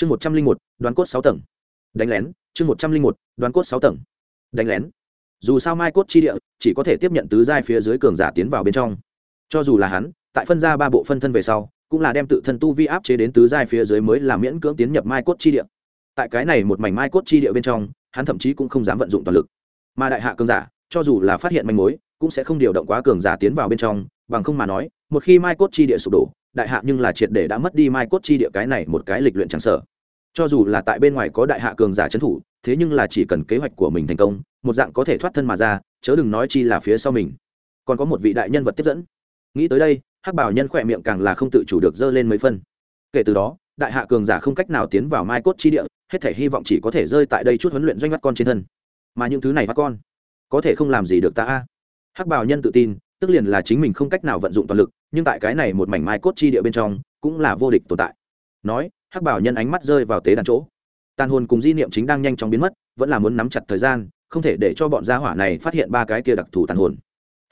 chương một trăm linh một đoàn cốt sáu tầng. Đánh lén, chương một trăm linh một đoàn cốt sáu tầng. Đánh lén. Dù sao mai cốt chi địa chỉ có thể tiếp nhận tứ giai phía dưới cường giả tiến vào bên trong. Cho dù là hắn, tại phân ra ba bộ phân thân về sau, cũng là đem tự thân tu vi áp chế đến tứ giai phía dưới mới là miễn cưỡng tiến nhập mai cốt chi địa. Tại cái này một mảnh mai cốt chi địa bên trong, hắn thậm chí cũng không dám vận dụng toàn lực. Mà đại hạ cường giả, cho dù là phát hiện manh mối, cũng sẽ không điều động quá cường giả tiến vào bên trong, bằng không mà nói, một khi mai cốt chi địa sụp đổ đại hạ nhưng là triệt để đã mất đi mai cốt chi địa cái này một cái lịch luyện chẳng sở. Cho dù là tại bên ngoài có đại hạ cường giả trấn thủ, thế nhưng là chỉ cần kế hoạch của mình thành công, một dạng có thể thoát thân mà ra, chớ đừng nói chi là phía sau mình. Còn có một vị đại nhân vật tiếp dẫn. Nghĩ tới đây, hắc bảo nhân khỏe miệng càng là không tự chủ được dơ lên mấy phân. Kể từ đó, đại hạ cường giả không cách nào tiến vào mai cốt chi địa, hết thể hy vọng chỉ có thể rơi tại đây chút huấn luyện doanh mắt con trên thân. Mà những thứ này mắt con, có thể không làm gì được ta a? Hắc bảo nhân tự tin tức liền là chính mình không cách nào vận dụng toàn lực, nhưng tại cái này một mảnh mai cốt chi địa bên trong, cũng là vô địch tồn tại. Nói, hắc bảo nhân ánh mắt rơi vào tế đàn chỗ. Tàn hồn cùng di niệm chính đang nhanh chóng biến mất, vẫn là muốn nắm chặt thời gian, không thể để cho bọn gia hỏa này phát hiện ba cái kia đặc thù tàn hồn.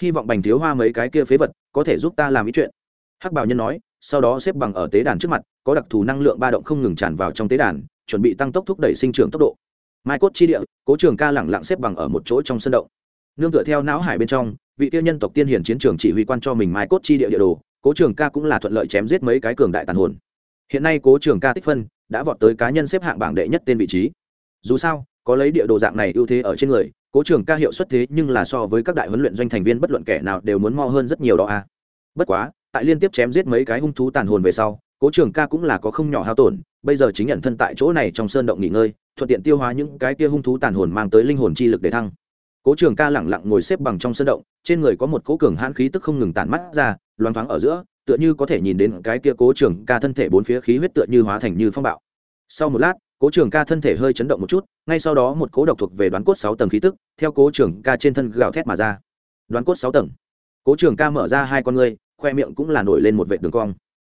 Hy vọng bành thiếu hoa mấy cái kia phế vật có thể giúp ta làm ý chuyện. Hắc bảo nhân nói, sau đó xếp bằng ở tế đàn trước mặt, có đặc thù năng lượng ba động không ngừng tràn vào trong tế đàn, chuẩn bị tăng tốc thúc đẩy sinh trưởng tốc độ. Mai cốt chi địa, cố trường ca lẳng lặng xếp bằng ở một chỗ trong sân động. Nương tựa theo não hải bên trong vị tiêu nhân tộc tiên hiển chiến trường chỉ huy quan cho mình mai cốt chi địa địa đồ, cố trường ca cũng là thuận lợi chém giết mấy cái cường đại tàn hồn. Hiện nay cố trường ca tích phân, đã vọt tới cá nhân xếp hạng bảng đệ nhất tên vị trí. Dù sao, có lấy địa đồ dạng này ưu thế ở trên người, cố trường ca hiệu suất thế nhưng là so với các đại huấn luyện doanh thành viên bất luận kẻ nào đều muốn mo hơn rất nhiều đó a à. bất quá, tại liên tiếp chém giết mấy cái hung thú tàn hồn về sau, cố trường ca cũng là có không nhỏ hao tổn, bây giờ chính nhận thân tại chỗ này trong sơn động nghỉ ngơi, thuận tiện tiêu hóa những cái kia hung thú tàn hồn mang tới linh hồn chi lực để thăng cố trường ca lẳng lặng ngồi xếp bằng trong sân động, trên người có một cố cường hãn khí tức không ngừng tản mắt ra loáng thoáng ở giữa, tựa như có thể nhìn đến cái kia cố trường ca thân thể bốn phía khí huyết tựa như hóa thành như phong bạo. Sau một lát, cố trường ca thân thể hơi chấn động một chút, ngay sau đó một cố độc thuộc về đoán cốt sáu tầng khí tức, theo cố trường ca trên thân gào thét mà ra. Đoán cốt sáu tầng. Cố trường ca mở ra hai con ngươi, khoe miệng cũng là nổi lên một vệ đường cong.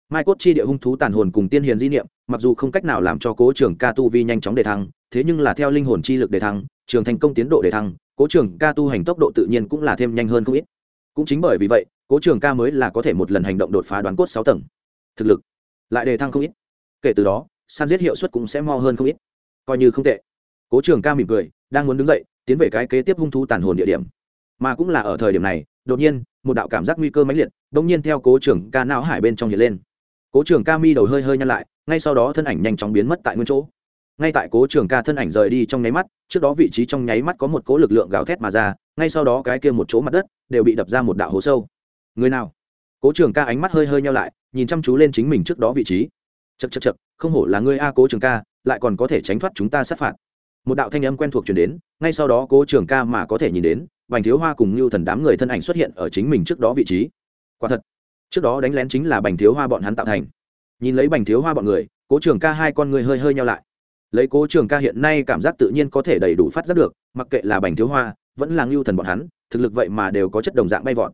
Mai cốt chi địa hung thú tàn hồn cùng tiên hiền di niệm, mặc dù không cách nào làm cho cố trường ca tu vi nhanh chóng đề thăng, thế nhưng là theo linh hồn chi lực đề thăng, trường thành công tiến độ đề thăng cố trường ca tu hành tốc độ tự nhiên cũng là thêm nhanh hơn không ít. Cũng chính bởi vì vậy, cố trường ca mới là có thể một lần hành động đột phá đoán cốt sáu tầng. Thực lực lại đề thăng không ít. Kể từ đó, san giết hiệu suất cũng sẽ mo hơn không ít. Coi như không tệ. Cố trường ca mỉm cười, đang muốn đứng dậy, tiến về cái kế tiếp hung thú tàn hồn địa điểm. Mà cũng là ở thời điểm này, đột nhiên, một đạo cảm giác nguy cơ mãnh liệt đ ỗ n g nhiên theo cố trường ca não hải bên trong hiện lên. Cố trường ca mi đầu hơi hơi nhăn lại, ngay sau đó thân ảnh nhanh chóng biến mất tại nguyên chỗ ngay tại cố trường ca thân ảnh rời đi trong nháy mắt, trước đó vị trí trong nháy mắt có một cố lực lượng gào thét mà ra, ngay sau đó cái kia một chỗ mặt đất đều bị đập ra một đạo hố sâu. Người nào? Cố trường ca ánh mắt hơi hơi nhau lại, nhìn chăm chú lên chính mình trước đó vị trí. Chật chật chật không hổ là ngươi a, cố trường ca, lại còn có thể tránh thoát chúng ta sát phạt. Một đạo thanh âm quen thuộc chuyển đến, ngay sau đó cố trường ca mà có thể nhìn đến, bành thiếu hoa cùng như thần đám người thân ảnh xuất hiện ở chính mình trước đó vị trí. Quả thật, trước đó đánh lén chính là bành thiếu hoa bọn hắn tạo thành. Nhìn lấy bành thiếu hoa bọn người, cố trường ca hai con người hơi hơi nhau lại lấy cố trường ca hiện nay cảm giác tự nhiên có thể đầy đủ phát giác được, mặc kệ là bành thiếu hoa, vẫn là ngưu thần bọn hắn, thực lực vậy mà đều có chất đồng dạng bay vọt.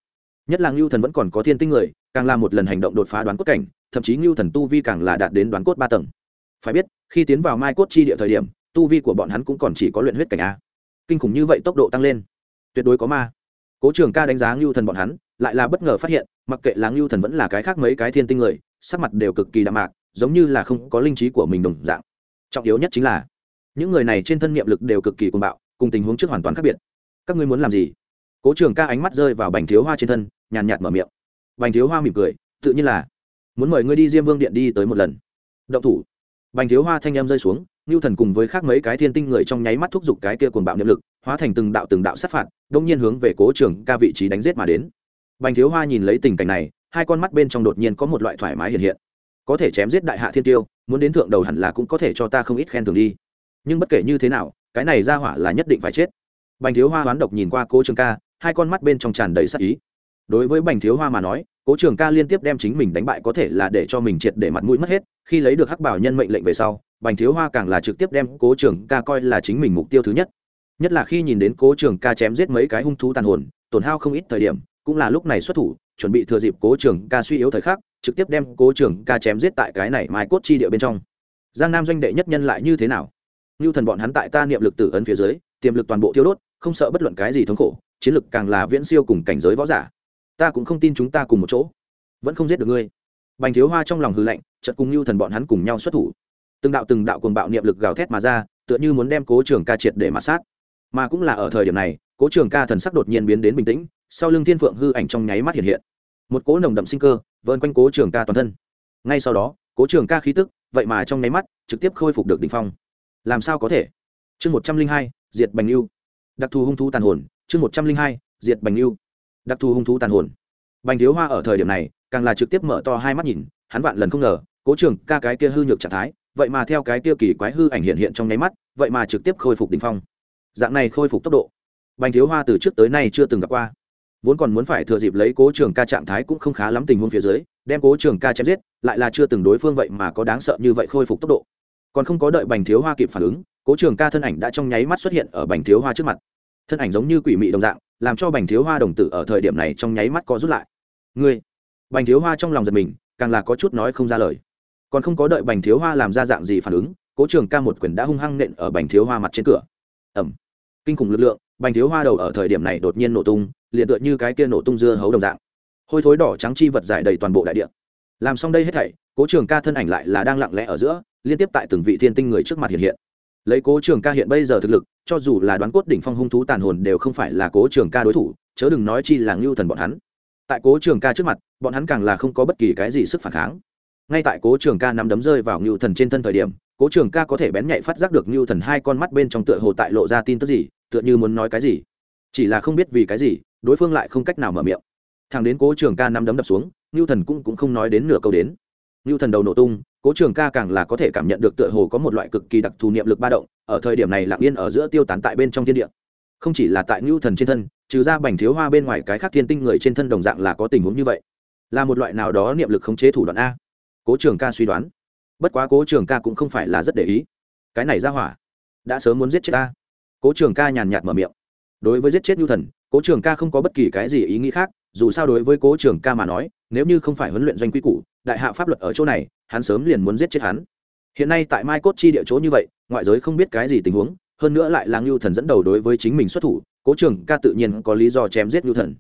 Nhất là ngưu thần vẫn còn có thiên tinh người, càng làm một lần hành động đột phá đoán cốt cảnh, thậm chí ngưu thần tu vi càng là đạt đến đoán cốt ba tầng. Phải biết, khi tiến vào mai cốt chi địa thời điểm, tu vi của bọn hắn cũng còn chỉ có luyện huyết cảnh a. Kinh khủng như vậy tốc độ tăng lên. Tuyệt đối có ma. Cố trường ca đánh giá ngưu thần bọn hắn, lại là bất ngờ phát hiện, mặc kệ là ngưu thần vẫn là cái khác mấy cái thiên tinh người, sắc mặt đều cực kỳ đạm mạc, giống như là không có linh trí của mình đồng dạng trọng yếu nhất chính là, những người này trên thân niệm lực đều cực kỳ cuồng bạo, cùng tình huống trước hoàn toàn khác biệt. Các ngươi muốn làm gì? Cố trường ca ánh mắt rơi vào bành thiếu hoa trên thân, nhàn nhạt mở miệng. Bành thiếu hoa mỉm cười, tự nhiên là muốn mời ngươi đi diêm vương điện đi tới một lần. Động thủ. Bành thiếu hoa thanh em rơi xuống ngưu thần cùng với khác mấy cái thiên tinh người trong nháy mắt thúc giục cái kia cuồng bạo niệm lực, hóa thành từng đạo từng đạo sát phạt, đông nhiên hướng về cố trường ca vị trí đánh giết mà đến. Bành thiếu hoa nhìn lấy tình cảnh này, hai con mắt bên trong đột nhiên có một loại thoải mái hiện hiện. Có thể chém giết đại hạ thiên tiêu muốn đến thượng đầu hẳn là cũng có thể cho ta không ít khen thưởng đi. Nhưng bất kể như thế nào, cái này ra hỏa là nhất định phải chết. Bành thiếu hoa hoán độc nhìn qua cố trường ca, hai con mắt bên trong tràn đầy sắc ý. Đối với bành thiếu hoa mà nói, cố trường ca liên tiếp đem chính mình đánh bại có thể là để cho mình triệt để mặt mũi mất hết, khi lấy được hắc bảo nhân mệnh lệnh về sau, bành thiếu hoa càng là trực tiếp đem cố trường ca coi là chính mình mục tiêu thứ nhất. Nhất là khi nhìn đến cố trường ca chém giết mấy cái hung thú tàn hồn, tổn hao không ít thời điểm, cũng là lúc này xuất thủ, chuẩn bị thừa dịp cố trường ca suy yếu thời khắc trực tiếp đem cố trưởng ca chém giết tại cái này mai cốt chi địa bên trong. Giang nam doanh đệ nhất nhân lại như thế nào? Như thần bọn hắn tại ta niệm lực tử ấn phía dưới, tiềm lực toàn bộ tiêu đốt, không sợ bất luận cái gì thống khổ, chiến lực càng là viễn siêu cùng cảnh giới võ giả. Ta cũng không tin chúng ta cùng một chỗ. Vẫn không giết được ngươi. Bành thiếu hoa trong lòng hư lạnh, chợt cùng lưu thần bọn hắn cùng nhau xuất thủ. Từng đạo từng đạo cuồng bạo niệm lực gào thét mà ra, tựa như muốn đem cố trường ca triệt để mà sát. Mà cũng là ở thời điểm này, cố trường ca thần sắc đột nhiên biến đến bình tĩnh, sau lưng thiên phượng hư ảnh trong nháy mắt hiện hiện một cỗ nồng đậm sinh cơ vơn quanh cố trường ca toàn thân. Ngay sau đó, cố trường ca khí tức, vậy mà trong nháy mắt, trực tiếp khôi phục được đ ỉ n h phong. Làm sao có thể? Chương một trăm linh hai, diệt bành yêu. Đặc thù hung thú tàn hồn, chương một trăm linh hai, diệt bành yêu. Đặc thù hung thú tàn hồn. Bành thiếu hoa ở thời điểm này, càng là trực tiếp mở to hai mắt nhìn, hắn vạn lần không ngờ, cố trường ca cái kia hư nhược trạng thái, vậy mà theo cái kia kỳ quái hư ảnh hiện hiện trong nháy mắt, vậy mà trực tiếp khôi phục đ ỉ n h phong. Dạng này khôi phục tốc độ, bành thiếu hoa từ trước tới nay chưa từng gặp qua vốn còn muốn phải thừa dịp lấy cố trường ca trạng thái cũng không khá lắm tình huống phía dưới, đem cố trường ca chém giết, lại là chưa từng đối phương vậy mà có đáng sợ như vậy khôi phục tốc độ. Còn không có đợi bành thiếu hoa kịp phản ứng, cố trường ca thân ảnh đã trong nháy mắt xuất hiện ở bành thiếu hoa trước mặt. Thân ảnh giống như quỷ mị đồng dạng, làm cho bành thiếu hoa đồng tử ở thời điểm này trong nháy mắt có rút lại. Ngươi! Bành thiếu hoa trong lòng giật mình, càng là có chút nói không ra lời. Còn không có đợi bành thiếu hoa làm ra dạng gì phản ứng, cố trường ca một quyền đã hung hăng nện ở bành thiếu hoa mặt trên cửa. Ẩm kinh khủng lực lượng bành thiếu hoa đầu ở thời điểm này đột nhiên nổ tung, liền tựa như cái kia nổ tung dưa hấu đồng dạng. Hôi thối đỏ trắng chi vật giải đầy toàn bộ đại địa. Làm xong đây hết thảy, cố trường ca thân ảnh lại là đang lặng lẽ ở giữa, liên tiếp tại từng vị thiên tinh người trước mặt hiện hiện. Lấy cố trường ca hiện bây giờ thực lực, cho dù là đoán cốt đỉnh phong hung thú tàn hồn đều không phải là cố trường ca đối thủ, chớ đừng nói chi là ngưu thần bọn hắn. Tại cố trường ca trước mặt, bọn hắn càng là không có bất kỳ cái gì sức phản kháng. Ngay tại cố trường ca nắm đấm rơi vào ngưu thần trên thân thời điểm, cố trường ca có thể bén nhạy phát giác được ngưu thần hai con mắt bên trong tựa hồ tại lộ ra tin tức gì tựa như muốn nói cái gì. Chỉ là không biết vì cái gì đối phương lại không cách nào mở miệng. Thằng đến cố trường ca năm đấm đập xuống ngưu thần cũng, cũng không nói đến nửa câu đến. Ngưu thần đầu nổ tung cố trường ca càng là có thể cảm nhận được tựa hồ có một loại cực kỳ đặc thù niệm lực ba động ở thời điểm này lặng yên ở giữa tiêu tán tại bên trong thiên địa. Không chỉ là tại ngưu thần trên thân trừ ra bành thiếu hoa bên ngoài cái khác thiên tinh người trên thân đồng dạng là có tình huống như vậy. Là một loại nào đó niệm lực khống chế thủ đoạn a. Cố trường ca suy đoán. Bất quá cố trường ca cũng không phải là rất để ý. Cái này ra hỏa đã sớm muốn giết chết ta cố trường ca nhàn nhạt mở miệng. Đối với giết chết nhu thần cố trường ca không có bất kỳ cái gì ý nghĩ khác, dù sao đối với cố trường ca mà nói, nếu như không phải huấn luyện doanh quy củ, đại hạ pháp luật ở chỗ này, hắn sớm liền muốn giết chết hắn. Hiện nay tại mai cốt chi địa chỗ như vậy, ngoại giới không biết cái gì tình huống, hơn nữa lại là ngưu thần dẫn đầu đối với chính mình xuất thủ, cố trường ca tự nhiên có lý do chém giết ngưu thần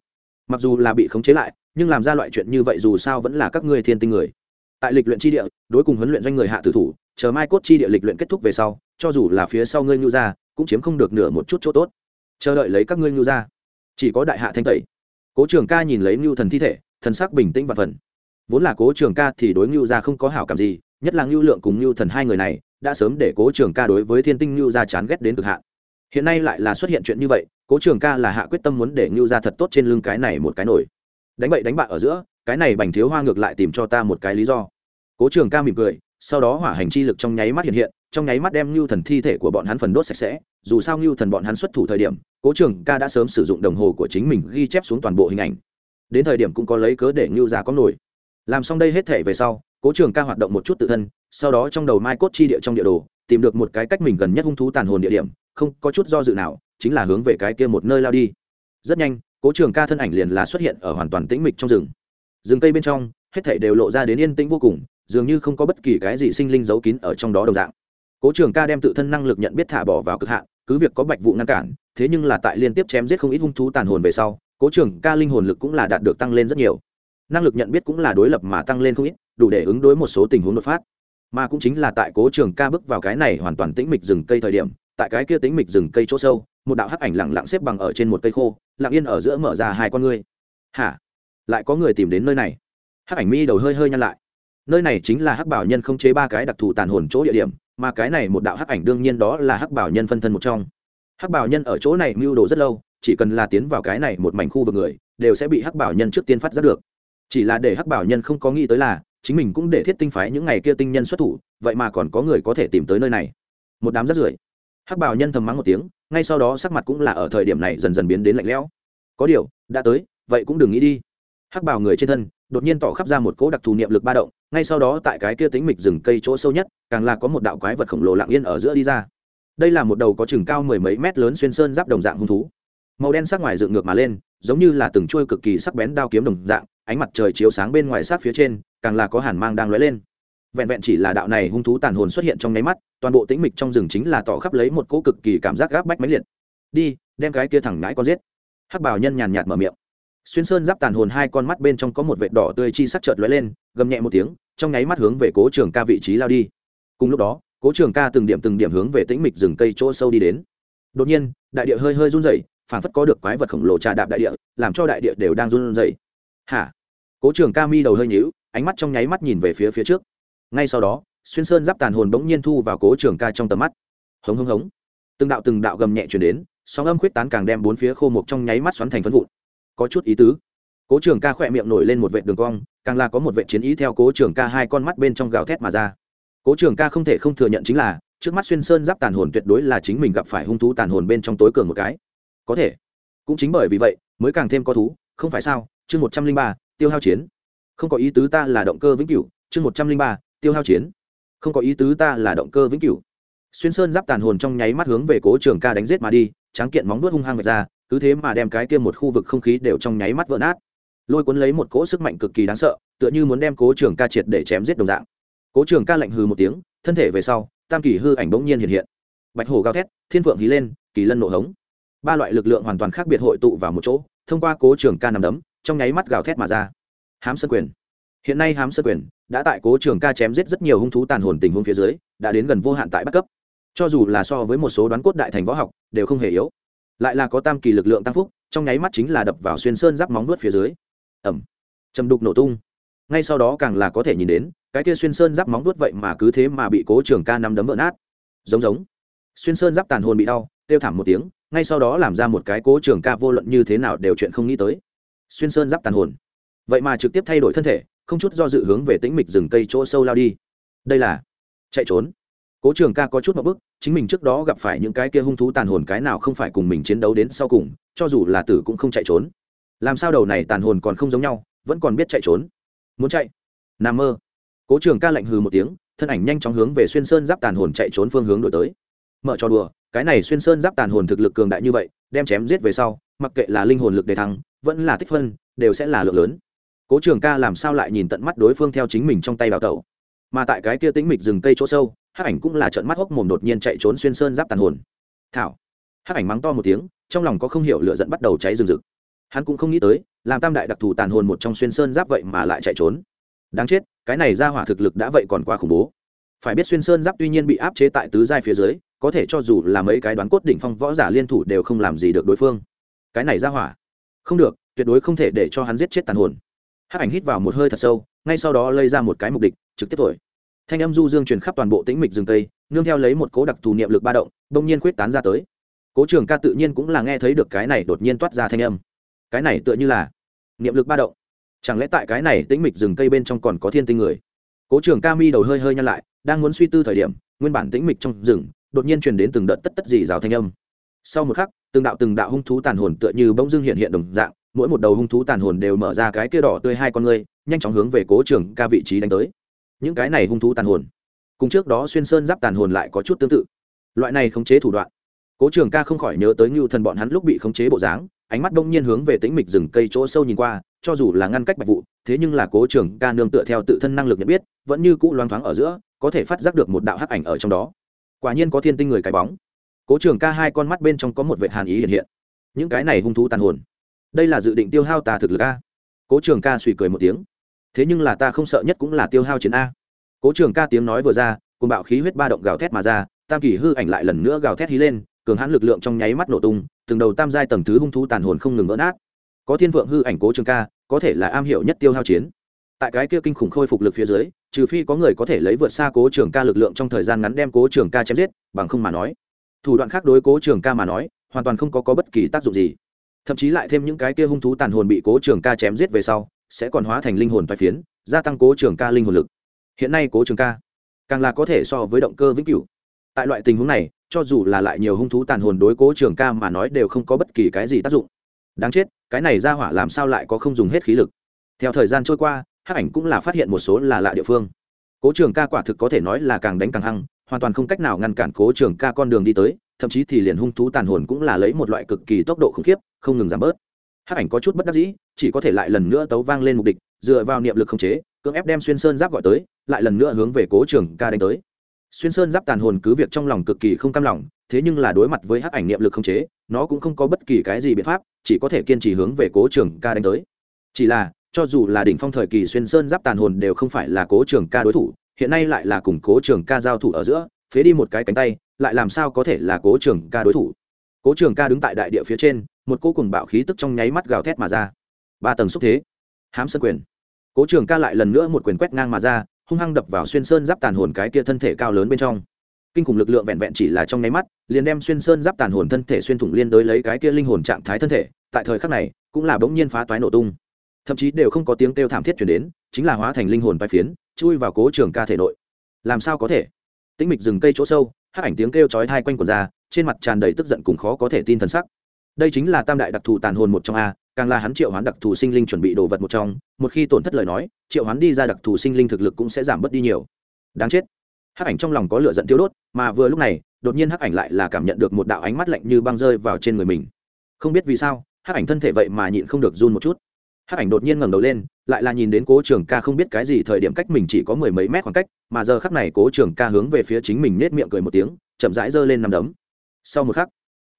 mặc dù là bị khống chế lại, nhưng làm ra loại chuyện như vậy dù sao vẫn là các ngươi thiên tinh người. Tại lịch luyện chi địa, đối cùng huấn luyện doanh người hạ tử thủ, chờ mai cốt chi địa lịch luyện kết thúc về sau, cho dù là phía sau ngươi ngưu ra cũng chiếm không được nửa một chút chỗ tốt. Chờ đợi lấy các ngươi ngưu ra. Chỉ có đại hạ thanh tẩy. Cố trường ca nhìn lấy ngưu thần thi thể, thần sắc bình tĩnh và phần. Vốn là cố trường ca thì đối ngưu ra không có hảo cảm gì, nhất là ngưu lượng cùng ngưu thần hai người này, đã sớm để cố trường ca đối với thiên tinh ngưu ra chán ghét đến cực hạn. Hiện nay lại là xuất hiện chuyện như vậy, cố trường ca là hạ quyết tâm muốn để ngưu ra thật tốt trên lưng cái này một cái nổi. Đánh bậy đánh bạ ở giữa, cái này bành thiếu hoa ngược lại tìm cho ta một cái lý do. Cố trường ca mỉm cười, sau đó hỏa hành chi lực trong nháy mắt hiện hiện trong nháy mắt đem Nưu thần thi thể của bọn hắn phần đốt sạch sẽ, dù sao Nưu thần bọn hắn xuất thủ thời điểm, cố trường ca đã sớm sử dụng đồng hồ của chính mình ghi chép xuống toàn bộ hình ảnh. Đến thời điểm cũng có lấy cớ để Nưu ra có nổi. Làm xong đây hết thể về sau, cố trường ca hoạt động một chút tự thân, sau đó trong đầu mai cốt chi địa trong địa đồ, tìm được một cái cách mình gần nhất hung thú tàn hồn địa điểm, không có chút do dự nào, chính là hướng về cái kia một nơi lao đi. Rất nhanh, cố trường ca thân ảnh liền là xuất hiện ở hoàn toàn tĩnh mịch trong rừng. Rừng cây bên trong, hết thảy đều lộ ra đến yên tĩnh vô cùng, dường như không có bất kỳ cái gì sinh linh giấu kín ở trong đó đồng dạng cố trường ca đem tự thân năng lực nhận biết thả bỏ vào cực hạn, cứ việc có bạch vụ ngăn cản, thế nhưng là tại liên tiếp chém giết không ít hung thú tàn hồn về sau, cố trường ca linh hồn lực cũng là đạt được tăng lên rất nhiều. Năng lực nhận biết cũng là đối lập mà tăng lên không ít, đủ để ứng đối một số tình huống đột phát. Mà cũng chính là tại cố trường ca bước vào cái này hoàn toàn tĩnh mịch rừng cây thời điểm, tại cái kia tĩnh mịch rừng cây chỗ sâu, một đạo hắc ảnh lặng lặng xếp bằng ở trên một cây khô, lặng yên ở giữa mở ra hai con ngươi. Hả? Lại có người tìm đến nơi này. Hắc ảnh mi đầu hơi hơi nhăn lại. Nơi này chính là hắc bảo nhân không chế ba cái đặc thù tàn hồn chỗ địa điểm mà cái này một đạo hắc ảnh đương nhiên đó là hắc bảo nhân phân thân một trong. Hắc bảo nhân ở chỗ này mưu đồ rất lâu, chỉ cần là tiến vào cái này một mảnh khu vực người, đều sẽ bị hắc bảo nhân trước tiên phát giác được. Chỉ là để hắc bảo nhân không có nghĩ tới là, chính mình cũng để thiết tinh phái những ngày kia tinh nhân xuất thủ, vậy mà còn có người có thể tìm tới nơi này. Một đám rất rưởi. Hắc bảo nhân thầm mắng một tiếng, ngay sau đó sắc mặt cũng là ở thời điểm này dần dần biến đến lạnh lẽo. Có điều, đã tới, vậy cũng đừng nghĩ đi. Hắc bảo người trên thân, đột nhiên tỏ khắp ra một cỗ đặc thù niệm lực ba động ngay sau đó tại cái kia tính mịch rừng cây chỗ sâu nhất, càng là có một đạo quái vật khổng lồ lặng yên ở giữa đi ra. Đây là một đầu có chừng cao mười mấy mét lớn xuyên sơn giáp đồng dạng hung thú. Màu đen sắc ngoài dựng ngược mà lên, giống như là từng chuôi cực kỳ sắc bén đao kiếm đồng dạng, ánh mặt trời chiếu sáng bên ngoài sát phía trên, càng là có hàn mang đang lóe lên. Vẹn vẹn chỉ là đạo này hung thú tàn hồn xuất hiện trong nháy mắt, toàn bộ tĩnh mịch trong rừng chính là tỏ khắp lấy một cỗ cực kỳ cảm giác gáp bách máy liệt. Đi, đem cái kia thẳng ngãi con giết. Hắc bảo nhân nhàn nhạt mở miệng. Xuyên sơn giáp tàn hồn hai con mắt bên trong có một vệt đỏ tươi chi sắc chợt lóe lên gầm nhẹ một tiếng, trong nháy mắt hướng về cố trường ca vị trí lao đi. Cùng lúc đó, cố trường ca từng điểm từng điểm hướng về tĩnh mịch rừng cây chỗ sâu đi đến. Đột nhiên, đại địa hơi hơi run rẩy phản phất có được quái vật khổng lồ trà đạp đại địa, làm cho đại địa đều đang run rẩy. Hả? Cố trường ca mi đầu hơi nhíu, ánh mắt trong nháy mắt nhìn về phía phía trước. Ngay sau đó, xuyên sơn giáp tàn hồn bỗng nhiên thu vào cố trường ca trong tầm mắt. Hống hống hống. Từng đạo từng đạo gầm nhẹ chuyển đến, sóng âm khuyết tán càng đem bốn phía khô mục trong nháy mắt xoắn thành phân vụn. Có chút ý tứ. Cố trường ca khỏe miệng nổi lên một vệ đường cong càng là có một vệ chiến ý theo cố trường ca hai con mắt bên trong gào thét mà ra. Cố trường ca không thể không thừa nhận chính là, trước mắt xuyên sơn giáp tàn hồn tuyệt đối là chính mình gặp phải hung thú tàn hồn bên trong tối cường một cái. Có thể. Cũng chính bởi vì vậy, mới càng thêm có thú, không phải sao? Chương một trăm linh ba, tiêu hao chiến. Không có ý tứ ta là động cơ vĩnh cửu. Chương một trăm linh ba, tiêu hao chiến. Không có ý tứ ta là động cơ vĩnh cửu. Xuyên sơn giáp tàn hồn trong nháy mắt hướng về cố trường ca đánh giết mà đi, tráng kiện móng vuốt hung hăng vạch ra, cứ thế mà đem cái kia một khu vực không khí đều trong nháy mắt vỡ nát lôi cuốn lấy một cỗ sức mạnh cực kỳ đáng sợ, tựa như muốn đem cố trường ca triệt để chém giết đồng dạng. Cố trường ca lạnh hừ một tiếng, thân thể về sau, tam kỳ hư ảnh bỗng nhiên hiện hiện. Bạch hổ gào thét, thiên phượng hí lên, kỳ lân nổ hống. Ba loại lực lượng hoàn toàn khác biệt hội tụ vào một chỗ, thông qua cố trường ca nằm đấm, trong nháy mắt gào thét mà ra. Hám sơn quyền. Hiện nay hám sơn quyền đã tại cố trường ca chém giết rất nhiều hung thú tàn hồn tình huống phía dưới, đã đến gần vô hạn tại bắt cấp. Cho dù là so với một số đoán cốt đại thành võ học, đều không hề yếu. Lại là có tam kỳ lực lượng tăng phúc, trong nháy mắt chính là đập vào xuyên sơn giáp móng nuốt phía dưới ẩm. Chầm đục nổ tung. Ngay sau đó càng là có thể nhìn đến, cái kia xuyên sơn giáp móng vuốt vậy mà cứ thế mà bị cố trường ca nắm đấm vỡ nát. Giống giống. Xuyên sơn giáp tàn hồn bị đau, kêu thảm một tiếng, ngay sau đó làm ra một cái cố trường ca vô luận như thế nào đều chuyện không nghĩ tới. Xuyên sơn giáp tàn hồn. Vậy mà trực tiếp thay đổi thân thể, không chút do dự hướng về tĩnh mịch rừng cây chỗ sâu lao đi. Đây là chạy trốn. Cố trường ca có chút một bức, chính mình trước đó gặp phải những cái kia hung thú tàn hồn cái nào không phải cùng mình chiến đấu đến sau cùng, cho dù là tử cũng không chạy trốn làm sao đầu này tàn hồn còn không giống nhau, vẫn còn biết chạy trốn. Muốn chạy? Nằm mơ. Cố trường ca lạnh hừ một tiếng, thân ảnh nhanh chóng hướng về xuyên sơn giáp tàn hồn chạy trốn phương hướng đổi tới. Mở cho đùa, cái này xuyên sơn giáp tàn hồn thực lực cường đại như vậy, đem chém giết về sau, mặc kệ là linh hồn lực đề thăng, vẫn là tích phân, đều sẽ là lượng lớn. Cố trường ca làm sao lại nhìn tận mắt đối phương theo chính mình trong tay đào tẩu? Mà tại cái kia tính mịch rừng cây chỗ sâu, hắc ảnh cũng là trận mắt hốc mồm đột nhiên chạy trốn xuyên sơn giáp tàn hồn. Thảo. Hắc ảnh mắng to một tiếng, trong lòng có không hiểu lựa dẫn bắt đầu cháy rừng rực hắn cũng không nghĩ tới, làm tam đại đặc thù tàn hồn một trong xuyên sơn giáp vậy mà lại chạy trốn. Đáng chết, cái này ra hỏa thực lực đã vậy còn quá khủng bố. Phải biết xuyên sơn giáp tuy nhiên bị áp chế tại tứ giai phía dưới, có thể cho dù là mấy cái đoán cốt đỉnh phong võ giả liên thủ đều không làm gì được đối phương. Cái này ra hỏa. Không được, tuyệt đối không thể để cho hắn giết chết tàn hồn. Hắc ảnh hít vào một hơi thật sâu, ngay sau đó lây ra một cái mục đích, trực tiếp thổi. Thanh âm du dương truyền khắp toàn bộ tĩnh mịch rừng tây, nương theo lấy một cố đặc thù niệm lực ba động đông nhiên quyết tán ra tới. Cố trường ca tự nhiên cũng là nghe thấy được cái này đột nhiên toát ra thanh âm cái này tựa như là niệm lực ba động. Chẳng lẽ tại cái này tĩnh mịch rừng cây bên trong còn có thiên tinh người? Cố trường ca mi đầu hơi hơi nhăn lại, đang muốn suy tư thời điểm, nguyên bản tĩnh mịch trong rừng, đột nhiên truyền đến từng đợt tất tất dì rào thanh âm. Sau một khắc, từng đạo từng đạo hung thú tàn hồn tựa như bỗng dưng hiện hiện đồng dạng, mỗi một đầu hung thú tàn hồn đều mở ra cái kia đỏ tươi hai con ngươi, nhanh chóng hướng về cố trường ca vị trí đánh tới. Những cái này hung thú tàn hồn, cùng trước đó xuyên sơn giáp tàn hồn lại có chút tương tự. Loại này khống chế thủ đoạn, cố trường ca không khỏi nhớ tới ngưu thần bọn hắn lúc bị khống chế bộ dáng ánh mắt đông nhiên hướng về tĩnh mịch rừng cây chỗ sâu nhìn qua, cho dù là ngăn cách bạch vụ thế nhưng là cố trường ca nương tựa theo tự thân năng lực nhận biết, vẫn như cũ loang thoáng ở giữa, có thể phát giác được một đạo hắc ảnh ở trong đó. Quả nhiên có thiên tinh người cái bóng. Cố trường ca hai con mắt bên trong có một vệ hàn ý hiện hiện. Những cái này hung thú tàn hồn. Đây là dự định tiêu hao tà thực lực a. Cố trường ca suy cười một tiếng. Thế nhưng là ta không sợ nhất cũng là tiêu hao chiến a. Cố trường ca tiếng nói vừa ra cùng bạo khí huyết ba động gào thét mà ra, tam kỳ hư ảnh lại lần nữa gào thét hí lên, cường hãn lực lượng trong nháy mắt nổ tung từng đầu tam giai tầng thứ hung thú tàn hồn không ngừng vỡ nát. Có thiên vượng hư ảnh cố trường ca có thể là am hiểu nhất tiêu hao chiến. Tại cái kia kinh khủng khôi phục lực phía dưới trừ phi có người có thể lấy vượt xa cố trường ca lực lượng trong thời gian ngắn đem cố trường ca chém giết bằng không mà nói. Thủ đoạn khác đối cố trường ca mà nói hoàn toàn không có, có bất kỳ tác dụng gì. Thậm chí lại thêm những cái kia hung thú tàn hồn bị cố trường ca chém giết về sau sẽ còn hóa thành linh hồn phai phiến gia tăng cố trường ca linh hồn lực. Hiện nay cố trường ca càng là có thể so với động cơ vĩnh cửu. Tại loại tình huống này cho dù là lại nhiều hung thú tàn hồn đối cố trường ca mà nói đều không có bất kỳ cái gì tác dụng. Đáng chết, cái này ra hỏa làm sao lại có không dùng hết khí lực? Theo thời gian trôi qua, hắc ảnh cũng là phát hiện một số là lạ địa phương. Cố trường ca quả thực có thể nói là càng đánh càng hăng, hoàn toàn không cách nào ngăn cản cố trường ca con đường đi tới, thậm chí thì liền hung thú tàn hồn cũng là lấy một loại cực kỳ tốc độ khủng khiếp, không ngừng giảm bớt. Hắc ảnh có chút bất đắc dĩ, chỉ có thể lại lần nữa tấu vang lên mục đích, dựa vào niệm lực khống chế, cưỡng ép đem xuyên sơn giáp gọi tới, lại lần nữa hướng về cố trường ca đánh tới xuyên sơn giáp tàn hồn cứ việc trong lòng cực kỳ không cam lòng, thế nhưng là đối mặt với hắc ảnh niệm lực không chế, nó cũng không có bất kỳ cái gì biện pháp, chỉ có thể kiên trì hướng về cố trường ca đánh tới. Chỉ là, cho dù là đỉnh phong thời kỳ xuyên sơn giáp tàn hồn đều không phải là cố trường ca đối thủ, hiện nay lại là cùng cố trường ca giao thủ ở giữa, phế đi một cái cánh tay, lại làm sao có thể là cố trường ca đối thủ? Cố trường ca đứng tại đại địa phía trên, một cô cùng bạo khí tức trong nháy mắt gào thét mà ra. Ba tầng xúc thế. Hám sân quyền. Cố trường ca lại lần nữa một quyền quét ngang mà ra hung hăng đập vào xuyên sơn giáp tàn hồn cái kia thân thể cao lớn bên trong. Kinh khủng lực lượng vẹn vẹn chỉ là trong nháy mắt, liền đem xuyên sơn giáp tàn hồn thân thể xuyên thủng liên đối lấy cái kia linh hồn trạng thái thân thể, tại thời khắc này, cũng là bỗng nhiên phá toái nổ tung. Thậm chí đều không có tiếng kêu thảm thiết chuyển đến, chính là hóa thành linh hồn bay phiến, chui vào cố trường ca thể nội. Làm sao có thể? Tĩnh mịch rừng cây chỗ sâu hát ảnh tiếng kêu chói thai quanh quần ra, trên mặt tràn đầy tức giận cùng khó có thể tin t sắc đây chính là tam đại đặc thù tàn hồn một trong a, càng là hắn triệu hoán đặc thù sinh linh chuẩn bị đồ vật một trong. Một khi tổn thất lời nói, triệu hoán đi ra đặc thù sinh linh thực lực cũng sẽ giảm bớt đi nhiều. Đáng chết. Hắc ảnh trong lòng có lửa giận tiêu đốt, mà vừa lúc này, đột nhiên hắc ảnh lại là cảm nhận được một đạo ánh mắt lạnh như băng rơi vào trên người mình. Không biết vì sao, hắc ảnh thân thể vậy mà nhịn không được run một chút. Hắc ảnh đột nhiên ngẩng đầu lên, lại là nhìn đến cố trường ca không biết cái gì thời điểm cách mình chỉ có mười mấy mét khoảng cách, mà giờ khắc này cố trường ca hướng về phía chính mình nết miệng cười một tiếng, chậm rãi giơ lên nằm đấm. Sau một khắc,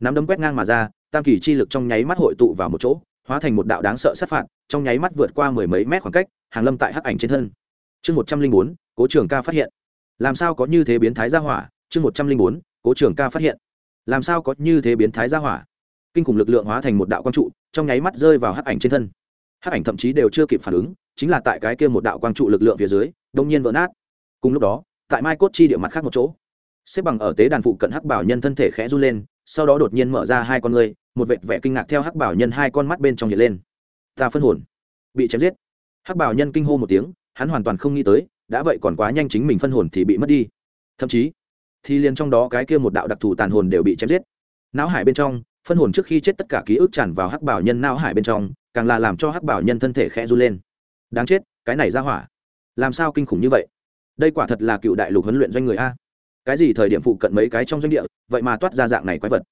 nắm đấm quét ngang mà ra tam kỳ chi lực trong nháy mắt hội tụ vào một chỗ, hóa thành một đạo đáng sợ sát phạt, trong nháy mắt vượt qua mười mấy mét khoảng cách, hàng lâm tại hắc ảnh trên thân. Chương một trăm linh bốn, cố trường ca phát hiện. Làm sao có như thế biến thái gia hỏa? Chương một trăm linh bốn, cố trường ca phát hiện. Làm sao có như thế biến thái gia hỏa? Kinh khủng lực lượng hóa thành một đạo quang trụ, trong nháy mắt rơi vào hắc ảnh trên thân. Hắc ảnh thậm chí đều chưa kịp phản ứng, chính là tại cái kia một đạo quang trụ lực lượng phía dưới đông nhiên vỡ nát. Cùng lúc đó, tại mai cốt chi địa mặt khác một chỗ, xếp bằng ở tế đàn phụ cận hắc bảo nhân thân thể khẽ run lên, sau đó đột nhiên mở ra hai con người một vệt vẻ kinh ngạc theo hắc bảo nhân hai con mắt bên trong hiện lên. Ta phân hồn. Bị chém giết. Hắc bảo nhân kinh hô một tiếng, hắn hoàn toàn không nghĩ tới, đã vậy còn quá nhanh chính mình phân hồn thì bị mất đi. Thậm chí, thì liền trong đó cái kia một đạo đặc thù tàn hồn đều bị chém giết. Não hải bên trong, phân hồn trước khi chết tất cả ký ức tràn vào hắc bảo nhân não hải bên trong, càng là làm cho hắc bảo nhân thân thể khẽ run lên. Đáng chết, cái này ra hỏa. Làm sao kinh khủng như vậy? Đây quả thật là cựu đại lục huấn luyện doanh người a. Cái gì thời điểm phụ cận mấy cái trong doanh địa, vậy mà toát ra dạng này quái vật?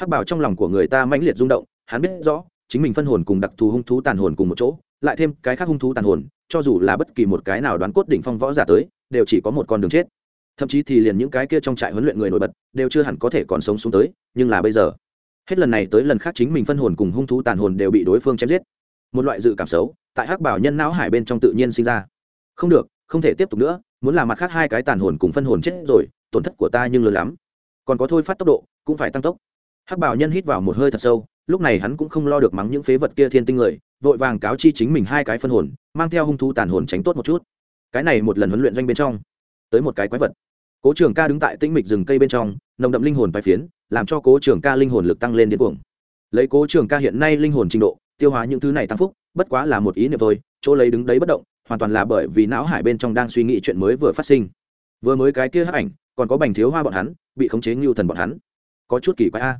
Hắc bảo trong lòng của người ta mãnh liệt rung động, hắn biết rõ, chính mình phân hồn cùng đặc thù hung thú tàn hồn cùng một chỗ, lại thêm cái khác hung thú tàn hồn, cho dù là bất kỳ một cái nào đoán cốt đỉnh phong võ giả tới, đều chỉ có một con đường chết. Thậm chí thì liền những cái kia trong trại huấn luyện người nổi bật, đều chưa hẳn có thể còn sống xuống tới, nhưng là bây giờ, hết lần này tới lần khác chính mình phân hồn cùng hung thú tàn hồn đều bị đối phương chém giết. Một loại dự cảm xấu, tại hắc bảo nhân não hải bên trong tự nhiên sinh ra. Không được, không thể tiếp tục nữa, muốn làm mặt khác hai cái tàn hồn cùng phân hồn chết rồi, tổn thất của ta nhưng lớn lắm. Còn có thôi phát tốc độ, cũng phải tăng tốc hắc bảo nhân hít vào một hơi thật sâu, lúc này hắn cũng không lo được mắng những phế vật kia thiên tinh người, vội vàng cáo chi chính mình hai cái phân hồn, mang theo hung thú tàn hồn tránh tốt một chút. Cái này một lần huấn luyện doanh bên trong, tới một cái quái vật. Cố trường ca đứng tại tĩnh mịch rừng cây bên trong, nồng đậm linh hồn bài phiến, làm cho cố trường ca linh hồn lực tăng lên điên cuồng. Lấy cố trường ca hiện nay linh hồn trình độ, tiêu hóa những thứ này tăng phúc, bất quá là một ý niệm thôi, chỗ lấy đứng đấy bất động, hoàn toàn là bởi vì não hải bên trong đang suy nghĩ chuyện mới vừa phát sinh. Vừa mới cái kia hấp ảnh, còn có bành thiếu hoa bọn hắn, bị khống chế ngưu thần bọn hắn. Có chút kỳ quái a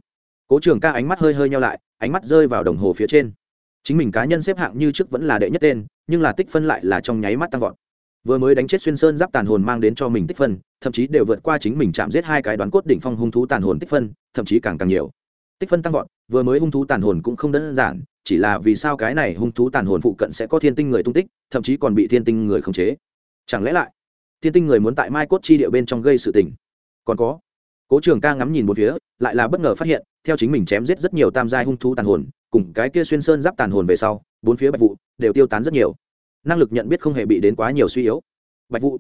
cố trường ca ánh mắt hơi hơi nhau lại, ánh mắt rơi vào đồng hồ phía trên. Chính mình cá nhân xếp hạng như trước vẫn là đệ nhất tên, nhưng là tích phân lại là trong nháy mắt tăng vọt. Vừa mới đánh chết xuyên sơn giáp tàn hồn mang đến cho mình tích phân, thậm chí đều vượt qua chính mình chạm giết hai cái đoán cốt đỉnh phong hung thú tàn hồn tích phân, thậm chí càng càng nhiều. Tích phân tăng vọt, vừa mới hung thú tàn hồn cũng không đơn giản, chỉ là vì sao cái này hung thú tàn hồn phụ cận sẽ có thiên tinh người tung tích, thậm chí còn bị thiên tinh người khống chế. Chẳng lẽ lại, thiên tinh người muốn tại mai cốt chi địa bên trong gây sự tình? Còn có, cố trường ca ngắm nhìn một phía, lại là bất ngờ phát hiện theo chính mình chém giết rất nhiều tam giai hung thú tàn hồn, cùng cái kia xuyên sơn giáp tàn hồn về sau, bốn phía bạch vụ đều tiêu tán rất nhiều. Năng lực nhận biết không hề bị đến quá nhiều suy yếu. Bạch vụ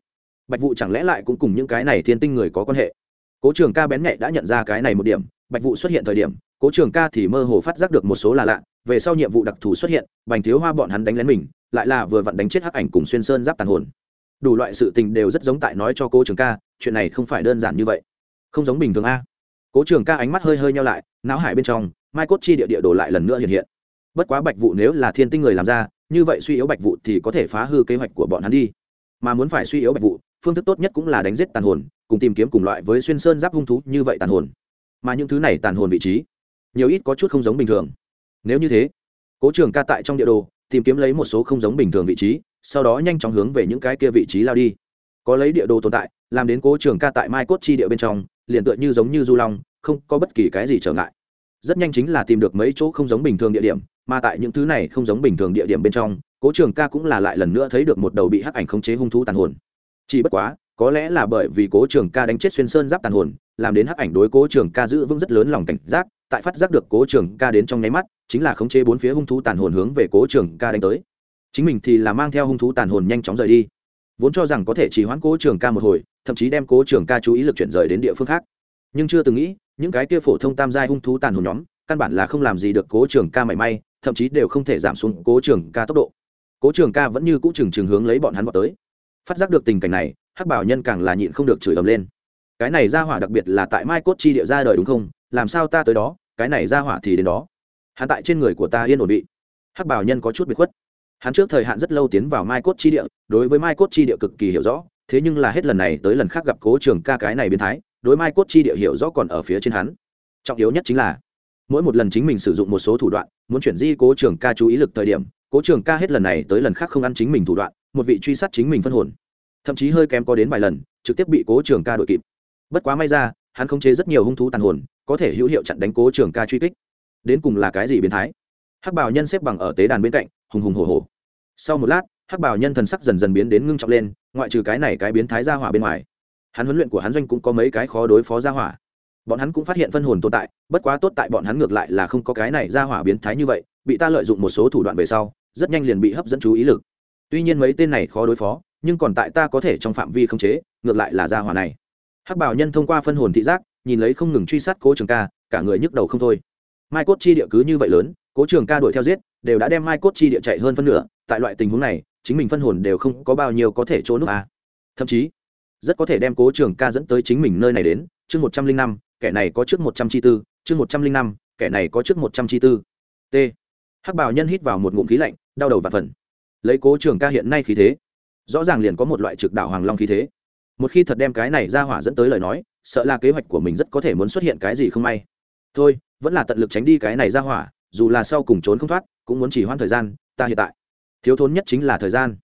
bạch vụ chẳng lẽ lại cũng cùng những cái này thiên tinh người có quan hệ? Cố trường ca bén nhạy đã nhận ra cái này một điểm, bạch vụ xuất hiện thời điểm, cố trường ca thì mơ hồ phát giác được một số là lạ, về sau nhiệm vụ đặc thù xuất hiện, bành thiếu hoa bọn hắn đánh lén mình, lại là vừa vặn đánh chết hắc ảnh cùng xuyên sơn giáp tàn hồn. Đủ loại sự tình đều rất giống tại nói cho cố trường ca, chuyện này không phải đơn giản như vậy. Không giống bình thường a cố trường ca ánh mắt hơi hơi nhau lại, não hải bên trong, mai cốt chi địa địa đồ lại lần nữa hiện hiện. Bất quá bạch vụ nếu là thiên tinh người làm ra, như vậy suy yếu bạch vụ thì có thể phá hư kế hoạch của bọn hắn đi. Mà muốn phải suy yếu bạch vụ phương thức tốt nhất cũng là đánh giết tàn hồn, cùng tìm kiếm cùng loại với xuyên sơn giáp hung thú như vậy tàn hồn. Mà những thứ này tàn hồn vị trí, nhiều ít có chút không giống bình thường. Nếu như thế, cố trường ca tại trong địa đồ, tìm kiếm lấy một số không giống bình thường vị trí, sau đó nhanh chóng hướng về những cái kia vị trí lao đi. Có lấy địa đồ tồn tại, làm đến cố trường ca tại mai cốt chi địa bên trong, liền tựa như giống như du long không có bất kỳ cái gì trở ngại. Rất nhanh chính là tìm được mấy chỗ không giống bình thường địa điểm, mà tại những thứ này không giống bình thường địa điểm bên trong, cố trường ca cũng là lại lần nữa thấy được một đầu bị hắc ảnh khống chế hung thú tàn hồn. Chỉ bất quá, có lẽ là bởi vì cố trường ca đánh chết xuyên sơn giáp tàn hồn, làm đến hắc ảnh đối cố trường ca giữ vững rất lớn lòng cảnh giác, tại phát giác được cố trường ca đến trong nháy mắt, chính là khống chế bốn phía hung thú tàn hồn hướng về cố trường ca đánh tới. Chính mình thì là mang theo hung thú tàn hồn nhanh chóng rời đi. Vốn cho rằng có thể chỉ hoãn cố trường ca một hồi, thậm chí đem cố trường ca chú ý lực chuyển rời đến địa phương khác. Nhưng chưa từng nghĩ những cái kia phổ thông tam giai hung thú tàn hồn nhóm, căn bản là không làm gì được cố trường ca mảy may, thậm chí đều không thể giảm xuống cố trường ca tốc độ. Cố trường ca vẫn như cũ trừng trừng hướng lấy bọn hắn vào tới. Phát giác được tình cảnh này, hắc bảo nhân càng là nhịn không được chửi ầm lên. Cái này ra hỏa đặc biệt là tại mai cốt chi địa ra đời đúng không? Làm sao ta tới đó? Cái này ra hỏa thì đến đó. Hắn tại trên người của ta yên ổn bị hắc bảo nhân có chút bị khuất. Hắn trước thời hạn rất lâu tiến vào mai cốt chi địa, đối với mai cốt chi địa cực kỳ hiểu rõ, thế nhưng là hết lần này tới lần khác gặp cố trường ca cái này biến thái đối mai cốt chi địa hiểu rõ còn ở phía trên hắn. Trọng yếu nhất chính là, mỗi một lần chính mình sử dụng một số thủ đoạn, muốn chuyển di cố trường ca chú ý lực thời điểm, cố trường ca hết lần này tới lần khác không ăn chính mình thủ đoạn, một vị truy sát chính mình phân hồn. Thậm chí hơi kém có đến vài lần, trực tiếp bị cố trường ca đội kịp. Bất quá may ra, hắn khống chế rất nhiều hung thú tàn hồn, có thể hữu hiệu chặn đánh cố trường ca truy kích. Đến cùng là cái gì biến thái? Hắc bảo nhân xếp bằng ở tế đàn bên cạnh, hùng hùng hồ hồ sau một lát, hắc bảo nhân thần sắc dần dần biến đến ngưng trọng lên, ngoại trừ cái này cái biến thái ra hỏa bên ngoài hắn huấn luyện của hắn doanh cũng có mấy cái khó đối phó ra hỏa. Bọn hắn cũng phát hiện phân hồn tồn tại, bất quá tốt tại bọn hắn ngược lại là không có cái này ra hỏa biến thái như vậy, bị ta lợi dụng một số thủ đoạn về sau, rất nhanh liền bị hấp dẫn chú ý lực. Tuy nhiên mấy tên này khó đối phó, nhưng còn tại ta có thể trong phạm vi không chế, ngược lại là ra hỏa này. Hắc bảo nhân thông qua phân hồn thị giác, nhìn lấy không ngừng truy sát cố trường ca, cả người nhức đầu không thôi. Mai cốt chi địa cứ như vậy lớn, cố trường ca đuổi theo giết, đều đã đem mai cốt chi địa chạy hơn phân nửa, tại loại tình huống này, chính mình phân hồn đều không có bao nhiêu có thể trốn nước à. thậm chí rất có thể đem cố trường ca dẫn tới chính mình nơi này đến, chương một trăm linh năm, kẻ này có trước một trăm chi tư, chương một trăm linh năm, kẻ này có trước một trăm chi tư. T. Hắc bảo nhân hít vào một ngụm khí lạnh, đau đầu và phần lấy cố trường ca hiện nay khí thế, rõ ràng liền có một loại trực đảo hoàng long khí thế. Một khi thật đem cái này ra hỏa dẫn tới lời nói, sợ là kế hoạch của mình rất có thể muốn xuất hiện cái gì không may. Thôi, vẫn là tận lực tránh đi cái này ra hỏa, dù là sau cùng trốn không thoát, cũng muốn chỉ hoãn thời gian, ta hiện tại. Thiếu thốn nhất chính là thời gian.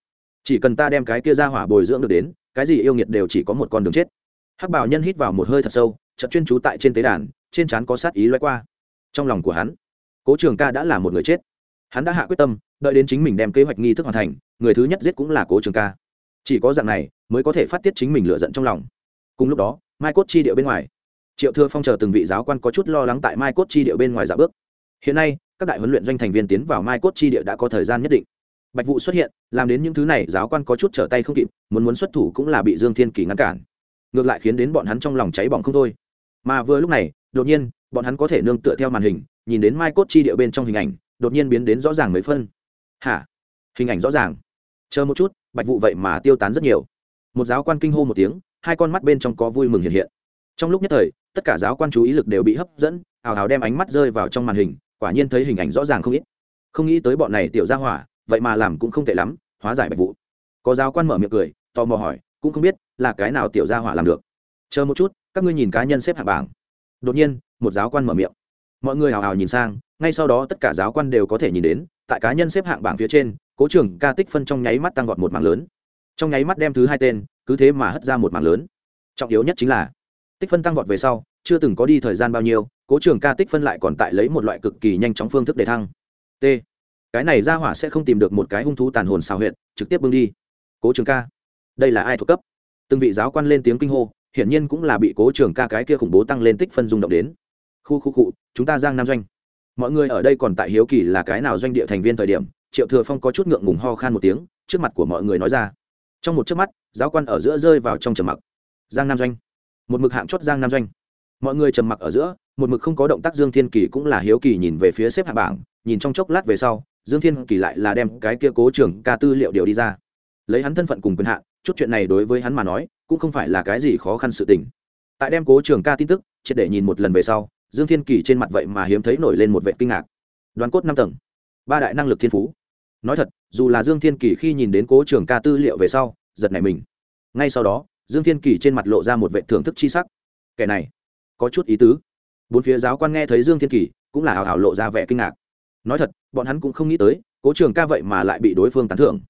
Chỉ cần ta đem cái kia ra hỏa bồi dưỡng được đến cái gì yêu nghiệt đều chỉ có một con đường chết. Hắc bảo nhân hít vào một hơi thật sâu chậm chuyên trú tại trên tế đàn, trên trán có sát ý loay qua. Trong lòng của hắn, cố trường ca đã là một người chết. Hắn đã hạ quyết tâm, đợi đến chính mình đem kế hoạch nghi thức hoàn thành, người thứ nhất giết cũng là cố trường ca. Chỉ có dạng này, mới có thể phát tiết chính mình lựa giận trong lòng. Cùng lúc đó, mai cốt chi điệu bên ngoài. Triệu thừa phong chờ từng vị giáo quan có chút lo lắng tại mai cốt chi điệu bên ngoài giả bước. Hiện nay, các đại huấn luyện doanh thành viên tiến vào mai cốt chi điệu đã có thời gian nhất định bạch vụ xuất hiện, làm đến những thứ này giáo quan có chút trở tay không kịp, muốn muốn xuất thủ cũng là bị dương thiên kỳ ngăn cản. Ngược lại khiến đến bọn hắn trong lòng cháy bỏng không thôi. Mà vừa lúc này, đột nhiên, bọn hắn có thể nương tựa theo màn hình, nhìn đến mai cốt chi địa bên trong hình ảnh, đột nhiên biến đến rõ ràng mấy phân. Hả? Hình ảnh rõ ràng. Chờ một chút, bạch vụ vậy mà tiêu tán rất nhiều. Một giáo quan kinh hô một tiếng, hai con mắt bên trong có vui mừng hiện hiện. Trong lúc nhất thời, tất cả giáo quan chú ý lực đều bị hấp dẫn ào ào đem ánh mắt rơi vào trong màn hình, quả nhiên thấy hình ảnh rõ ràng không ít. Không nghĩ tới bọn này tiểu ra hỏa vậy mà làm cũng không tệ lắm, hóa giải bạch vụ có giáo quan mở miệng cười, tò mò hỏi, cũng không biết là cái nào tiểu gia hỏa làm được. Chờ một chút, các ngươi nhìn cá nhân xếp hạng bảng. Đột nhiên, một giáo quan mở miệng. Mọi người hào hào nhìn sang, ngay sau đó tất cả giáo quan đều có thể nhìn đến, tại cá nhân xếp hạng bảng phía trên, cố trường ca tích phân trong nháy mắt tăng vọt một mảng lớn. Trong nháy mắt đem thứ hai tên, cứ thế mà hất ra một mảng lớn. Trọng yếu nhất chính là, tích phân tăng vọt về sau, chưa từng có đi thời gian bao nhiêu, cố trường ca tích phân lại còn tại lấy một loại cực kỳ nhanh chóng phương thức để thăng. T cái này ra hỏa sẽ không tìm được một cái hung thú tàn hồn xào huyện trực tiếp bưng đi. Cố trường ca, đây là ai thuộc cấp? Từng vị giáo quan lên tiếng kinh hô, hiển nhiên cũng là bị cố trường ca cái kia khủng bố tăng lên tích phân rung động đến. Khu khu cụ chúng ta giang nam doanh. Mọi người ở đây còn tại hiếu kỳ là cái nào doanh địa thành viên thời điểm, triệu thừa phong có chút ngượng ngùng ho khan một tiếng, trước mặt của mọi người nói ra. Trong một chớp mắt, giáo quan ở giữa rơi vào trong trầm mặc. Giang nam doanh. Một mực hạng chót giang nam doanh. Mọi người trầm mặc ở giữa, một mực không có động tác dương thiên kỳ cũng là hiếu kỳ nhìn về phía xếp hạ bảng, nhìn trong chốc lát về sau dương thiên kỳ lại là đem cái kia cố trưởng ca tư liệu điều đi ra. Lấy hắn thân phận cùng quyền hạn, chút chuyện này đối với hắn mà nói, cũng không phải là cái gì khó khăn sự tình. Tại đem cố trưởng ca tin tức triệt để nhìn một lần về sau, dương thiên kỳ trên mặt vậy mà hiếm thấy nổi lên một vệ kinh ngạc. Đoàn cốt năm tầng, ba đại năng lực thiên phú. Nói thật, dù là dương thiên kỳ khi nhìn đến cố trưởng ca tư liệu về sau, giật này mình. Ngay sau đó, dương thiên kỳ trên mặt lộ ra một vệ thưởng thức chi sắc. Kẻ này, có chút ý tứ. Bốn phía giáo quan nghe thấy dương thiên kỳ, cũng là hào hào lộ ra vẻ kinh ngạc nói thật, bọn hắn cũng không nghĩ tới, cố trường ca vậy mà lại bị đối phương tán thưởng.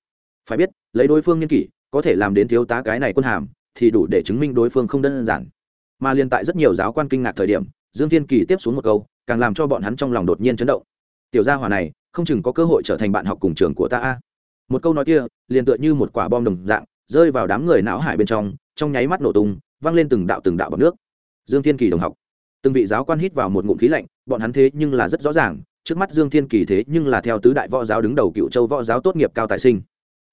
Phải biết, lấy đối phương nhân kỷ, có thể làm đến thiếu tá cái này quân hàm, thì đủ để chứng minh đối phương không đơn giản. Mà liên tại rất nhiều giáo quan kinh ngạc thời điểm, dương thiên kỳ tiếp xuống một câu, càng làm cho bọn hắn trong lòng đột nhiên chấn động. Tiểu gia hỏa này, không chừng có cơ hội trở thành bạn học cùng trường của ta a. Một câu nói kia, liền tựa như một quả bom đồng dạng, rơi vào đám người não hải bên trong trong nháy mắt nổ tung văng lên từng đạo từng đạo bọc nước. Dương thiên kỳ đồng học. Từng vị giáo quan hít vào một ngụm khí lạnh, bọn hắn thế nhưng là rất rõ ràng trước mắt dương thiên kỳ thế nhưng là theo tứ đại võ giáo đứng đầu cựu châu võ giáo tốt nghiệp cao tài sinh.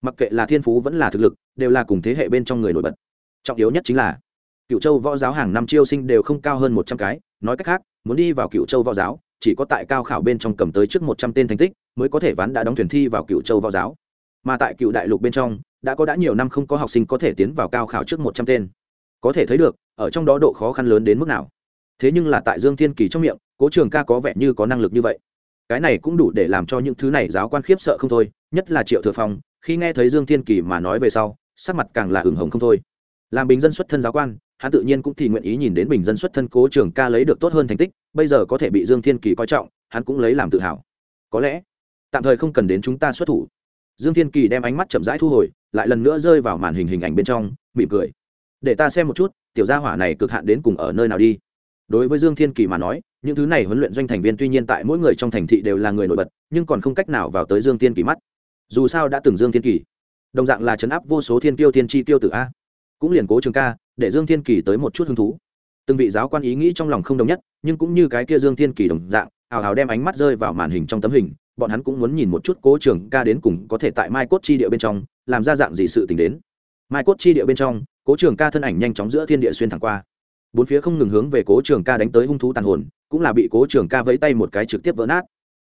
Mặc kệ là thiên phú vẫn là thực lực, đều là cùng thế hệ bên trong người nổi bật. Trọng yếu nhất chính là, cựu châu võ giáo hàng năm chiêu sinh đều không cao hơn một trăm cái, nói cách khác, muốn đi vào cựu châu võ giáo, chỉ có tại cao khảo bên trong cầm tới trước một trăm tên thành tích, mới có thể ván đã đóng thuyền thi vào cựu châu võ giáo. Mà tại cựu đại lục bên trong, đã có đã nhiều năm không có học sinh có thể tiến vào cao khảo trước một trăm tên. Có thể thấy được, ở trong đó độ khó khăn lớn đến mức nào. Thế nhưng là tại dương thiên kỳ trong miệng, cố trường ca có vẻ như có năng lực như vậy cái này cũng đủ để làm cho những thứ này giáo quan khiếp sợ không thôi, nhất là triệu thừa phong, khi nghe thấy dương thiên kỳ mà nói về sau, sắc mặt càng là hửng hồng không thôi. Làm bình dân xuất thân giáo quan, hắn tự nhiên cũng thì nguyện ý nhìn đến bình dân xuất thân cố trường ca lấy được tốt hơn thành tích, bây giờ có thể bị dương thiên kỳ coi trọng, hắn cũng lấy làm tự hào. Có lẽ, tạm thời không cần đến chúng ta xuất thủ. Dương thiên kỳ đem ánh mắt chậm rãi thu hồi, lại lần nữa rơi vào màn hình hình ảnh bên trong, mỉm cười. Để ta xem một chút, tiểu gia hỏa này cực hạn đến cùng ở nơi nào đi đối với dương thiên kỳ mà nói, những thứ này huấn luyện doanh thành viên tuy nhiên tại mỗi người trong thành thị đều là người nổi bật, nhưng còn không cách nào vào tới dương thiên kỳ mắt. Dù sao đã từng dương thiên kỳ. Đồng dạng là chấn áp vô số thiên tiêu thiên tri tiêu tử a. Cũng liền cố trường ca, để dương thiên kỳ tới một chút hứng thú. Từng vị giáo quan ý nghĩ trong lòng không đồng nhất, nhưng cũng như cái kia dương thiên kỳ đồng dạng, hào hào đem ánh mắt rơi vào màn hình trong tấm hình, bọn hắn cũng muốn nhìn một chút cố trường ca đến cùng có thể tại mai cốt chi địa bên trong, làm ra dạng gì sự t ì n h đến. Mai cốt chi địa bên trong, cố trường ca thân ảnh nhanh chóng giữa thiên địa xuyên thẳng qua bốn phía không ngừng hướng về cố trường ca đánh tới hung thú tàn hồn, cũng là bị cố trường ca vẫy tay một cái trực tiếp vỡ nát.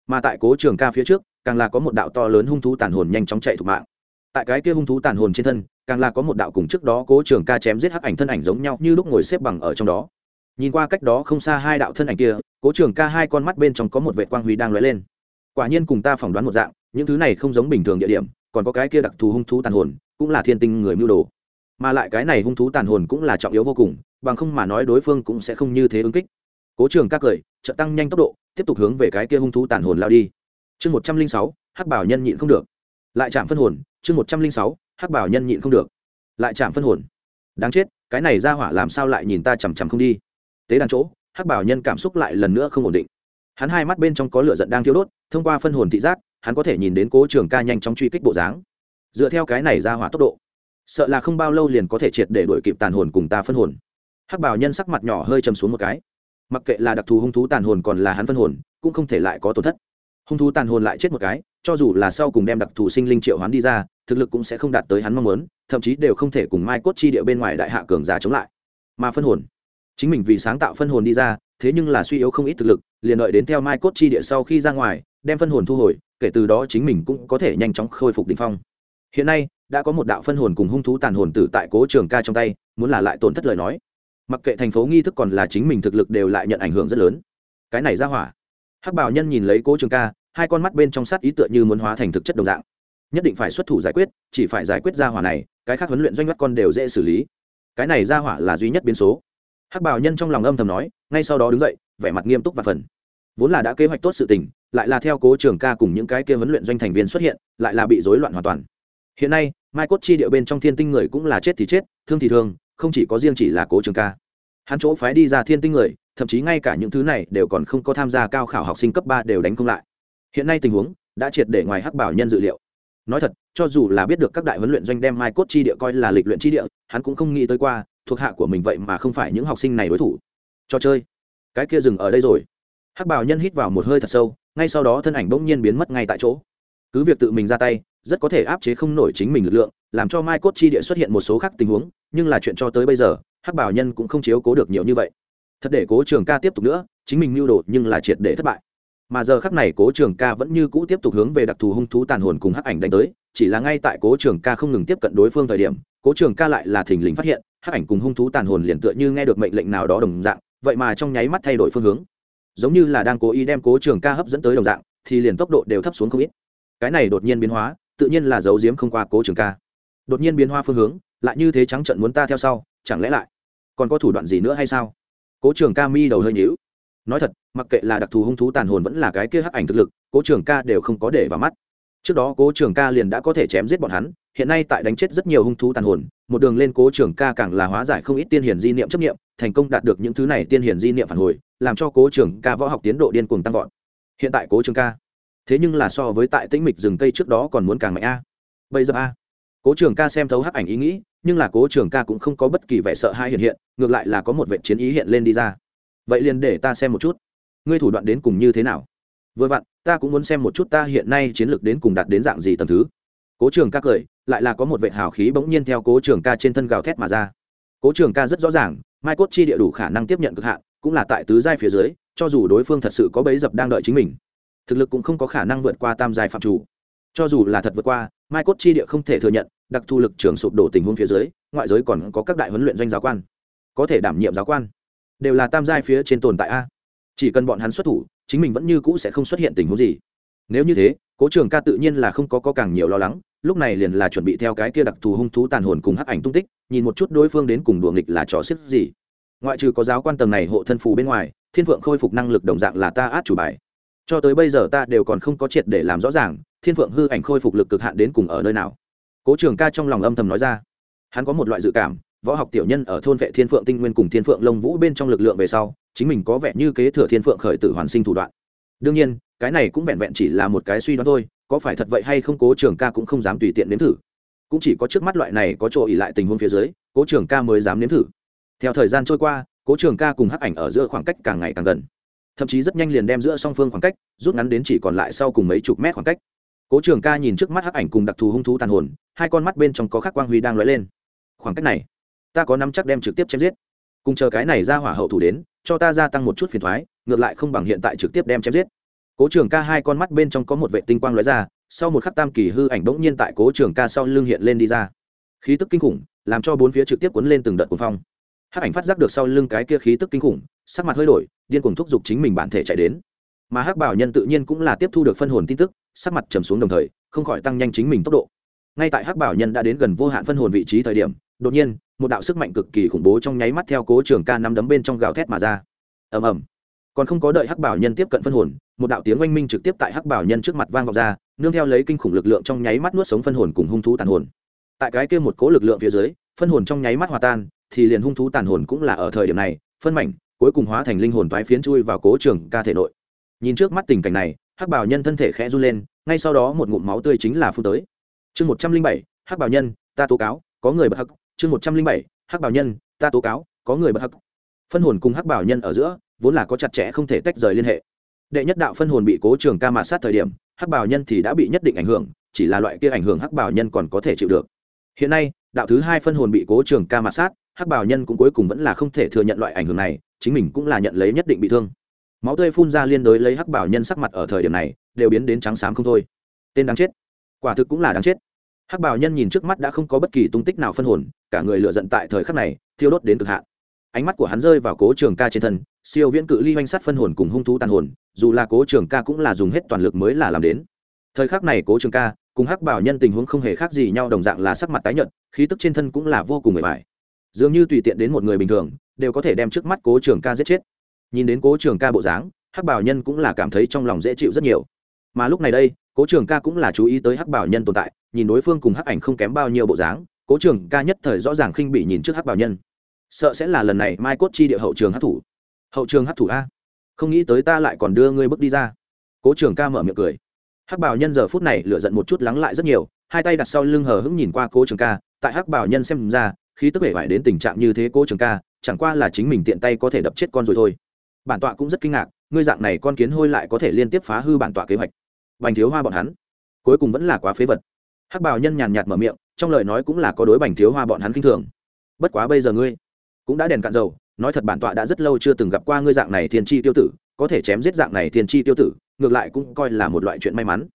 Mà tại cố trường ca phía trước, càng là có một đạo to lớn hung thú tàn hồn nhanh chóng chạy thục mạng. Tại cái kia hung thú tàn hồn trên thân, càng là có một đạo cùng trước đó cố trường ca chém giết hắc ảnh thân ảnh giống nhau như lúc ngồi xếp bằng ở trong đó. Nhìn qua cách đó không xa hai đạo thân ảnh kia, cố trường ca hai con mắt bên trong có một vệ quang huy đang lóe lên. Quả nhiên cùng ta phỏng đoán một dạng, những thứ này không giống bình thường địa điểm, còn có cái kia đặc thù hung thú tàn hồn, cũng là thiên tinh người mưu đồ. Mà lại cái này hung thú tàn hồn cũng là trọng yếu vô cùng bằng không mà nói đối phương cũng sẽ không như thế ứng kích. Cố trường ca cười, chợt tăng nhanh tốc độ, tiếp tục hướng về cái kia hung thú tàn hồn lao đi. Chương một trăm linh sáu, hắc bảo nhân nhịn không được. Lại chạm phân hồn, chương một trăm linh sáu, hắc bảo nhân nhịn không được. Lại chạm phân hồn. Đáng chết, cái này ra hỏa làm sao lại nhìn ta chằm chằm không đi? Tế đàn chỗ, hắc bảo nhân cảm xúc lại lần nữa không ổn định. Hắn hai mắt bên trong có lửa giận đang thiêu đốt, thông qua phân hồn thị giác, hắn có thể nhìn đến cố trường ca nhanh chóng truy kích bộ dáng. Dựa theo cái này ra hỏa tốc độ, sợ là không bao lâu liền có thể triệt để đuổi kịp tàn hồn cùng ta phân hồn hắc bảo nhân sắc mặt nhỏ hơi chầm xuống một cái. Mặc kệ là đặc thù hung thú tàn hồn còn là hắn phân hồn, cũng không thể lại có tổn thất. Hung thú tàn hồn lại chết một cái, cho dù là sau cùng đem đặc thù sinh linh triệu hoán đi ra, thực lực cũng sẽ không đạt tới hắn mong muốn, thậm chí đều không thể cùng mai cốt chi địa bên ngoài đại hạ cường giả chống lại. Mà phân hồn, chính mình vì sáng tạo phân hồn đi ra, thế nhưng là suy yếu không ít thực lực, liền đợi đến theo mai cốt chi địa sau khi ra ngoài, đem phân hồn thu hồi, kể từ đó chính mình cũng có thể nhanh chóng khôi phục đ ỉ n h phong. Hiện nay, đã có một đạo phân hồn cùng hung thú tàn hồn tử tại cố trường ca trong tay, muốn là lại tổn thất lời nói mặc kệ thành phố nghi thức còn là chính mình thực lực đều lại nhận ảnh hưởng rất lớn. Cái này ra hỏa. Hắc bảo nhân nhìn lấy cố trường ca, hai con mắt bên trong sắt ý tựa như muốn hóa thành thực chất đồng dạng. Nhất định phải xuất thủ giải quyết, chỉ phải giải quyết ra hỏa này, cái khác huấn luyện doanh mắt con đều dễ xử lý. Cái này ra hỏa là duy nhất biến số. Hắc bảo nhân trong lòng âm thầm nói, ngay sau đó đứng dậy, vẻ mặt nghiêm túc và phần. Vốn là đã kế hoạch tốt sự tình, lại là theo cố trường ca cùng những cái kia huấn luyện doanh thành viên xuất hiện, lại là bị rối loạn hoàn toàn. Hiện nay, mai cốt chi địa bên trong thiên tinh người cũng là chết thì chết, thương thì thương không chỉ có riêng chỉ là cố trường ca. Hắn chỗ phái đi ra thiên tinh người, thậm chí ngay cả những thứ này đều còn không có tham gia cao khảo học sinh cấp ba đều đánh công lại. Hiện nay tình huống đã triệt để ngoài hắc bảo nhân dự liệu. Nói thật, cho dù là biết được các đại huấn luyện doanh đem mai cốt chi địa coi là lịch luyện chi địa, hắn cũng không nghĩ tới qua, thuộc hạ của mình vậy mà không phải những học sinh này đối thủ. Cho chơi, cái kia dừng ở đây rồi. Hắc bảo nhân hít vào một hơi thật sâu, ngay sau đó thân ảnh bỗng nhiên biến mất ngay tại chỗ. Cứ việc tự mình ra tay, rất có thể áp chế không nổi chính mình lực lượng, làm cho mai cốt chi địa xuất hiện một số khác tình huống nhưng là chuyện cho tới bây giờ, hắc bảo nhân cũng không chiếu cố được nhiều như vậy. Thật để cố trường ca tiếp tục nữa, chính mình mưu đồ nhưng là triệt để thất bại. Mà giờ khắc này cố trường ca vẫn như cũ tiếp tục hướng về đặc thù hung thú tàn hồn cùng hắc ảnh đánh tới, chỉ là ngay tại cố trường ca không ngừng tiếp cận đối phương thời điểm, cố trường ca lại là thình lình phát hiện, hắc ảnh cùng hung thú tàn hồn liền tựa như nghe được mệnh lệnh nào đó đồng dạng, vậy mà trong nháy mắt thay đổi phương hướng. Giống như là đang cố ý đem cố trường ca hấp dẫn tới đồng dạng, thì liền tốc độ đều thấp xuống không ít. Cái này đột nhiên biến hóa, tự nhiên là giấu giếm không qua cố trường ca. Đột nhiên biến hóa phương hướng lại như thế trắng trận muốn ta theo sau, chẳng lẽ lại còn có thủ đoạn gì nữa hay sao? Cố trường ca mi đầu hơi nhíu. Nói thật, mặc kệ là đặc thù hung thú tàn hồn vẫn là cái kia hắc ảnh thực lực, cố trường ca đều không có để vào mắt. Trước đó cố trường ca liền đã có thể chém giết bọn hắn, hiện nay tại đánh chết rất nhiều hung thú tàn hồn, một đường lên cố trường ca càng là hóa giải không ít tiên hiển di niệm chấp niệm, thành công đạt được những thứ này tiên hiển di niệm phản hồi, làm cho cố trường ca võ học tiến độ điên cuồng tăng vọt. Hiện tại cố trường ca, thế nhưng là so với tại tĩnh mịch rừng cây trước đó còn muốn càng mạnh a. Bây giờ a, cố trường ca xem thấu hắc ảnh ý nghĩ nhưng là cố trường ca cũng không có bất kỳ vẻ sợ hãi hiện hiện, ngược lại là có một vệ chiến ý hiện lên đi ra. Vậy liền để ta xem một chút. Ngươi thủ đoạn đến cùng như thế nào? Vừa vặn, ta cũng muốn xem một chút ta hiện nay chiến lược đến cùng đạt đến dạng gì tầm thứ. Cố trường ca cười, lại là có một vệ hào khí bỗng nhiên theo cố trường ca trên thân gào thét mà ra. Cố trường ca rất rõ ràng, mai cốt chi địa đủ khả năng tiếp nhận cực hạn, cũng là tại tứ giai phía dưới, cho dù đối phương thật sự có bấy dập đang đợi chính mình, thực lực cũng không có khả năng vượt qua tam giai phạm chủ. Cho dù là thật vượt qua, mai cốt chi địa không thể thừa nhận đặc thu lực trường sụp đổ tình huống phía dưới ngoại giới còn có các đại huấn luyện doanh giáo quan có thể đảm nhiệm giáo quan đều là tam giai phía trên tồn tại a. Chỉ cần bọn hắn xuất thủ chính mình vẫn như cũ sẽ không xuất hiện tình huống gì. Nếu như thế cố trường ca tự nhiên là không có, có càng nhiều lo lắng lúc này liền là chuẩn bị theo cái kia đặc thù hung thú tàn hồn cùng hắc ảnh tung tích nhìn một chút đối phương đến cùng đùa nghịch là trò xếp gì. Ngoại trừ có giáo quan tầng này hộ thân phù bên ngoài thiên phượng khôi phục năng lực đồng dạng là ta át chủ bài. Cho tới bây giờ ta đều còn không có triệt để làm rõ ràng thiên phượng hư ảnh khôi phục lực cực hạn đến cùng ở nơi nào cố trường ca trong lòng âm thầm nói ra. Hắn có một loại dự cảm, võ học tiểu nhân ở thôn vệ thiên phượng tinh nguyên cùng thiên phượng lông vũ bên trong lực lượng về sau, chính mình có vẻ như kế thừa thiên phượng khởi tử hoàn sinh thủ đoạn. Đương nhiên, cái này cũng vẹn vẹn chỉ là một cái suy đoán thôi, có phải thật vậy hay không cố trường ca cũng không dám tùy tiện nếm thử. Cũng chỉ có trước mắt loại này có chỗ ỉ lại tình huống phía dưới, cố trường ca mới dám nếm thử. Theo thời gian trôi qua, cố trường ca cùng hắc ảnh ở giữa khoảng cách càng ngày càng gần. Thậm chí rất nhanh liền đem giữa song phương khoảng cách, rút ngắn đến chỉ còn lại sau cùng mấy chục mét khoảng cách cố trường ca nhìn trước mắt hắc ảnh cùng đặc thù hung thú tàn hồn, hai con mắt bên trong có khắc quang huy đang lóe lên. Khoảng cách này, ta có năm chắc đem trực tiếp chém giết. Cùng chờ cái này ra hỏa hậu thủ đến, cho ta gia tăng một chút phiền thoái, ngược lại không bằng hiện tại trực tiếp đem chém giết. Cố trường ca hai con mắt bên trong có một vệ tinh quang lóe ra, sau một khắc tam kỳ hư ảnh bỗng nhiên tại cố trường ca sau lưng hiện lên đi ra. Khí tức kinh khủng, làm cho bốn phía trực tiếp cuốn lên từng đợt cuồng phong. Hắc ảnh phát giác được sau lưng cái kia khí tức kinh khủng, sắc mặt hơi đổi, điên cuồng thúc giục chính mình bản thể chạy đến. Mà hắc bảo nhân tự nhiên cũng là tiếp thu được phân hồn tin tức sắc mặt trầm xuống đồng thời, không khỏi tăng nhanh chính mình tốc độ. Ngay tại hắc bảo nhân đã đến gần vô hạn phân hồn vị trí thời điểm, đột nhiên, một đạo sức mạnh cực kỳ khủng bố trong nháy mắt theo cố trường ca nắm đấm bên trong gào thét mà ra. Ầm ầm. Còn không có đợi hắc bảo nhân tiếp cận phân hồn, một đạo tiếng oanh minh trực tiếp tại hắc bảo nhân trước mặt vang vọng ra, nương theo lấy kinh khủng lực lượng trong nháy mắt nuốt sống phân hồn cùng hung thú tàn hồn. Tại cái kia một cố lực lượng phía dưới, phân hồn trong nháy mắt hòa tan, thì liền hung thú tàn hồn cũng là ở thời điểm này, phân mảnh, cuối cùng hóa thành linh hồn toái phiến chui vào cố trường ca thể nội. Nhìn trước mắt tình cảnh này hắc bảo nhân thân thể khẽ run lên, ngay sau đó một ngụm máu tươi chính là phun tới. Chương một trăm linh bảy, hắc bảo nhân, ta tố cáo, có người bật hắc. Chương một trăm linh bảy, hắc bảo nhân, ta tố cáo, có người bật hắc. Phân hồn cùng hắc bảo nhân ở giữa, vốn là có chặt chẽ không thể tách rời liên hệ. Đệ nhất đạo phân hồn bị cố trường ca mạt sát thời điểm, hắc bảo nhân thì đã bị nhất định ảnh hưởng, chỉ là loại kia ảnh hưởng hắc bảo nhân còn có thể chịu được. Hiện nay, đạo thứ hai phân hồn bị cố trường ca mạt sát, hắc bảo nhân cũng cuối cùng vẫn là không thể thừa nhận loại ảnh hưởng này, chính mình cũng là nhận lấy nhất định bị thương máu tươi phun ra liên đối lấy hắc bảo nhân sắc mặt ở thời điểm này, đều biến đến trắng xám không thôi. Tên đáng chết. Quả thực cũng là đáng chết. Hắc bảo nhân nhìn trước mắt đã không có bất kỳ tung tích nào phân hồn, cả người lựa giận tại thời khắc này, thiêu đốt đến cực hạn. Ánh mắt của hắn rơi vào cố trường ca trên thân, siêu viễn cự ly oanh sát phân hồn cùng hung thú tàn hồn, dù là cố trường ca cũng là dùng hết toàn lực mới là làm đến. Thời khắc này cố trường ca cùng hắc bảo nhân tình huống không hề khác gì nhau, đồng dạng là sắc mặt tái nhợt, khí tức trên thân cũng là vô cùng mệt mỏi. Dường như tùy tiện đến một người bình thường, đều có thể đem trước mắt cố trường ca giết chết nhìn đến cố trường ca bộ dáng, hắc bảo nhân cũng là cảm thấy trong lòng dễ chịu rất nhiều. Mà lúc này đây, cố trường ca cũng là chú ý tới hắc bảo nhân tồn tại, nhìn đối phương cùng hắc ảnh không kém bao nhiêu bộ dáng, cố trường ca nhất thời rõ ràng khinh bị nhìn trước hắc bảo nhân. Sợ sẽ là lần này mai cốt chi địa hậu trường hắc thủ hậu trường hắc thủ a? Không nghĩ tới ta lại còn đưa ngươi bước đi ra. Cố trường ca mở miệng cười. Hắc bảo nhân giờ phút này lựa giận một chút lắng lại rất nhiều, hai tay đặt sau lưng hờ hững nhìn qua cố trường ca, tại hắc bảo nhân xem ra khi tức vẻ vải đến tình trạng như thế cố trường ca, chẳng qua là chính mình tiện tay có thể đập chết con rồi thôi bản tọa cũng rất kinh ngạc, ngươi dạng này con kiến hôi lại có thể liên tiếp phá hư bản tọa kế hoạch. Bành thiếu hoa bọn hắn, cuối cùng vẫn là quá phế vật. Hắc bào nhân nhàn nhạt mở miệng, trong lời nói cũng là có đối bành thiếu hoa bọn hắn kinh thường. Bất quá bây giờ ngươi cũng đã đèn cạn dầu, nói thật bản tọa đã rất lâu chưa từng gặp qua ngươi dạng này thiên tri tiêu tử, có thể chém giết dạng này thiên tri tiêu tử, ngược lại cũng coi là một loại chuyện may mắn.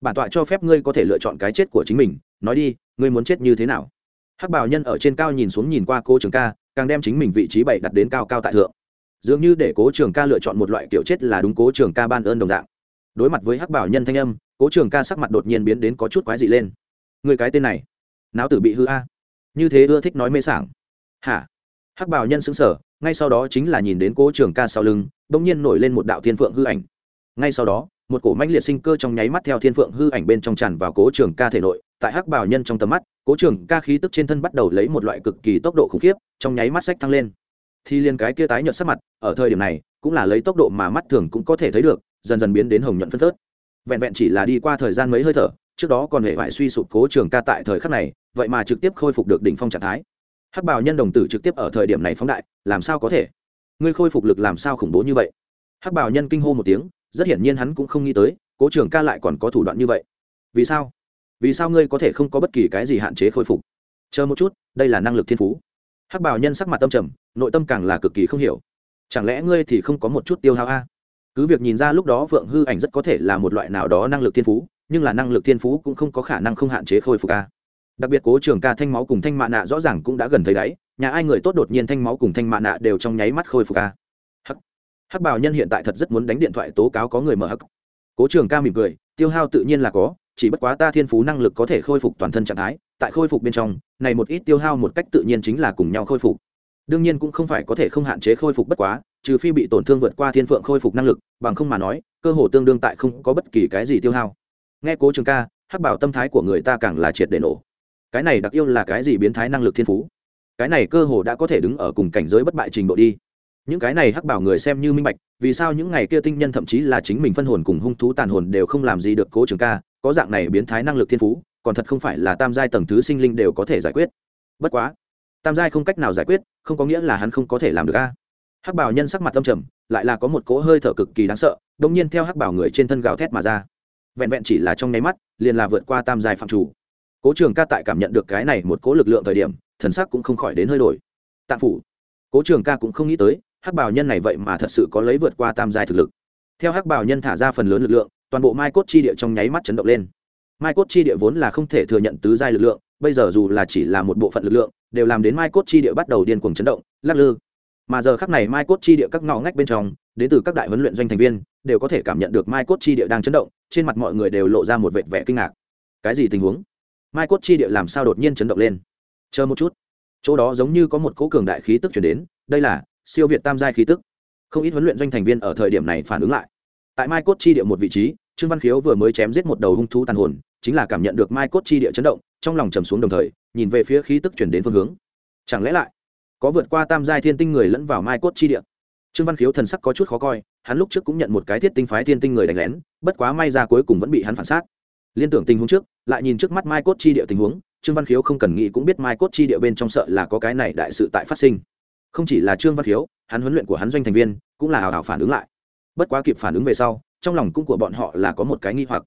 Bản tọa cho phép ngươi có thể lựa chọn cái chết của chính mình, nói đi, ngươi muốn chết như thế nào? Hắc bảo nhân ở trên cao nhìn xuống nhìn qua cô trường ca, càng đem chính mình vị trí bày đặt đến cao cao tại thượng dường như để cố trường ca lựa chọn một loại kiểu chết là đúng cố trường ca ban ơn đồng dạng. Đối mặt với hắc bảo nhân thanh âm, cố trường ca sắc mặt đột nhiên biến đến có chút quái dị lên. Người cái tên này não tử bị hư a. Như thế ưa thích nói mê sảng. Hả? Hắc bảo nhân xứng sở ngay sau đó chính là nhìn đến cố trường ca sau lưng, bỗng nhiên nổi lên một đạo thiên phượng hư ảnh. Ngay sau đó, một cổ mãnh liệt sinh cơ trong nháy mắt theo thiên phượng hư ảnh bên trong tràn vào cố trường ca thể nội, tại hắc bảo nhân trong tầm mắt, cố trường ca khí tức trên thân bắt đầu lấy một loại cực kỳ tốc độ khủng khiếp, trong nháy mắt sách thăng lên thì liền cái kia tái nhợt sắc mặt, ở thời điểm này, cũng là lấy tốc độ mà mắt thường cũng có thể thấy được, dần dần biến đến hồng nhuận phân phớt. Vẹn vẹn chỉ là đi qua thời gian mấy hơi thở, trước đó còn hệ hoại suy sụp cố trường ca tại thời khắc này, vậy mà trực tiếp khôi phục được đỉnh phong trạng thái. Hắc bào nhân đồng tử trực tiếp ở thời điểm này phóng đại, làm sao có thể? Ngươi khôi phục lực làm sao khủng bố như vậy? Hắc bào nhân kinh hô một tiếng, rất hiển nhiên hắn cũng không nghĩ tới, cố trường ca lại còn có thủ đoạn như vậy. Vì sao? Vì sao ngươi có thể không có bất kỳ cái gì hạn chế khôi phục? Chờ một chút, đây là năng lực thiên phú hắc bảo nhân sắc mặt tâm trầm, nội tâm càng là cực kỳ không hiểu. Chẳng lẽ ngươi thì không có một chút tiêu hao a? Cứ việc nhìn ra lúc đó vượng hư ảnh rất có thể là một loại nào đó năng lực thiên phú, nhưng là năng lực thiên phú cũng không có khả năng không hạn chế khôi phục a. Đặc biệt cố trường ca thanh máu cùng thanh mạ nạ rõ ràng cũng đã gần thấy đáy, nhà ai người tốt đột nhiên thanh máu cùng thanh mạ nạ đều trong nháy mắt khôi phục a. Hắc hắc bảo nhân hiện tại thật rất muốn đánh điện thoại tố cáo có người mở hắc. Cố trường ca mỉm cười, tiêu hao tự nhiên là có chỉ bất quá ta thiên phú năng lực có thể khôi phục toàn thân trạng thái, tại khôi phục bên trong, này một ít tiêu hao một cách tự nhiên chính là cùng nhau khôi phục. Đương nhiên cũng không phải có thể không hạn chế khôi phục bất quá, trừ phi bị tổn thương vượt qua thiên phượng khôi phục năng lực, bằng không mà nói, cơ hồ tương đương tại không có bất kỳ cái gì tiêu hao. Nghe cố trường ca, hắc bảo tâm thái của người ta càng là triệt để nổ. Cái này đặc yêu là cái gì biến thái năng lực thiên phú? Cái này cơ hồ đã có thể đứng ở cùng cảnh giới bất bại trình độ đi. Những cái này hắc bảo người xem như minh bạch, vì sao những ngày kia tinh nhân thậm chí là chính mình phân hồn cùng hung thú tàn hồn đều không làm gì được cố trường ca có dạng này biến thái năng lực thiên phú, còn thật không phải là tam giai tầng thứ sinh linh đều có thể giải quyết. Bất quá, tam giai không cách nào giải quyết, không có nghĩa là hắn không có thể làm được a. Hắc bảo nhân sắc mặt tâm trầm, lại là có một cỗ hơi thở cực kỳ đáng sợ đông nhiên theo hắc bảo người trên thân gào thét mà ra. Vẹn vẹn chỉ là trong nháy mắt, liền là vượt qua tam giai phạm chủ. Cố trường ca tại cảm nhận được cái này một cỗ lực lượng thời điểm, thần sắc cũng không khỏi đến hơi đổi. Tạng phủ. Cố trường ca cũng không nghĩ tới, hắc bảo nhân này vậy mà thật sự có lấy vượt qua tam giai thực lực. Theo hắc bảo nhân thả ra phần lớn lực lượng toàn bộ mai cốt chi địa trong nháy mắt chấn động lên. Mai cốt chi địa vốn là không thể thừa nhận tứ giai lực lượng, bây giờ dù là chỉ là một bộ phận lực lượng, đều làm đến mai cốt chi địa bắt đầu điên cuồng chấn động, lắc lư. Mà giờ khắc này mai cốt chi địa các ngõ ngách bên trong, đến từ các đại huấn luyện doanh thành viên, đều có thể cảm nhận được mai cốt chi địa đang chấn động, trên mặt mọi người đều lộ ra một vệt vẻ kinh ngạc. Cái gì tình huống? Mai cốt chi địa làm sao đột nhiên chấn động lên? Chờ một chút. Chỗ đó giống như có một cỗ cường đại khí tức chuyển đến, đây là siêu việt tam giai khí tức. Không ít huấn luyện doanh thành viên ở thời điểm này phản ứng lại tại mai cốt chi địa một vị trí, trương văn khiếu vừa mới chém giết một đầu hung thú tàn hồn, chính là cảm nhận được mai cốt chi địa chấn động, trong lòng trầm xuống đồng thời, nhìn về phía khí tức chuyển đến phương hướng. Chẳng lẽ lại, có vượt qua tam giai thiên tinh người lẫn vào mai cốt chi địa? Trương văn khiếu thần sắc có chút khó coi, hắn lúc trước cũng nhận một cái thiết tinh phái thiên tinh người đánh lén, bất quá may ra cuối cùng vẫn bị hắn phản xác liên tưởng tình huống trước, lại nhìn trước mắt mai cốt chi địa tình huống, trương văn khiếu không cần nghĩ cũng biết mai cốt chi địa bên trong sợ là có cái này đại sự tại phát sinh. Không chỉ là trương văn khiếu, hắn huấn luyện của hắn doanh thành viên cũng là hào hào phản ứng lại bất quá kịp phản ứng về sau, trong lòng cũng của bọn họ là có một cái nghi hoặc.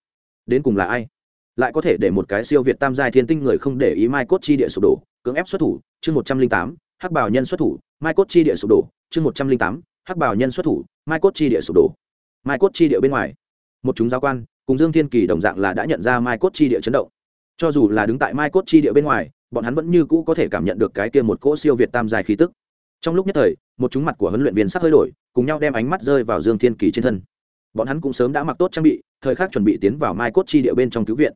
Đến cùng là ai? Lại có thể để một cái siêu việt tam giai thiên tinh người không để ý mai cốt chi địa sụp đổ, cưỡng ép xuất thủ, chương một trăm linh tám, hắc bảo nhân xuất thủ, mai cốt chi địa sụp đổ, chương một trăm linh tám, hắc bảo nhân xuất thủ, mai cốt chi địa sụp đổ. Mai cốt chi địa bên ngoài, một chúng giáo quan, cùng dương thiên kỳ đồng dạng là đã nhận ra mai cốt chi địa chấn động. Cho dù là đứng tại mai cốt chi địa bên ngoài, bọn hắn vẫn như cũ có thể cảm nhận được cái kia một cỗ siêu việt tam dài khí tức trong lúc nhất thời, một chúng mặt của huấn luyện viên sắc hơi đổi, cùng nhau đem ánh mắt rơi vào dương thiên kỳ trên thân. Bọn hắn cũng sớm đã mặc tốt trang bị, thời khắc chuẩn bị tiến vào mai cốt chi địa bên trong cứu viện.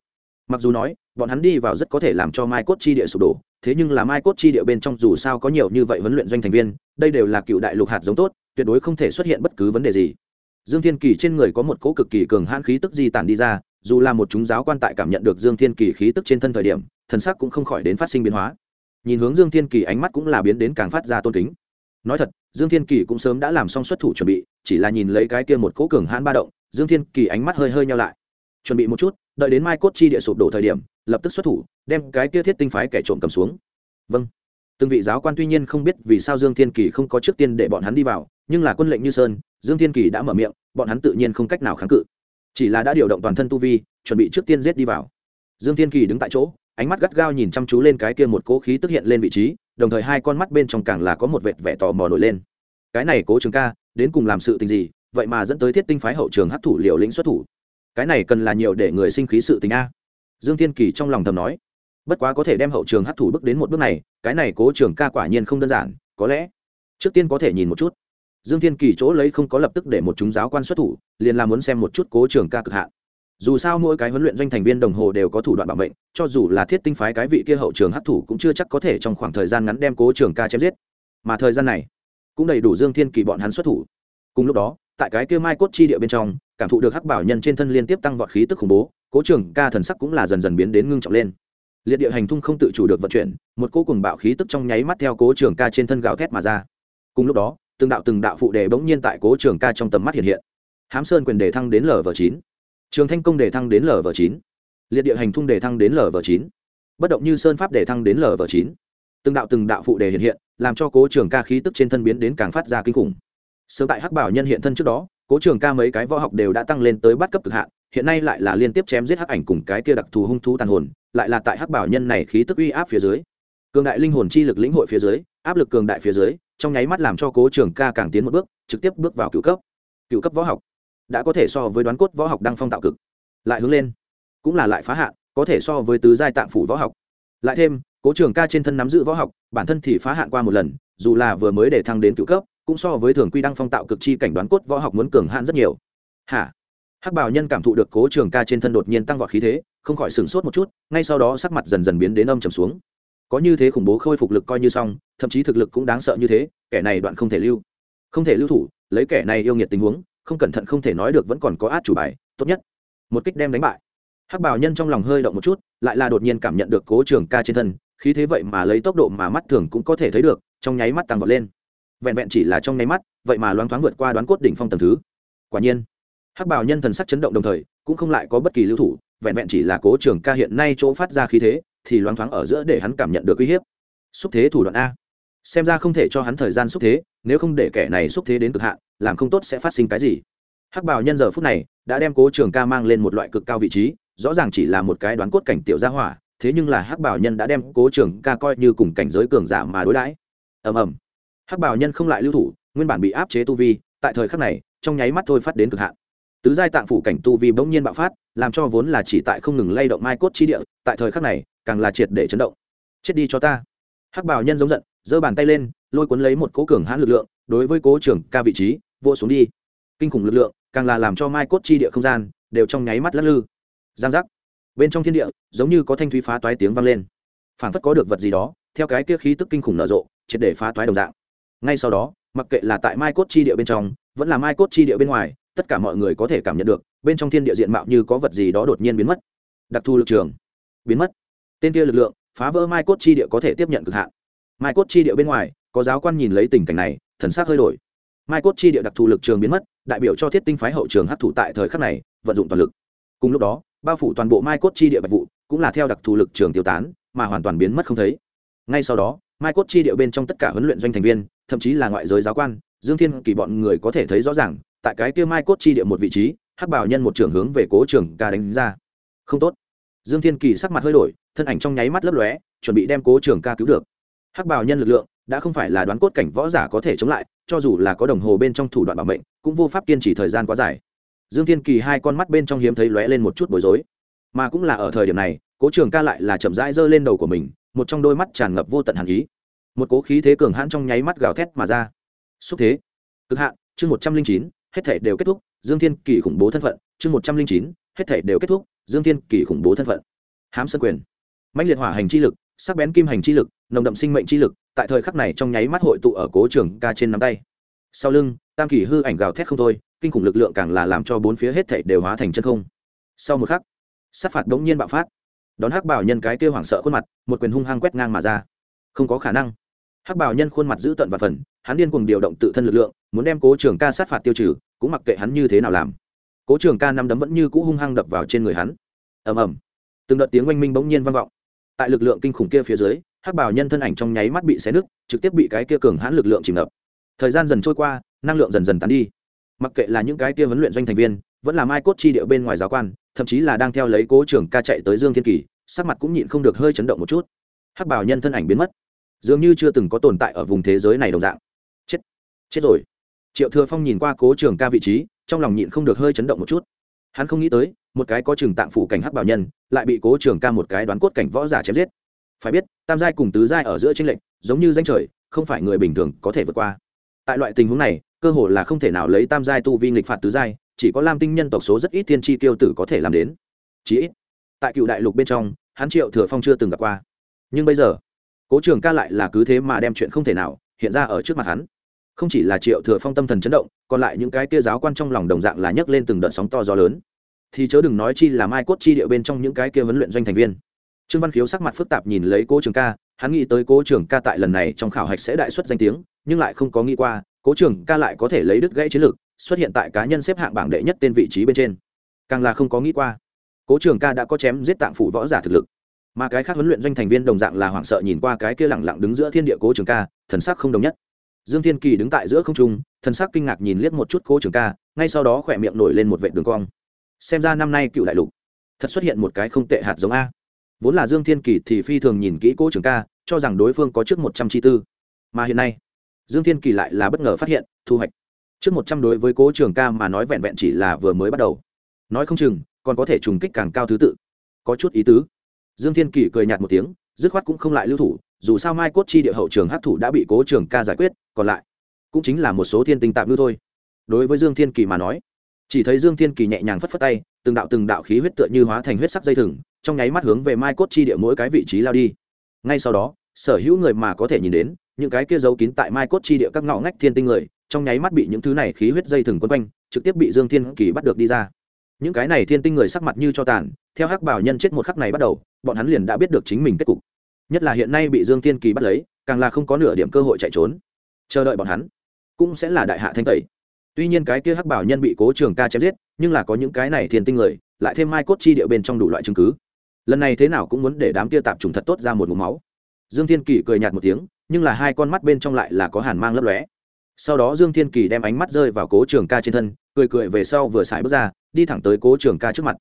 Mặc dù nói, bọn hắn đi vào rất có thể làm cho mai cốt chi địa sụp đổ, thế nhưng là mai cốt chi địa bên trong dù sao có nhiều như vậy huấn luyện doanh thành viên, đây đều là cựu đại lục hạt giống tốt, tuyệt đối không thể xuất hiện bất cứ vấn đề gì. Dương thiên kỳ trên người có một cỗ cực kỳ cường hãn khí tức di tản đi ra, dù là một chúng giáo quan tại cảm nhận được dương thiên kỳ khí tức trên thân thời điểm, thần sắc cũng không khỏi đến phát sinh biến hóa nhìn hướng dương thiên kỳ ánh mắt cũng là biến đến càng phát ra tôn kính. Nói thật, dương thiên kỳ cũng sớm đã làm xong xuất thủ chuẩn bị, chỉ là nhìn lấy cái kia một cỗ cường hãn ba động, dương thiên kỳ ánh mắt hơi hơi nhau lại. Chuẩn bị một chút, đợi đến mai cốt chi địa sụp đổ thời điểm, lập tức xuất thủ, đem cái kia thiết tinh phái kẻ trộm cầm xuống. Vâng. Từng vị giáo quan tuy nhiên không biết vì sao dương thiên kỳ không có trước tiên để bọn hắn đi vào, nhưng là quân lệnh như sơn, dương thiên kỳ đã mở miệng, bọn hắn tự nhiên không cách nào kháng cự. Chỉ là đã điều động toàn thân tu vi, chuẩn bị trước tiên giết đi vào. Dương thiên kỳ đứng tại chỗ ánh mắt gắt gao nhìn chăm chú lên cái kia một cỗ khí tức hiện lên vị trí, đồng thời hai con mắt bên trong càng là có một vệt vẻ tò mò nổi lên. Cái này cố trường ca, đến cùng làm sự tình gì, vậy mà dẫn tới thiết tinh phái hậu trường hấp thủ liều lĩnh xuất thủ. Cái này cần là nhiều để người sinh khí sự tình a. Dương thiên kỳ trong lòng thầm nói. Bất quá có thể đem hậu trường hấp thủ bước đến một bước này, cái này cố trường ca quả nhiên không đơn giản, có lẽ trước tiên có thể nhìn một chút. Dương thiên kỳ chỗ lấy không có lập tức để một chúng giáo quan xuất thủ, liền là muốn xem một chút cố trường ca cực hạn dù sao mỗi cái huấn luyện doanh thành viên đồng hồ đều có thủ đoạn bảo mệnh, cho dù là thiết tinh phái cái vị kia hậu trường hấp thủ cũng chưa chắc có thể trong khoảng thời gian ngắn đem cố trường ca chém giết. Mà thời gian này, cũng đầy đủ dương thiên kỳ bọn hắn xuất thủ. Cùng lúc đó, tại cái kia mai cốt chi địa bên trong, cảm thụ được hắc bảo nhân trên thân liên tiếp tăng vọt khí tức khủng bố, cố trường ca thần sắc cũng là dần dần biến đến ngưng trọng lên. Liệt địa hành thung không tự chủ được vận chuyển, một cỗ cùng bạo khí tức trong nháy mắt theo cố trường ca trên thân gào thét mà ra. Cùng lúc đó, từng đạo từng đạo phụ đề bỗng nhiên tại cố trường ca trong tầm mắt hiện hiện. Hám sơn quyền đề thăng đến lv chín trường thanh công đề thăng đến lv chín. Liệt địa hành thung đề thăng đến lv chín. Bất động như sơn pháp đề thăng đến lv chín. Từng đạo từng đạo phụ đề hiện hiện, làm cho cố trường ca khí tức trên thân biến đến càng phát ra kinh khủng. Sớm tại hắc bảo nhân hiện thân trước đó, cố trường ca mấy cái võ học đều đã tăng lên tới bắt cấp cực hạn, hiện nay lại là liên tiếp chém giết hắc ảnh cùng cái kia đặc thù hung thú tàn hồn, lại là tại hắc bảo nhân này khí tức uy áp phía dưới. Cường đại linh hồn chi lực lĩnh hội phía dưới, áp lực cường đại phía dưới, trong nháy mắt làm cho cố trường ca càng tiến một bước, trực tiếp bước vào cựu cấp. Cựu cấp võ học đã có thể so với đoán cốt võ học đăng phong tạo cực. Lại hướng lên, cũng là lại phá hạn, có thể so với tứ giai tạng phủ võ học. Lại thêm, cố trường ca trên thân nắm giữ võ học, bản thân thì phá hạn qua một lần, dù là vừa mới để thăng đến cựu cấp, cũng so với thường quy đăng phong tạo cực chi cảnh đoán cốt võ học muốn cường hạn rất nhiều. Hả? Hắc bảo nhân cảm thụ được cố trường ca trên thân đột nhiên tăng vọt khí thế, không khỏi sửng sốt một chút, ngay sau đó sắc mặt dần dần biến đến âm trầm xuống. Có như thế khủng bố khôi phục lực coi như xong, thậm chí thực lực cũng đáng sợ như thế, kẻ này đoạn không thể lưu. Không thể lưu thủ, lấy kẻ này yêu nghiệt tình huống không cẩn thận không thể nói được vẫn còn có át chủ bài, tốt nhất. Một kích đem đánh bại. Hắc bảo nhân trong lòng hơi động một chút, lại là đột nhiên cảm nhận được cố trường ca trên thân, khí thế vậy mà lấy tốc độ mà mắt thường cũng có thể thấy được, trong nháy mắt tăng vọt lên. Vẹn vẹn chỉ là trong nháy mắt, vậy mà loáng thoáng vượt qua đoán cốt đỉnh phong tầng thứ. Quả nhiên, hắc bảo nhân thần sắc chấn động đồng thời, cũng không lại có bất kỳ lưu thủ, vẹn vẹn chỉ là cố trường ca hiện nay chỗ phát ra khí thế, thì loáng thoáng ở giữa để hắn cảm nhận được uy hiếp. Xúc thế thủ đoạn a. Xem ra không thể cho hắn thời gian xúc thế, nếu không để kẻ này xúc thế đến cực hạn làm không tốt sẽ phát sinh cái gì. Hắc bảo nhân giờ phút này đã đem cố trường ca mang lên một loại cực cao vị trí, rõ ràng chỉ là một cái đoán cốt cảnh tiểu gia hỏa, thế nhưng là hắc bảo nhân đã đem cố trường ca coi như cùng cảnh giới cường giả mà đối đãi. Ầm ầm. Hắc bảo nhân không lại lưu thủ, nguyên bản bị áp chế tu vi, tại thời khắc này, trong nháy mắt thôi phát đến cực hạn. Tứ giai tạng phủ cảnh tu vi bỗng nhiên bạo phát, làm cho vốn là chỉ tại không ngừng lay động mai cốt chi địa, tại thời khắc này, càng là triệt để chấn động. Chết đi cho ta. Hắc bảo nhân giống giận, giơ bàn tay lên, lôi cuốn lấy một cố cường hãn lực lượng, đối với cố Trường ca vị trí vô xuống đi. Kinh khủng lực lượng, càng là làm cho mai cốt chi địa không gian đều trong nháy mắt lắc lư. Giang giác. Bên trong thiên địa, giống như có thanh thúy phá toái tiếng vang lên. Phảng phất có được vật gì đó, theo cái kia khí tức kinh khủng nở rộ, triệt để phá toái đồng dạng. Ngay sau đó, mặc kệ là tại mai cốt chi địa bên trong, vẫn là mai cốt chi địa bên ngoài, tất cả mọi người có thể cảm nhận được, bên trong thiên địa diện mạo như có vật gì đó đột nhiên biến mất. Đặc thù lực trường. Biến mất. Tên kia lực lượng, phá vỡ mai cốt chi địa có thể tiếp nhận cực hạn. Mai cốt chi địa bên ngoài, có giáo quan nhìn lấy tình cảnh này, thần s ắ c hơi đổi mai cốt chi địa đặc thù lực trường biến mất, đại biểu cho thiết tinh phái hậu trường hấp thụ tại thời khắc này, vận dụng toàn lực. Cùng lúc đó, bao phủ toàn bộ mai cốt chi địa bạch vụ, cũng là theo đặc thù lực trường tiêu tán, mà hoàn toàn biến mất không thấy. Ngay sau đó, mai cốt chi địa bên trong tất cả huấn luyện doanh thành viên, thậm chí là ngoại giới giáo quan, dương thiên kỳ bọn người có thể thấy rõ ràng, tại cái kia mai cốt chi địa một vị trí, hắc bảo nhân một trường hướng về cố trường ca đánh ra. Không tốt. Dương thiên kỳ sắc mặt hơi đổi, thân ảnh trong nháy mắt lấp lóe, chuẩn bị đem cố trường ca cứu được. Hắc bảo nhân lực lượng, đã không phải là đoán cốt cảnh võ giả có thể chống lại cho dù là có đồng hồ bên trong thủ đoạn bảo mệnh, cũng vô pháp kiên trì thời gian quá dài. Dương thiên kỳ hai con mắt bên trong hiếm thấy lóe lên một chút bối rối. Mà cũng là ở thời điểm này, cố trường ca lại là chậm rãi giơ lên đầu của mình, một trong đôi mắt tràn ngập vô tận hàn ý. Một cố khí thế cường hãn trong nháy mắt gào thét mà ra. Xúc thế. Cực hạn, chương một trăm linh chín, hết thể đều kết thúc, dương thiên kỳ khủng bố thân phận, chương một trăm linh chín, hết thể đều kết thúc, dương thiên kỳ khủng bố thân phận. Hám sân quyền. Mạnh liệt hỏa hành chi lực sắc bén kim hành chi lực, nồng đậm sinh mệnh chi lực, tại thời khắc này trong nháy mắt hội tụ ở cố trường ca trên nắm tay. Sau lưng, tam kỳ hư ảnh gào thét không thôi, kinh khủng lực lượng càng là làm cho bốn phía hết thảy đều hóa thành chân không. Sau một khắc, sát phạt đống nhiên bạo phát. Đón hắc bảo nhân cái kêu hoảng sợ khuôn mặt, một quyền hung hăng quét ngang mà ra. Không có khả năng. Hắc bảo nhân khuôn mặt giữ tận và phần, hắn điên cuồng điều động tự thân lực lượng, muốn đem cố trường ca sát phạt tiêu trừ, cũng mặc kệ hắn như thế nào làm. Cố trường ca năm đấm vẫn như cũ hung hăng đập vào trên người hắn. Ầm ầm. Từng đợt tiếng oanh minh bỗng nhiên vang vọng tại lực lượng kinh khủng kia phía dưới, hắc bảo nhân thân ảnh trong nháy mắt bị xé nứt, trực tiếp bị cái kia cường hãn lực lượng chìm ngập. Thời gian dần trôi qua, năng lượng dần dần tán đi. Mặc kệ là những cái kia huấn luyện doanh thành viên, vẫn là mai cốt chi địa bên ngoài giáo quan, thậm chí là đang theo lấy cố trưởng ca chạy tới dương thiên kỳ, sắc mặt cũng nhịn không được hơi chấn động một chút. Hắc bảo nhân thân ảnh biến mất. Dường như chưa từng có tồn tại ở vùng thế giới này đồng dạng. Chết. Chết rồi. Triệu thừa phong nhìn qua cố trường ca vị trí, trong lòng nhịn không được hơi chấn động một chút hắn không nghĩ tới, một cái có trường tạng phủ cảnh hắc bảo nhân, lại bị cố trường ca một cái đoán cốt cảnh võ giả chém giết. Phải biết, tam giai cùng tứ giai ở giữa tranh lệch, giống như danh trời, không phải người bình thường có thể vượt qua. Tại loại tình huống này, cơ hội là không thể nào lấy tam giai tu vi nghịch phạt tứ giai, chỉ có lam tinh nhân tộc số rất ít thiên tri tiêu tử có thể làm đến. Chí ít, tại cựu đại lục bên trong, hắn triệu thừa phong chưa từng gặp qua. Nhưng bây giờ, cố trường ca lại là cứ thế mà đem chuyện không thể nào hiện ra ở trước mặt hắn không chỉ là triệu thừa phong tâm thần chấn động, còn lại những cái kia giáo quan trong lòng đồng dạng là nhấc lên từng đợt sóng to gió lớn. Thì chớ đừng nói chi là mai cốt chi điệu bên trong những cái kia vấn luyện doanh thành viên. Trương văn khiếu sắc mặt phức tạp nhìn lấy cố trường ca, hắn nghĩ tới cố trường ca tại lần này trong khảo hạch sẽ đại xuất danh tiếng, nhưng lại không có nghĩ qua, cố trường ca lại có thể lấy đứt gãy chiến lược, xuất hiện tại cá nhân xếp hạng bảng đệ nhất tên vị trí bên trên. Càng là không có nghĩ qua, cố trường ca đã có chém giết tạng phủ võ giả thực lực. Mà cái khác huấn luyện doanh thành viên đồng dạng là hoảng sợ nhìn qua cái kia lẳng lặng đứng giữa thiên địa cố trường ca, thần sắc không đồng nhất dương thiên kỳ đứng tại giữa không trung, thần sắc kinh ngạc nhìn liếc một chút cố trường ca, ngay sau đó khỏe miệng nổi lên một vệ đường cong. Xem ra năm nay cựu đại lục, thật xuất hiện một cái không tệ hạt giống a. Vốn là dương thiên kỳ thì phi thường nhìn kỹ cố trường ca, cho rằng đối phương có trước một trăm chi tư. Mà hiện nay, dương thiên kỳ lại là bất ngờ phát hiện, thu hoạch. Trước một trăm đối với cố trường ca mà nói vẹn vẹn chỉ là vừa mới bắt đầu. Nói không chừng, còn có thể trùng kích càng cao thứ tự. Có chút ý tứ. Dương thiên kỳ cười nhạt một tiếng, dứt khoát cũng không lại lưu thủ dù sao mai cốt chi địa hậu trường hát thủ đã bị cố trường ca giải quyết, còn lại cũng chính là một số thiên tinh tạm ngư thôi. Đối với dương thiên kỳ mà nói, chỉ thấy dương thiên kỳ nhẹ nhàng phất phất tay, từng đạo từng đạo khí huyết tựa như hóa thành huyết sắc dây thừng, trong nháy mắt hướng về mai cốt chi địa mỗi cái vị trí lao đi. Ngay sau đó, sở hữu người mà có thể nhìn đến, những cái kia giấu kín tại mai cốt chi địa các ngõ ngách thiên tinh người, trong nháy mắt bị những thứ này khí huyết dây thừng quấn quanh, trực tiếp bị dương thiên kỳ bắt được đi ra. Những cái này thiên tinh người sắc mặt như cho tàn, theo hắc bảo nhân chết một khắc này bắt đầu, bọn hắn liền đã biết được chính mình kết cục nhất là hiện nay bị dương thiên kỳ bắt lấy, càng là không có nửa điểm cơ hội chạy trốn. Chờ đợi bọn hắn, cũng sẽ là đại hạ thanh tẩy. Tuy nhiên cái kia hắc bảo nhân bị cố trường ca chém giết, nhưng là có những cái này thiên tinh người, lại thêm mai cốt chi địa bên trong đủ loại chứng cứ. Lần này thế nào cũng muốn để đám kia tạp trùng thật tốt ra một mũ máu. Dương thiên kỳ cười nhạt một tiếng, nhưng là hai con mắt bên trong lại là có hàn mang lấp lóe. Sau đó dương thiên kỳ đem ánh mắt rơi vào cố trường ca trên thân, cười cười về sau vừa xài bước ra, đi thẳng tới cố trường ca trước mặt.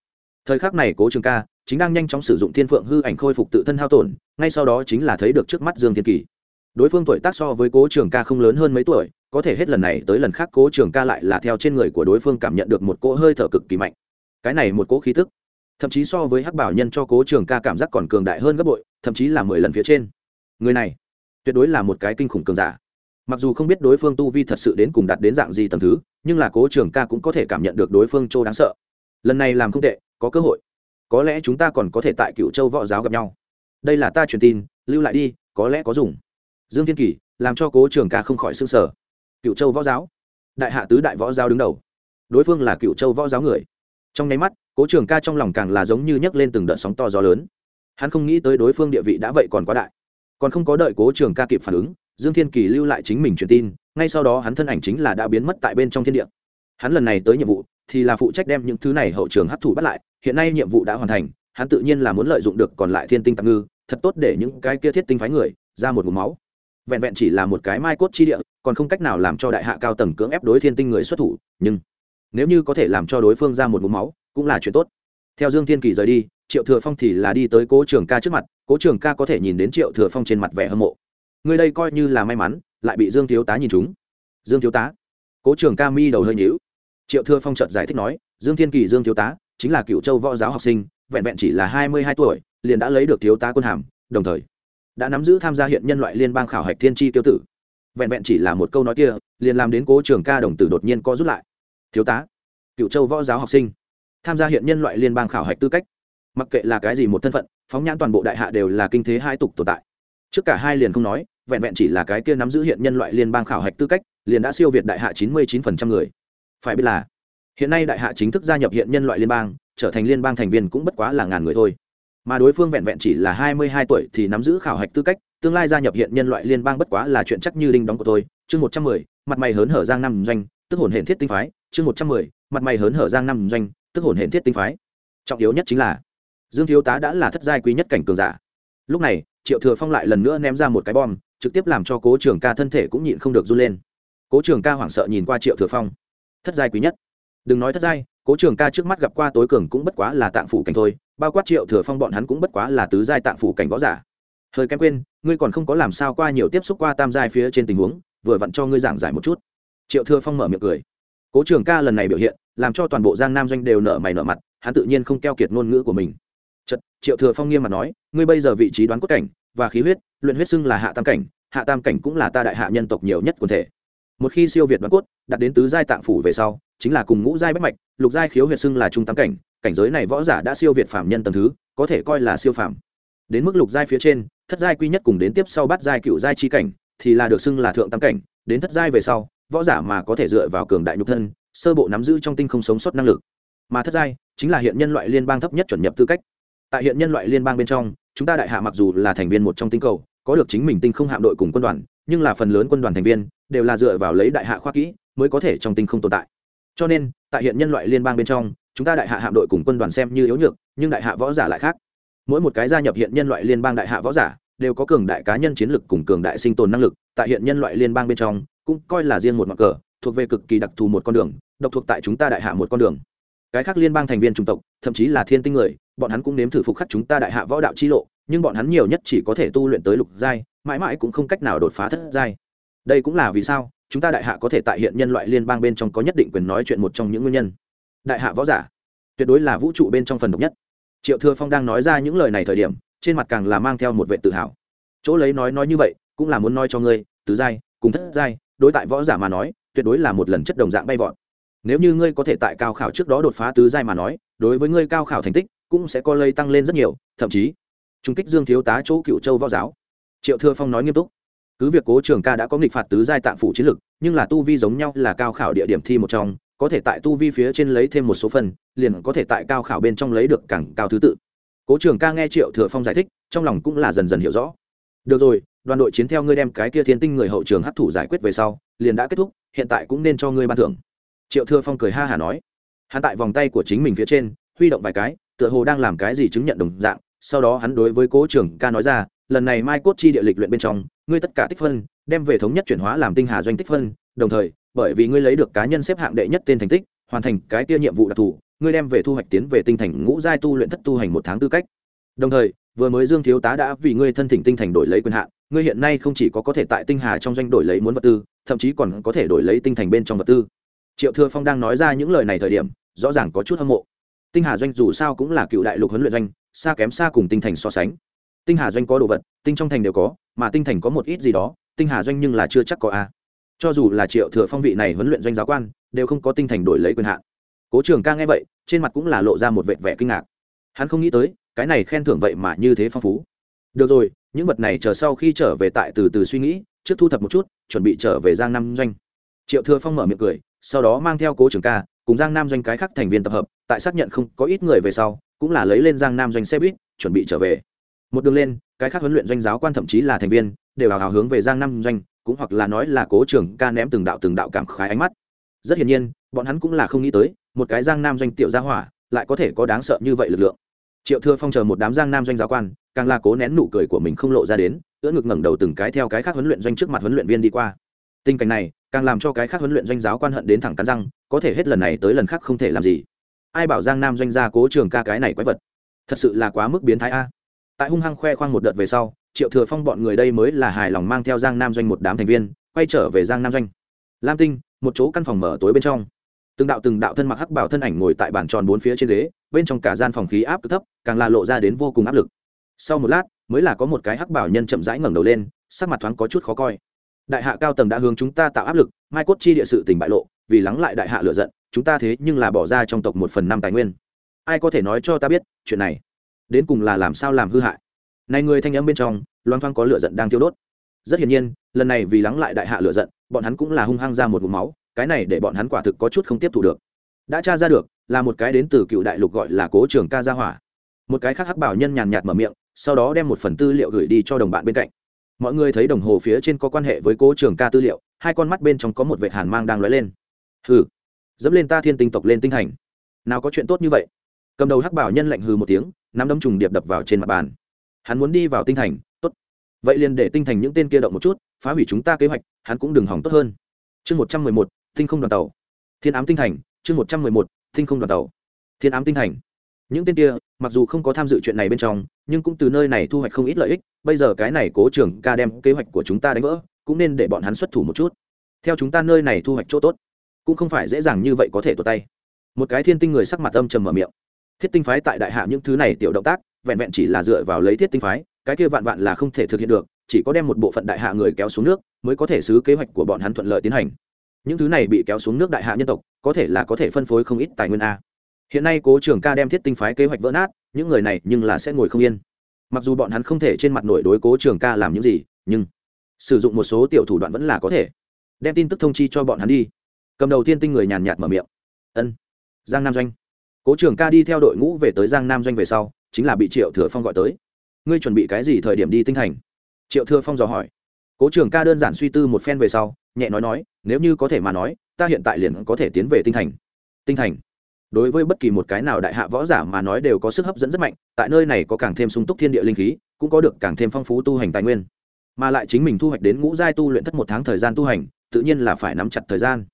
Thời khắc này cố trường ca chính đang nhanh chóng sử dụng thiên phượng hư ảnh khôi phục tự thân hao tổn, ngay sau đó chính là thấy được trước mắt dương thiên kỳ. Đối phương tuổi tác so với cố trường ca không lớn hơn mấy tuổi, có thể hết lần này tới lần khác cố trường ca lại là theo trên người của đối phương cảm nhận được một cỗ hơi thở cực kỳ mạnh. Cái này một cỗ khí thức thậm chí so với hắc bảo nhân cho cố trường ca cảm giác còn cường đại hơn gấp bội, thậm chí là mười lần phía trên. Người này, tuyệt đối là một cái kinh khủng cường giả. Mặc dù không biết đối phương tu vi thật sự đến cùng đạt đến dạng gì tầm thứ, nhưng là cố trường ca cũng có thể cảm nhận được đối phương châu đáng sợ. Lần này làm không tệ, có cơ hội có lẽ chúng ta còn có thể tại cựu châu võ giáo gặp nhau. Đây là ta truyền tin, lưu lại đi, có lẽ có dùng. Dương thiên kỳ làm cho cố trường ca không khỏi s ư n g sở cựu châu võ giáo? Đại hạ tứ đại võ giáo đứng đầu. Đối phương là cựu châu võ giáo người. Trong nháy mắt, cố trường ca trong lòng càng là giống như nhấc lên từng đợt sóng to gió lớn. Hắn không nghĩ tới đối phương địa vị đã vậy còn quá đại. Còn không có đợi cố trường ca kịp phản ứng, dương thiên kỳ lưu lại chính mình truyền tin, ngay sau đó hắn thân ảnh chính là đã biến mất tại bên trong thiên địa. Hắn lần này tới nhiệm vụ thì là phụ trách đem những thứ này hậu trường hấp thụ bắt lại, hiện nay nhiệm vụ đã hoàn thành, hắn tự nhiên là muốn lợi dụng được còn lại thiên tinh tạm ngư, thật tốt để những cái kia thiết tinh phái người ra một mục máu. Vẹn vẹn chỉ là một cái mai cốt chi địa, còn không cách nào làm cho đại hạ cao tầng cưỡng ép đối thiên tinh người xuất thủ, nhưng nếu như có thể làm cho đối phương ra một mục máu, cũng là chuyện tốt. Theo dương thiên kỳ rời đi, triệu thừa phong thì là đi tới cố trường ca trước mặt, cố trường ca có thể nhìn đến triệu thừa phong trên mặt vẻ hâm mộ. Người đây coi như là may mắn, lại bị dương thiếu tá nhìn chúng dương thiếu tá, cố trường ca mi đầu hơi nhíu triệu thừa phong trợt giải thích nói, dương thiên kỳ, dương thiếu tá, chính là cựu châu võ giáo học sinh, vẹn vẹn chỉ là hai mươi hai tuổi, liền đã lấy được thiếu tá quân hàm, đồng thời, đã nắm giữ tham gia hiện nhân loại liên bang khảo hạch thiên tri tiêu tử. Vẹn vẹn chỉ là một câu nói kia, liền làm đến cố trường ca đồng tử đột nhiên co rút lại. Thiếu tá cựu châu võ giáo học sinh, tham gia hiện nhân loại liên bang khảo hạch tư cách. Mặc kệ là cái gì một thân phận, phóng nhãn toàn bộ đại hạ đều là kinh thế hai tục tồn tại. Trước cả hai liền không nói, vẹn vẹn chỉ là cái kia nắm giữ hiện nhân loại liên bang khảo hạch tư cách, liền đã siêu việt đại hạ chín mươi chín phần trăm người phải biết là hiện nay đại hạ chính thức gia nhập hiện nhân loại liên bang, trở thành liên bang thành viên cũng bất quá là ngàn người thôi. Mà đối phương vẹn vẹn chỉ là hai mươi hai tuổi thì nắm giữ khảo hạch tư cách, tương lai gia nhập hiện nhân loại liên bang bất quá là chuyện chắc như đinh đóng của tôi. Chương một trăm mười, mặt mày hớn hở giang năm doanh, tức hồn hển thiết tinh phái. Chương một trăm mười, mặt mày hớn hở giang năm doanh, tức hồn hển thiết tinh phái. Trọng yếu nhất chính là, dương thiếu tá đã là thất giai quý nhất cảnh cường giả. Lúc này, triệu thừa phong lại lần nữa ném ra một cái bom, trực tiếp làm cho cố trường ca thân thể cũng nhịn không được run lên. Cố trường ca hoảng sợ nhìn qua triệu thừa phong thất giai quý nhất. Đừng nói thất giai cố trường ca trước mắt gặp qua tối cường cũng bất quá là tạng phủ cảnh thôi bao quát triệu thừa phong bọn hắn cũng bất quá là tứ giai tạng phủ cảnh võ giả. Hơi kém quên ngươi còn không có làm sao qua nhiều tiếp xúc qua tam giai phía trên tình huống vừa vặn cho ngươi giảng giải một chút. Triệu thừa phong mở miệng cười. Cố trường ca lần này biểu hiện làm cho toàn bộ giang nam doanh đều nợ mày nợ mặt hắn tự nhiên không keo kiệt ngôn ngữ của mình. Chật, triệu thừa phong nghiêm mặt nói ngươi bây giờ vị trí đoán cốt cảnh và khí huyết luyện huyết xưng là hạ tam cảnh hạ tam cảnh cũng là ta đại hạ nhân tộc nhiều nhất quần thể một khi siêu việt đoán cốt đạt đến tứ giai tạng phủ về sau, chính là cùng ngũ giai bách mạch, lục giai khiếu huyệt xưng là trung tam cảnh cảnh giới này võ giả đã siêu việt phạm nhân tầng thứ, có thể coi là siêu phạm đến mức lục giai phía trên, thất giai quy nhất cùng đến tiếp sau bắt giai cựu giai chi cảnh, thì là được xưng là thượng tam cảnh, đến thất giai về sau, võ giả mà có thể dựa vào cường đại nhục thân, sơ bộ nắm giữ trong tinh không sống sót năng lực. Mà thất giai, chính là hiện nhân loại liên bang thấp nhất chuẩn nhập tư cách. Tại hiện nhân loại liên bang bên trong, chúng ta đại hạ mặc dù là thành viên một trong tinh cầu, có được chính mình tinh không hạm đội cùng quân đoàn nhưng là phần lớn quân đoàn thành viên đều là dựa vào lấy đại hạ khoa kỹ mới có thể trong tinh không tồn tại. Cho nên, tại hiện nhân loại liên bang bên trong, chúng ta đại hạ hạm đội cùng quân đoàn xem như yếu nhược, nhưng đại hạ võ giả lại khác. Mỗi một cái gia nhập hiện nhân loại liên bang đại hạ võ giả đều có cường đại cá nhân chiến lực cùng cường đại sinh tồn năng lực, tại hiện nhân loại liên bang bên trong, cũng coi là riêng một mặt cờ, thuộc về cực kỳ đặc thù một con đường, độc thuộc tại chúng ta đại hạ một con đường. Cái khác liên bang thành viên chủng tộc, thậm chí là thiên tinh người, bọn hắn cũng nếm thử phục khắc chúng ta đại hạ võ đạo chi lộ, nhưng bọn hắn nhiều nhất chỉ có thể tu luyện tới lục giai mãi mãi cũng không cách nào đột phá thất giai. Đây cũng là vì sao chúng ta đại hạ có thể tại hiện nhân loại liên bang bên trong có nhất định quyền nói chuyện một trong những nguyên nhân. Đại hạ võ giả, tuyệt đối là vũ trụ bên trong phần độc nhất. Triệu thừa phong đang nói ra những lời này thời điểm, trên mặt càng là mang theo một vệ tự hào. Chỗ lấy nói nói như vậy, cũng là muốn nói cho ngươi, tứ giai cùng thất giai, đối tại võ giả mà nói, tuyệt đối là một lần chất đồng dạng bay vọt. Nếu như ngươi có thể tại cao khảo trước đó đột phá tứ giai mà nói, đối với ngươi cao khảo thành tích cũng sẽ có lây tăng lên rất nhiều, thậm chí, trung kích dương thiếu tá chỗ cựu châu võ giáo triệu thừa phong nói nghiêm túc. Cứ việc cố trường ca đã có nghịch phạt tứ giai tạng phủ chiến lực, nhưng là tu vi giống nhau là cao khảo địa điểm thi một trong, có thể tại tu vi phía trên lấy thêm một số phần, liền có thể tại cao khảo bên trong lấy được càng cao thứ tự. Cố trường ca nghe triệu thừa phong giải thích, trong lòng cũng là dần dần hiểu rõ. Được rồi, đoàn đội chiến theo ngươi đem cái kia thiên tinh người hậu trường hấp thủ giải quyết về sau, liền đã kết thúc, hiện tại cũng nên cho ngươi ban thưởng. Triệu thừa phong cười ha hả nói. Hắn tại vòng tay của chính mình phía trên, huy động vài cái, tựa hồ đang làm cái gì chứng nhận đồng dạng, sau đó hắn đối với cố trưởng ca nói ra lần này mai cốt chi địa lịch luyện bên trong, ngươi tất cả tích phân, đem về thống nhất chuyển hóa làm tinh hà doanh tích phân, đồng thời, bởi vì ngươi lấy được cá nhân xếp hạng đệ nhất tên thành tích, hoàn thành cái kia nhiệm vụ đặc thù, ngươi đem về thu hoạch tiến về tinh thành ngũ giai tu luyện thất tu hành một tháng tư cách. Đồng thời, vừa mới dương thiếu tá đã vì ngươi thân thỉnh tinh thành đổi lấy quyền hạn, ngươi hiện nay không chỉ có có thể tại tinh hà trong doanh đổi lấy muốn vật tư, thậm chí còn có thể đổi lấy tinh thành bên trong vật tư. Triệu thừa phong đang nói ra những lời này thời điểm, rõ ràng có chút hâm mộ. Tinh hà doanh dù sao cũng là cựu đại lục huấn luyện doanh, xa kém xa cùng tinh thành so sánh tinh hà doanh có đồ vật, tinh trong thành đều có, mà tinh thành có một ít gì đó, tinh hà doanh nhưng là chưa chắc có a. Cho dù là triệu thừa phong vị này huấn luyện doanh giáo quan, đều không có tinh thành đổi lấy quyền hạn. Cố trường ca nghe vậy, trên mặt cũng là lộ ra một vệt vẻ kinh ngạc. Hắn không nghĩ tới, cái này khen thưởng vậy mà như thế phong phú. Được rồi, những vật này chờ sau khi trở về tại từ từ suy nghĩ, trước thu thập một chút, chuẩn bị trở về giang nam doanh. Triệu thừa phong mở miệng cười, sau đó mang theo cố trường ca, cùng giang nam doanh cái khác thành viên tập hợp, tại xác nhận không có ít người về sau, cũng là lấy lên giang nam doanh xe buýt, chuẩn bị trở về một đường lên, cái khác huấn luyện doanh giáo quan thậm chí là thành viên, đều hào hào hướng về giang nam doanh, cũng hoặc là nói là cố trưởng ca ném từng đạo từng đạo cảm khái ánh mắt. Rất hiển nhiên, bọn hắn cũng là không nghĩ tới, một cái giang nam doanh tiểu gia hỏa, lại có thể có đáng sợ như vậy lực lượng. Triệu thưa phong chờ một đám giang nam doanh giáo quan, càng là cố nén nụ cười của mình không lộ ra đến, ưỡn ngực ngẩng đầu từng cái theo cái khác huấn luyện doanh trước mặt huấn luyện viên đi qua. Tình cảnh này, càng làm cho cái khác huấn luyện doanh giáo quan hận đến thẳng cắn răng, có thể hết lần này tới lần khác không thể làm gì. Ai bảo giang nam doanh gia cố trường ca cái này quái vật? Thật sự là quá mức biến thái a tại hung hăng khoe khoang một đợt về sau, triệu thừa phong bọn người đây mới là hài lòng mang theo giang nam doanh một đám thành viên, quay trở về giang nam doanh. Lam tinh, một chỗ căn phòng mở tối bên trong. Từng đạo từng đạo thân mặc hắc bảo thân ảnh ngồi tại bàn tròn bốn phía trên ghế, bên trong cả gian phòng khí áp cực thấp, càng là lộ ra đến vô cùng áp lực. Sau một lát, mới là có một cái hắc bảo nhân chậm rãi ngẩng đầu lên, sắc mặt thoáng có chút khó coi. Đại hạ cao tầng đã hướng chúng ta tạo áp lực, mai cốt chi địa sự tình bại lộ, vì lắng lại đại hạ lựa giận, chúng ta thế nhưng là bỏ ra trong tộc một phần năm tài nguyên. Ai có thể nói cho ta biết, chuyện này? Đến cùng là làm sao làm hư hại. Này người thanh âm bên trong loan thoang có lửa giận đang tiêu đốt. Rất hiển nhiên, lần này vì lắng lại đại hạ lửa giận, bọn hắn cũng là hung hăng ra một vùng máu, cái này để bọn hắn quả thực có chút không tiếp thu được. Đã tra ra được, là một cái đến từ cựu đại lục gọi là cố trường ca gia hỏa. Một cái khác hắc bảo nhân nhàn nhạt mở miệng, sau đó đem một phần tư liệu gửi đi cho đồng bạn bên cạnh. Mọi người thấy đồng hồ phía trên có quan hệ với cố trường ca tư liệu, hai con mắt bên trong có một vệ hàn mang đang lóe lên. Hừ, dẫm lên ta thiên tinh tộc lên tinh thành. Nào có chuyện tốt như vậy? Cầm đầu hắc bảo nhân lạnh hừ một tiếng nắm đấm trùng điệp đập vào trên mặt bàn. Hắn muốn đi vào tinh thành, tốt. Vậy liền để tinh thành những tên kia động một chút, phá hủy chúng ta kế hoạch, hắn cũng đừng hỏng tốt hơn. Chương một trăm mười một, tinh không đoàn tàu. Thiên ám tinh thành, chương một trăm mười một, tinh không đoàn tàu. Thiên ám tinh thành. Những tên kia, mặc dù không có tham dự chuyện này bên trong, nhưng cũng từ nơi này thu hoạch không ít lợi ích, bây giờ cái này cố trưởng ca đem kế hoạch của chúng ta đánh vỡ, cũng nên để bọn hắn xuất thủ một chút. Theo chúng ta nơi này thu hoạch chỗ tốt, cũng không phải dễ dàng như vậy có thể tuột tay. Một cái thiên tinh người sắc mặt âm trầm mở miệng thiết tinh phái tại đại hạ những thứ này tiểu động tác, vẹn vẹn chỉ là dựa vào lấy thiết tinh phái, cái kia vạn vạn là không thể thực hiện được, chỉ có đem một bộ phận đại hạ người kéo xuống nước, mới có thể xứ kế hoạch của bọn hắn thuận lợi tiến hành. Những thứ này bị kéo xuống nước đại hạ nhân tộc, có thể là có thể phân phối không ít tài nguyên a. Hiện nay cố trường ca đem thiết tinh phái kế hoạch vỡ nát, những người này nhưng là sẽ ngồi không yên. Mặc dù bọn hắn không thể trên mặt nổi đối cố trường ca làm những gì, nhưng sử dụng một số tiểu thủ đoạn vẫn là có thể. Đem tin tức thông chi cho bọn hắn đi. Cầm đầu tiên tinh người nhàn nhạt mở miệng. Ân. Giang nam doanh cố trường ca đi theo đội ngũ về tới giang nam doanh về sau, chính là bị triệu thừa phong gọi tới. Ngươi chuẩn bị cái gì thời điểm đi tinh thành triệu thừa phong dò hỏi. Cố trường ca đơn giản suy tư một phen về sau, nhẹ nói nói, nếu như có thể mà nói, ta hiện tại liền có thể tiến về tinh thành tinh thành đối với bất kỳ một cái nào đại hạ võ giả mà nói đều có sức hấp dẫn rất mạnh, tại nơi này có càng thêm sung túc thiên địa linh khí, cũng có được càng thêm phong phú tu hành tài nguyên. Mà lại chính mình thu hoạch đến ngũ giai tu luyện thất một tháng thời gian tu hành, tự nhiên là phải nắm chặt thời gian.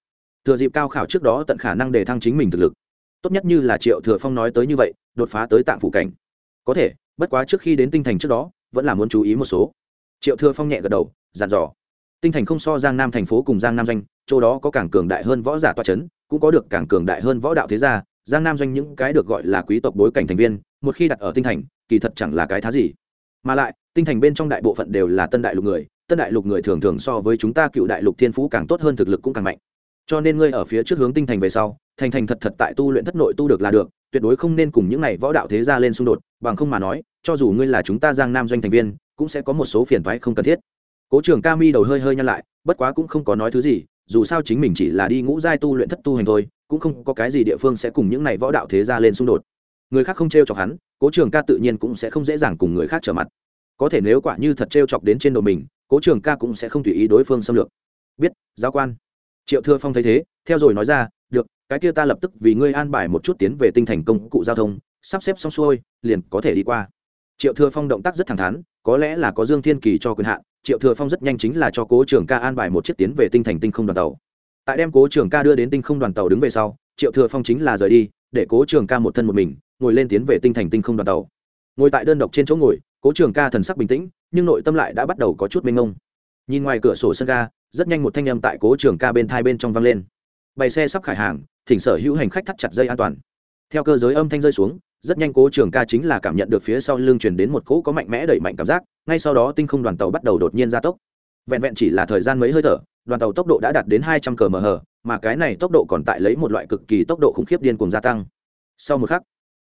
Thừa dịp cao khảo trước đó tận khả năng để thăng chính mình thực lực tốt nhất như là triệu thừa phong nói tới như vậy, đột phá tới tạng phủ cảnh. Có thể, bất quá trước khi đến tinh thành trước đó, vẫn là muốn chú ý một số. Triệu thừa phong nhẹ gật đầu dàn dò. Tinh thành không so giang nam thành phố cùng giang nam doanh, chỗ đó có cảng cường đại hơn võ giả toa c h ấ n cũng có được cảng cường đại hơn võ đạo thế gia. Giang nam doanh những cái được gọi là quý tộc bối cảnh thành viên, một khi đặt ở tinh thành, kỳ thật chẳng là cái thá gì. Mà lại, tinh thành bên trong đại bộ phận đều là tân đại lục người, tân đại lục người thường thường so với chúng ta cựu đại lục thiên phú càng tốt hơn thực lực cũng càng mạnh. Cho nên ngươi ở phía trước hướng tinh thành về sau thành thành thật thật tại tu luyện thất nội tu được là được, tuyệt đối không nên cùng những này võ đạo thế gia lên xung đột, bằng không mà nói, cho dù ngươi là chúng ta giang nam doanh thành viên, cũng sẽ có một số phiền thoái không cần thiết. Cố trường ca mi đầu hơi hơi nhăn lại, bất quá cũng không có nói thứ gì, dù sao chính mình chỉ là đi ngũ giai tu luyện thất tu hành thôi, cũng không có cái gì địa phương sẽ cùng những này võ đạo thế gia lên xung đột. Người khác không t r e o chọc hắn, cố trường ca tự nhiên cũng sẽ không dễ dàng cùng người khác trở mặt. Có thể nếu quả như thật t r e o chọc đến trên đầu mình, cố trường ca cũng sẽ không tùy ý đối phương xâm lược. Biết, giáo quan. Triệu thưa phong thấy thế, theo rồi nói ra cái kia ta lập tức vì ngươi an bài một chút tiến về tinh thành công cụ giao thông, sắp xếp xong xuôi, liền có thể đi qua. Triệu thừa phong động tác rất thẳng thắn, có lẽ là có dương thiên kỳ cho quyền hạn, triệu thừa phong rất nhanh chính là cho cố trường ca an bài một chiếc tiến về tinh thành tinh không đoàn tàu. Tại đem cố trường ca đưa đến tinh không đoàn tàu đứng về sau, triệu thừa phong chính là rời đi, để cố trường ca một thân một mình, ngồi lên tiến về tinh thành tinh không đoàn tàu. Ngồi tại đơn độc trên chỗ ngồi, cố trường ca thần sắc bình tĩnh, nhưng nội tâm lại đã bắt đầu có chút mênh ngông nhìn ngoài cửa sổ sân ga, rất nhanh một thanh âm tại cố trường ca bên thai bên trong vang lên bày xe sắp khải hàng, thỉnh sở hữu hành khách thắt chặt dây an toàn. Theo cơ giới âm thanh rơi xuống, rất nhanh cố trường ca chính là cảm nhận được phía sau lưng chuyển đến một cỗ có mạnh mẽ đẩy mạnh cảm giác, ngay sau đó tinh không đoàn tàu bắt đầu đột nhiên gia tốc. Vẹn vẹn chỉ là thời gian mấy hơi thở, đoàn tàu tốc độ đã đạt đến hai trăm cờ mờ hờ mà cái này tốc độ còn tại lấy một loại cực kỳ tốc độ khủng khiếp điên cùng gia tăng. Sau một khắc,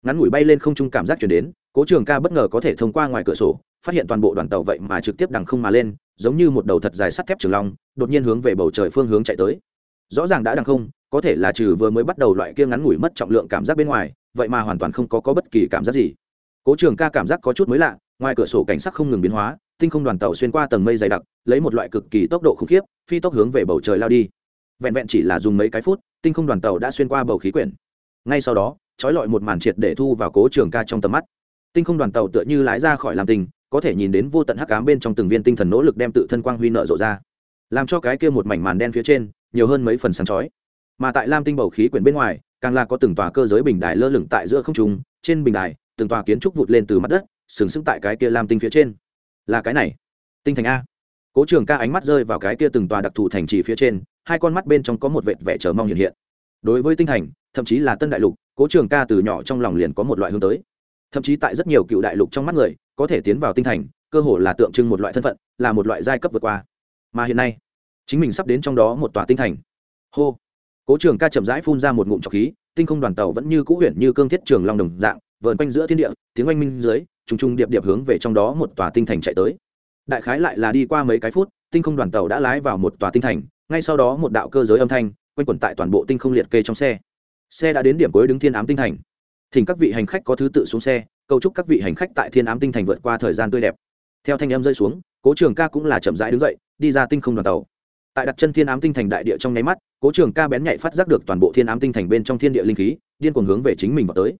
ngắn ngủi bay lên không trung cảm giác chuyển đến, cố trường ca bất ngờ có thể thông qua ngoài cửa sổ, phát hiện toàn bộ đoàn tàu vậy mà trực tiếp đằng không mà lên, giống như một đầu thật dài sắt thép trường long, đột nhiên hướng về bầu trời phương hướng chạy tới rõ ràng đã đằng không có thể là trừ vừa mới bắt đầu loại kia ngắn ngủi mất trọng lượng cảm giác bên ngoài vậy mà hoàn toàn không có, có bất kỳ cảm giác gì. Cố trường ca cảm giác có chút mới lạ ngoài cửa sổ cảnh sắc không ngừng biến hóa tinh không đoàn tàu xuyên qua tầng mây dày đặc lấy một loại cực kỳ tốc độ khủng khiếp phi tốc hướng về bầu trời lao đi. Vẹn vẹn chỉ là dùng mấy cái phút tinh không đoàn tàu đã xuyên qua bầu khí quyển. Ngay sau đó trói lọi một màn triệt để thu vào cố trường ca trong tầm mắt. Tinh không đoàn tàu tựa như lái ra khỏi làm tình có thể nhìn đến vô tận hắc cám bên trong từng viên tinh thần nỗ lực đem tự thân quang huy nợ rộ ra làm cho cái kia một mảnh màn đen phía trên nhiều hơn mấy phần sáng chói. Mà tại lam tinh bầu khí quyển bên ngoài, càng là có từng tòa cơ giới bình đài lơ lửng tại giữa không trung, trên bình đài, từng tòa kiến trúc vụt lên từ mặt đất, sừng sững tại cái kia lam tinh phía trên. Là cái này, tinh thành a. Cố trường ca ánh mắt rơi vào cái kia từng tòa đặc thù thành trì phía trên, hai con mắt bên trong có một vệt vẻ chờ mong hiện hiện. Đối với tinh thành, thậm chí là tân đại lục, cố trường ca từ nhỏ trong lòng liền có một loại hướng tới. Thậm chí tại rất nhiều cựu đại lục trong mắt người, có thể tiến vào tinh thành, cơ hồ là tượng trưng một loại thân phận, là một loại giai cấp vượt qua. Mà hiện nay chính mình sắp đến trong đó một tòa tinh thành. Hô. Cố trường ca chậm rãi phun ra một ngụm trọc khí, tinh không đoàn tàu vẫn như cũ huyện như cương thiết trường long đồng dạng, vờn quanh giữa thiên địa, tiếng oanh minh dưới, trùng trùng điệp điệp hướng về trong đó một tòa tinh thành chạy tới. Đại khái lại là đi qua mấy cái phút, tinh không đoàn tàu đã lái vào một tòa tinh thành, ngay sau đó một đạo cơ giới âm thanh, quanh quẩn tại toàn bộ tinh không liệt kê trong xe. Xe đã đến điểm cuối đứng thiên ám tinh thành. Thỉnh các vị hành khách có thứ tự xuống xe, cầu chúc các vị hành khách tại thiên ám tinh thành vượt qua thời gian tươi đẹp. Theo thanh âm rơi xuống, cố trường ca cũng là chậm rãi đứng dậy, đi ra tinh không đoàn tàu tại đặt chân thiên ám tinh thành đại địa trong nháy mắt, cố trường ca bén nhạy phát giác được toàn bộ thiên ám tinh thành bên trong thiên địa linh khí, điên cuồng hướng về chính mình vào tới.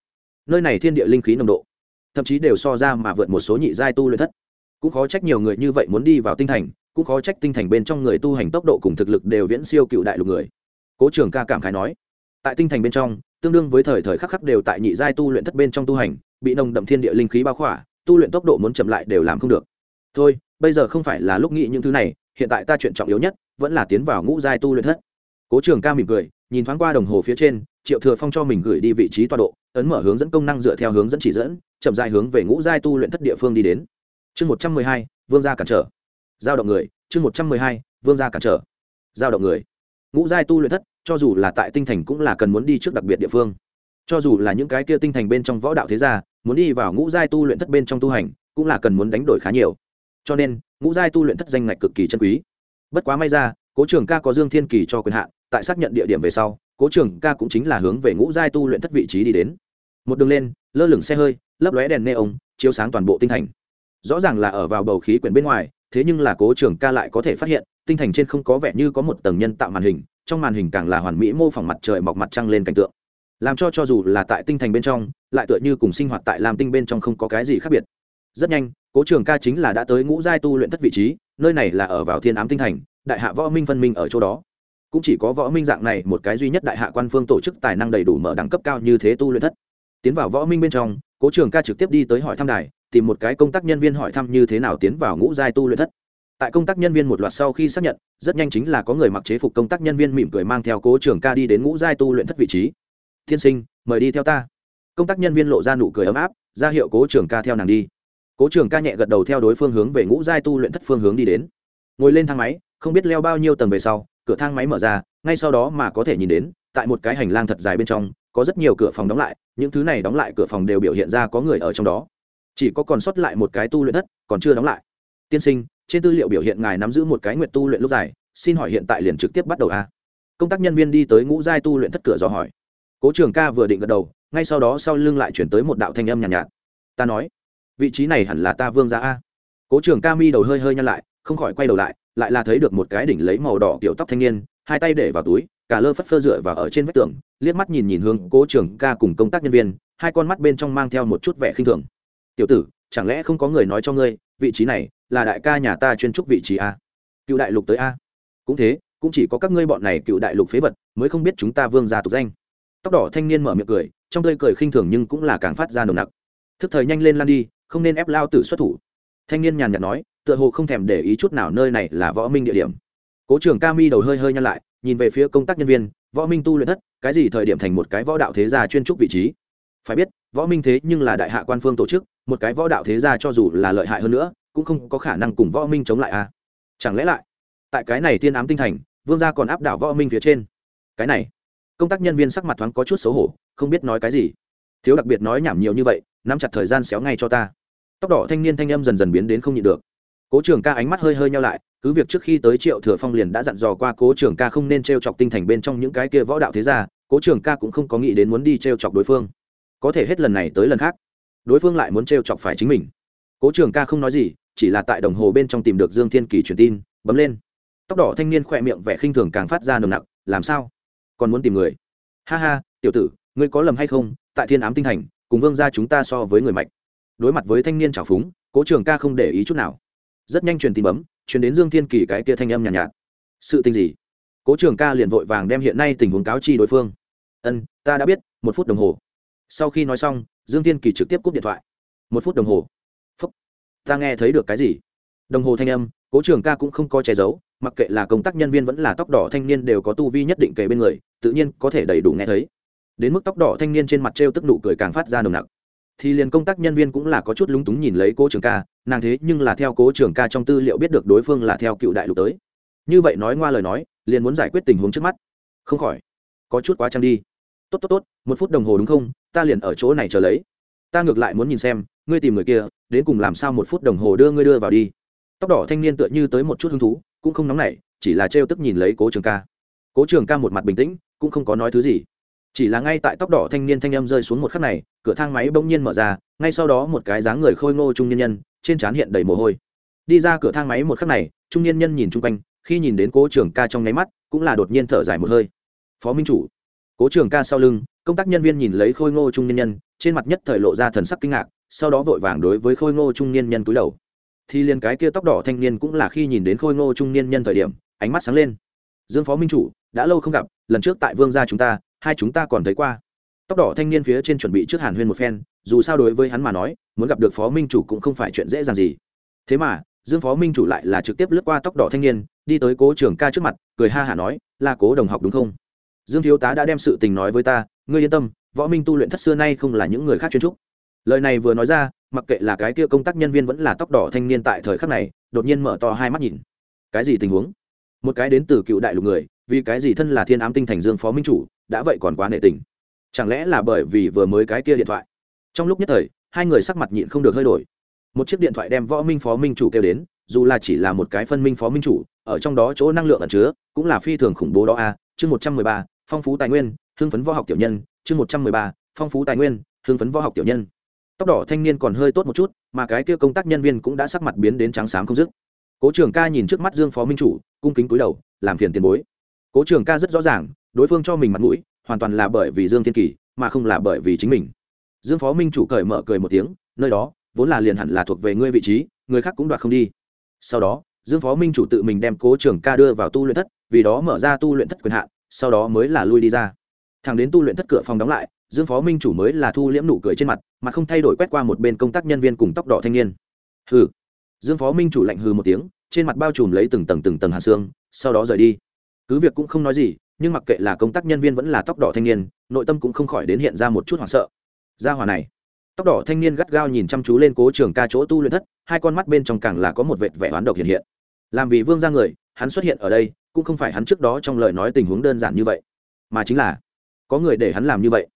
Nơi này thiên địa linh khí nồng độ, thậm chí đều so ra mà vượt một số nhị giai tu luyện thất. Cũng khó trách nhiều người như vậy muốn đi vào tinh thành, cũng khó trách tinh thành bên trong người tu hành tốc độ cùng thực lực đều viễn siêu cựu đại lục người. Cố trường ca cảm khái nói, tại tinh thành bên trong, tương đương với thời thời khắc khắc đều tại nhị giai tu luyện thất bên trong tu hành, bị nồng đậm thiên địa linh khí bao khỏa, tu luyện tốc độ muốn chậm lại đều làm không được. Thôi, bây giờ không phải là lúc nghĩ những thứ này, hiện tại ta chuyện trọng yếu nhất vẫn là tiến vào ngũ giai tu luyện thất. Cố trường ca mỉm cười, nhìn thoáng qua đồng hồ phía trên, triệu thừa phong cho mình gửi đi vị trí tọa độ, ấn mở hướng dẫn công năng dựa theo hướng dẫn chỉ dẫn, chậm dài hướng về ngũ giai tu luyện thất địa phương đi đến. Chương một trăm mười hai, vương gia cản trở. Giao động người, chương một trăm mười hai, vương gia cản trở. Giao động người. Ngũ giai tu luyện thất, cho dù là tại tinh thành cũng là cần muốn đi trước đặc biệt địa phương. Cho dù là những cái kia tinh thành bên trong võ đạo thế gia, muốn đi vào ngũ giai tu luyện thất bên trong tu hành, cũng là cần muốn đánh đổi khá nhiều. Cho nên, ngũ giai tu luyện thất danh ngạch cực kỳ chân quý bất quá may ra, cố trường ca có dương thiên kỳ cho quyền hạn, tại xác nhận địa điểm về sau, cố trường ca cũng chính là hướng về ngũ giai tu luyện thất vị trí đi đến. Một đường lên, lơ lửng xe hơi, lấp lóe đèn neon, chiếu sáng toàn bộ tinh thành. Rõ ràng là ở vào bầu khí quyển bên ngoài, thế nhưng là cố trường ca lại có thể phát hiện, tinh thành trên không có vẻ như có một tầng nhân tạo màn hình, trong màn hình càng là hoàn mỹ mô phỏng mặt trời mọc mặt trăng lên cảnh tượng. Làm cho cho dù là tại tinh thành bên trong, lại tựa như cùng sinh hoạt tại làm tinh bên trong không có cái gì khác biệt. Rất nhanh, cố trường ca chính là đã tới ngũ giai tu luyện thất vị trí nơi này là ở vào thiên ám tinh thành, đại hạ võ minh phân minh ở chỗ đó. Cũng chỉ có võ minh dạng này một cái duy nhất đại hạ quan phương tổ chức tài năng đầy đủ mở đẳng cấp cao như thế tu luyện thất. Tiến vào võ minh bên trong, cố trường ca trực tiếp đi tới hỏi thăm đài, tìm một cái công tác nhân viên hỏi thăm như thế nào tiến vào ngũ giai tu luyện thất. Tại công tác nhân viên một loạt sau khi xác nhận, rất nhanh chính là có người mặc chế phục công tác nhân viên mỉm cười mang theo cố trường ca đi đến ngũ giai tu luyện thất vị trí. Thiên sinh, mời đi theo ta. Công tác nhân viên lộ ra nụ cười ấm áp, ra hiệu cố trường ca theo nàng đi cố trường ca nhẹ gật đầu theo đối phương hướng về ngũ giai tu luyện thất phương hướng đi đến. Ngồi lên thang máy không biết leo bao nhiêu tầng về sau cửa thang máy mở ra ngay sau đó mà có thể nhìn đến tại một cái hành lang thật dài bên trong có rất nhiều cửa phòng đóng lại những thứ này đóng lại cửa phòng đều biểu hiện ra có người ở trong đó. Chỉ có còn sót lại một cái tu luyện thất còn chưa đóng lại. Tiên sinh trên tư liệu biểu hiện ngài nắm giữ một cái nguyện tu luyện lúc dài xin hỏi hiện tại liền trực tiếp bắt đầu a. Công tác nhân viên đi tới ngũ giai tu luyện thất cửa dò hỏi. Cố trường ca vừa định gật đầu ngay sau đó sau lưng lại chuyển tới một đạo thanh âm nhàn nhạt, nhạt. Ta nói vị trí này hẳn là ta vương gia a. Cố trường ca mi đầu hơi hơi nhăn lại, không khỏi quay đầu lại lại là thấy được một cái đỉnh lấy màu đỏ kiểu tóc thanh niên, hai tay để vào túi, cả lơ phất phơ dựa vào ở trên vách tường, liếc mắt nhìn nhìn hướng cố trường ca cùng công tác nhân viên, hai con mắt bên trong mang theo một chút vẻ khinh thường. Tiểu tử, chẳng lẽ không có người nói cho ngươi, vị trí này là đại ca nhà ta chuyên trúc vị trí a? Cựu đại lục tới a. Cũng thế, cũng chỉ có các ngươi bọn này cựu đại lục phế vật mới không biết chúng ta vương gia tục danh. Tóc đỏ thanh niên mở miệng cười, trong tươi cười khinh thường nhưng cũng là càng phát ra nồng nặc. Thức thời nhanh lên lan đi không nên ép lao tử xuất thủ. Thanh niên nhàn nhạt nói, tựa hồ không thèm để ý chút nào nơi này là võ minh địa điểm. Cố trường ca mi đầu hơi hơi nhăn lại, nhìn về phía công tác nhân viên, võ minh tu luyện thất, cái gì thời điểm thành một cái võ đạo thế gia chuyên trúc vị trí? Phải biết, võ minh thế nhưng là đại hạ quan phương tổ chức, một cái võ đạo thế gia cho dù là lợi hại hơn nữa, cũng không có khả năng cùng võ minh chống lại a à? chẳng lẽ lại, tại cái này tiên ám tinh thành, vương gia còn áp đảo võ minh phía trên? Cái này, công tác nhân viên sắc mặt thoáng có chút xấu hổ, không biết nói cái gì. Thiếu đặc biệt nói nhảm nhiều như vậy, nắm chặt thời gian xéo ngay cho ta tóc đỏ thanh niên thanh âm dần dần biến đến không nhịn được. Cố trường ca ánh mắt hơi hơi nhau lại, cứ việc trước khi tới triệu thừa phong liền đã dặn dò qua cố trường ca không nên t r e o chọc tinh thành bên trong những cái kia võ đạo thế gia, cố trường ca cũng không có nghĩ đến muốn đi t r e o chọc đối phương. Có thể hết lần này tới lần khác, đối phương lại muốn t r e o chọc phải chính mình. Cố trường ca không nói gì, chỉ là tại đồng hồ bên trong tìm được dương thiên kỳ truyền tin, bấm lên. Tóc đỏ thanh niên khỏe miệng vẻ khinh thường càng phát ra nồng nặc, làm sao? Còn muốn tìm người? Ha ha, tiểu tử, ngươi có lầm hay không? Tại thiên ám tinh thành, cùng vương gia chúng ta so với người mạnh đối mặt với thanh niên trào phúng cố trường ca không để ý chút nào. Rất nhanh truyền tin bấm truyền đến dương thiên kỳ cái kia thanh âm nhàn nhạt, nhạt. Sự tình gì? Cố trường ca liền vội vàng đem hiện nay tình huống cáo chi đối phương. Ân ta đã biết một phút đồng hồ. Sau khi nói xong dương thiên kỳ trực tiếp cúp điện thoại. Một phút đồng hồ. Phúc. Ta nghe thấy được cái gì? Đồng hồ thanh âm cố trường ca cũng không có che giấu mặc kệ là công tác nhân viên vẫn là tóc đỏ thanh niên đều có tu vi nhất định kể bên người tự nhiên có thể đầy đủ nghe thấy. Đến mức tóc đỏ thanh niên trên mặt t r e o tức nụ cười càng phát ra nồng nặc thì liền công tác nhân viên cũng là có chút lúng túng nhìn lấy cố trường ca, nàng thế nhưng là theo cố trường ca trong tư liệu biết được đối phương là theo cựu đại lục tới. Như vậy nói ngoa lời nói, liền muốn giải quyết tình huống trước mắt. Không khỏi, có chút quá trăng đi. Tốt tốt tốt, một phút đồng hồ đúng không? Ta liền ở chỗ này chờ lấy. Ta ngược lại muốn nhìn xem, ngươi tìm người kia, đến cùng làm sao một phút đồng hồ đưa ngươi đưa vào đi. Tóc đỏ thanh niên tựa như tới một chút hứng thú, cũng không nóng nảy, chỉ là trêu tức nhìn lấy cố trường ca. Cố trường ca một mặt bình tĩnh, cũng không có nói thứ gì chỉ là ngay tại tóc đỏ thanh niên thanh âm rơi xuống một khắc này, cửa thang máy bỗng nhiên mở ra, ngay sau đó một cái dáng người khôi ngô trung nhân nhân, trên trán hiện đầy mồ hôi. Đi ra cửa thang máy một khắc này, trung nhân nhân nhìn chung quanh, khi nhìn đến cố trường ca trong nháy mắt, cũng là đột nhiên thở dài một hơi. Phó minh chủ. Cố trường ca sau lưng, công tác nhân viên nhìn lấy khôi ngô trung nhân nhân, trên mặt nhất thời lộ ra thần sắc kinh ngạc, sau đó vội vàng đối với khôi ngô trung niên nhân cúi đầu. Thì liền cái kia tóc đỏ thanh niên cũng là khi nhìn đến khôi ngô trung niên nhân thời điểm, ánh mắt sáng lên. Dương phó minh chủ, đã lâu không gặp, lần trước tại vương gia chúng ta hai chúng ta còn thấy qua. Tóc đỏ thanh niên phía trên chuẩn bị trước hàn huyên một phen, dù sao đối với hắn mà nói, muốn gặp được phó minh chủ cũng không phải chuyện dễ dàng gì. Thế mà, dương phó minh chủ lại là trực tiếp lướt qua tóc đỏ thanh niên, đi tới cố trường ca trước mặt, cười ha hả nói, là cố đồng học đúng không? Dương thiếu tá đã đem sự tình nói với ta, ngươi yên tâm, võ minh tu luyện thất xưa nay không là những người khác chuyên trúc. Lời này vừa nói ra, mặc kệ là cái kia công tác nhân viên vẫn là tóc đỏ thanh niên tại thời khắc này, đột nhiên mở to hai mắt nhìn. Cái gì tình huống? Một cái đến từ cựu đại lục người, vì cái gì thân là thiên ám tinh thành dương phó minh chủ, đã vậy còn quá nệ tình. Chẳng lẽ là bởi vì vừa mới cái kia điện thoại? Trong lúc nhất thời, hai người sắc mặt nhịn không được hơi đổi. Một chiếc điện thoại đem võ minh phó minh chủ kêu đến, dù là chỉ là một cái phân minh phó minh chủ, ở trong đó chỗ năng lượng ẩn chứa, cũng là phi thường khủng bố đó a. Chương một trăm mười ba, phong phú tài nguyên, hưng phấn võ học tiểu nhân. Chương một trăm mười ba, phong phú tài nguyên, hưng phấn võ học tiểu nhân. Tóc đỏ thanh niên còn hơi tốt một chút, mà cái kia công tác nhân viên cũng đã sắc mặt biến đến trắng xám không dứt. Cố trường ca nhìn trước mắt dương phó minh chủ cung kính túi đầu, làm phiền tiền bối. Cố trường ca rất rõ ràng, đối phương cho mình mặt mũi, hoàn toàn là bởi vì dương thiên kỳ, mà không là bởi vì chính mình. Dương phó minh chủ cởi mở cười một tiếng, nơi đó, vốn là liền hẳn là thuộc về ngươi vị trí, người khác cũng đoạt không đi. Sau đó, dương phó minh chủ tự mình đem cố trường ca đưa vào tu luyện thất, vì đó mở ra tu luyện thất quyền hạn, sau đó mới là lui đi ra. Thằng đến tu luyện thất cửa phòng đóng lại, dương phó minh chủ mới là thu liễm nụ cười trên mặt, mà không thay đổi quét qua một bên công tác nhân viên cùng tóc đỏ thanh niên. Hừ. Dương phó minh chủ lạnh hừ một tiếng trên mặt bao trùm lấy từng tầng từng tầng hạt xương, sau đó rời đi. Cứ việc cũng không nói gì, nhưng mặc kệ là công tác nhân viên vẫn là tóc đỏ thanh niên, nội tâm cũng không khỏi đến hiện ra một chút hoảng sợ. Gia hòa này. Tóc đỏ thanh niên gắt gao nhìn chăm chú lên cố trường ca chỗ tu luyện thất, hai con mắt bên trong càng là có một vệt vẻ oán độc hiện hiện. Làm vì vương ra người, hắn xuất hiện ở đây, cũng không phải hắn trước đó trong lời nói tình huống đơn giản như vậy, mà chính là có người để hắn làm như vậy.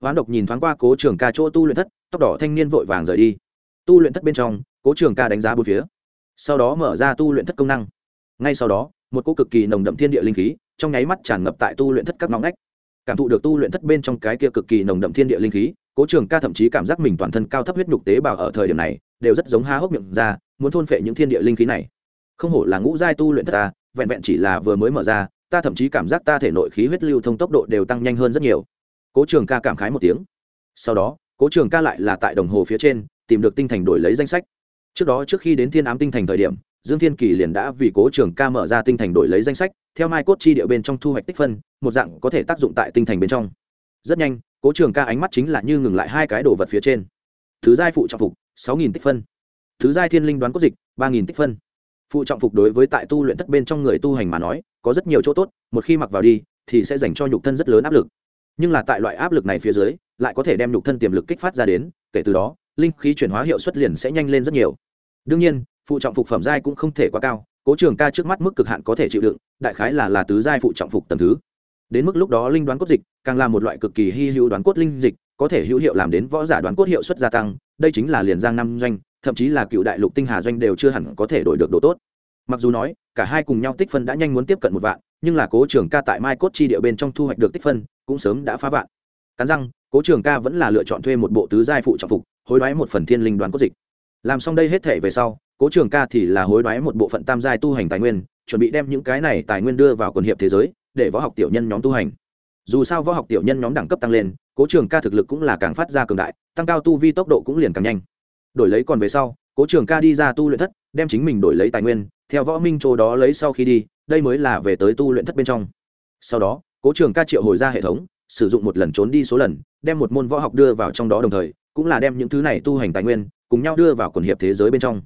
Oán độc nhìn thoáng qua cố trường ca chỗ tu luyện thất, tóc đỏ thanh niên vội vàng rời đi. Tu luyện thất bên trong, cố trường ca đánh giá bốn phía sau đó mở ra tu luyện thất công năng. Ngay sau đó, một cô cực kỳ nồng đậm thiên địa linh khí trong nháy mắt tràn ngập tại tu luyện thất các ngõ ngách. Cảm thụ được tu luyện thất bên trong cái kia cực kỳ nồng đậm thiên địa linh khí, cố trường ca thậm chí cảm giác mình toàn thân cao thấp huyết nhục tế bào ở thời điểm này đều rất giống há hốc miệng ra, muốn thôn phệ những thiên địa linh khí này. Không hổ là ngũ giai tu luyện thất ta, vẹn vẹn chỉ là vừa mới mở ra, ta thậm chí cảm giác ta thể nội khí huyết lưu thông tốc độ đều tăng nhanh hơn rất nhiều. Cố trường ca cảm khái một tiếng. Sau đó, cố trường ca lại là tại đồng hồ phía trên, tìm được tinh thành đổi lấy danh sách trước đó trước khi đến thiên ám tinh thành thời điểm, dương thiên kỳ liền đã vì cố trường ca mở ra tinh thành đổi lấy danh sách, theo mai cốt chi địa bên trong thu hoạch tích phân, một dạng có thể tác dụng tại tinh thành bên trong. Rất nhanh, cố trường ca ánh mắt chính là như ngừng lại hai cái đồ vật phía trên. Thứ giai phụ trọng phục, sáu nghìn tích phân. Thứ giai thiên linh đoán cốt dịch, ba nghìn tích phân. Phụ trọng phục đối với tại tu luyện thất bên trong người tu hành mà nói, có rất nhiều chỗ tốt, một khi mặc vào đi, thì sẽ dành cho nhục thân rất lớn áp lực. Nhưng là tại loại áp lực này phía dưới, lại có thể đem nhục thân tiềm lực kích phát ra đến, kể từ đó linh khí chuyển hóa hiệu suất liền sẽ nhanh lên rất nhiều. Đương nhiên, phụ trọng phục phẩm giai cũng không thể quá cao, cố trường ca trước mắt mức cực hạn có thể chịu đựng, đại khái là là tứ giai phụ trọng phục tầm thứ. Đến mức lúc đó linh đoán cốt dịch càng là một loại cực kỳ hy hữu đoán cốt linh dịch, có thể hữu hiệu làm đến võ giả đoán cốt hiệu suất gia tăng, đây chính là liền giang năm doanh, thậm chí là cựu đại lục tinh hà doanh đều chưa hẳn có thể đổi được độ tốt. Mặc dù nói, cả hai cùng nhau tích phân đã nhanh muốn tiếp cận một vạn, nhưng là cố trường ca tại mai cốt chi địa bên trong thu hoạch được tích phân, cũng sớm đã phá vạn. Cắn răng, cố trường ca vẫn là lựa chọn thuê một bộ tứ giai phụ trọng phục hối đoái một phần thiên linh đoán cốt dịch. Làm xong đây hết thể về sau, cố trường ca thì là hối đoái một bộ phận tam giai tu hành tài nguyên, chuẩn bị đem những cái này tài nguyên đưa vào quần hiệp thế giới, để võ học tiểu nhân nhóm tu hành. Dù sao võ học tiểu nhân nhóm đẳng cấp tăng lên, cố trường ca thực lực cũng là càng phát ra cường đại, tăng cao tu vi tốc độ cũng liền càng nhanh. Đổi lấy còn về sau, cố trường ca đi ra tu luyện thất, đem chính mình đổi lấy tài nguyên, theo võ minh chỗ đó lấy sau khi đi, đây mới là về tới tu luyện thất bên trong. Sau đó, cố trường ca triệu hồi ra hệ thống, sử dụng một lần trốn đi số lần, đem một môn võ học đưa vào trong đó đồng thời cũng là đem những thứ này tu hành tài nguyên cùng nhau đưa vào quần hiệp thế giới bên trong.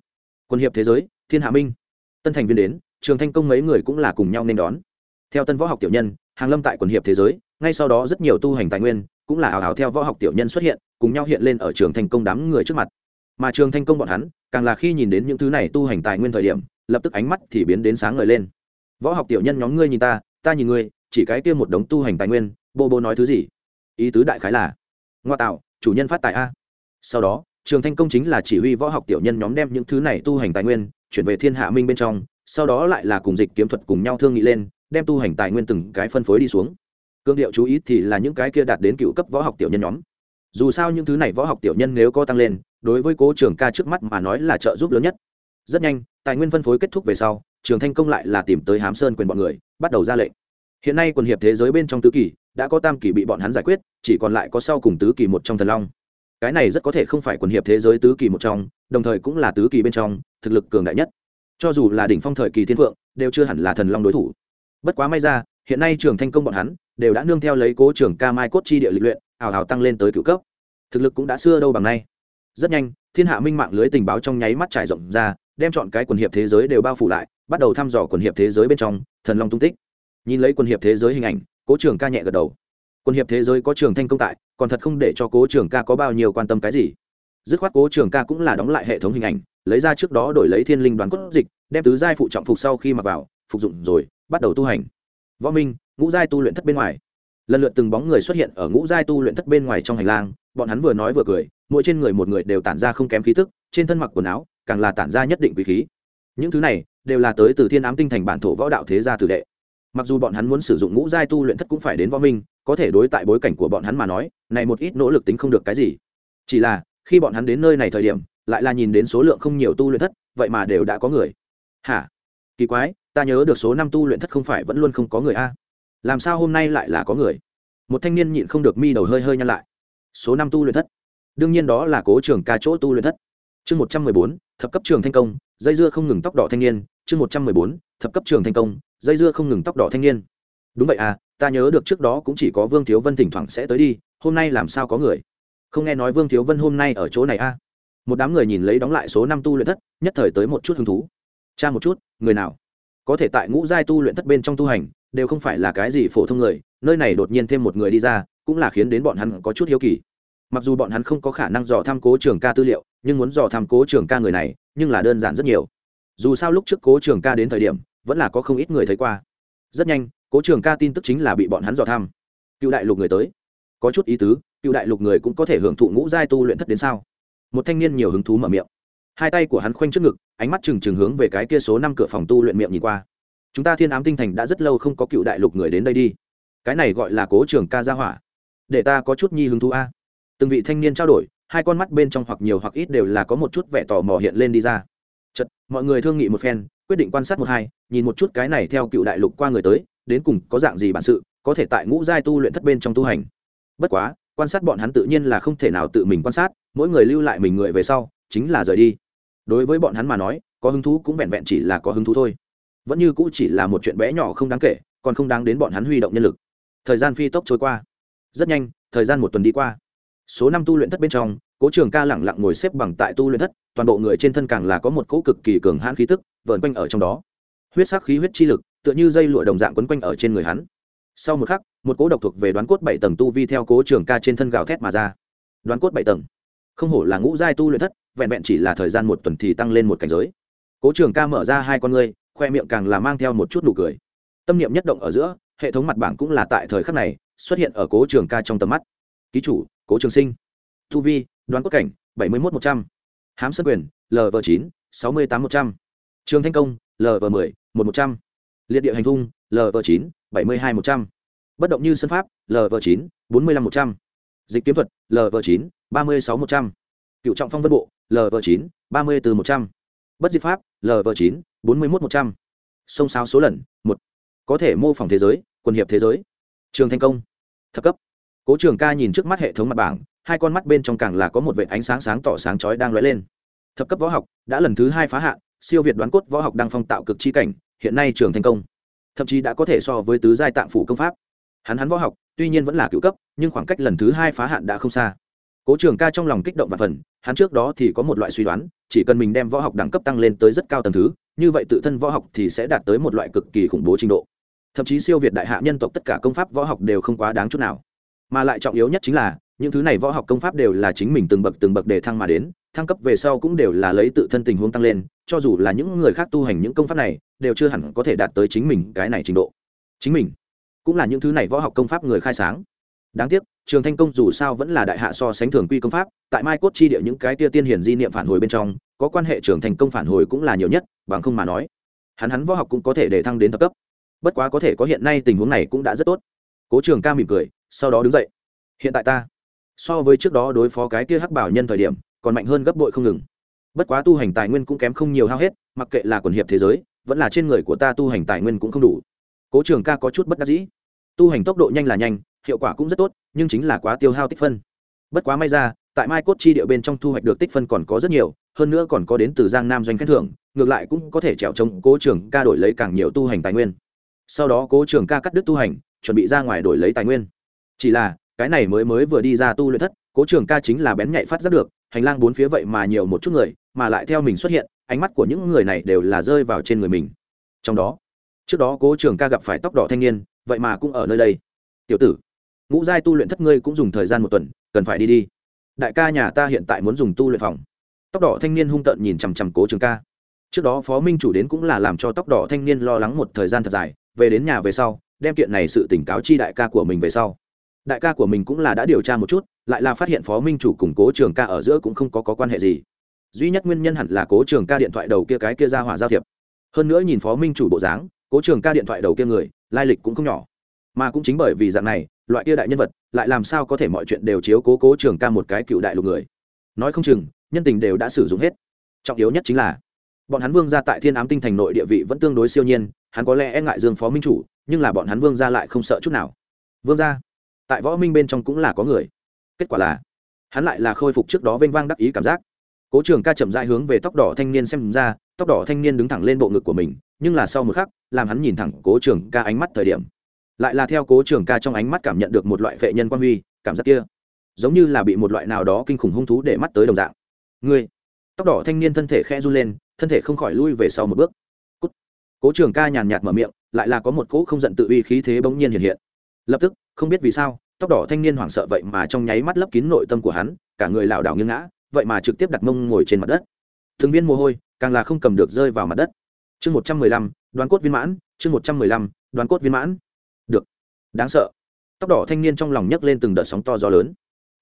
Quần hiệp thế giới, thiên hạ minh. Tân thành viên đến, trường thanh công mấy người cũng là cùng nhau nên đón. Theo tân võ học tiểu nhân, hàng lâm tại quần hiệp thế giới, ngay sau đó rất nhiều tu hành tài nguyên cũng là ảo ảo theo võ học tiểu nhân xuất hiện, cùng nhau hiện lên ở trường thành công đám người trước mặt. Mà trường thành công bọn hắn, càng là khi nhìn đến những thứ này tu hành tài nguyên thời điểm, lập tức ánh mắt thì biến đến sáng ngời lên. Võ học tiểu nhân nhóm ngươi nhìn ta ta nhìn ngươi, chỉ cái kia một đống tu hành tài nguyên, bô bô nói thứ gì? Ý tứ đại khái là, ngoa tạo chủ nhân phát tài a. Sau đó, trường thanh công chính là chỉ huy võ học tiểu nhân nhóm đem những thứ này tu hành tài nguyên chuyển về thiên hạ minh bên trong, sau đó lại là cùng dịch kiếm thuật cùng nhau thương nghị lên, đem tu hành tài nguyên từng cái phân phối đi xuống. Cương điệu chú ý thì là những cái kia đạt đến cựu cấp võ học tiểu nhân nhóm. Dù sao những thứ này võ học tiểu nhân nếu có tăng lên, đối với cố trường ca trước mắt mà nói là trợ giúp lớn nhất. Rất nhanh, tài nguyên phân phối kết thúc về sau, trường thanh công lại là tìm tới hám sơn quyền bọn người, bắt đầu ra lệnh. Hiện nay quần hiệp thế giới bên trong tứ kỳ đã có tam kỳ bị bọn hắn giải quyết, chỉ còn lại có sau cùng tứ kỳ một trong thần long. Cái này rất có thể không phải quần hiệp thế giới tứ kỳ một trong, đồng thời cũng là tứ kỳ bên trong, thực lực cường đại nhất. Cho dù là đỉnh phong thời kỳ thiên phượng, đều chưa hẳn là thần long đối thủ. Bất quá may ra, hiện nay trường thanh công bọn hắn, đều đã nương theo lấy cố trưởng ca mai cốt chi địa lịch luyện ảo ảo tăng lên tới cựu cấp. Thực lực cũng đã xưa đâu bằng nay. Rất nhanh, thiên hạ minh mạng lưới tình báo trong nháy mắt trải rộng ra, đem chọn cái quần hiệp thế giới đều bao phủ lại, bắt đầu thăm dò quần hiệp thế giới bên trong, thần long tung tích. Nhìn lấy quần hiệp thế giới hình ảnh cố trường ca nhẹ gật đầu. Quần hiệp thế giới có trường thanh công tại, còn thật không để cho cố trường ca có bao nhiêu quan tâm cái gì. Dứt khoát cố trường ca cũng là đóng lại hệ thống hình ảnh, lấy ra trước đó đổi lấy thiên linh đoán cốt dịch, đem tứ giai phụ trọng phục sau khi mặc vào, phục dụng rồi, bắt đầu tu hành. Võ minh, ngũ giai tu luyện thất bên ngoài. Lần lượt từng bóng người xuất hiện ở ngũ giai tu luyện thất bên ngoài trong hành lang, bọn hắn vừa nói vừa cười, mỗi trên người một người đều tản ra không kém khí tức, trên thân mặc quần áo, càng là tản ra nhất định quý khí. Những thứ này đều là tới từ thiên ám tinh thành bản thổ võ đạo thế gia tử đệ mặc dù bọn hắn muốn sử dụng ngũ giai tu luyện thất cũng phải đến võ minh, có thể đối tại bối cảnh của bọn hắn mà nói, này một ít nỗ lực tính không được cái gì. Chỉ là, khi bọn hắn đến nơi này thời điểm, lại là nhìn đến số lượng không nhiều tu luyện thất, vậy mà đều đã có người. Hả? Kỳ quái, ta nhớ được số năm tu luyện thất không phải vẫn luôn không có người a. Làm sao hôm nay lại là có người? Một thanh niên nhịn không được mi đầu hơi hơi nhăn lại. Số năm tu luyện thất? Đương nhiên đó là cố trường ca chỗ tu luyện thất. Chương một trăm mười bốn, thập cấp trường thanh công, dây dưa không ngừng tóc đỏ thanh niên, chương một trăm mười bốn, thập cấp trường thành công dây dưa không ngừng tóc đỏ thanh niên. Đúng vậy à ta nhớ được trước đó cũng chỉ có vương thiếu vân thỉnh thoảng sẽ tới đi, hôm nay làm sao có người? Không nghe nói vương thiếu vân hôm nay ở chỗ này à? Một đám người nhìn lấy đóng lại số năm tu luyện thất, nhất thời tới một chút hứng thú. Cha một chút, người nào? Có thể tại ngũ giai tu luyện thất bên trong tu hành, đều không phải là cái gì phổ thông người, nơi này đột nhiên thêm một người đi ra, cũng là khiến đến bọn hắn có chút hiếu kỳ. Mặc dù bọn hắn không có khả năng dò tham cố trường ca tư liệu, nhưng muốn dò tham cố trường ca người này, nhưng là đơn giản rất nhiều. Dù sao lúc trước cố trường ca đến thời điểm vẫn là có không ít người thấy qua. Rất nhanh, cố trường ca tin tức chính là bị bọn hắn dò tham cựu đại lục người tới. Có chút ý tứ, cựu đại lục người cũng có thể hưởng thụ ngũ giai tu luyện thất đến sao? Một thanh niên nhiều hứng thú mở miệng. Hai tay của hắn khoanh trước ngực, ánh mắt trừng trừng hướng về cái kia số năm cửa phòng tu luyện miệng nhìn qua. Chúng ta thiên ám tinh thành đã rất lâu không có cựu đại lục người đến đây đi. Cái này gọi là cố trường ca gia hỏa. Để ta có chút nhi hứng thú a. Từng vị thanh niên trao đổi, hai con mắt bên trong hoặc nhiều hoặc ít đều là có một chút vẻ tò mò hiện lên đi ra. Chật mọi người thương nghị một phen quyết định quan sát một hai, nhìn một chút cái này theo cựu đại lục qua người tới, đến cùng có dạng gì bản sự, có thể tại ngũ giai tu luyện thất bên trong tu hành. Bất quá, quan sát bọn hắn tự nhiên là không thể nào tự mình quan sát, mỗi người lưu lại mình người về sau, chính là rời đi. Đối với bọn hắn mà nói, có hứng thú cũng vẹn vẹn chỉ là có hứng thú thôi. Vẫn như cũ chỉ là một chuyện bé nhỏ không đáng kể, còn không đáng đến bọn hắn huy động nhân lực. Thời gian phi tốc trôi qua. Rất nhanh, thời gian một tuần đi qua. Số năm tu luyện thất bên trong, cố trường ca lẳng lặng ngồi xếp bằng tại tu luyện thất, toàn bộ người trên thân càng là có một cỗ cực kỳ cường hãn khí tức vờn quanh ở trong đó. Huyết sắc khí huyết chi lực, tựa như dây lụa đồng dạng quấn quanh ở trên người hắn. Sau một khắc, một cố độc thuộc về đoán cốt bảy tầng tu vi theo cố trường ca trên thân gào thét mà ra. Đoán cốt bảy tầng. Không hổ là ngũ giai tu luyện thất, vẹn vẹn chỉ là thời gian một tuần thì tăng lên một cảnh giới. Cố trường ca mở ra hai con ngươi, khoe miệng càng là mang theo một chút nụ cười. Tâm niệm nhất động ở giữa, hệ thống mặt bảng cũng là tại thời khắc này xuất hiện ở cố trường ca trong tầm mắt. Ký chủ, cố trường sinh. Thu vi, đoán cốt cảnh, bảy mươi một một trăm. H á m sân quyền lv chín, sáu mươi tám một trăm trường thanh công lv một mươi một một trăm. L i ệ t địa hành thung lv chín, bảy mươi hai một trăm. Bất động như sân pháp lv chín, bốn mươi năm một trăm. Dịch kiếm thuật lv chín, ba mươi sáu một trăm. Cựu trọng phong vân bộ lv chín, ba mươi từ một trăm. Bất diệt pháp lv chín, bốn mươi một một trăm. Sông sáo số lần, một. Có thể mô phỏng thế giới quân hiệp thế giới. Trường thành công, thập cấp. Cố trường ca nhìn trước mắt hệ thống mặt bảng, hai con mắt bên trong càng là có một vệ ánh sáng sáng tỏ sáng chói đang lóe lên. Thập cấp võ học, đã lần thứ hai phá hạn siêu việt đoán cốt võ học đang phong tạo cực chi cảnh, hiện nay trường thành công. Thậm chí đã có thể so với tứ giai tạng phủ công pháp. Hắn hắn võ học, tuy nhiên vẫn là cựu cấp, nhưng khoảng cách lần thứ hai phá hạn đã không xa. Cố trường ca trong lòng kích động và phần hắn trước đó thì có một loại suy đoán, chỉ cần mình đem võ học đẳng cấp tăng lên tới rất cao tầng thứ, như vậy tự thân võ học thì sẽ đạt tới một loại cực kỳ khủng bố trình độ. Thậm chí siêu việt đại hạ nhân tộc tất cả công pháp võ học đều không quá đáng chút nào. Mà lại trọng yếu nhất chính là những thứ này võ học công pháp đều là chính mình từng bậc từng bậc để thăng mà đến, thăng cấp về sau cũng đều là lấy tự thân tình huống tăng lên, cho dù là những người khác tu hành những công pháp này, đều chưa hẳn có thể đạt tới chính mình cái này trình độ. Chính mình cũng là những thứ này võ học công pháp người khai sáng. Đáng tiếc, trường thanh công dù sao vẫn là đại hạ so sánh thường quy công pháp, tại mai cốt chi địa những cái tia tiên hiển di niệm phản hồi bên trong, có quan hệ trường thành công phản hồi cũng là nhiều nhất, bằng không mà nói, hắn hắn võ học cũng có thể để thăng đến thập cấp. Bất quá có thể có hiện nay tình huống này cũng đã rất tốt. Cố trường ca mỉm cười, sau đó đứng dậy. Hiện tại ta so với trước đó đối phó cái kia hắc bảo nhân thời điểm, còn mạnh hơn gấp bội không ngừng. Bất quá tu hành tài nguyên cũng kém không nhiều hao hết, mặc kệ là quần hiệp thế giới, vẫn là trên người của ta tu hành tài nguyên cũng không đủ. Cố trường ca có chút bất đắc dĩ. Tu hành tốc độ nhanh là nhanh, hiệu quả cũng rất tốt, nhưng chính là quá tiêu hao tích phân. Bất quá may ra, tại mai cốt chi địa bên trong thu hoạch được tích phân còn có rất nhiều, hơn nữa còn có đến từ giang nam doanh khen thưởng, ngược lại cũng có thể trèo trống cố trường ca đổi lấy càng nhiều tu hành tài nguyên. Sau đó cố trường ca cắt đứt tu hành, chuẩn bị ra ngoài đổi lấy tài nguyên. Chỉ là cái này mới mới vừa đi ra tu luyện thất, cố trường ca chính là bén nhạy phát giác được, hành lang bốn phía vậy mà nhiều một chút người, mà lại theo mình xuất hiện, ánh mắt của những người này đều là rơi vào trên người mình. Trong đó, trước đó cố trường ca gặp phải tóc đỏ thanh niên, vậy mà cũng ở nơi đây. Tiểu tử, ngũ giai tu luyện thất ngươi cũng dùng thời gian một tuần, cần phải đi đi. Đại ca nhà ta hiện tại muốn dùng tu luyện phòng. Tóc đỏ thanh niên hung tợn nhìn chằm chằm cố trường ca. Trước đó phó minh chủ đến cũng là làm cho tóc đỏ thanh niên lo lắng một thời gian thật dài, về đến nhà về sau, đem kiện này sự tỉnh cáo chi đại ca của mình về sau đại ca của mình cũng là đã điều tra một chút lại là phát hiện phó minh chủ cùng cố trường ca ở giữa cũng không có, có quan hệ gì. Duy nhất nguyên nhân hẳn là cố trường ca điện thoại đầu kia cái kia ra hỏa giao thiệp. Hơn nữa nhìn phó minh chủ bộ dáng cố trường ca điện thoại đầu kia người lai lịch cũng không nhỏ. Mà cũng chính bởi vì dạng này loại kia đại nhân vật lại làm sao có thể mọi chuyện đều chiếu cố cố trường ca một cái cựu đại lục người. Nói không chừng nhân tình đều đã sử dụng hết. Trọng yếu nhất chính là bọn hắn vương ra tại thiên ám tinh thành nội địa vị vẫn tương đối siêu nhiên hắn có lẽ e ngại dương phó minh chủ nhưng là bọn hắn vương ra lại không sợ chút nào. Vương ra tại võ minh bên trong cũng là có người. Kết quả là, hắn lại là khôi phục trước đó vênh vang đắc ý cảm giác. Cố trường ca chậm dại hướng về tóc đỏ thanh niên xem ra, tóc đỏ thanh niên đứng thẳng lên bộ ngực của mình, nhưng là sau một khắc, làm hắn nhìn thẳng cố trường ca ánh mắt thời điểm. Lại là theo cố trường ca trong ánh mắt cảm nhận được một loại vệ nhân quan huy, cảm giác kia, giống như là bị một loại nào đó kinh khủng hung thú để mắt tới đồng dạng. Ngươi, tóc đỏ thanh niên thân thể khẽ run lên, thân thể không khỏi lui về sau một bước. Cút. cố trường ca nhàn nhạt mở miệng, lại là có một cỗ không giận tự uy khí thế bỗng nhiên hiện hiện. Lập tức không biết vì sao, tóc đỏ thanh niên hoảng sợ vậy mà trong nháy mắt lấp kín nội tâm của hắn, cả người lảo đảo nghiêng ngã, vậy mà trực tiếp đặt mông ngồi trên mặt đất. Thường viên mồ hôi, càng là không cầm được rơi vào mặt đất. Chương một trăm mười lăm, đoàn cốt viên mãn, chương một trăm mười lăm, đoàn cốt viên mãn. Được. Đáng sợ. Tóc đỏ thanh niên trong lòng nhấc lên từng đợt sóng to gió lớn.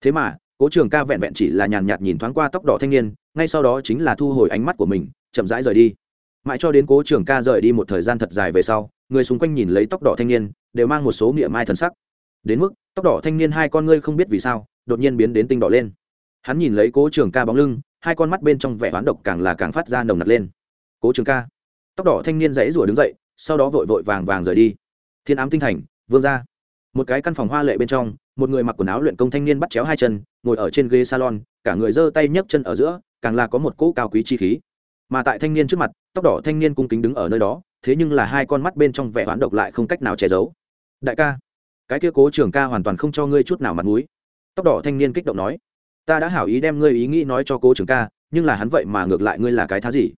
Thế mà, cố trường ca vẹn vẹn chỉ là nhàn nhạt nhìn thoáng qua tóc đỏ thanh niên, ngay sau đó chính là thu hồi ánh mắt của mình, chậm rãi rời đi. Mãi cho đến cố trường ca rời đi một thời gian thật dài về sau, người xung quanh nhìn lấy tóc đỏ thanh niên, đều mang một số miệng mai thần sắc đến mức tóc đỏ thanh niên hai con ngươi không biết vì sao đột nhiên biến đến tinh đỏ lên. Hắn nhìn lấy cố trường ca bóng lưng, hai con mắt bên trong vẻ hoán độc càng là càng phát ra nồng nặc lên. Cố trường ca, tóc đỏ thanh niên dãy rủa đứng dậy, sau đó vội vội vàng vàng rời đi. Thiên ám tinh thành, vương ra một cái căn phòng hoa lệ bên trong, một người mặc quần áo luyện công thanh niên bắt chéo hai chân, ngồi ở trên ghế salon, cả người giơ tay nhấc chân ở giữa, càng là có một cỗ cao quý chi khí. Mà tại thanh niên trước mặt, tóc đỏ thanh niên cung kính đứng ở nơi đó, thế nhưng là hai con mắt bên trong vẻ hoán độc lại không cách nào che giấu. Đại ca cái kia cố trường ca hoàn toàn không cho ngươi chút nào mặt mũi. Tóc đỏ thanh niên kích động nói, ta đã hảo ý đem ngươi ý nghĩ nói cho cố trường ca, nhưng là hắn vậy mà ngược lại ngươi là cái thá gì?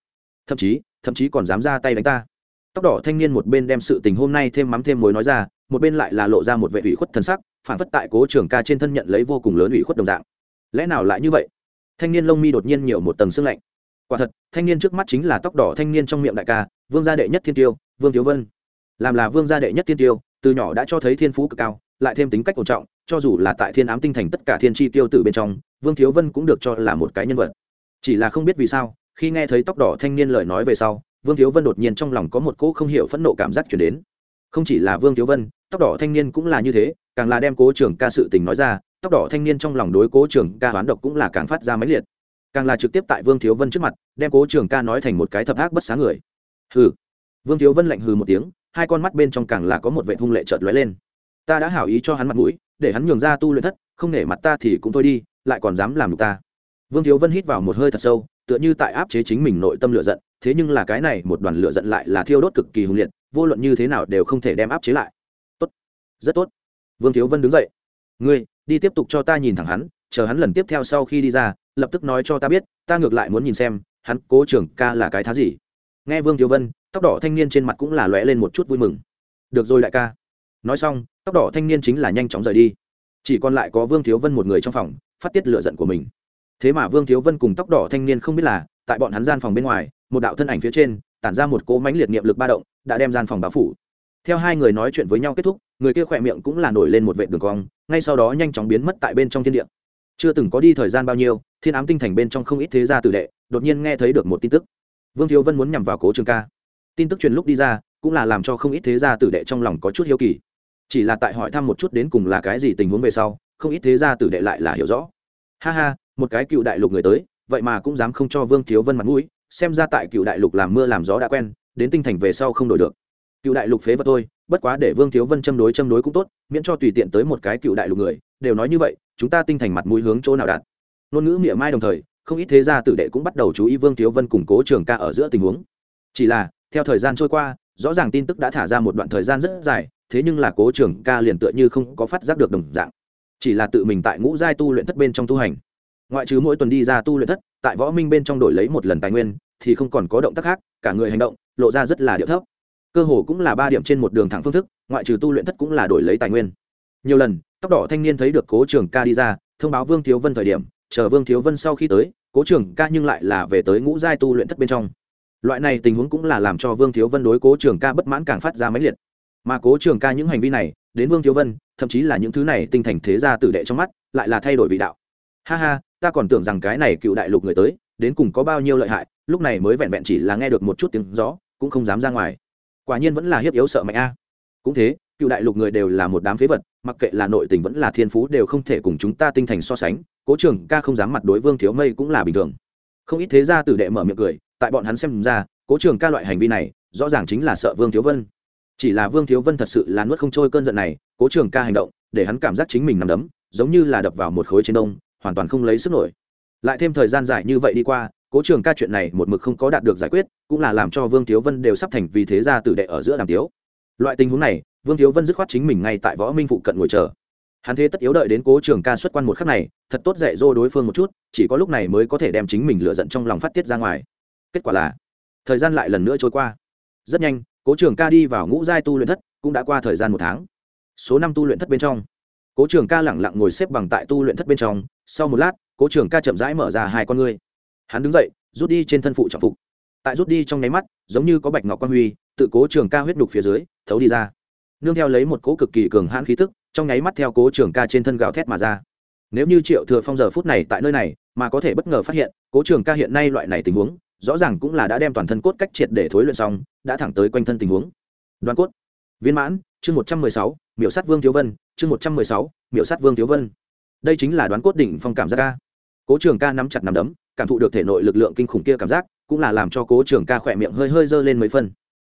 Thậm chí thậm chí còn dám ra tay đánh ta. Tóc đỏ thanh niên một bên đem sự tình hôm nay thêm mắm thêm mối nói ra, một bên lại là lộ ra một vệ ủy khuất thần sắc, phản phất tại cố trường ca trên thân nhận lấy vô cùng lớn ủy khuất đồng dạng. Lẽ nào lại như vậy? Thanh niên lông mi đột nhiên nhiều một tầng sương lạnh. Quả thật, thanh niên trước mắt chính là tóc đỏ thanh niên trong miệng đại ca, vương gia đệ nhất thiên tiêu, vương thiếu vân. Làm là vương gia đệ nhất thiên tiêu từ nhỏ đã cho thấy thiên phú cực cao, lại thêm tính cách ổn trọng, cho dù là tại thiên ám tinh thành tất cả thiên tri tiêu tử bên trong, vương thiếu vân cũng được cho là một cái nhân vật. Chỉ là không biết vì sao, khi nghe thấy tóc đỏ thanh niên lời nói về sau, vương thiếu vân đột nhiên trong lòng có một cỗ không hiểu phẫn nộ cảm giác chuyển đến. Không chỉ là vương thiếu vân, tóc đỏ thanh niên cũng là như thế, càng là đem cố trưởng ca sự tình nói ra, tóc đỏ thanh niên trong lòng đối cố trưởng ca hoán độc cũng là càng phát ra máy liệt. Càng là trực tiếp tại vương thiếu vân trước mặt, đem cố trưởng ca nói thành một cái thập ác bất xá người. Hừ. Vương thiếu vân lạnh hừ một tiếng hai con mắt bên trong càng là có một vệ hung lệ chợt lóe lên. Ta đã hảo ý cho hắn mặt mũi, để hắn nhường ra tu luyện thất, không nể mặt ta thì cũng thôi đi, lại còn dám làm được ta. Vương thiếu vân hít vào một hơi thật sâu, tựa như tại áp chế chính mình nội tâm lựa giận, thế nhưng là cái này một đoàn lựa giận lại là thiêu đốt cực kỳ hùng liệt, vô luận như thế nào đều không thể đem áp chế lại. Tốt, rất tốt. Vương thiếu vân đứng dậy. Ngươi, đi tiếp tục cho ta nhìn thẳng hắn, chờ hắn lần tiếp theo sau khi đi ra, lập tức nói cho ta biết, ta ngược lại muốn nhìn xem, hắn cố trưởng ca là cái thá gì. Nghe vương thiếu vân tóc đỏ thanh niên trên mặt cũng là lóe lên một chút vui mừng. Được rồi đại ca. Nói xong, tóc đỏ thanh niên chính là nhanh chóng rời đi. Chỉ còn lại có vương thiếu vân một người trong phòng, phát tiết lựa giận của mình. Thế mà vương thiếu vân cùng tóc đỏ thanh niên không biết là, tại bọn hắn gian phòng bên ngoài, một đạo thân ảnh phía trên, tản ra một cỗ mánh liệt niệm lực ba động, đã đem gian phòng báo phủ. Theo hai người nói chuyện với nhau kết thúc, người kia khỏe miệng cũng là nổi lên một vệ đường cong, ngay sau đó nhanh chóng biến mất tại bên trong thiên địa. Chưa từng có đi thời gian bao nhiêu, thiên ám tinh thành bên trong không ít thế gia tử đệ, đột nhiên nghe thấy được một tin tức. Vương thiếu vân muốn nhằm vào cố trường ca tin tức truyền lúc đi ra, cũng là làm cho không ít thế gia tử đệ trong lòng có chút hiếu kỳ. Chỉ là tại hỏi thăm một chút đến cùng là cái gì tình huống về sau, không ít thế gia tử đệ lại là hiểu rõ. Ha ha, một cái cựu đại lục người tới, vậy mà cũng dám không cho vương thiếu vân mặt mũi, xem ra tại cựu đại lục làm mưa làm gió đã quen, đến tinh thành về sau không đổi được. Cựu đại lục phế vật thôi, bất quá để vương thiếu vân châm đối châm đối cũng tốt, miễn cho tùy tiện tới một cái cựu đại lục người, đều nói như vậy, chúng ta tinh thành mặt mũi hướng chỗ nào đạt? Ngôn ngữ miệng mai đồng thời, không ít thế gia tử đệ cũng bắt đầu chú ý vương thiếu vân củng cố trường ca ở giữa tình huống. Chỉ là theo thời gian trôi qua, rõ ràng tin tức đã thả ra một đoạn thời gian rất dài, thế nhưng là cố trường ca liền tựa như không có phát giác được đồng dạng. Chỉ là tự mình tại ngũ giai tu luyện thất bên trong tu hành. Ngoại trừ mỗi tuần đi ra tu luyện thất, tại võ minh bên trong đổi lấy một lần tài nguyên, thì không còn có động tác khác, cả người hành động, lộ ra rất là điệu thấp. Cơ hồ cũng là ba điểm trên một đường thẳng phương thức, ngoại trừ tu luyện thất cũng là đổi lấy tài nguyên. Nhiều lần, tóc đỏ thanh niên thấy được cố trường ca đi ra, thông báo vương thiếu vân thời điểm, chờ vương thiếu vân sau khi tới, cố trường ca nhưng lại là về tới ngũ giai tu luyện thất bên trong loại này tình huống cũng là làm cho vương thiếu vân đối cố trường ca bất mãn càng phát ra máy liệt. Mà cố trường ca những hành vi này đến vương thiếu vân thậm chí là những thứ này tinh thành thế gia tử đệ trong mắt lại là thay đổi vị đạo. Ha ha ta còn tưởng rằng cái này cựu đại lục người tới đến cùng có bao nhiêu lợi hại lúc này mới vẹn vẹn chỉ là nghe được một chút tiếng rõ, cũng không dám ra ngoài. Quả nhiên vẫn là hiếp yếu sợ mạnh a. Cũng thế cựu đại lục người đều là một đám phế vật mặc kệ là nội tình vẫn là thiên phú đều không thể cùng chúng ta tinh thành so sánh cố trường ca không dám mặt đối vương thiếu mây cũng là bình thường. Không ít thế gia tử đệ mở miệng cười tại bọn hắn xem ra, cố trường ca loại hành vi này, rõ ràng chính là sợ vương thiếu vân. Chỉ là vương thiếu vân thật sự là nuốt không trôi cơn giận này, cố trường ca hành động, để hắn cảm giác chính mình nằm đấm, giống như là đập vào một khối trên đông, hoàn toàn không lấy sức nổi. Lại thêm thời gian dài như vậy đi qua, cố trường ca chuyện này một mực không có đạt được giải quyết, cũng là làm cho vương thiếu vân đều sắp thành vì thế ra tử đệ ở giữa đàm tiếu. Loại tình huống này, vương thiếu vân dứt khoát chính mình ngay tại võ minh phụ cận ngồi chờ. Hắn thế tất yếu đợi đến cố trường ca xuất quan một khắc này, thật tốt dạy dỗ đối phương một chút, chỉ có lúc này mới có thể đem chính mình lựa giận trong lòng phát tiết ra ngoài kết quả là thời gian lại lần nữa trôi qua. Rất nhanh, cố trường ca đi vào ngũ giai tu luyện thất, cũng đã qua thời gian một tháng. Số năm tu luyện thất bên trong, cố trường ca lẳng lặng ngồi xếp bằng tại tu luyện thất bên trong. Sau một lát, cố trường ca chậm rãi mở ra hai con ngươi. Hắn đứng dậy, rút đi trên thân phụ trọng phục. Tại rút đi trong nháy mắt, giống như có bạch ngọc quang huy, tự cố trường ca huyết đục phía dưới, thấu đi ra. Nương theo lấy một cỗ cực kỳ cường hãn khí tức, trong nháy mắt theo cố trường ca trên thân gạo thét mà ra. Nếu như triệu thừa phong giờ phút này tại nơi này, mà có thể bất ngờ phát hiện, cố trường ca hiện nay loại này tình huống rõ ràng cũng là đã đem toàn thân cốt cách triệt để thối luyện xong, đã thẳng tới quanh thân tình huống. Đoàn cốt. Viên mãn, chương một trăm mười sáu, miểu sát vương thiếu vân, chương một trăm mười sáu, miểu sát vương thiếu vân. Đây chính là đoán cốt đỉnh phong cảm giác ca cố trường ca nắm chặt nắm đấm, cảm thụ được thể nội lực lượng kinh khủng kia cảm giác, cũng là làm cho cố trường ca khỏe miệng hơi hơi dơ lên mấy phân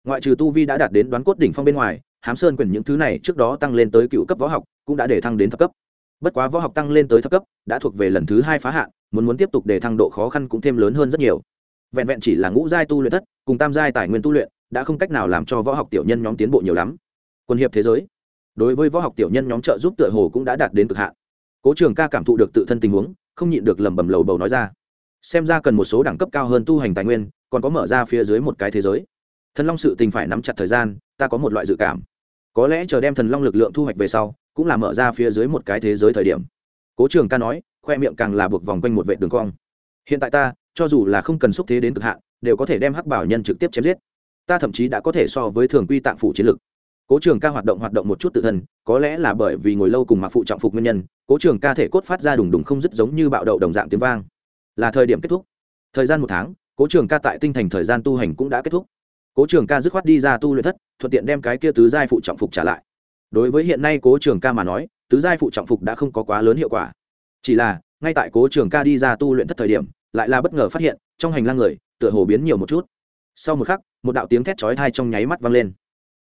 ngoại trừ tu vi đã đạt đến đoán cốt đỉnh phong bên ngoài, hám sơn quyền những thứ này trước đó tăng lên tới cựu cấp võ học, cũng đã để thăng đến thấp cấp. Bất quá võ học tăng lên tới thấp cấp, đã thuộc về lần thứ hai phá hạn, muốn muốn tiếp tục để thăng độ khó khăn cũng thêm lớn hơn rất nhiều vẹn vẹn chỉ là ngũ giai tu luyện thất, cùng tam giai tài nguyên tu luyện, đã không cách nào làm cho võ học tiểu nhân nhóm tiến bộ nhiều lắm. Quân hiệp thế giới, đối với võ học tiểu nhân nhóm trợ giúp tựa hồ cũng đã đạt đến cực hạn. Cố trường ca cảm thụ được tự thân tình huống, không nhịn được lẩm bẩm lầu bầu nói ra. Xem ra cần một số đẳng cấp cao hơn tu hành tài nguyên, còn có mở ra phía dưới một cái thế giới. Thần long sự tình phải nắm chặt thời gian, ta có một loại dự cảm. Có lẽ chờ đem thần long lực lượng thu hoạch về sau, cũng là mở ra phía dưới một cái thế giới thời điểm. Cố trường ca nói, khoe miệng càng là buộc vòng quanh một vệ đường cong. Hiện tại ta cho dù là không cần xúc thế đến cực hạn, đều có thể đem hắc bảo nhân trực tiếp chém giết. Ta thậm chí đã có thể so với thường quy tạng phủ chiến lực. Cố trường ca hoạt động hoạt động một chút tự thân, có lẽ là bởi vì ngồi lâu cùng mặc phụ trọng phục nguyên nhân, cố trường ca thể cốt phát ra đùng đùng không dứt giống như bạo đậu đồng dạng tiếng vang. Là thời điểm kết thúc. Thời gian một tháng, cố trường ca tại tinh thành thời gian tu hành cũng đã kết thúc. Cố trường ca dứt khoát đi ra tu luyện thất, thuận tiện đem cái kia tứ giai phụ trọng phục trả lại. Đối với hiện nay cố trường ca mà nói, tứ giai phụ trọng phục đã không có quá lớn hiệu quả. Chỉ là, ngay tại cố trường ca đi ra tu luyện thất thời điểm lại là bất ngờ phát hiện, trong hành lang người, tựa hồ biến nhiều một chút. Sau một khắc, một đạo tiếng thét chói thai trong nháy mắt vang lên.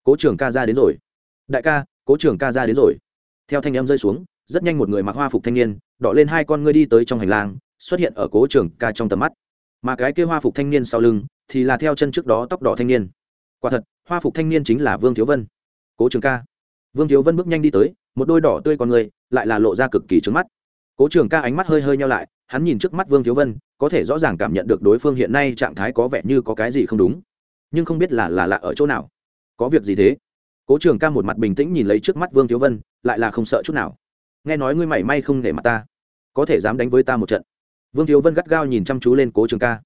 Cố trưởng ca ra đến rồi. Đại ca, cố trưởng ca ra đến rồi. Theo thanh em rơi xuống, rất nhanh một người mặc hoa phục thanh niên đọ lên hai con ngươi đi tới trong hành lang, xuất hiện ở cố trưởng ca trong tầm mắt. Mà cái kia hoa phục thanh niên sau lưng, thì là theo chân trước đó tóc đỏ thanh niên. Quả thật, hoa phục thanh niên chính là vương thiếu vân. Cố trường ca. Vương thiếu vân bước nhanh đi tới, một đôi đỏ tươi con người, lại là lộ ra cực kỳ trứng mắt. Cố trường ca ánh mắt hơi hơi nhau lại hắn nhìn trước mắt vương thiếu vân, có thể rõ ràng cảm nhận được đối phương hiện nay trạng thái có vẻ như có cái gì không đúng. Nhưng không biết là là lạ ở chỗ nào. Có việc gì thế? Cố trường ca một mặt bình tĩnh nhìn lấy trước mắt vương thiếu vân, lại là không sợ chút nào. Nghe nói ngươi mảy may không để mặt ta, có thể dám đánh với ta một trận. Vương thiếu vân gắt gao nhìn chăm chú lên cố trường ca.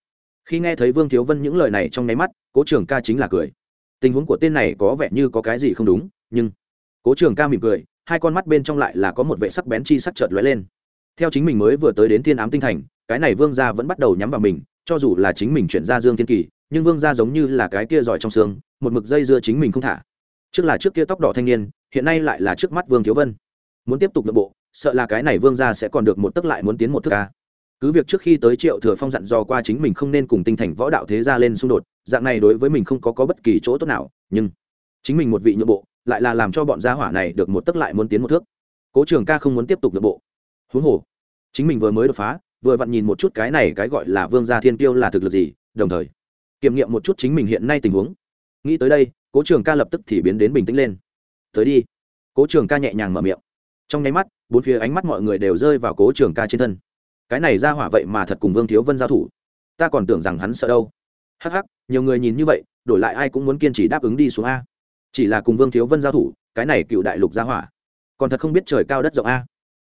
Khi nghe thấy vương thiếu vân những lời này trong nháy mắt, cố trường ca chính là cười. Tình huống của tên này có vẻ như có cái gì không đúng, nhưng cố trường ca mỉm cười, hai con mắt bên trong lại là có một vệ sắc bén chi sắc chợt lóe lên theo chính mình mới vừa tới đến thiên ám tinh thành cái này vương gia vẫn bắt đầu nhắm vào mình cho dù là chính mình chuyển ra dương thiên kỳ nhưng vương gia giống như là cái kia giỏi trong xương một mực dây dưa chính mình không thả. Trước là trước kia tóc đỏ thanh niên hiện nay lại là trước mắt vương thiếu vân. Muốn tiếp tục nội bộ sợ là cái này vương gia sẽ còn được một tức lại muốn tiến một thức ca. Cứ việc trước khi tới triệu thừa phong dặn dò qua chính mình không nên cùng tinh thành võ đạo thế gia lên xung đột dạng này đối với mình không có, có bất kỳ chỗ tốt nào nhưng chính mình một vị nhượng bộ lại là làm cho bọn gia hỏa này được một tức lại muốn tiến một thước. Cố trường ca không muốn tiếp tục nhượng bộ huống hồ. Chính mình vừa mới đột phá, vừa vặn nhìn một chút cái này cái gọi là vương gia thiên tiêu là thực lực gì, đồng thời, kiểm nghiệm một chút chính mình hiện nay tình huống. Nghĩ tới đây, cố trường ca lập tức thì biến đến bình tĩnh lên. Tới đi. Cố trường ca nhẹ nhàng mở miệng. Trong nháy mắt, bốn phía ánh mắt mọi người đều rơi vào cố trường ca trên thân. Cái này ra hỏa vậy mà thật cùng vương thiếu vân giao thủ. Ta còn tưởng rằng hắn sợ đâu. Hắc hắc, nhiều người nhìn như vậy, đổi lại ai cũng muốn kiên trì đáp ứng đi xuống a. Chỉ là cùng vương thiếu vân giao thủ, cái này cựu đại lục ra hỏa, còn thật không biết trời cao đất rộng a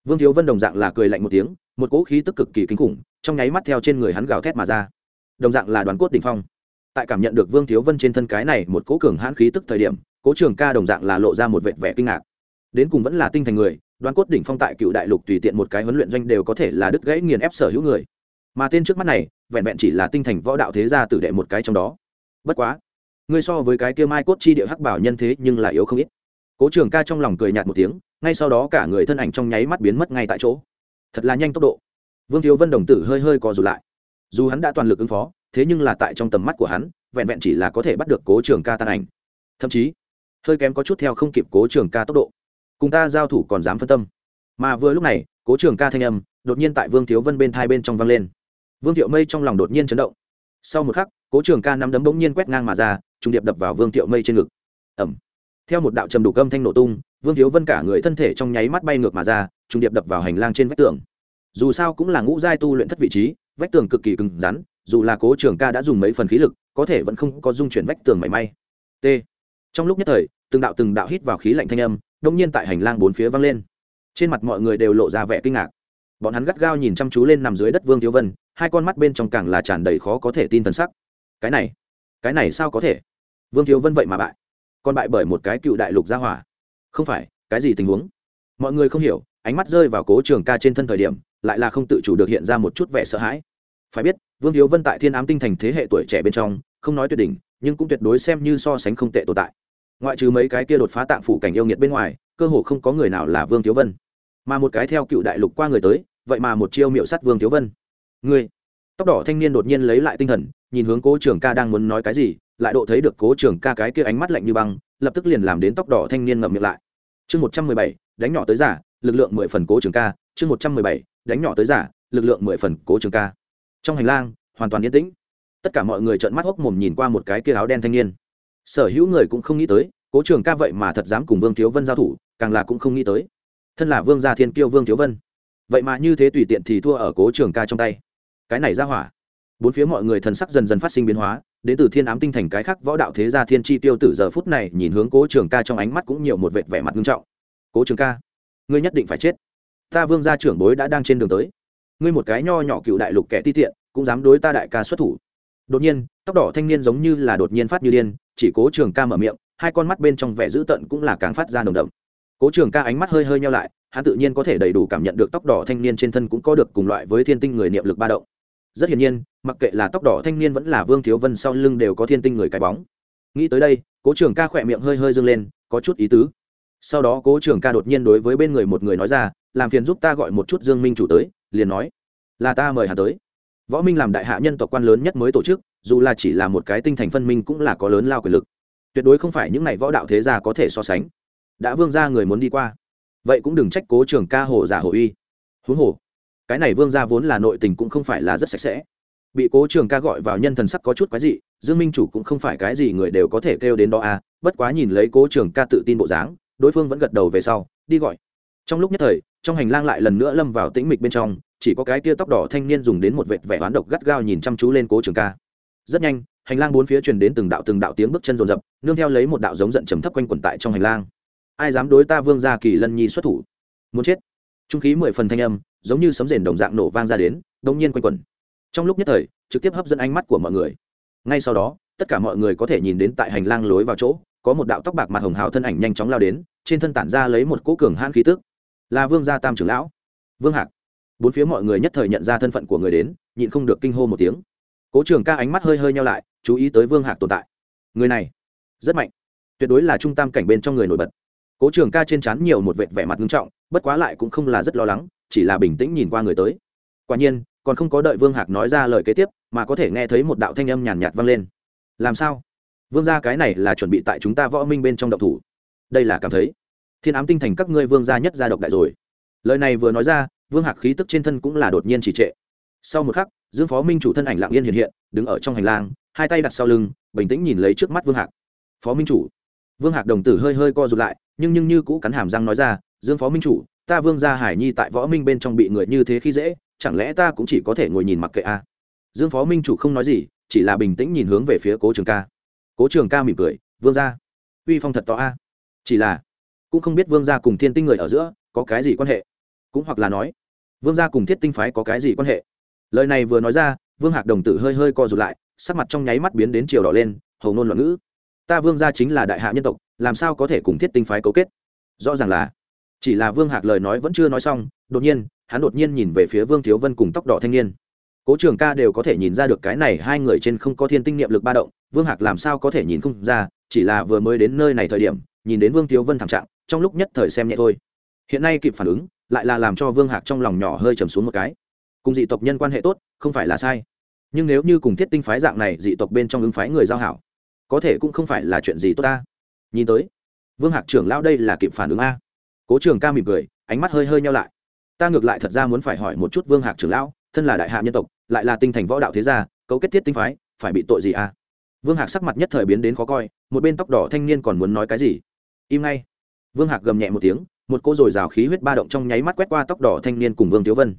vương thiếu vân đồng dạng là cười lạnh một tiếng, một cỗ khí tức cực kỳ kinh khủng, trong nháy mắt theo trên người hắn gào thét mà ra. Đồng dạng là đoàn cốt đ ỉ n h phong. Tại cảm nhận được vương thiếu vân trên thân cái này một cỗ cường hãn khí tức thời điểm, cố trường ca đồng dạng là lộ ra một vệt vẻ kinh ngạc. Đến cùng vẫn là tinh thành người, đoàn cốt đỉnh phong tại cựu đại lục tùy tiện một cái huấn luyện doanh đều có thể là đứt gãy nghiền ép sở hữu người. Mà tên trước mắt này, vẹn vẹn chỉ là tinh thành võ đạo thế gia tử đệ một cái trong đó. Bất quá, ngươi so với cái kia mai cốt chi địa hắc bảo nhân thế nhưng là yếu không ít cố trường ca trong lòng cười nhạt một tiếng, ngay sau đó cả người thân ảnh trong nháy mắt biến mất ngay tại chỗ. Thật là nhanh tốc độ. Vương thiếu vân đồng tử hơi hơi co rụt lại. Dù hắn đã toàn lực ứng phó, thế nhưng là tại trong tầm mắt của hắn, vẹn vẹn chỉ là có thể bắt được cố trường ca tan ảnh. Thậm chí, hơi kém có chút theo không kịp cố trường ca tốc độ. Cùng ta giao thủ còn dám phân tâm. Mà vừa lúc này, cố trường ca thanh âm đột nhiên tại vương thiếu vân bên thai bên trong vang lên. Vương thiệu mây trong lòng đột nhiên chấn động. Sau một khắc, cố trường ca nắm đấm bỗng nhiên quét ngang mà ra trung điệp đập vào vương thiệu mây trên ngực. Ẩm theo một đạo trầm đủ cơm thanh nổ tung, vương thiếu vân cả người thân thể trong nháy mắt bay ngược mà ra trung điệp đập vào hành lang trên vách tường. Dù sao cũng là ngũ giai tu luyện thất vị trí, vách tường cực kỳ cứng rắn, dù là cố trường ca đã dùng mấy phần khí lực, có thể vẫn không có dung chuyển vách tường mảy may. T. Trong lúc nhất thời, từng đạo từng đạo hít vào khí lạnh thanh âm, đông nhiên tại hành lang bốn phía vang lên. Trên mặt mọi người đều lộ ra vẻ kinh ngạc. Bọn hắn gắt gao nhìn chăm chú lên nằm dưới đất vương thiếu vân, hai con mắt bên trong càng là tràn đầy khó có thể tin t sắc. Cái này cái này sao có thể? Vương thiếu vân vậy mà bại còn bại bởi một cái cựu đại lục gia hỏa. Không phải, cái gì tình huống? Mọi người không hiểu, ánh mắt rơi vào cố trường ca trên thân thời điểm, lại là không tự chủ được hiện ra một chút vẻ sợ hãi. Phải biết, vương thiếu vân tại thiên ám tinh thành thế hệ tuổi trẻ bên trong, không nói tuyệt đỉnh, nhưng cũng tuyệt đối xem như so sánh không tệ tồn tại. Ngoại trừ mấy cái kia đột phá tạng phủ cảnh yêu nghiệt bên ngoài, cơ hồ không có người nào là vương thiếu vân. Mà một cái theo cựu đại lục qua người tới, vậy mà một chiêu miệu sắt vương thiếu vân. Người tóc đỏ thanh niên đột nhiên lấy lại tinh thần, nhìn hướng cố trường ca đang muốn nói cái gì lại độ thấy được cố trường ca cái kia ánh mắt lạnh như băng, lập tức liền làm đến tóc đỏ thanh niên ngậm miệng lại. Chương một trăm mười bảy, đánh nhỏ tới giả, lực lượng mười phần cố trường ca. Chương một trăm mười bảy, đánh nhỏ tới giả, lực lượng mười phần cố trường ca. Trong hành lang, hoàn toàn yên tĩnh. Tất cả mọi người trợn mắt hốc mồm nhìn qua một cái kia áo đen thanh niên. Sở hữu người cũng không nghĩ tới, cố trường ca vậy mà thật dám cùng vương thiếu vân giao thủ, càng là cũng không nghĩ tới. Thân là vương gia thiên kiêu vương thiếu vân. Vậy mà như thế tùy tiện thì thua ở cố trường ca trong tay. Cái này ra hỏa. Bốn phía mọi người thần sắc dần dần phát sinh biến hóa đến từ thiên ám tinh thành cái khác võ đạo thế gia thiên chi tiêu tử giờ phút này nhìn hướng cố trường ca trong ánh mắt cũng nhiều một vệt vẻ mặt nghiêm trọng. Cố trường ca, ngươi nhất định phải chết. Ta vương gia trưởng bối đã đang trên đường tới. Ngươi một cái nho nhỏ cựu đại lục kẻ ti tiện, cũng dám đối ta đại ca xuất thủ. Đột nhiên, tóc đỏ thanh niên giống như là đột nhiên phát như điên, chỉ cố trường ca mở miệng, hai con mắt bên trong vẻ dữ tợn cũng là càng phát ra nồng đậm. Cố trường ca ánh mắt hơi hơi nhau lại, hắn tự nhiên có thể đầy đủ cảm nhận được tóc đỏ thanh niên trên thân cũng có được cùng loại với thiên tinh người niệm lực ba động rất hiển nhiên, mặc kệ là tóc đỏ thanh niên vẫn là vương thiếu vân sau lưng đều có thiên tinh người cái bóng. Nghĩ tới đây, cố trường ca khỏe miệng hơi hơi dâng lên, có chút ý tứ. Sau đó cố trường ca đột nhiên đối với bên người một người nói ra, làm phiền giúp ta gọi một chút dương minh chủ tới, liền nói, là ta mời hắn tới. Võ minh làm đại hạ nhân tộc quan lớn nhất mới tổ chức, dù là chỉ là một cái tinh thành phân minh cũng là có lớn lao quyền lực. Tuyệt đối không phải những này võ đạo thế gia có thể so sánh. Đã vương ra người muốn đi qua. Vậy cũng đừng trách cố trường ca hồ giả hồ uy. Huống hồ cái này vương gia vốn là nội tình cũng không phải là rất sạch sẽ. Bị cố trường ca gọi vào nhân thần sắc có chút quái dị, dương minh chủ cũng không phải cái gì người đều có thể kêu đến đó à bất quá nhìn lấy cố trường ca tự tin bộ dáng, đối phương vẫn gật đầu về sau, đi gọi. Trong lúc nhất thời, trong hành lang lại lần nữa lâm vào tĩnh mịch bên trong, chỉ có cái tia tóc đỏ thanh niên dùng đến một vệt vẻ oán độc gắt gao nhìn chăm chú lên cố trường ca. Rất nhanh, hành lang bốn phía truyền đến từng đạo từng đạo tiếng bước chân rồn rập, nương theo lấy một đạo giống giận trầm thấp quanh quẩn tại trong hành lang. Ai dám đối ta vương gia kỳ lân nhi xuất thủ? Muốn chết. Trung khí mười phần thanh âm giống như sấm rền đồng dạng nổ vang ra đến đông nhiên quanh quẩn. Trong lúc nhất thời, trực tiếp hấp dẫn ánh mắt của mọi người. Ngay sau đó, tất cả mọi người có thể nhìn đến tại hành lang lối vào chỗ, có một đạo tóc bạc mặt hồng hào thân ảnh nhanh chóng lao đến, trên thân tản ra lấy một cỗ cường hãn khí tức. Là vương gia tam trưởng lão. Vương hạc. Bốn phía mọi người nhất thời nhận ra thân phận của người đến, nhịn không được kinh hô một tiếng. Cố trường ca ánh mắt hơi hơi nhau lại, chú ý tới vương hạc tồn tại. Người này, rất mạnh. Tuyệt đối là trung tam cảnh bên trong người nổi bật. Cố trường ca trên trán nhiều một vệt vẻ mặt nghiêm trọng, bất quá lại cũng không là rất lo lắng chỉ là bình tĩnh nhìn qua người tới. Quả nhiên, còn không có đợi vương hạc nói ra lời kế tiếp, mà có thể nghe thấy một đạo thanh âm nhàn nhạt vang lên. Làm sao? Vương gia cái này là chuẩn bị tại chúng ta võ minh bên trong độc thủ. Đây là cảm thấy, thiên ám tinh thành các ngươi vương gia nhất gia độc đại rồi. Lời này vừa nói ra, vương hạc khí tức trên thân cũng là đột nhiên chỉ trệ. Sau một khắc, dương phó minh chủ thân ảnh lạng yên hiện hiện, đứng ở trong hành lang, hai tay đặt sau lưng, bình tĩnh nhìn lấy trước mắt vương hạc. Phó minh chủ. Vương hạc đồng tử hơi hơi co rụt lại, nhưng nhưng như cũ cắn hàm răng nói ra, dương phó minh chủ ta vương gia hải nhi tại võ minh bên trong bị người như thế khi dễ, chẳng lẽ ta cũng chỉ có thể ngồi nhìn mặc kệ a à? dương phó minh chủ không nói gì, chỉ là bình tĩnh nhìn hướng về phía cố trường ca. Cố trường ca mỉm cười, vương gia, uy phong thật to a. Chỉ là, cũng không biết vương gia cùng thiên tinh người ở giữa có cái gì quan hệ. Cũng hoặc là nói, vương gia cùng thiết tinh phái có cái gì quan hệ? Lời này vừa nói ra, vương hạc đồng tử hơi hơi co rụt lại, sắc mặt trong nháy mắt biến đến chiều đỏ lên, hầu ngôn loạn ngữ. Ta vương gia chính là đại hạ nhân tộc, làm sao có thể cùng thiết tinh phái cấu kết? Rõ ràng là chỉ là vương hạc lời nói vẫn chưa nói xong, đột nhiên, hắn đột nhiên nhìn về phía vương thiếu vân cùng tóc đỏ thanh niên. Cố trường ca đều có thể nhìn ra được cái này hai người trên không có thiên tinh niệm lực ba động, vương hạc làm sao có thể nhìn không ra, chỉ là vừa mới đến nơi này thời điểm, nhìn đến vương thiếu vân thảm trạng, trong lúc nhất thời xem nhẹ thôi. Hiện nay kịp phản ứng, lại là làm cho vương hạc trong lòng nhỏ hơi trầm xuống một cái. Cùng dị tộc nhân quan hệ tốt, không phải là sai. Nhưng nếu như cùng thiết tinh phái dạng này, dị tộc bên trong ứng phái người giao hảo, có thể cũng không phải là chuyện gì tốt ta. Nhìn tới, vương hạc trưởng lão đây là kịp phản ứng a cố trường ca mỉm cười, ánh mắt hơi hơi nhau lại. Ta ngược lại thật ra muốn phải hỏi một chút vương hạc trưởng lão, thân là đại hạ nhân tộc, lại là tinh thành võ đạo thế gia, cấu kết thiết tinh phái, phải bị tội gì à? Vương hạc sắc mặt nhất thời biến đến khó coi, một bên tóc đỏ thanh niên còn muốn nói cái gì? Im ngay. Vương hạc gầm nhẹ một tiếng, một cô r rào khí huyết ba động trong nháy mắt quét qua tóc đỏ thanh niên cùng vương thiếu vân.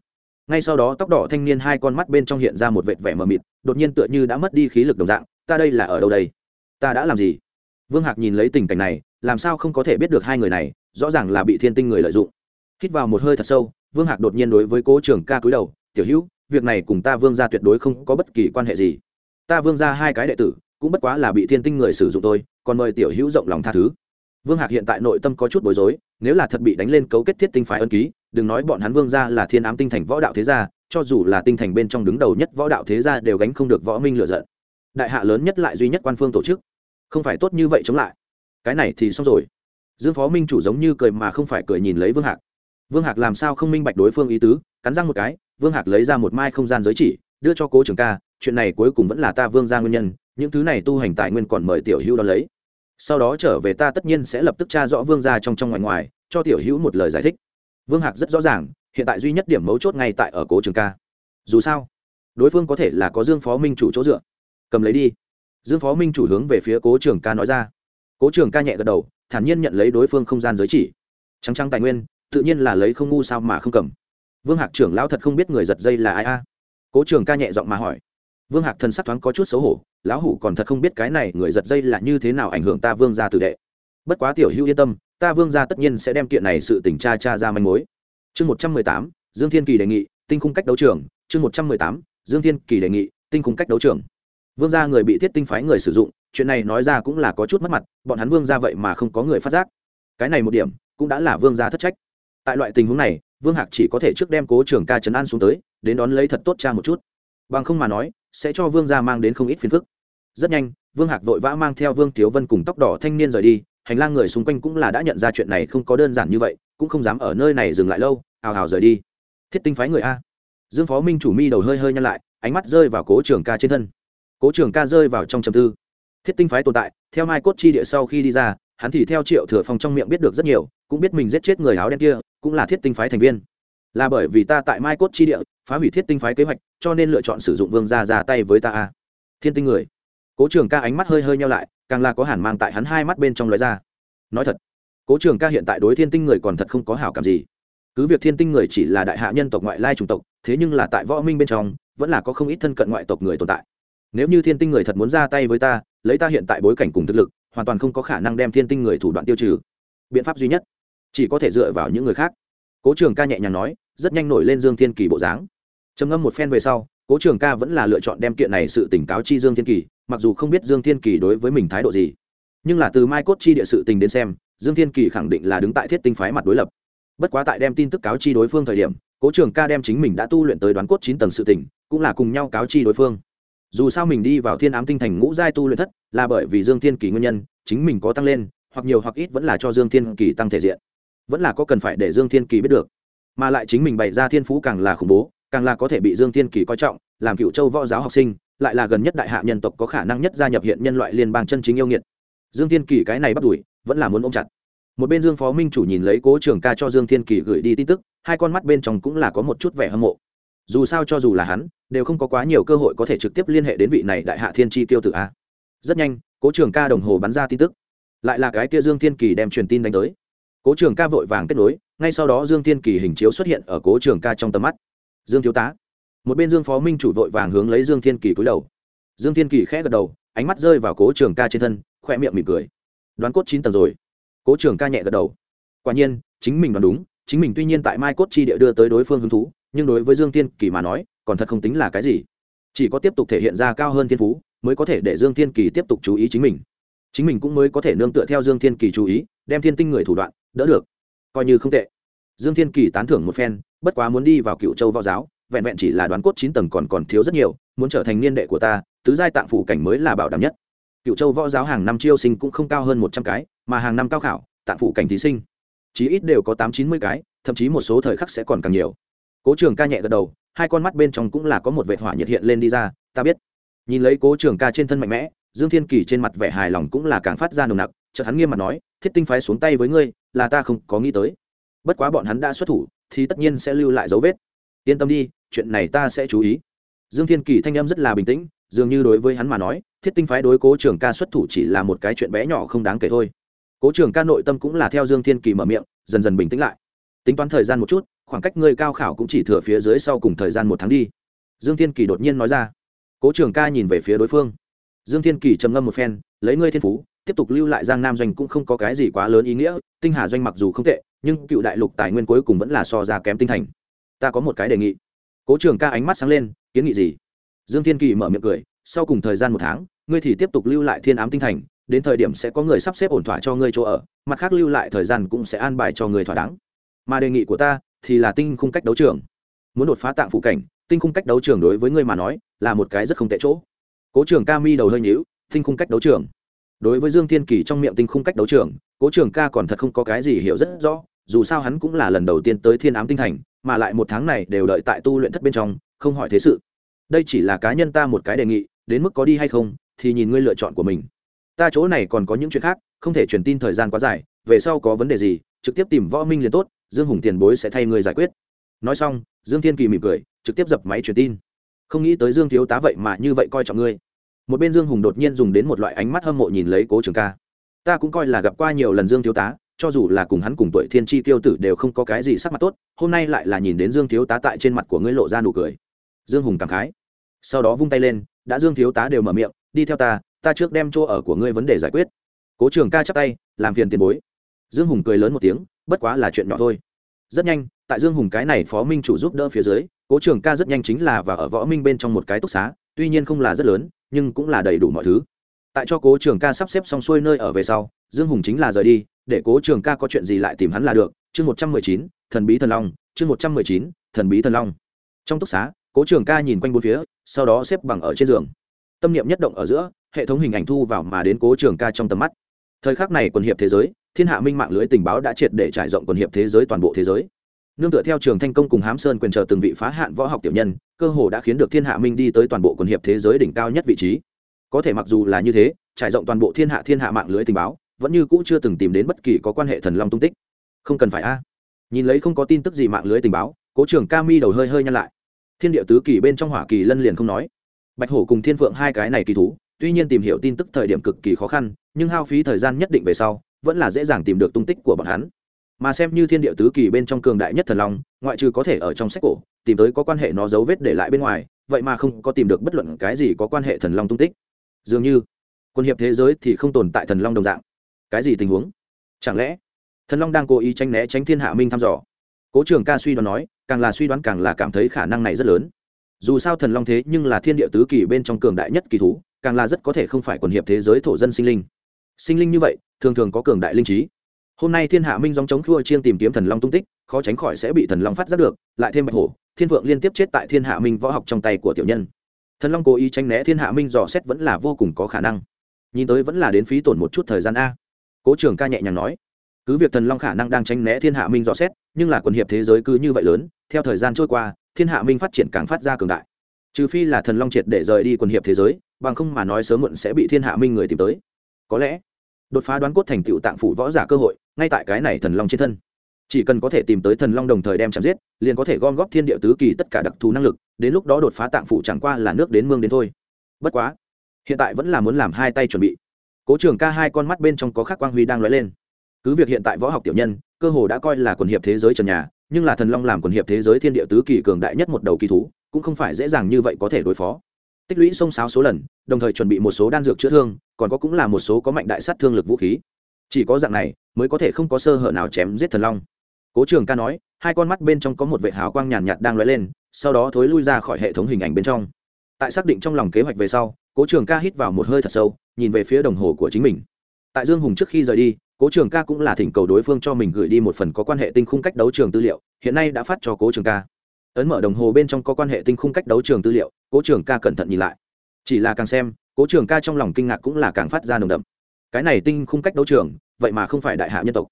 Ngay sau đó tóc đỏ thanh niên hai con mắt bên trong hiện ra một vệt vẻ mờ mịt, đột nhiên tựa như đã mất đi khí lực đồng dạng, ta đây là ở đâu đây? Ta đã làm gì? Vương hạc nhìn lấy tình cảnh này, làm sao không có thể biết được hai người này rõ ràng là bị thiên tinh người lợi dụng. Hít vào một hơi thật sâu, vương hạc đột nhiên đối với cố trưởng ca cúi đầu, tiểu hữu, việc này cùng ta vương ra tuyệt đối không có bất kỳ quan hệ gì. Ta vương ra hai cái đệ tử, cũng bất quá là bị thiên tinh người sử dụng tôi còn mời tiểu hữu rộng lòng tha thứ. Vương hạc hiện tại nội tâm có chút bối rối, nếu là thật bị đánh lên cấu kết thiết tinh phái ân ký, đừng nói bọn hắn vương ra là thiên ám tinh thành võ đạo thế gia, cho dù là tinh thành bên trong đứng đầu nhất võ đạo thế gia đều gánh không được võ minh lựa giận. Đại hạ lớn nhất lại duy nhất quan phương tổ chức. Không phải tốt như vậy chống lại. Cái này thì xong rồi dương phó minh chủ giống như cười mà không phải cười nhìn lấy vương hạc. Vương hạc làm sao không minh bạch đối phương ý tứ, cắn răng một cái, vương hạc lấy ra một mai không gian giới chỉ, đưa cho cố trường ca, chuyện này cuối cùng vẫn là ta vương ra nguyên nhân, những thứ này tu hành tài nguyên còn mời tiểu hữu đ ó lấy. Sau đó trở về ta tất nhiên sẽ lập tức tra rõ vương ra trong trong ngoài ngoài, cho tiểu hữu một lời giải thích. Vương hạc rất rõ ràng, hiện tại duy nhất điểm mấu chốt ngay tại ở cố trường ca. Dù sao, đối phương có thể là có dương phó minh chủ chỗ dựa. Cầm lấy đi. Dương phó minh chủ hướng về phía cố trường ca nói ra. Cố trường ca nhẹ gật đầu thản nhiên nhận lấy đối phương không gian giới chỉ. Trắng trắng tài nguyên, tự nhiên là lấy không ngu sao mà không cầm. Vương hạc trưởng lão thật không biết người giật dây là ai a. Cố trường ca nhẹ giọng mà hỏi. Vương hạc thần sắc thoáng có chút xấu hổ, lão hủ còn thật không biết cái này người giật dây là như thế nào ảnh hưởng ta vương gia tử đệ. Bất quá tiểu hữu yên tâm, ta vương gia tất nhiên sẽ đem kiện này sự tỉnh tra tra ra manh mối. Chương một trăm mười tám, dương thiên kỳ đề nghị, tinh khung cách đấu trường. Chương một trăm mười tám, dương thiên kỳ đề nghị, tinh khung cách đấu trường. Vương gia người bị thiết tinh phái người sử dụng chuyện này nói ra cũng là có chút mất mặt, bọn hắn vương gia vậy mà không có người phát giác. Cái này một điểm, cũng đã là vương gia thất trách. Tại loại tình huống này, vương hạc chỉ có thể trước đem cố trường ca trấn an xuống tới, đến đón lấy thật tốt cha một chút. Bằng không mà nói, sẽ cho vương gia mang đến không ít phiền phức. Rất nhanh, vương hạc vội vã mang theo vương thiếu vân cùng tóc đỏ thanh niên rời đi, hành lang người xung quanh cũng là đã nhận ra chuyện này không có đơn giản như vậy, cũng không dám ở nơi này dừng lại lâu, hào hào rời đi. Thiết tinh phái người a. Dương phó minh chủ mi đầu hơi hơi nhăn lại, ánh mắt rơi vào cố trường ca trên thân. Cố trường ca rơi vào trong trầm tư thiết tinh phái tồn tại, theo mai cốt chi địa sau khi đi ra, hắn thì theo triệu thừa phong trong miệng biết được rất nhiều, cũng biết mình giết chết người áo đen kia, cũng là thiết tinh phái thành viên. Là bởi vì ta tại mai cốt chi địa, phá hủy thiết tinh phái kế hoạch, cho nên lựa chọn sử dụng vương gia ra tay với ta a. Thiên tinh người. Cố trường ca ánh mắt hơi hơi nhau lại, càng là có hàn mang tại hắn hai mắt bên trong lóe ra. Nói thật, cố trường ca hiện tại đối thiên tinh người còn thật không có hảo cảm gì. Cứ việc thiên tinh người chỉ là đại hạ nhân tộc ngoại lai chủng tộc, thế nhưng là tại võ minh bên trong, vẫn là có không ít thân cận ngoại tộc người tồn tại. Nếu như thiên tinh người thật muốn ra tay với ta lấy ta hiện tại bối cảnh cùng thực lực, hoàn toàn không có khả năng đem thiên tinh người thủ đoạn tiêu trừ. Biện pháp duy nhất, chỉ có thể dựa vào những người khác. Cố trường ca nhẹ nhàng nói, rất nhanh nổi lên dương thiên kỳ bộ dáng. Trầm ngâm một phen về sau, cố trường ca vẫn là lựa chọn đem kiện này sự tỉnh cáo chi dương thiên kỳ, mặc dù không biết dương thiên kỳ đối với mình thái độ gì. Nhưng là từ mai cốt chi địa sự tình đến xem, dương thiên kỳ khẳng định là đứng tại thiết tinh phái mặt đối lập. Bất quá tại đem tin tức cáo chi đối phương thời điểm, cố trường ca đem chính mình đã tu luyện tới đoán cốt chín tầng sự tỉnh cũng là cùng nhau cáo chi đối phương dù sao mình đi vào thiên ám tinh thành ngũ giai tu luyện thất là bởi vì dương thiên kỳ nguyên nhân, chính mình có tăng lên, hoặc nhiều hoặc ít vẫn là cho dương thiên kỳ tăng thể diện. Vẫn là có cần phải để dương thiên kỳ biết được. Mà lại chính mình bày ra thiên phú càng là khủng bố, càng là có thể bị dương thiên kỳ coi trọng, làm cựu châu võ giáo học sinh, lại là gần nhất đại hạ nhân tộc có khả năng nhất gia nhập hiện nhân loại liên bang chân chính yêu nghiệt. Dương thiên kỳ cái này bắt đuổi, vẫn là muốn ôm chặt. Một bên dương phó minh chủ nhìn lấy cố trường ca cho dương thiên kỳ gửi đi tin tức, hai con mắt bên trong cũng là có một chút vẻ hâm mộ. Dù sao cho dù là hắn đều không có quá nhiều cơ hội có thể trực tiếp liên hệ đến vị này đại hạ thiên chi tiêu tử a. Rất nhanh, cố trường ca đồng hồ bắn ra tin tức. Lại là cái kia dương thiên kỳ đem truyền tin đánh tới. Cố trường ca vội vàng kết nối, ngay sau đó dương thiên kỳ hình chiếu xuất hiện ở cố trường ca trong tầm mắt. Dương thiếu tá. Một bên dương phó minh chủ vội vàng hướng lấy dương thiên kỳ cúi đầu. Dương thiên kỳ khẽ gật đầu, ánh mắt rơi vào cố trường ca trên thân khoe miệng mỉm cười. Đoán cốt chín tầng rồi. Cố trường ca nhẹ gật đầu. Quả nhiên, chính mình đoán đúng, chính mình tuy nhiên tại mai cốt chi địa đưa tới đối phương hứng thú, nhưng đối với dương thiên kỳ mà nói còn thật không tính là cái gì. Chỉ có tiếp tục thể hiện ra cao hơn thiên phú, mới có thể để dương thiên kỳ tiếp tục chú ý chính mình. Chính mình cũng mới có thể nương tựa theo dương thiên kỳ chú ý, đem thiên tinh người thủ đoạn, đỡ được. Coi như không tệ. Dương thiên kỳ tán thưởng một phen, bất quá muốn đi vào cựu châu võ giáo, vẹn vẹn chỉ là đoán cốt chín tầng còn còn thiếu rất nhiều, muốn trở thành niên đệ của ta, tứ giai tạng phủ cảnh mới là bảo đảm nhất. Cựu châu võ giáo hàng năm chiêu sinh cũng không cao hơn một trăm cái, mà hàng năm cao khảo, tạng phủ cảnh thí sinh, chí ít đều có tám chín mươi cái, thậm chí một số thời khắc sẽ còn càng nhiều cố trường ca nhẹ gật đầu, hai con mắt bên trong cũng là có một vệ hỏa nhiệt hiện lên đi ra, ta biết. Nhìn lấy cố trường ca trên thân mạnh mẽ, dương thiên kỳ trên mặt vẻ hài lòng cũng là càng phát ra nồng nặc, chợt hắn nghiêm mặt nói, thiết tinh phái xuống tay với ngươi, là ta không có nghĩ tới. Bất quá bọn hắn đã xuất thủ, thì tất nhiên sẽ lưu lại dấu vết. Yên tâm đi, chuyện này ta sẽ chú ý. Dương thiên kỳ thanh âm rất là bình tĩnh, dường như đối với hắn mà nói, thiết tinh phái đối cố trường ca xuất thủ chỉ là một cái chuyện bé nhỏ không đáng kể thôi. Cố trường ca nội tâm cũng là theo dương thiên kỳ mở miệng, dần dần bình tĩnh lại. Tính toán thời gian một chút khoảng cách ngươi cao khảo cũng chỉ thừa phía dưới sau cùng thời gian một tháng đi. Dương thiên kỳ đột nhiên nói ra. Cố trường ca nhìn về phía đối phương. Dương thiên kỳ trầm ngâm một phen, lấy ngươi thiên phú, tiếp tục lưu lại giang nam doanh cũng không có cái gì quá lớn ý nghĩa, tinh hà doanh mặc dù không tệ, nhưng cựu đại lục tài nguyên cuối cùng vẫn là so ra kém tinh thành. Ta có một cái đề nghị. Cố trường ca ánh mắt sáng lên, kiến nghị gì? Dương thiên kỳ mở miệng cười, sau cùng thời gian một tháng, ngươi thì tiếp tục lưu lại thiên ám tinh thành, đến thời điểm sẽ có người sắp xếp ổn thỏa cho ngươi chỗ ở, mặt khác lưu lại thời gian cũng sẽ an bài cho người thỏa đáng. Mà đề nghị của ta thì là tinh khung cách đấu trường. Muốn đột phá tạng phụ cảnh, tinh khung cách đấu trường đối với ngươi mà nói là một cái rất không tệ chỗ. Cố trường ca mi đầu hơi nhíu, tinh khung cách đấu trường. Đối với dương thiên kỳ trong miệng tinh khung cách đấu trường, cố trường ca còn thật không có cái gì hiểu rất rõ, dù sao hắn cũng là lần đầu tiên tới thiên ám tinh thành, mà lại một tháng này đều đợi tại tu luyện thất bên trong, không hỏi thế sự. Đây chỉ là cá nhân ta một cái đề nghị, đến mức có đi hay không, thì nhìn ngươi lựa chọn của mình. Ta chỗ này còn có những chuyện khác, không thể truyền tin thời gian quá dài, về sau có vấn đề gì, trực tiếp tìm võ minh liền tốt dương hùng tiền bối sẽ thay người giải quyết. Nói xong, dương thiên kỳ mỉm cười, trực tiếp dập máy truyền tin. Không nghĩ tới dương thiếu tá vậy mà như vậy coi trọng ngươi. Một bên dương hùng đột nhiên dùng đến một loại ánh mắt hâm mộ nhìn lấy cố trường ca. Ta cũng coi là gặp qua nhiều lần dương thiếu tá, cho dù là cùng hắn cùng tuổi thiên tri tiêu tử đều không có cái gì sắc mặt tốt, hôm nay lại là nhìn đến dương thiếu tá tại trên mặt của ngươi lộ ra nụ cười. Dương hùng cảm khái. Sau đó vung tay lên, đã dương thiếu tá đều mở miệng, đi theo ta ta trước đem chỗ ở của ngươi vấn đề giải quyết. Cố trường ca chắp tay, làm phiền tiền bối. Dương hùng cười lớn một tiếng bất quá là chuyện nhỏ thôi. Rất nhanh, tại dương hùng cái này phó minh chủ giúp đỡ phía dưới, cố trường ca rất nhanh chính là và ở võ minh bên trong một cái túc xá, tuy nhiên không là rất lớn, nhưng cũng là đầy đủ mọi thứ. Tại cho cố trường ca sắp xếp xong xuôi nơi ở về sau, dương hùng chính là rời đi, để cố trường ca có chuyện gì lại tìm hắn là được. Chương một trăm mười chín, thần bí thần long, chương một trăm mười chín, thần bí thần long. Trong túc xá, cố trường ca nhìn quanh bốn phía, sau đó xếp bằng ở trên giường. Tâm niệm nhất động ở giữa, hệ thống hình ảnh thu vào mà đến cố trường ca trong tầm mắt. Thời khắc này quần hiệp thế giới thiên hạ minh mạng lưới tình báo đã triệt để trải rộng quần hiệp thế giới toàn bộ thế giới. Nương tựa theo trường thanh công cùng hám sơn quyền chờ từng vị phá hạn võ học tiểu nhân, cơ hồ đã khiến được thiên hạ minh đi tới toàn bộ quần hiệp thế giới đỉnh cao nhất vị trí. Có thể mặc dù là như thế, trải rộng toàn bộ thiên hạ thiên hạ mạng lưới tình báo, vẫn như cũ chưa từng tìm đến bất kỳ có quan hệ thần long tung tích. Không cần phải a. Nhìn lấy không có tin tức gì mạng lưới tình báo, cố trường ca mi đầu hơi hơi nhăn lại. Thiên địa tứ kỳ bên trong hỏa kỳ lân liền không nói. Bạch hổ cùng thiên phượng hai cái này kỳ thú, tuy nhiên tìm hiểu tin tức thời điểm cực kỳ khó khăn, nhưng hao phí thời gian nhất định về sau vẫn là dễ dàng tìm được tung tích của bọn hắn. Mà xem như thiên địa tứ kỳ bên trong cường đại nhất thần long, ngoại trừ có thể ở trong sách cổ, tìm tới có quan hệ nó dấu vết để lại bên ngoài, vậy mà không có tìm được bất luận cái gì có quan hệ thần long tung tích. Dường như, quân hiệp thế giới thì không tồn tại thần long đồng dạng. Cái gì tình huống? Chẳng lẽ, thần long đang cố ý tranh né tránh thiên hạ minh thăm dò? Cố trường ca suy đoán nói, càng là suy đoán càng là cảm thấy khả năng này rất lớn. Dù sao thần long thế nhưng là thiên địa tứ kỳ bên trong cường đại nhất kỳ thú, càng là rất có thể không phải quần hiệp thế giới thổ dân sinh linh sinh linh như vậy, thường thường có cường đại linh trí. Hôm nay thiên hạ minh dòng chống khua chiên tìm kiếm thần long tung tích, khó tránh khỏi sẽ bị thần long phát giác được, lại thêm bạch hổ, thiên vượng liên tiếp chết tại thiên hạ minh võ học trong tay của tiểu nhân. Thần long cố ý tranh né thiên hạ minh dò xét vẫn là vô cùng có khả năng. Nhìn tới vẫn là đến phí tổn một chút thời gian a. Cố trường ca nhẹ nhàng nói, cứ việc thần long khả năng đang tranh né thiên hạ minh dò xét, nhưng là quần hiệp thế giới cứ như vậy lớn, theo thời gian trôi qua, thiên hạ minh phát triển càng phát ra cường đại. Trừ phi là thần long triệt để rời đi quần hiệp thế giới, bằng không mà nói sớm muộn sẽ bị thiên hạ minh người tìm tới. Có lẽ đột phá đoán cốt thành tựu tạng phủ võ giả cơ hội, ngay tại cái này thần long trên thân. Chỉ cần có thể tìm tới thần long đồng thời đem chạm giết, liền có thể gom góp thiên địa tứ kỳ tất cả đặc thù năng lực, đến lúc đó đột phá tạng phủ chẳng qua là nước đến mương đến thôi. Bất quá, hiện tại vẫn là muốn làm hai tay chuẩn bị. Cố trường ca hai con mắt bên trong có khắc quang huy đang lóe lên. Cứ việc hiện tại võ học tiểu nhân, cơ hồ đã coi là quần hiệp thế giới trần nhà, nhưng là thần long làm quần hiệp thế giới thiên địa tứ kỳ cường đại nhất một đầu kỳ thú, cũng không phải dễ dàng như vậy có thể đối phó. Tích lũy xông xáo số lần, đồng thời chuẩn bị một số đan dược chữa thương còn có cũng là một số có mạnh đại sát thương lực vũ khí. Chỉ có dạng này mới có thể không có sơ hở nào chém giết thần long. Cố trường ca nói hai con mắt bên trong có một vệ hào quang nhàn nhạt, đang lóe lên sau đó thối lui ra khỏi hệ thống hình ảnh bên trong. Tại xác định trong lòng kế hoạch về sau cố trường ca hít vào một hơi thật sâu nhìn về phía đồng hồ của chính mình. Tại dương hùng trước khi rời đi cố trường ca cũng là thỉnh cầu đối phương cho mình gửi đi một phần có quan hệ tinh khung cách đấu trường tư liệu hiện nay đã phát cho cố trường ca. Ấn mở đồng hồ bên trong có quan hệ tinh khung cách đấu trường tư liệu cố trường ca cẩn thận nhìn lại. Chỉ là càng xem cố trường ca trong lòng kinh ngạc cũng là càng phát ra nồng đậm. Cái này tinh khung cách đấu trường, vậy mà không phải đại hạ nhân tộc.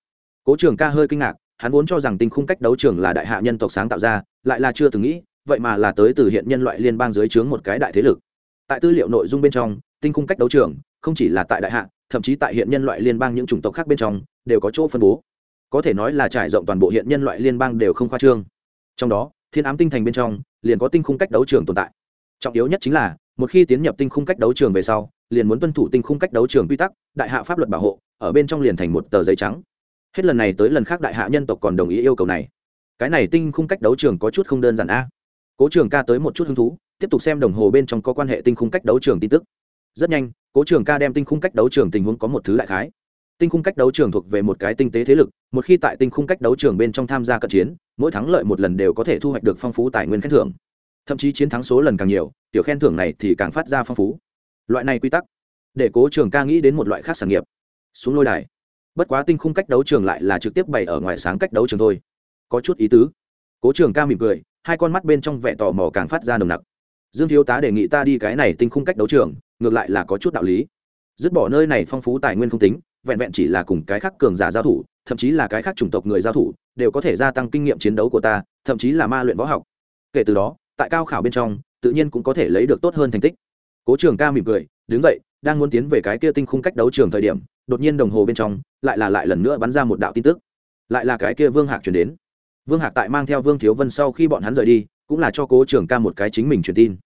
Cố trường ca hơi kinh ngạc, hắn vốn cho rằng tinh khung cách đấu trường là đại hạ nhân tộc sáng tạo ra, lại là chưa từng nghĩ, vậy mà là tới từ hiện nhân loại liên bang dưới trướng một cái đại thế lực. Tại tư liệu nội dung bên trong, tinh khung cách đấu trường, không chỉ là tại đại hạ, thậm chí tại hiện nhân loại liên bang những chủng tộc khác bên trong, đều có chỗ phân bố. Có thể nói là trải rộng toàn bộ hiện nhân loại liên bang đều không khoa trương. Trong đó, thiên ám tinh thành bên trong, liền có tinh khung cách đấu trường tồn tại. Trọng yếu nhất chính là một khi tiến nhập tinh khung cách đấu trường về sau, liền muốn tuân thủ tinh khung cách đấu trường quy tắc, đại hạ pháp luật bảo hộ, ở bên trong liền thành một tờ giấy trắng. Hết lần này tới lần khác đại hạ nhân tộc còn đồng ý yêu cầu này. Cái này tinh khung cách đấu trường có chút không đơn giản a. Cố trường ca tới một chút hứng thú, tiếp tục xem đồng hồ bên trong có quan hệ tinh khung cách đấu trường tin tức. Rất nhanh, cố trường ca đem tinh khung cách đấu trường tình huống có một thứ đại khái. Tinh khung cách đấu trường thuộc về một cái tinh tế thế lực, một khi tại tinh khung cách đấu trường bên trong tham gia cận chiến, mỗi thắng lợi một lần đều có thể thu hoạch được phong phú tài nguyên khen thưởng thậm chí chiến thắng số lần càng nhiều, tiểu khen thưởng này thì càng phát ra phong phú. Loại này quy tắc, để cố trường ca nghĩ đến một loại khác sản nghiệp. Xuống lôi đài. Bất quá tinh khung cách đấu trường lại là trực tiếp bày ở ngoài sáng cách đấu trường thôi. Có chút ý tứ. Cố trường ca mỉm cười, hai con mắt bên trong vẻ tò mò càng phát ra nồng nặc. Dương thiếu tá đề nghị ta đi cái này tinh khung cách đấu trường, ngược lại là có chút đạo lý. Dứt bỏ nơi này phong phú tài nguyên không tính, vẹn vẹn chỉ là cùng cái khác cường giả giao thủ, thậm chí là cái khác chủng tộc người giao thủ, đều có thể gia tăng kinh nghiệm chiến đấu của ta, thậm chí là ma luyện võ học. Kể từ đó tại cao khảo bên trong, tự nhiên cũng có thể lấy được tốt hơn thành tích. Cố trường ca mỉm cười, đứng dậy, đang muốn tiến về cái kia tinh khung cách đấu trường thời điểm, đột nhiên đồng hồ bên trong, lại là lại lần nữa bắn ra một đạo tin tức. Lại là cái kia vương hạc chuyển đến. Vương hạc tại mang theo vương thiếu vân sau khi bọn hắn rời đi, cũng là cho cố trường ca một cái chính mình truyền tin.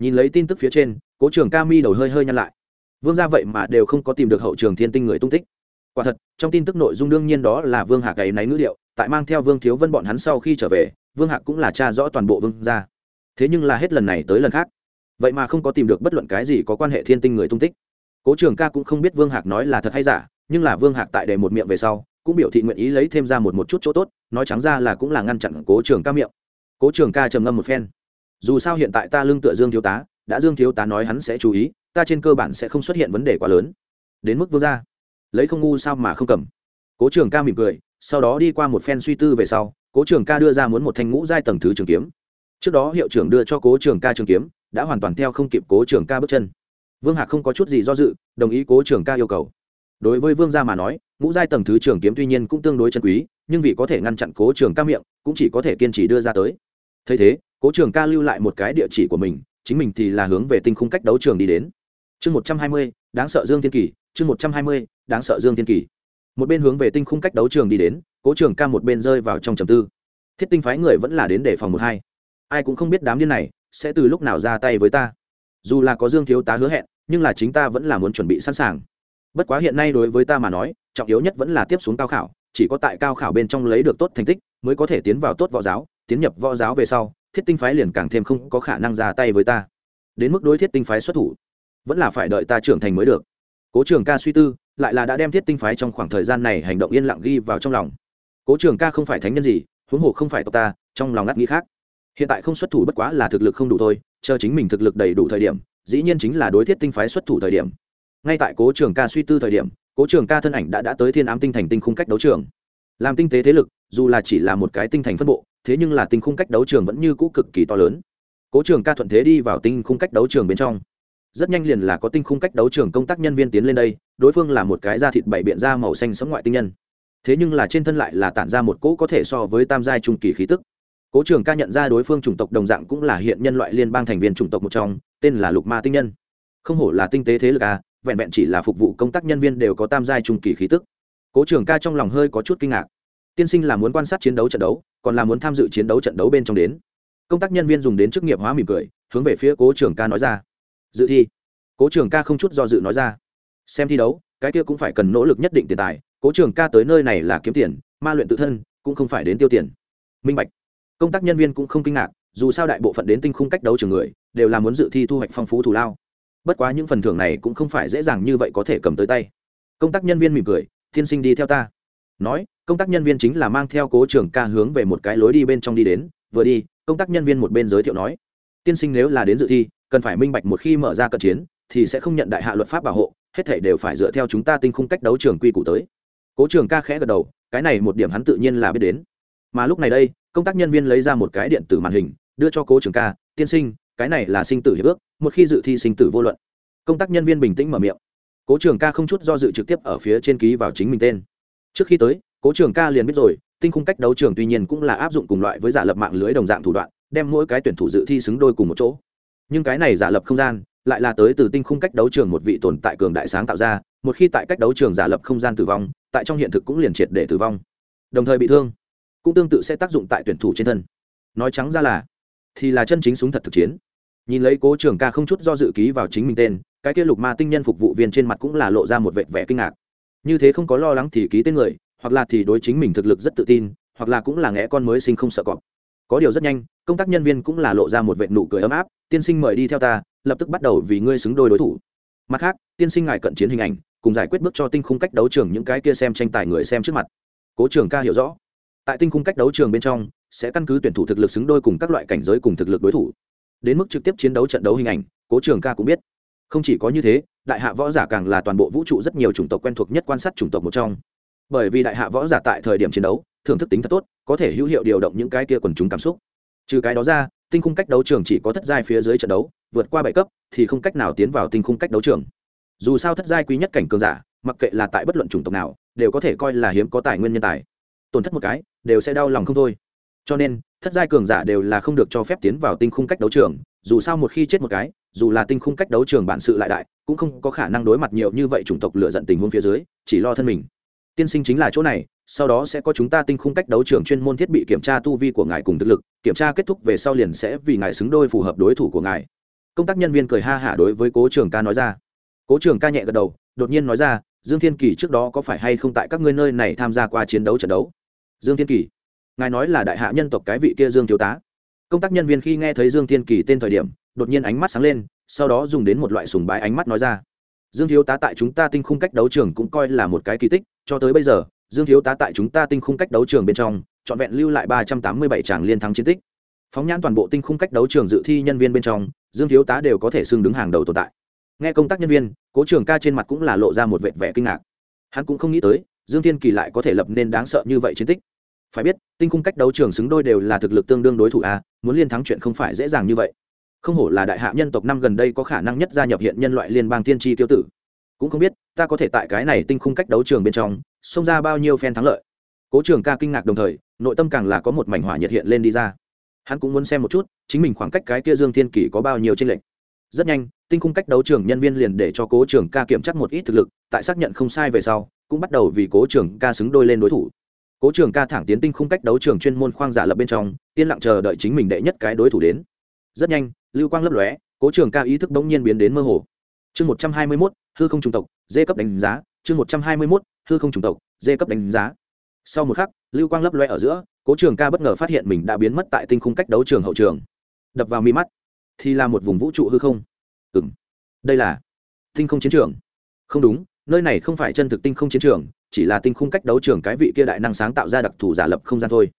Nhìn lấy tin tức phía trên, cố trường ca mi đầu hơi hơi nhăn lại. Vương ra vậy mà đều không có tìm được hậu trường thiên tinh người tung tích. Quả thật, trong tin tức nội dung đương nhiên đó là vương hạc ấy náy ngữ liệu tại mang theo vương thiếu vân bọn hắn sau khi trở về, vương hạc cũng là cha rõ toàn bộ vương ra thế nhưng là hết lần này tới lần khác. Vậy mà không có tìm được bất luận cái gì có quan hệ thiên tinh người tung tích. Cố trường ca cũng không biết vương hạc nói là thật hay giả, nhưng là vương hạc tại đề một miệng về sau, cũng biểu thị nguyện ý lấy thêm ra một một chút chỗ tốt, nói trắng ra là cũng là ngăn chặn cố trường ca miệng. Cố trường ca trầm ngâm một phen. Dù sao hiện tại ta lương tựa dương thiếu tá, đã dương thiếu tá nói hắn sẽ chú ý, ta trên cơ bản sẽ không xuất hiện vấn đề quá lớn. Đến mức vô ra lấy không ngu sao mà không cầm. Cố trường ca mỉm cười, sau đó đi qua một phen suy tư về sau, cố trường ca đưa ra muốn một thanh ngũ giai tầng thứ trường kiếm trước đó hiệu trưởng đưa cho cố trường ca trường kiếm, đã hoàn toàn theo không kịp cố trường ca bước chân. Vương hạc không có chút gì do dự, đồng ý cố trường ca yêu cầu. Đối với vương gia mà nói, ngũ giai tầng thứ trường kiếm tuy nhiên cũng tương đối chân quý, nhưng vì có thể ngăn chặn cố trường ca miệng, cũng chỉ có thể kiên trì đưa ra tới. Thấy thế, cố trường ca lưu lại một cái địa chỉ của mình, chính mình thì là hướng về tinh khung cách đấu trường đi đến. Chương một trăm hai mươi, đáng sợ dương thiên kỳ, chương một trăm hai mươi, đáng sợ dương thiên kỳ. Một bên hướng về tinh khung cách đấu trường đi đến, cố trường ca một bên rơi vào trong trầm tư. Thiết tinh phái người vẫn là đến để phòng một hai ai cũng không biết đám điên này sẽ từ lúc nào ra tay với ta. Dù là có dương thiếu tá hứa hẹn, nhưng là chính ta vẫn là muốn chuẩn bị sẵn sàng. Bất quá hiện nay đối với ta mà nói, trọng yếu nhất vẫn là tiếp xuống cao khảo, chỉ có tại cao khảo bên trong lấy được tốt thành tích, mới có thể tiến vào tốt võ giáo, tiến nhập võ giáo về sau, thiết tinh phái liền càng thêm không có khả năng ra tay với ta. Đến mức đối thiết tinh phái xuất thủ, vẫn là phải đợi ta trưởng thành mới được. Cố trường ca suy tư, lại là đã đem thiết tinh phái trong khoảng thời gian này hành động yên lặng ghi vào trong lòng. Cố trường ca không phải thánh nhân gì, huống hồ không phải tộc ta, trong lòng ngắt nghĩ khác hiện tại không xuất thủ bất quá là thực lực không đủ thôi, chờ chính mình thực lực đầy đủ thời điểm, dĩ nhiên chính là đối thiết tinh phái xuất thủ thời điểm. Ngay tại cố trường ca suy tư thời điểm, cố trường ca thân ảnh đã đã tới thiên ám tinh thành tinh khung cách đấu trường. Làm tinh tế thế lực, dù là chỉ là một cái tinh thành phân bộ, thế nhưng là tinh khung cách đấu trường vẫn như cũ cực kỳ to lớn. Cố trường ca thuận thế đi vào tinh khung cách đấu trường bên trong. Rất nhanh liền là có tinh khung cách đấu trường công tác nhân viên tiến lên đây, đối phương là một cái da thịt bảy biện da màu xanh sống ngoại tinh nhân. Thế nhưng là trên thân lại là tản ra một cỗ có thể so với tam giai trung kỳ khí tức cố trường ca nhận ra đối phương chủng tộc đồng dạng cũng là hiện nhân loại liên bang thành viên chủng tộc một trong, tên là lục ma tinh nhân. Không hổ là tinh tế thế lực à vẹn vẹn chỉ là phục vụ công tác nhân viên đều có tam giai trung kỳ khí tức. Cố trường ca trong lòng hơi có chút kinh ngạc. Tiên sinh là muốn quan sát chiến đấu trận đấu, còn là muốn tham dự chiến đấu trận đấu bên trong đến. Công tác nhân viên dùng đến chức nghiệp hóa mỉm cười, hướng về phía cố trường ca nói ra. Dự thi. Cố trường ca không chút do dự nói ra. Xem thi đấu, cái kia cũng phải cần nỗ lực nhất định tiền tài. Cố trường ca tới nơi này là kiếm tiền, ma luyện tự thân, cũng không phải đến tiêu tiền. Minh bạch công tác nhân viên cũng không kinh ngạc, dù sao đại bộ phận đến tinh khung cách đấu trường người, đều là muốn dự thi thu hoạch phong phú thù lao. Bất quá những phần thưởng này cũng không phải dễ dàng như vậy có thể cầm tới tay. Công tác nhân viên mỉm cười tiên sinh đi theo ta. Nói, công tác nhân viên chính là mang theo cố trưởng ca hướng về một cái lối đi bên trong đi đến, vừa đi, công tác nhân viên một bên giới thiệu nói, tiên sinh nếu là đến dự thi, cần phải minh bạch một khi mở ra cận chiến, thì sẽ không nhận đại hạ luật pháp bảo hộ, hết thể đều phải dựa theo chúng ta tinh khung cách đấu trường quy củ tới. Cố trường ca khẽ gật đầu, cái này một điểm hắn tự nhiên là biết đến. Mà lúc này đây công tác nhân viên lấy ra một cái điện tử màn hình, đưa cho cố trường ca, tiên sinh, cái này là sinh tử hiệp ước, một khi dự thi sinh tử vô luận. Công tác nhân viên bình tĩnh mở miệng. Cố trường ca không chút do dự trực tiếp ở phía trên ký vào chính mình tên. Trước khi tới, cố trường ca liền biết rồi, tinh khung cách đấu trường tuy nhiên cũng là áp dụng cùng loại với giả lập mạng lưới đồng dạng thủ đoạn, đem mỗi cái tuyển thủ dự thi xứng đôi cùng một chỗ. Nhưng cái này giả lập không gian, lại là tới từ tinh khung cách đấu trường một vị tồn tại cường đại sáng tạo ra, một khi tại cách đấu trường giả lập không gian tử vong, tại trong hiện thực cũng liền triệt để tử vong. Đồng thời bị thương cũng tương tự sẽ tác dụng tại tuyển thủ trên thân. Nói trắng ra là, thì là chân chính súng thật thực chiến. Nhìn lấy cố trường ca không chút do dự ký vào chính mình tên, cái kia lục ma tinh nhân phục vụ viên trên mặt cũng là lộ ra một vệt vẻ kinh ngạc. Như thế không có lo lắng thì ký tên người, hoặc là thì đối chính mình thực lực rất tự tin, hoặc là cũng là ngẽ con mới sinh không sợ cọp. Có điều rất nhanh, công tác nhân viên cũng là lộ ra một vệt nụ cười ấm áp, tiên sinh mời đi theo ta, lập tức bắt đầu vì ngươi xứng đôi đối thủ. Mặt khác, tiên sinh ngài cận chiến hình ảnh, cùng giải quyết bước cho tinh khung cách đấu trường những cái kia xem tranh tài người xem trước mặt. Cố trường ca hiểu rõ tại tinh khung cách đấu trường bên trong, sẽ căn cứ tuyển thủ thực lực xứng đôi cùng các loại cảnh giới cùng thực lực đối thủ. Đến mức trực tiếp chiến đấu trận đấu hình ảnh, cố trường ca cũng biết. Không chỉ có như thế, đại hạ võ giả càng là toàn bộ vũ trụ rất nhiều chủng tộc quen thuộc nhất quan sát chủng tộc một trong. Bởi vì đại hạ võ giả tại thời điểm chiến đấu, thưởng thức tính thật tốt, có thể hữu hiệu điều động những cái kia quần chúng cảm xúc. Trừ cái đó ra, tinh khung cách đấu trường chỉ có thất giai phía dưới trận đấu, vượt qua bảy cấp thì không cách nào tiến vào tinh khung cách đấu trường. Dù sao thất giai quý nhất cảnh cường giả, mặc kệ là tại bất luận chủng tộc nào, đều có thể coi là hiếm có tài nguyên nhân tài. Tổn thất một cái đều sẽ đau lòng không thôi. Cho nên, thất giai cường giả đều là không được cho phép tiến vào tinh khung cách đấu trường, dù sao một khi chết một cái, dù là tinh khung cách đấu trường bản sự lại đại, cũng không có khả năng đối mặt nhiều như vậy chủng tộc lựa giận tình huống phía dưới, chỉ lo thân mình. Tiên sinh chính là chỗ này, sau đó sẽ có chúng ta tinh khung cách đấu trường chuyên môn thiết bị kiểm tra tu vi của ngài cùng thực lực, kiểm tra kết thúc về sau liền sẽ vì ngài xứng đôi phù hợp đối thủ của ngài. Công tác nhân viên cười ha hả đối với cố trường ca nói ra. Cố trường ca nhẹ gật đầu, đột nhiên nói ra, dương thiên kỳ trước đó có phải hay không tại các ngươi nơi này tham gia qua chiến đấu trận đấu? Dương thiên kỳ. Ngài nói là đại hạ nhân tộc cái vị kia dương thiếu tá. Công tác nhân viên khi nghe thấy dương thiên kỳ tên thời điểm, đột nhiên ánh mắt sáng lên, sau đó dùng đến một loại sùng bái ánh mắt nói ra. Dương thiếu tá tại chúng ta tinh khung cách đấu trường cũng coi là một cái kỳ tích, cho tới bây giờ, dương thiếu tá tại chúng ta tinh khung cách đấu trường bên trong, trọn vẹn lưu lại ba trăm tám mươi bảy tràng liên thắng chiến tích. Phóng nhãn toàn bộ tinh khung cách đấu trường dự thi nhân viên bên trong, dương thiếu tá đều có thể xưng đứng hàng đầu tồn tại. Nghe công tác nhân viên, cố trường ca trên mặt cũng là lộ ra một vẻ vẻ kinh ngạc. Hắn cũng không nghĩ tới, dương thiên kỳ lại có thể lập nên đáng sợ như vậy chiến tích phải biết, tinh khung cách đấu trường xứng đôi đều là thực lực tương đương đối thủ a, muốn liên thắng chuyện không phải dễ dàng như vậy. Không hổ là đại hạ nhân tộc năm gần đây có khả năng nhất gia nhập hiện nhân loại liên bang tiên tri tiêu tử. Cũng không biết, ta có thể tại cái này tinh khung cách đấu trường bên trong, xông ra bao nhiêu phen thắng lợi. Cố trường ca kinh ngạc đồng thời, nội tâm càng là có một mảnh hỏa nhiệt hiện lên đi ra. Hắn cũng muốn xem một chút, chính mình khoảng cách cái kia dương thiên kỷ có bao nhiêu tranh lệch. Rất nhanh, tinh khung cách đấu trường nhân viên liền để cho cố trường ca kiểm tra một ít thực lực, tại xác nhận không sai về sau, cũng bắt đầu vì cố trường ca xứng đôi lên đối thủ cố trường ca thẳng tiến tinh khung cách đấu trường chuyên môn khoang giả lập bên trong, yên lặng chờ đợi chính mình đệ nhất cái đối thủ đến. Rất nhanh, lưu quang lấp lóe, cố trường ca ý thức bỗng nhiên biến đến mơ hồ. Chương một trăm hai mươi mốt, hư không trung tộc, dê cấp đánh giá, chương một trăm hai mươi mốt, hư không trung tộc, dê cấp đánh giá. Sau một khắc, lưu quang lấp lóe ở giữa, cố trường ca bất ngờ phát hiện mình đã biến mất tại tinh khung cách đấu trường hậu trường. Đập vào mi mắt, thì là một vùng vũ trụ hư không. Ừ m đây là tinh không chiến trường. Không đúng, nơi này không phải chân thực tinh không chiến trường chỉ là tinh khung cách đấu trường cái vị kia đại năng sáng tạo ra đặc thù giả lập không gian thôi.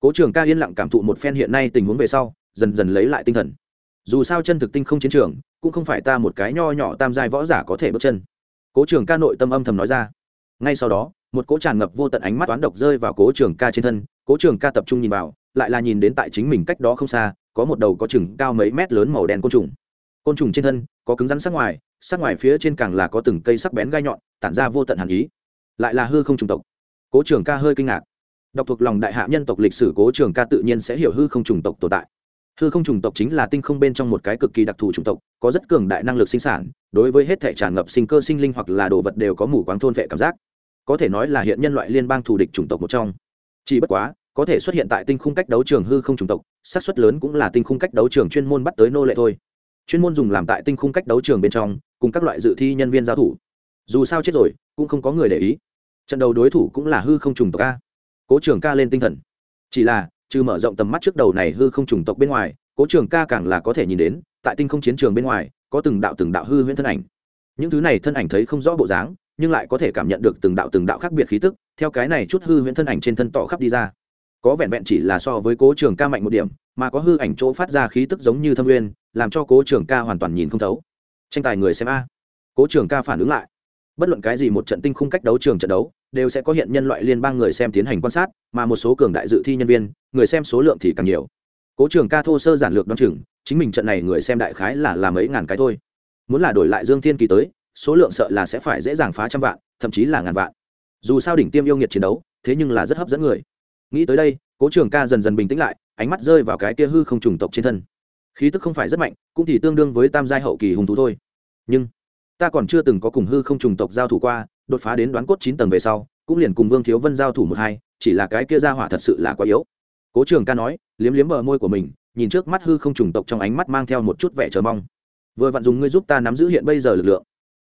Cố trường ca yên lặng cảm thụ một phen hiện nay tình huống về sau, dần dần lấy lại tinh thần. Dù sao chân thực tinh không chiến trường, cũng không phải ta một cái nho nhỏ tam giai võ giả có thể bước chân. Cố trường ca nội tâm âm thầm nói ra. Ngay sau đó, một cỗ tràn ngập vô tận ánh mắt toán độc rơi vào cố trường ca trên thân, cố trường ca tập trung nhìn vào, lại là nhìn đến tại chính mình cách đó không xa, có một đầu có chừng cao mấy mét lớn màu đen côn trùng. Côn trùng trên thân, có cứng rắn sắc ngoài sắc ngoài phía trên càng là có từng cây sắc bén gai nhọn, tản ra vô tận hàn ý lại là hư không trùng tộc. Cố trường ca hơi kinh ngạc. Đọc thuộc lòng đại hạ nhân tộc lịch sử cố trường ca tự nhiên sẽ hiểu hư không trùng tộc tồn tại. Hư không trùng tộc chính là tinh không bên trong một cái cực kỳ đặc thù trùng tộc, có rất cường đại năng lực sinh sản, đối với hết thể tràn ngập sinh cơ sinh linh hoặc là đồ vật đều có mù quáng thôn vệ cảm giác. Có thể nói là hiện nhân loại liên bang thù địch chủng tộc một trong. Chỉ bất quá, có thể xuất hiện tại tinh khung cách đấu trường hư không chủng tộc, xác suất lớn cũng là tinh khung cách đấu trường chuyên môn bắt tới nô lệ thôi. Chuyên môn dùng làm tại tinh khung cách đấu trường bên trong, cùng các loại dự thi nhân viên giao thủ. Dù sao chết rồi, cũng không có người để ý trận đầu đối thủ cũng là hư không trùng tộc a. Cố trường ca lên tinh thần. Chỉ là, trừ mở rộng tầm mắt trước đầu này hư không trùng tộc bên ngoài, cố trường ca càng là có thể nhìn đến, tại tinh không chiến trường bên ngoài, có từng đạo từng đạo hư huyễn thân ảnh. Những thứ này thân ảnh thấy không rõ bộ dáng, nhưng lại có thể cảm nhận được từng đạo từng đạo khác biệt khí tức, theo cái này chút hư huyễn thân ảnh trên thân tỏ khắp đi ra. Có vẹn vẹn chỉ là so với cố trường ca mạnh một điểm, mà có hư ảnh chỗ phát ra khí tức giống như thâm nguyên, làm cho cố trường ca hoàn toàn nhìn không thấu. Tranh tài người xem a. Cố trường ca phản ứng lại bất luận cái gì một trận tinh khung cách đấu trường trận đấu, đều sẽ có hiện nhân loại liên bang người xem tiến hành quan sát, mà một số cường đại dự thi nhân viên, người xem số lượng thì càng nhiều. Cố trường ca thô sơ giản lược đ o chừng, chính mình trận này người xem đại khái là làm mấy ngàn cái thôi. Muốn là đổi lại dương thiên kỳ tới, số lượng sợ là sẽ phải dễ dàng phá trăm vạn, thậm chí là ngàn vạn. Dù sao đỉnh tiêm yêu nghiệt chiến đấu, thế nhưng là rất hấp dẫn người. Nghĩ tới đây, cố trường ca dần dần bình tĩnh lại, ánh mắt rơi vào cái kia hư không trùng tộc trên thân. Khí tức không phải rất mạnh, cũng thì tương đương với tam giai hậu kỳ hùng thú thôi. Nhưng ta còn chưa từng có cùng hư không trùng tộc giao thủ qua, đột phá đến đoán cốt chín tầng về sau, cũng liền cùng vương thiếu vân giao thủ một hai, chỉ là cái kia ra hỏa thật sự là quá yếu. Cố trường ca nói, liếm liếm bờ môi của mình, nhìn trước mắt hư không trùng tộc trong ánh mắt mang theo một chút vẻ chờ mong. Vừa vặn dùng ngươi giúp ta nắm giữ hiện bây giờ lực lượng.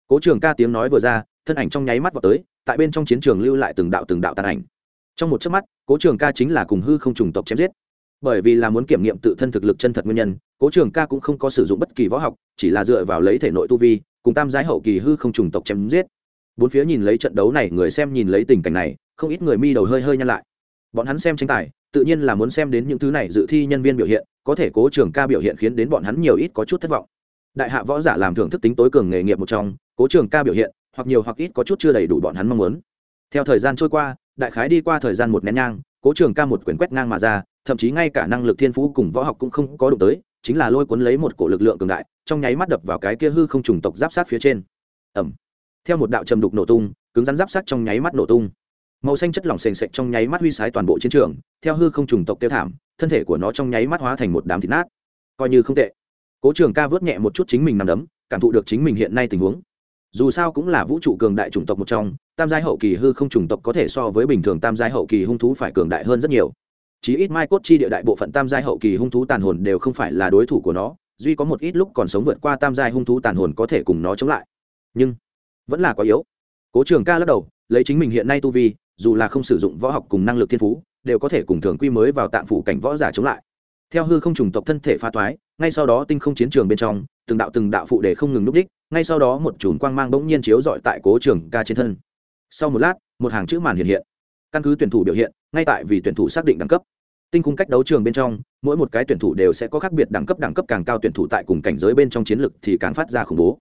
Cố trường ca tiếng nói vừa ra, thân ảnh trong nháy mắt vào tới, tại bên trong chiến trường lưu lại từng đạo từng đạo tàn ảnh. Trong một chớp mắt, cố trường ca chính là cùng hư không trùng tộc chém giết. Bởi vì là muốn kiểm nghiệm tự thân thực lực chân thật nguyên nhân, cố trường ca cũng không có sử dụng bất kỳ võ học, chỉ là dựa vào lấy thể nội tu vi cùng tam giái hậu kỳ hư không trùng tộc chém giết. Bốn phía nhìn lấy trận đấu này, người xem nhìn lấy tình cảnh này, không ít người mi đầu hơi hơi nhăn lại. Bọn hắn xem tranh tài, tự nhiên là muốn xem đến những thứ này dự thi nhân viên biểu hiện, có thể cố trường ca biểu hiện khiến đến bọn hắn nhiều ít có chút thất vọng. Đại hạ võ giả làm thưởng thức tính tối cường nghề nghiệp một trong, cố trường ca biểu hiện, hoặc nhiều hoặc ít có chút chưa đầy đủ bọn hắn mong muốn. Theo thời gian trôi qua, đại khái đi qua thời gian một nén nhang, cố trường ca một quyển quét ngang mà ra, thậm chí ngay cả năng lực thiên phú cùng võ học cũng không có đụng tới, chính là lôi cuốn lấy một cổ lực lượng cường đại trong nháy mắt đập vào cái kia hư không trùng tộc giáp sát phía trên. Ẩm theo một đạo trầm đục nổ tung, cứng rắn giáp sát trong nháy mắt nổ tung. Màu xanh chất lỏng sền sệt trong nháy mắt huy sái toàn bộ chiến trường, theo hư không trùng tộc tiêu thảm, thân thể của nó trong nháy mắt hóa thành một đám thịt nát. Coi như không tệ. Cố trường ca vớt nhẹ một chút chính mình nằm đấm, cảm thụ được chính mình hiện nay tình huống. Dù sao cũng là vũ trụ cường đại chủng tộc một trong, tam giai hậu kỳ hư không chủng tộc có thể so với bình thường tam giai hậu kỳ hung thú phải cường đại hơn rất nhiều. Chí ít mai cốt chi địa đại bộ phận tam giai hậu kỳ hung thú tàn hồn đều không phải là đối thủ của nó duy có một ít lúc còn sống vượt qua tam giai hung thú tàn hồn có thể cùng nó chống lại. Nhưng, vẫn là quá yếu. Cố trường ca lắc đầu, lấy chính mình hiện nay tu vi, dù là không sử dụng võ học cùng năng lực thiên phú, đều có thể cùng thường quy mới vào tạng phủ cảnh võ giả chống lại. Theo hư không trùng tộc thân thể pha toái ngay sau đó tinh không chiến trường bên trong, từng đạo từng đạo phụ để không ngừng núp đích, ngay sau đó một chùm quang mang bỗng nhiên chiếu dọi tại cố trường ca trên thân. Sau một lát, một hàng chữ màn hiện hiện. Căn cứ tuyển thủ biểu hiện, ngay tại vì tuyển thủ xác định đẳng cấp tinh khung cách đấu trường bên trong, mỗi một cái tuyển thủ đều sẽ có khác biệt đẳng cấp đẳng cấp càng cao tuyển thủ tại cùng cảnh giới bên trong chiến lực thì càng phát ra khủng bố.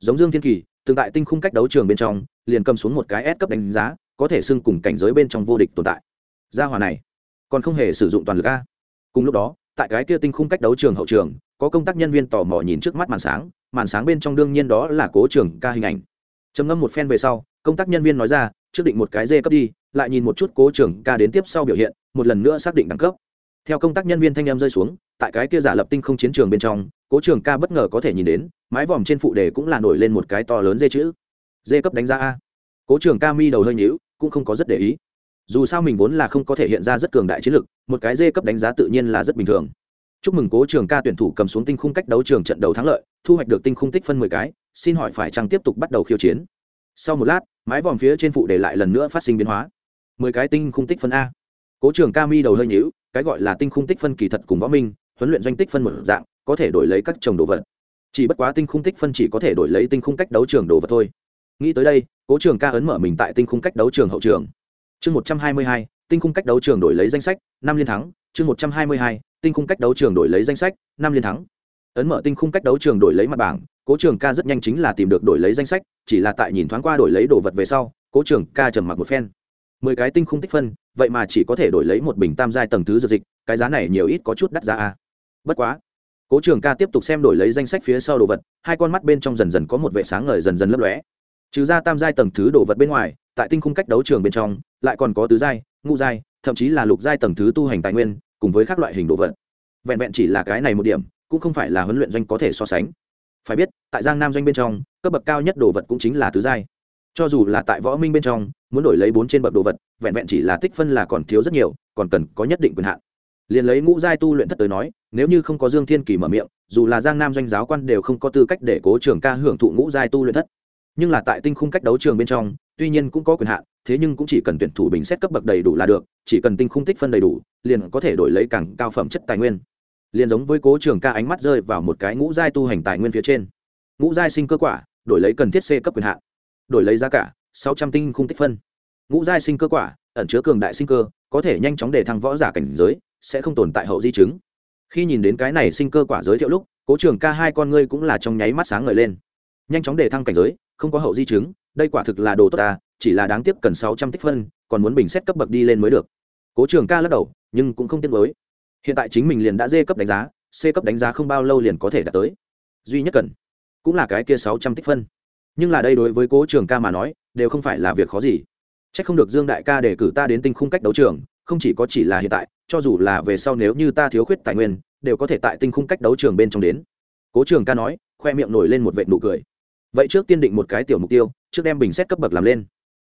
Giống dương thiên kỳ, từng tại tinh khung cách đấu trường bên trong, liền cầm xuống một cái S cấp đánh giá, có thể xưng cùng cảnh giới bên trong vô địch tồn tại. Gia hòa này, còn không hề sử dụng toàn lực a. Cùng lúc đó, tại cái kia tinh khung cách đấu trường hậu trường, có công tác nhân viên tò mò nhìn trước mắt màn sáng màn sáng bên trong đương nhiên đó là cố trường ca hình ảnh. Trầm ngâm một phen về sau, công tác nhân viên nói ra trước định một cái dê cấp đi, lại nhìn một chút cố trưởng ca đến tiếp sau biểu hiện, một lần nữa xác định đẳng cấp. Theo công tác nhân viên thanh em rơi xuống, tại cái kia giả lập tinh không chiến trường bên trong, cố trường ca bất ngờ có thể nhìn đến, mái vòm trên phụ đề cũng là nổi lên một cái to lớn dê chữ. Dê cấp đánh giá a. Cố trường ca mi đầu hơi nhíu, cũng không có rất để ý. Dù sao mình vốn là không có thể hiện ra rất cường đại chiến lực, một cái dê cấp đánh giá tự nhiên là rất bình thường. Chúc mừng cố trường ca tuyển thủ cầm xuống tinh khung cách đấu trường trận đấu thắng lợi, thu hoạch được tinh khung tích phân mười cái, xin hỏi phải chăng tiếp tục bắt đầu khiêu chiến? Sau một lát mái vòm phía trên phụ để lại lần nữa phát sinh biến hóa. Mười cái tinh khung tích phân a. Cố trường ca mi đầu hơi nhíu, cái gọi là tinh khung tích phân kỳ thật cùng võ minh, huấn luyện doanh tích phân một dạng, có thể đổi lấy các trồng đồ vật. Chỉ bất quá tinh khung tích phân chỉ có thể đổi lấy tinh khung cách đấu trường đồ vật thôi. Nghĩ tới đây, cố trường ca ấn mở mình tại tinh khung cách đấu trường hậu trường. Chương một trăm hai mươi hai, tinh khung cách đấu trường đổi lấy danh sách, năm liên thắng. Chương một trăm hai mươi hai, tinh khung cách đấu trường đổi lấy danh sách, năm liên thắng. Ấn mở tinh khung cách đấu trường đổi lấy mặt bảng cố trường ca rất nhanh chính là tìm được đổi lấy danh sách, chỉ là tại nhìn thoáng qua đổi lấy đồ vật về sau, cố trường ca trầm mặc một phen. Mười cái tinh khung tích phân, vậy mà chỉ có thể đổi lấy một bình tam giai tầng thứ dược dịch, cái giá này nhiều ít có chút đắt giá a bất quá, cố trường ca tiếp tục xem đổi lấy danh sách phía sau đồ vật, hai con mắt bên trong dần dần có một vệ sáng ngời dần dần lấp lóe. Trừ ra tam giai tầng thứ đồ vật bên ngoài, tại tinh khung cách đấu trường bên trong, lại còn có tứ giai, ngũ giai, thậm chí là lục giai tầng thứ tu hành tài nguyên, cùng với các loại hình đồ vật. Vẹn vẹn chỉ là cái này một điểm, cũng không phải là huấn luyện doanh có thể so sánh phải biết, tại giang nam doanh bên trong, cấp bậc cao nhất đồ vật cũng chính là tứ giai. Cho dù là tại võ minh bên trong, muốn đổi lấy bốn trên bậc đồ vật, vẹn vẹn chỉ là tích phân là còn thiếu rất nhiều, còn cần có nhất định quyền hạn. Liền lấy ngũ giai tu luyện thất tới nói, nếu như không có dương thiên kỳ mở miệng, dù là giang nam doanh giáo quan đều không có tư cách để cố trường ca hưởng thụ ngũ giai tu luyện thất. Nhưng là tại tinh khung cách đấu trường bên trong, tuy nhiên cũng có quyền hạn, thế nhưng cũng chỉ cần tuyển thủ bình xét cấp bậc đầy đủ là được, chỉ cần tinh khung tích phân đầy đủ, liền có thể đổi lấy càng cao phẩm chất tài nguyên liền giống với cố trường ca ánh mắt rơi vào một cái ngũ giai tu hành tài nguyên phía trên. Ngũ giai sinh cơ quả, đổi lấy cần thiết c cấp quyền hạn, đổi lấy giá cả, sáu trăm tinh khung tích phân. Ngũ giai sinh cơ quả, ẩn chứa cường đại sinh cơ, có thể nhanh chóng để thăng võ giả cảnh giới, sẽ không tồn tại hậu di chứng. Khi nhìn đến cái này sinh cơ quả giới thiệu lúc, cố trường ca hai con ngươi cũng là trong nháy mắt sáng ngời lên. Nhanh chóng để thăng cảnh giới, không có hậu di chứng, đây quả thực là đồ tốt ta, chỉ là đáng tiếc cần sáu trăm tích phân, còn muốn bình xét cấp bậc đi lên mới được. Cố trường ca lắc đầu, nhưng cũng không tiếc mới hiện tại chính mình liền đã dê cấp đánh giá, c cấp đánh giá không bao lâu liền có thể đạt tới. Duy nhất cần, cũng là cái kia sáu trăm tích phân. Nhưng là đây đối với cố trường ca mà nói, đều không phải là việc khó gì. C h ắ c không được dương đại ca để cử ta đến tinh khung cách đấu trường, không chỉ có chỉ là hiện tại, cho dù là về sau nếu như ta thiếu khuyết tài nguyên, đều có thể tại tinh khung cách đấu trường bên trong đến. Cố trường ca nói, khoe miệng nổi lên một vệ nụ cười. Vậy trước tiên định một cái tiểu mục tiêu, trước đem bình xét cấp bậc làm lên.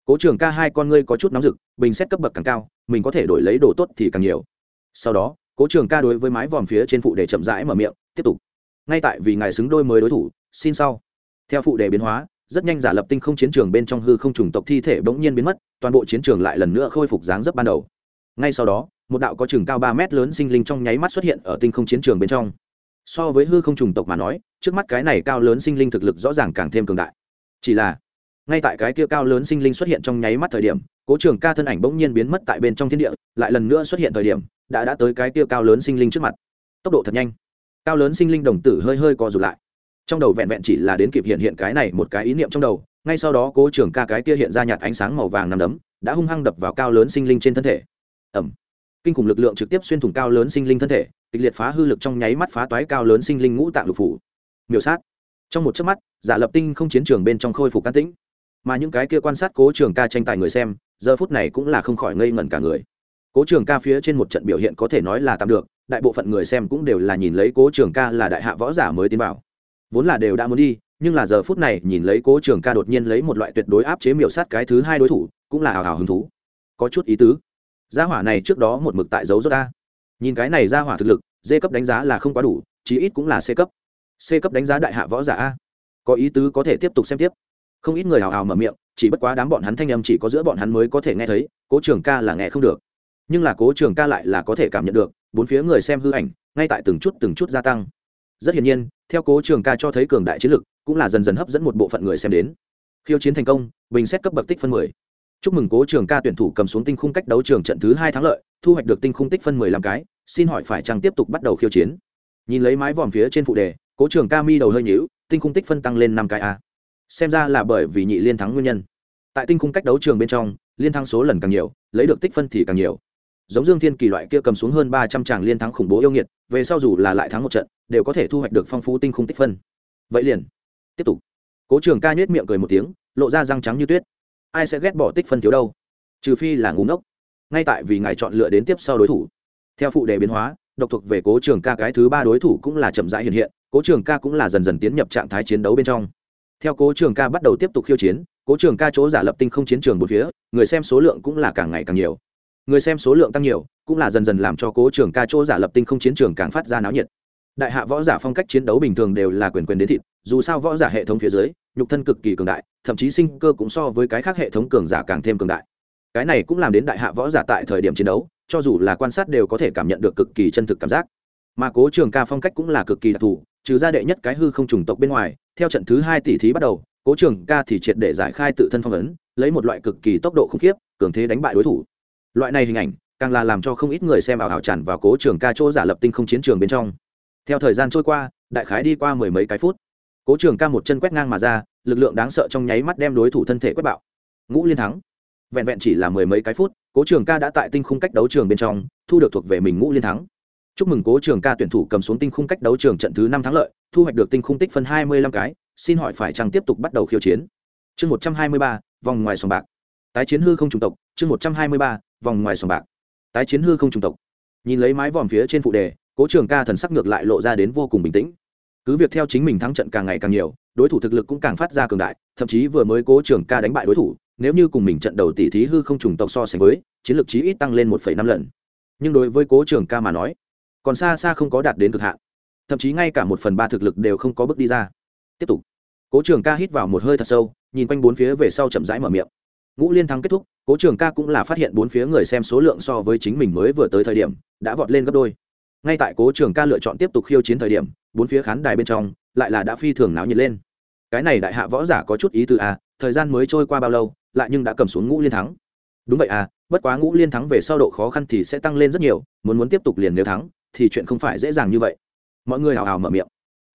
Cố trường ca hai con ngươi có chút nóng rực, bình xét cấp bậc càng cao, mình có thể đổi lấy đồ tốt thì càng nhiều. Sau đó cố trường ca đối với mái vòm phía trên phụ đề chậm rãi mở miệng, tiếp tục. Ngay tại vì ngài xứng đôi mới đối thủ, xin sau. Theo phụ đề biến hóa, rất nhanh giả lập tinh không chiến trường bên trong hư không trùng tộc thi thể bỗng nhiên biến mất, toàn bộ chiến trường lại lần nữa khôi phục dáng dấp ban đầu. Ngay sau đó, một đạo có chừng cao ba mét lớn sinh linh trong nháy mắt xuất hiện ở tinh không chiến trường bên trong. So với hư không trùng tộc mà nói, trước mắt cái này cao lớn sinh linh thực lực rõ ràng càng thêm cường đại. Chỉ là, ngay tại cái kia cao lớn sinh linh xuất hiện trong nháy mắt thời điểm, cố trường ca thân ảnh bỗng nhiên biến mất tại bên trong thiên địa, lại lần nữa xuất hiện thời điểm đã đã tới cái kia cao lớn sinh linh trước mặt. Tốc độ thật nhanh. Cao lớn sinh linh đồng tử hơi hơi co rụt lại. Trong đầu vẹn vẹn chỉ là đến kịp hiện hiện cái này một cái ý niệm trong đầu, ngay sau đó cố trưởng ca cái kia hiện ra nhạt ánh sáng màu vàng nằm đấm, đã hung hăng đập vào cao lớn sinh linh trên thân thể. Ẩm kinh khủng lực lượng trực tiếp xuyên thủng cao lớn sinh linh thân thể, kịch liệt phá hư lực trong nháy mắt phá toái cao lớn sinh linh ngũ tạng lục phủ. Miểu sát. Trong một chớp mắt, giả lập tinh không chiến trường bên trong khôi phục can tĩnh. Mà những cái kia quan sát cố trường ca tranh tài người xem, giờ phút này cũng là không khỏi ngây ngẩn cả người cố trường ca phía trên một trận biểu hiện có thể nói là tạm được, đại bộ phận người xem cũng đều là nhìn lấy cố trường ca là đại hạ võ giả mới tiến vào. Vốn là đều đã muốn đi, nhưng là giờ phút này nhìn lấy cố trường ca đột nhiên lấy một loại tuyệt đối áp chế miểu sát cái thứ hai đối thủ, cũng là hào hào hứng thú. Có chút ý tứ. Gia hỏa này trước đó một mực tại dấu rốt ta nhìn cái này gia hỏa thực lực d cấp đánh giá là không quá đủ, chí ít cũng là c cấp. C cấp đánh giá đại hạ võ giả a. Có ý tứ có thể tiếp tục xem tiếp. Không ít người hào hào mở miệng, chỉ bất quá đám bọn hắn thanh âm chỉ có giữa bọn hắn mới có thể nghe thấy, cố trường ca là nghe không được nhưng là cố trường ca lại là có thể cảm nhận được, bốn phía người xem hư ảnh, ngay tại từng chút từng chút gia tăng. Rất hiển nhiên, theo cố trường ca cho thấy cường đại chiến lực, cũng là dần dần hấp dẫn một bộ phận người xem đến. Khiêu chiến thành công, bình xét cấp bậc tích phân mười. Chúc mừng cố trường ca tuyển thủ cầm xuống tinh khung cách đấu trường trận thứ hai thắng lợi, thu hoạch được tinh khung tích phân mười làm cái, xin hỏi phải chăng tiếp tục bắt đầu khiêu chiến? Nhìn lấy mái vòm phía trên phụ đề, cố trường ca mi đầu hơi nhữu tinh khung tích phân tăng lên năm cái a. Xem ra là bởi vì nhị liên thắng nguyên nhân. Tại tinh khung cách đấu trường bên trong, liên thắng số lần càng nhiều, lấy được tích phân thì càng nhiều giống dương thiên kỳ loại kia cầm xuống hơn ba trăm tràng liên thắng khủng bố yêu nghiệt, về sau dù là lại thắng một trận, đều có thể thu hoạch được phong phú tinh khung tích phân. Vậy liền, tiếp tục. Cố trường ca nhếch miệng cười một tiếng, lộ ra răng trắng như tuyết. Ai sẽ ghét bỏ tích phân thiếu đâu? Trừ phi là ngúng ốc ngay tại vì ngài chọn lựa đến tiếp sau đối thủ. Theo phụ đề biến hóa, độc thuộc về cố trường ca cái thứ ba đối thủ cũng là chậm rãi hiện hiện, cố trường ca cũng là dần dần tiến nhập trạng thái chiến đấu bên trong. Theo cố trường ca bắt đầu tiếp tục khiêu chiến, cố trường ca chỗ giả lập tinh không chiến trường một phía, người xem số lượng cũng là càng ngày càng nhiều người xem số lượng tăng nhiều, cũng là dần dần làm cho cố trường ca chỗ giả lập tinh không chiến trường càng phát ra náo nhiệt. Đại hạ võ giả phong cách chiến đấu bình thường đều là quyền quyền đến thịt, dù sao võ giả hệ thống phía dưới, nhục thân cực kỳ cường đại, thậm chí sinh cơ cũng so với cái khác hệ thống cường giả càng thêm cường đại. Cái này cũng làm đến đại hạ võ giả tại thời điểm chiến đấu, cho dù là quan sát đều có thể cảm nhận được cực kỳ chân thực cảm giác. Mà cố trường ca phong cách cũng là cực kỳ đặc thù, trừ ra đệ nhất cái hư không trùng tộc bên ngoài, theo trận thứ hai tỷ thí bắt đầu, cố trường ca thì triệt để giải khai tự thân phong ấn, lấy một loại cực kỳ tốc độ khủng khiếp, cường thế đánh bại đối thủ loại này hình ảnh, càng là làm cho không ít người xem ảo ảo tràn vào cố trường ca chỗ giả lập tinh không chiến trường bên trong. Theo thời gian trôi qua, đại khái đi qua mười mấy cái phút, cố trường ca một chân quét ngang mà ra, lực lượng đáng sợ trong nháy mắt đem đối thủ thân thể quét bạo. Ngũ liên thắng. Vẹn vẹn chỉ là mười mấy cái phút, cố trường ca đã tại tinh khung cách đấu trường bên trong, thu được thuộc về mình ngũ liên thắng. Chúc mừng cố trường ca tuyển thủ cầm xuống tinh khung cách đấu trường trận thứ năm thắng lợi, thu hoạch được tinh khung tích phân hai mươi lăm cái, xin hỏi phải chăng tiếp tục bắt đầu khiêu chiến? Chương một trăm hai mươi ba, vòng ngoài sòng bạc tái chiến hư không trùng tộc, chương một trăm hai mươi ba, vòng ngoài sòng bạc. Tái chiến hư không trùng tộc. Nhìn lấy mái vòm phía trên phụ đề, cố trường ca thần sắc ngược lại lộ ra đến vô cùng bình tĩnh. Cứ việc theo chính mình thắng trận càng ngày càng nhiều, đối thủ thực lực cũng càng phát ra cường đại, thậm chí vừa mới cố trường ca đánh bại đối thủ, nếu như cùng mình trận đầu tỷ thí hư không trùng tộc so sánh với, chiến lược chí ít tăng lên một năm lần. Nhưng đối với cố trường ca mà nói, còn xa xa không có đạt đến cực hạn. Thậm chí ngay cả một phần ba thực lực đều không có bước đi ra. Tiếp tục. Cố trường ca hít vào một hơi thật sâu, nhìn quanh bốn phía về sau chậm rãi mở miệng ngũ liên thắng kết thúc, cố trường ca cũng là phát hiện bốn phía người xem số lượng so với chính mình mới vừa tới thời điểm, đã vọt lên gấp đôi. Ngay tại cố trường ca lựa chọn tiếp tục khiêu chiến thời điểm, bốn phía khán đài bên trong lại là đã phi thường náo nhiệt lên. Cái này đại hạ võ giả có chút ý tư à thời gian mới trôi qua bao lâu, lại nhưng đã cầm xuống ngũ liên thắng. Đúng vậy à bất quá ngũ liên thắng về sau độ khó khăn thì sẽ tăng lên rất nhiều, muốn muốn tiếp tục liền nếu thắng, thì chuyện không phải dễ dàng như vậy. Mọi người hào hào mở miệng.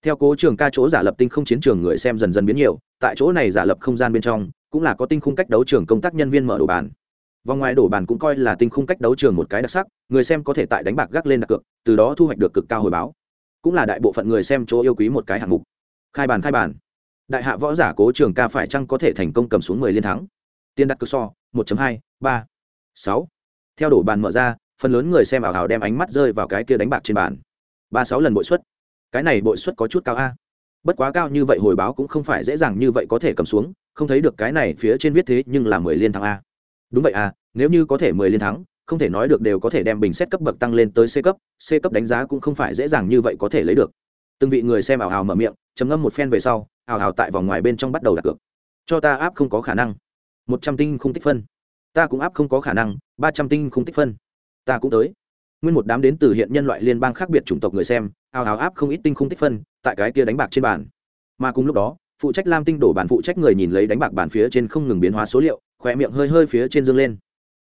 Theo cố trường ca chỗ giả lập tinh không chiến trường người xem dần dần biến nhiều, tại chỗ này giả lập không gian bên trong cũng là có tinh khung cách đấu trường công tác nhân viên mở đồ bàn. Vòng ngoài đổ bàn cũng coi là tinh khung cách đấu trường một cái đặc sắc, người xem có thể tại đánh bạc gác lên đặt cược, từ đó thu hoạch được cực cao hồi báo. Cũng là đại bộ phận người xem chỗ yêu quý một cái hạng mục. Khai bàn khai bàn. Đại hạ võ giả cố trường ca phải chăng có thể thành công cầm xuống mười liên thắng? Tiền đặt cược so, một hai, ba, sáu. Theo đổ bàn mở ra, phần lớn người xem ảo hào đem ánh mắt rơi vào cái kia đánh bạc trên bàn. Ba sáu lần bội suất. Cái này bội suất có chút cao a. Bất quá cao như vậy hồi báo cũng không phải dễ dàng như vậy có thể cầm xuống không thấy được cái này phía trên viết thế nhưng là mười liên thắng a. Đúng vậy à nếu như có thể mười liên thắng, không thể nói được đều có thể đem bình xét cấp bậc tăng lên tới c cấp c cấp đánh giá cũng không phải dễ dàng như vậy có thể lấy được. Từng vị người xem ảo hào mở miệng chấm ngâm một phen về sau, ảo hào tại vòng ngoài bên trong bắt đầu đặt cược. Cho ta áp không có khả năng. Một trăm tinh không tích phân. Ta cũng áp không có khả năng, ba trăm tinh không tích phân. Ta cũng tới. Nguyên một đám đến từ hiện nhân loại liên bang khác biệt chủng tộc người xem, ảo hào áp không ít tinh không tích phân, tại cái kia đánh bạc trên bàn. Mà cùng lúc đó phụ trách lam tinh đổ bàn phụ trách người nhìn lấy đánh bạc bàn phía trên không ngừng biến hóa số liệu khỏe miệng hơi hơi phía trên dương lên.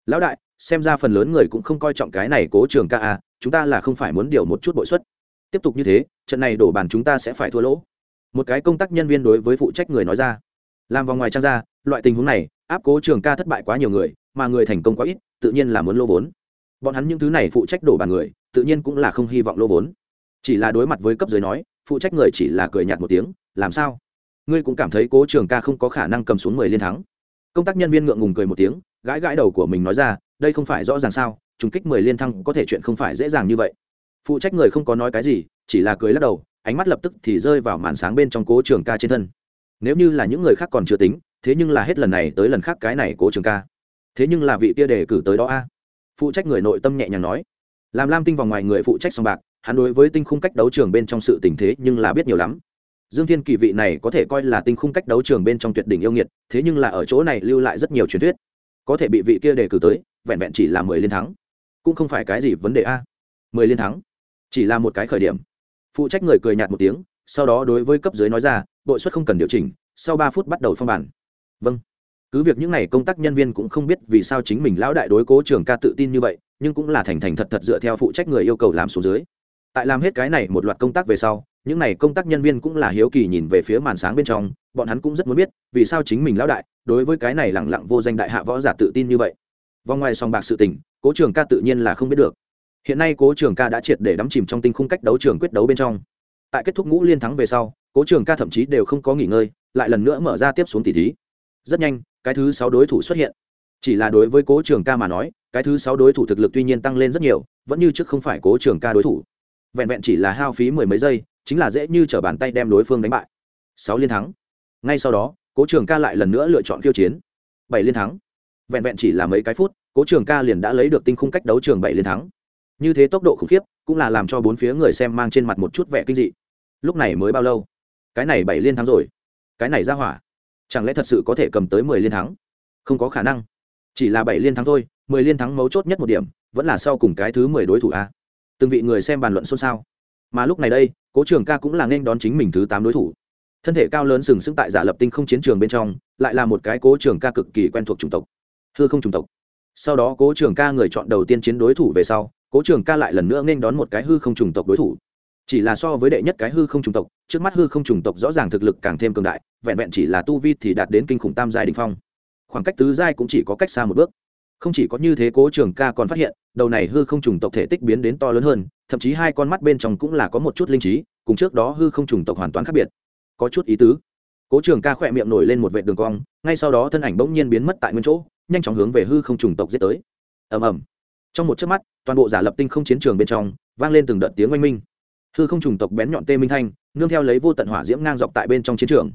Lão đại, xem ra phần lớn người cũng không coi trọng cái này cố trường ca a, chúng ta là không phải muốn điều một chút bội suất. Tiếp tục như thế, trận này đổ bàn chúng ta sẽ phải thua lỗ. Một cái công tác nhân viên đối với phụ trách người nói ra. Làm vòng ngoài trang ra, loại tình huống này, áp cố trường ca thất bại quá nhiều người, mà người thành công quá ít, tự nhiên là muốn lô vốn. Bọn hắn những thứ này phụ trách đổ bàn người, tự nhiên cũng là không hy vọng lô vốn. Chỉ là đối mặt với cấp dưới nói, phụ trách người chỉ là cười nhạt một tiếng, làm sao? Ngươi cũng cảm thấy cố trường ca không có khả năng cầm xuống mười liên thắng. Công tác nhân viên ngượng ngùng cười một tiếng, gãi gãi đầu của mình nói ra, đây không phải rõ ràng sao, trùng kích mười liên thăng có thể chuyện không phải dễ dàng như vậy. Phụ trách người không có nói cái gì, chỉ là cười lắc đầu, ánh mắt lập tức thì rơi vào màn sáng bên trong cố trường ca trên thân. Nếu như là những người khác còn chưa tính, thế nhưng là hết lần này tới lần khác cái này cố trường ca. Thế nhưng là vị kia đề cử tới đó a. Phụ trách người nội tâm nhẹ nhàng nói. Làm lam tinh vòng ngoài người phụ trách sòng bạc, hắn đối với tinh khung cách đấu trường bên trong sự tình thế nhưng là biết nhiều lắm dương thiên kỳ vị này có thể coi là tinh khung cách đấu trường bên trong tuyệt đỉnh yêu nghiệt, thế nhưng là ở chỗ này lưu lại rất nhiều truyền thuyết. Có thể bị vị kia đề cử tới, vẹn vẹn chỉ là mười liên thắng. Cũng không phải cái gì vấn đề a. Mười liên thắng, chỉ là một cái khởi điểm. Phụ trách người cười nhạt một tiếng, sau đó đối với cấp dưới nói ra bội suất không cần điều chỉnh, sau ba phút bắt đầu phong bản. Vâng. Cứ việc những n à y công tác nhân viên cũng không biết vì sao chính mình lão đại đối cố trường ca tự tin như vậy, nhưng cũng là thành thành thật thật dựa theo phụ trách người yêu cầu làm số dưới. Tại làm hết cái này một loạt công tác về sau những n à y công tác nhân viên cũng là hiếu kỳ nhìn về phía màn sáng bên trong, bọn hắn cũng rất muốn biết, vì sao chính mình lão đại, đối với cái này lẳng lặng vô danh đại hạ võ giả tự tin như vậy. Vòng ngoài sòng bạc sự tình, cố trường ca tự nhiên là không biết được. Hiện nay cố trường ca đã triệt để đắm chìm trong tinh khung cách đấu trường quyết đấu bên trong. Tại kết thúc ngũ liên thắng về sau, cố trường ca thậm chí đều không có nghỉ ngơi, lại lần nữa mở ra tiếp xuống tỷ thí. Rất nhanh, cái thứ sáu đối thủ xuất hiện. Chỉ là đối với cố trường ca mà nói, cái thứ sáu đối thủ thực lực tuy nhiên tăng lên rất nhiều, vẫn như trước không phải cố trường ca đối thủ. Vẹn vẹn chỉ là hao phí mười mấy giây chính là dễ như t r ở bàn tay đem đối phương đánh bại. Sáu liên thắng. Ngay sau đó, cố trường ca lại lần nữa lựa chọn khiêu chiến. Bảy liên thắng. Vẹn vẹn chỉ là mấy cái phút, cố trường ca liền đã lấy được tinh khung cách đấu trường bảy liên thắng. Như thế tốc độ khủng khiếp, cũng là làm cho bốn phía người xem mang trên mặt một chút vẻ kinh dị. Lúc này mới bao lâu? Cái này bảy liên thắng rồi. Cái này ra hỏa, chẳng lẽ thật sự có thể cầm tới mười liên thắng? Không có khả năng. Chỉ là bảy liên thắng thôi, mười liên thắng mấu chốt nhất một điểm, vẫn là sau cùng cái thứ mười đối thủ a. Từng vị người xem bàn luận xôn xao. Mà lúc này đây cố trường ca cũng là nên đón chính mình thứ tám đối thủ. Thân thể cao lớn sừng sững tại giả lập tinh không chiến trường bên trong, lại là một cái cố trường ca cực kỳ quen thuộc chủng tộc. Hư không chủng tộc. Sau đó cố trường ca người chọn đầu tiên chiến đối thủ về sau, cố trường ca lại lần nữa nên đón một cái hư không chủng tộc đối thủ. Chỉ là so với đệ nhất cái hư không chủng tộc, trước mắt hư không chủng tộc rõ ràng thực lực càng thêm cường đại, vẹn vẹn chỉ là tu vi thì đạt đến kinh khủng tam giai đình phong. Khoảng cách tứ giai cũng chỉ có cách xa một bước. Không chỉ có như thế cố trường ca còn phát hiện đầu này hư không trùng tộc thể tích biến đến to lớn hơn, thậm chí hai con mắt bên trong cũng là có một chút linh trí, cùng trước đó hư không trùng tộc hoàn toàn khác biệt. Có chút ý tứ. Cố trường ca khỏe miệng nổi lên một vệ đường cong, ngay sau đó thân ảnh bỗng nhiên biến mất tại nguyên chỗ, nhanh chóng hướng về hư không trùng tộc giết tới. Ầm ầm. Trong một chớp mắt, toàn bộ giả lập tinh không chiến trường bên trong, vang lên từng đợt tiếng oanh minh. Hư không trùng tộc bén nhọn tê minh thanh, nương theo lấy vô tận hỏa diễm ngang dọc tại bên trong chiến trường.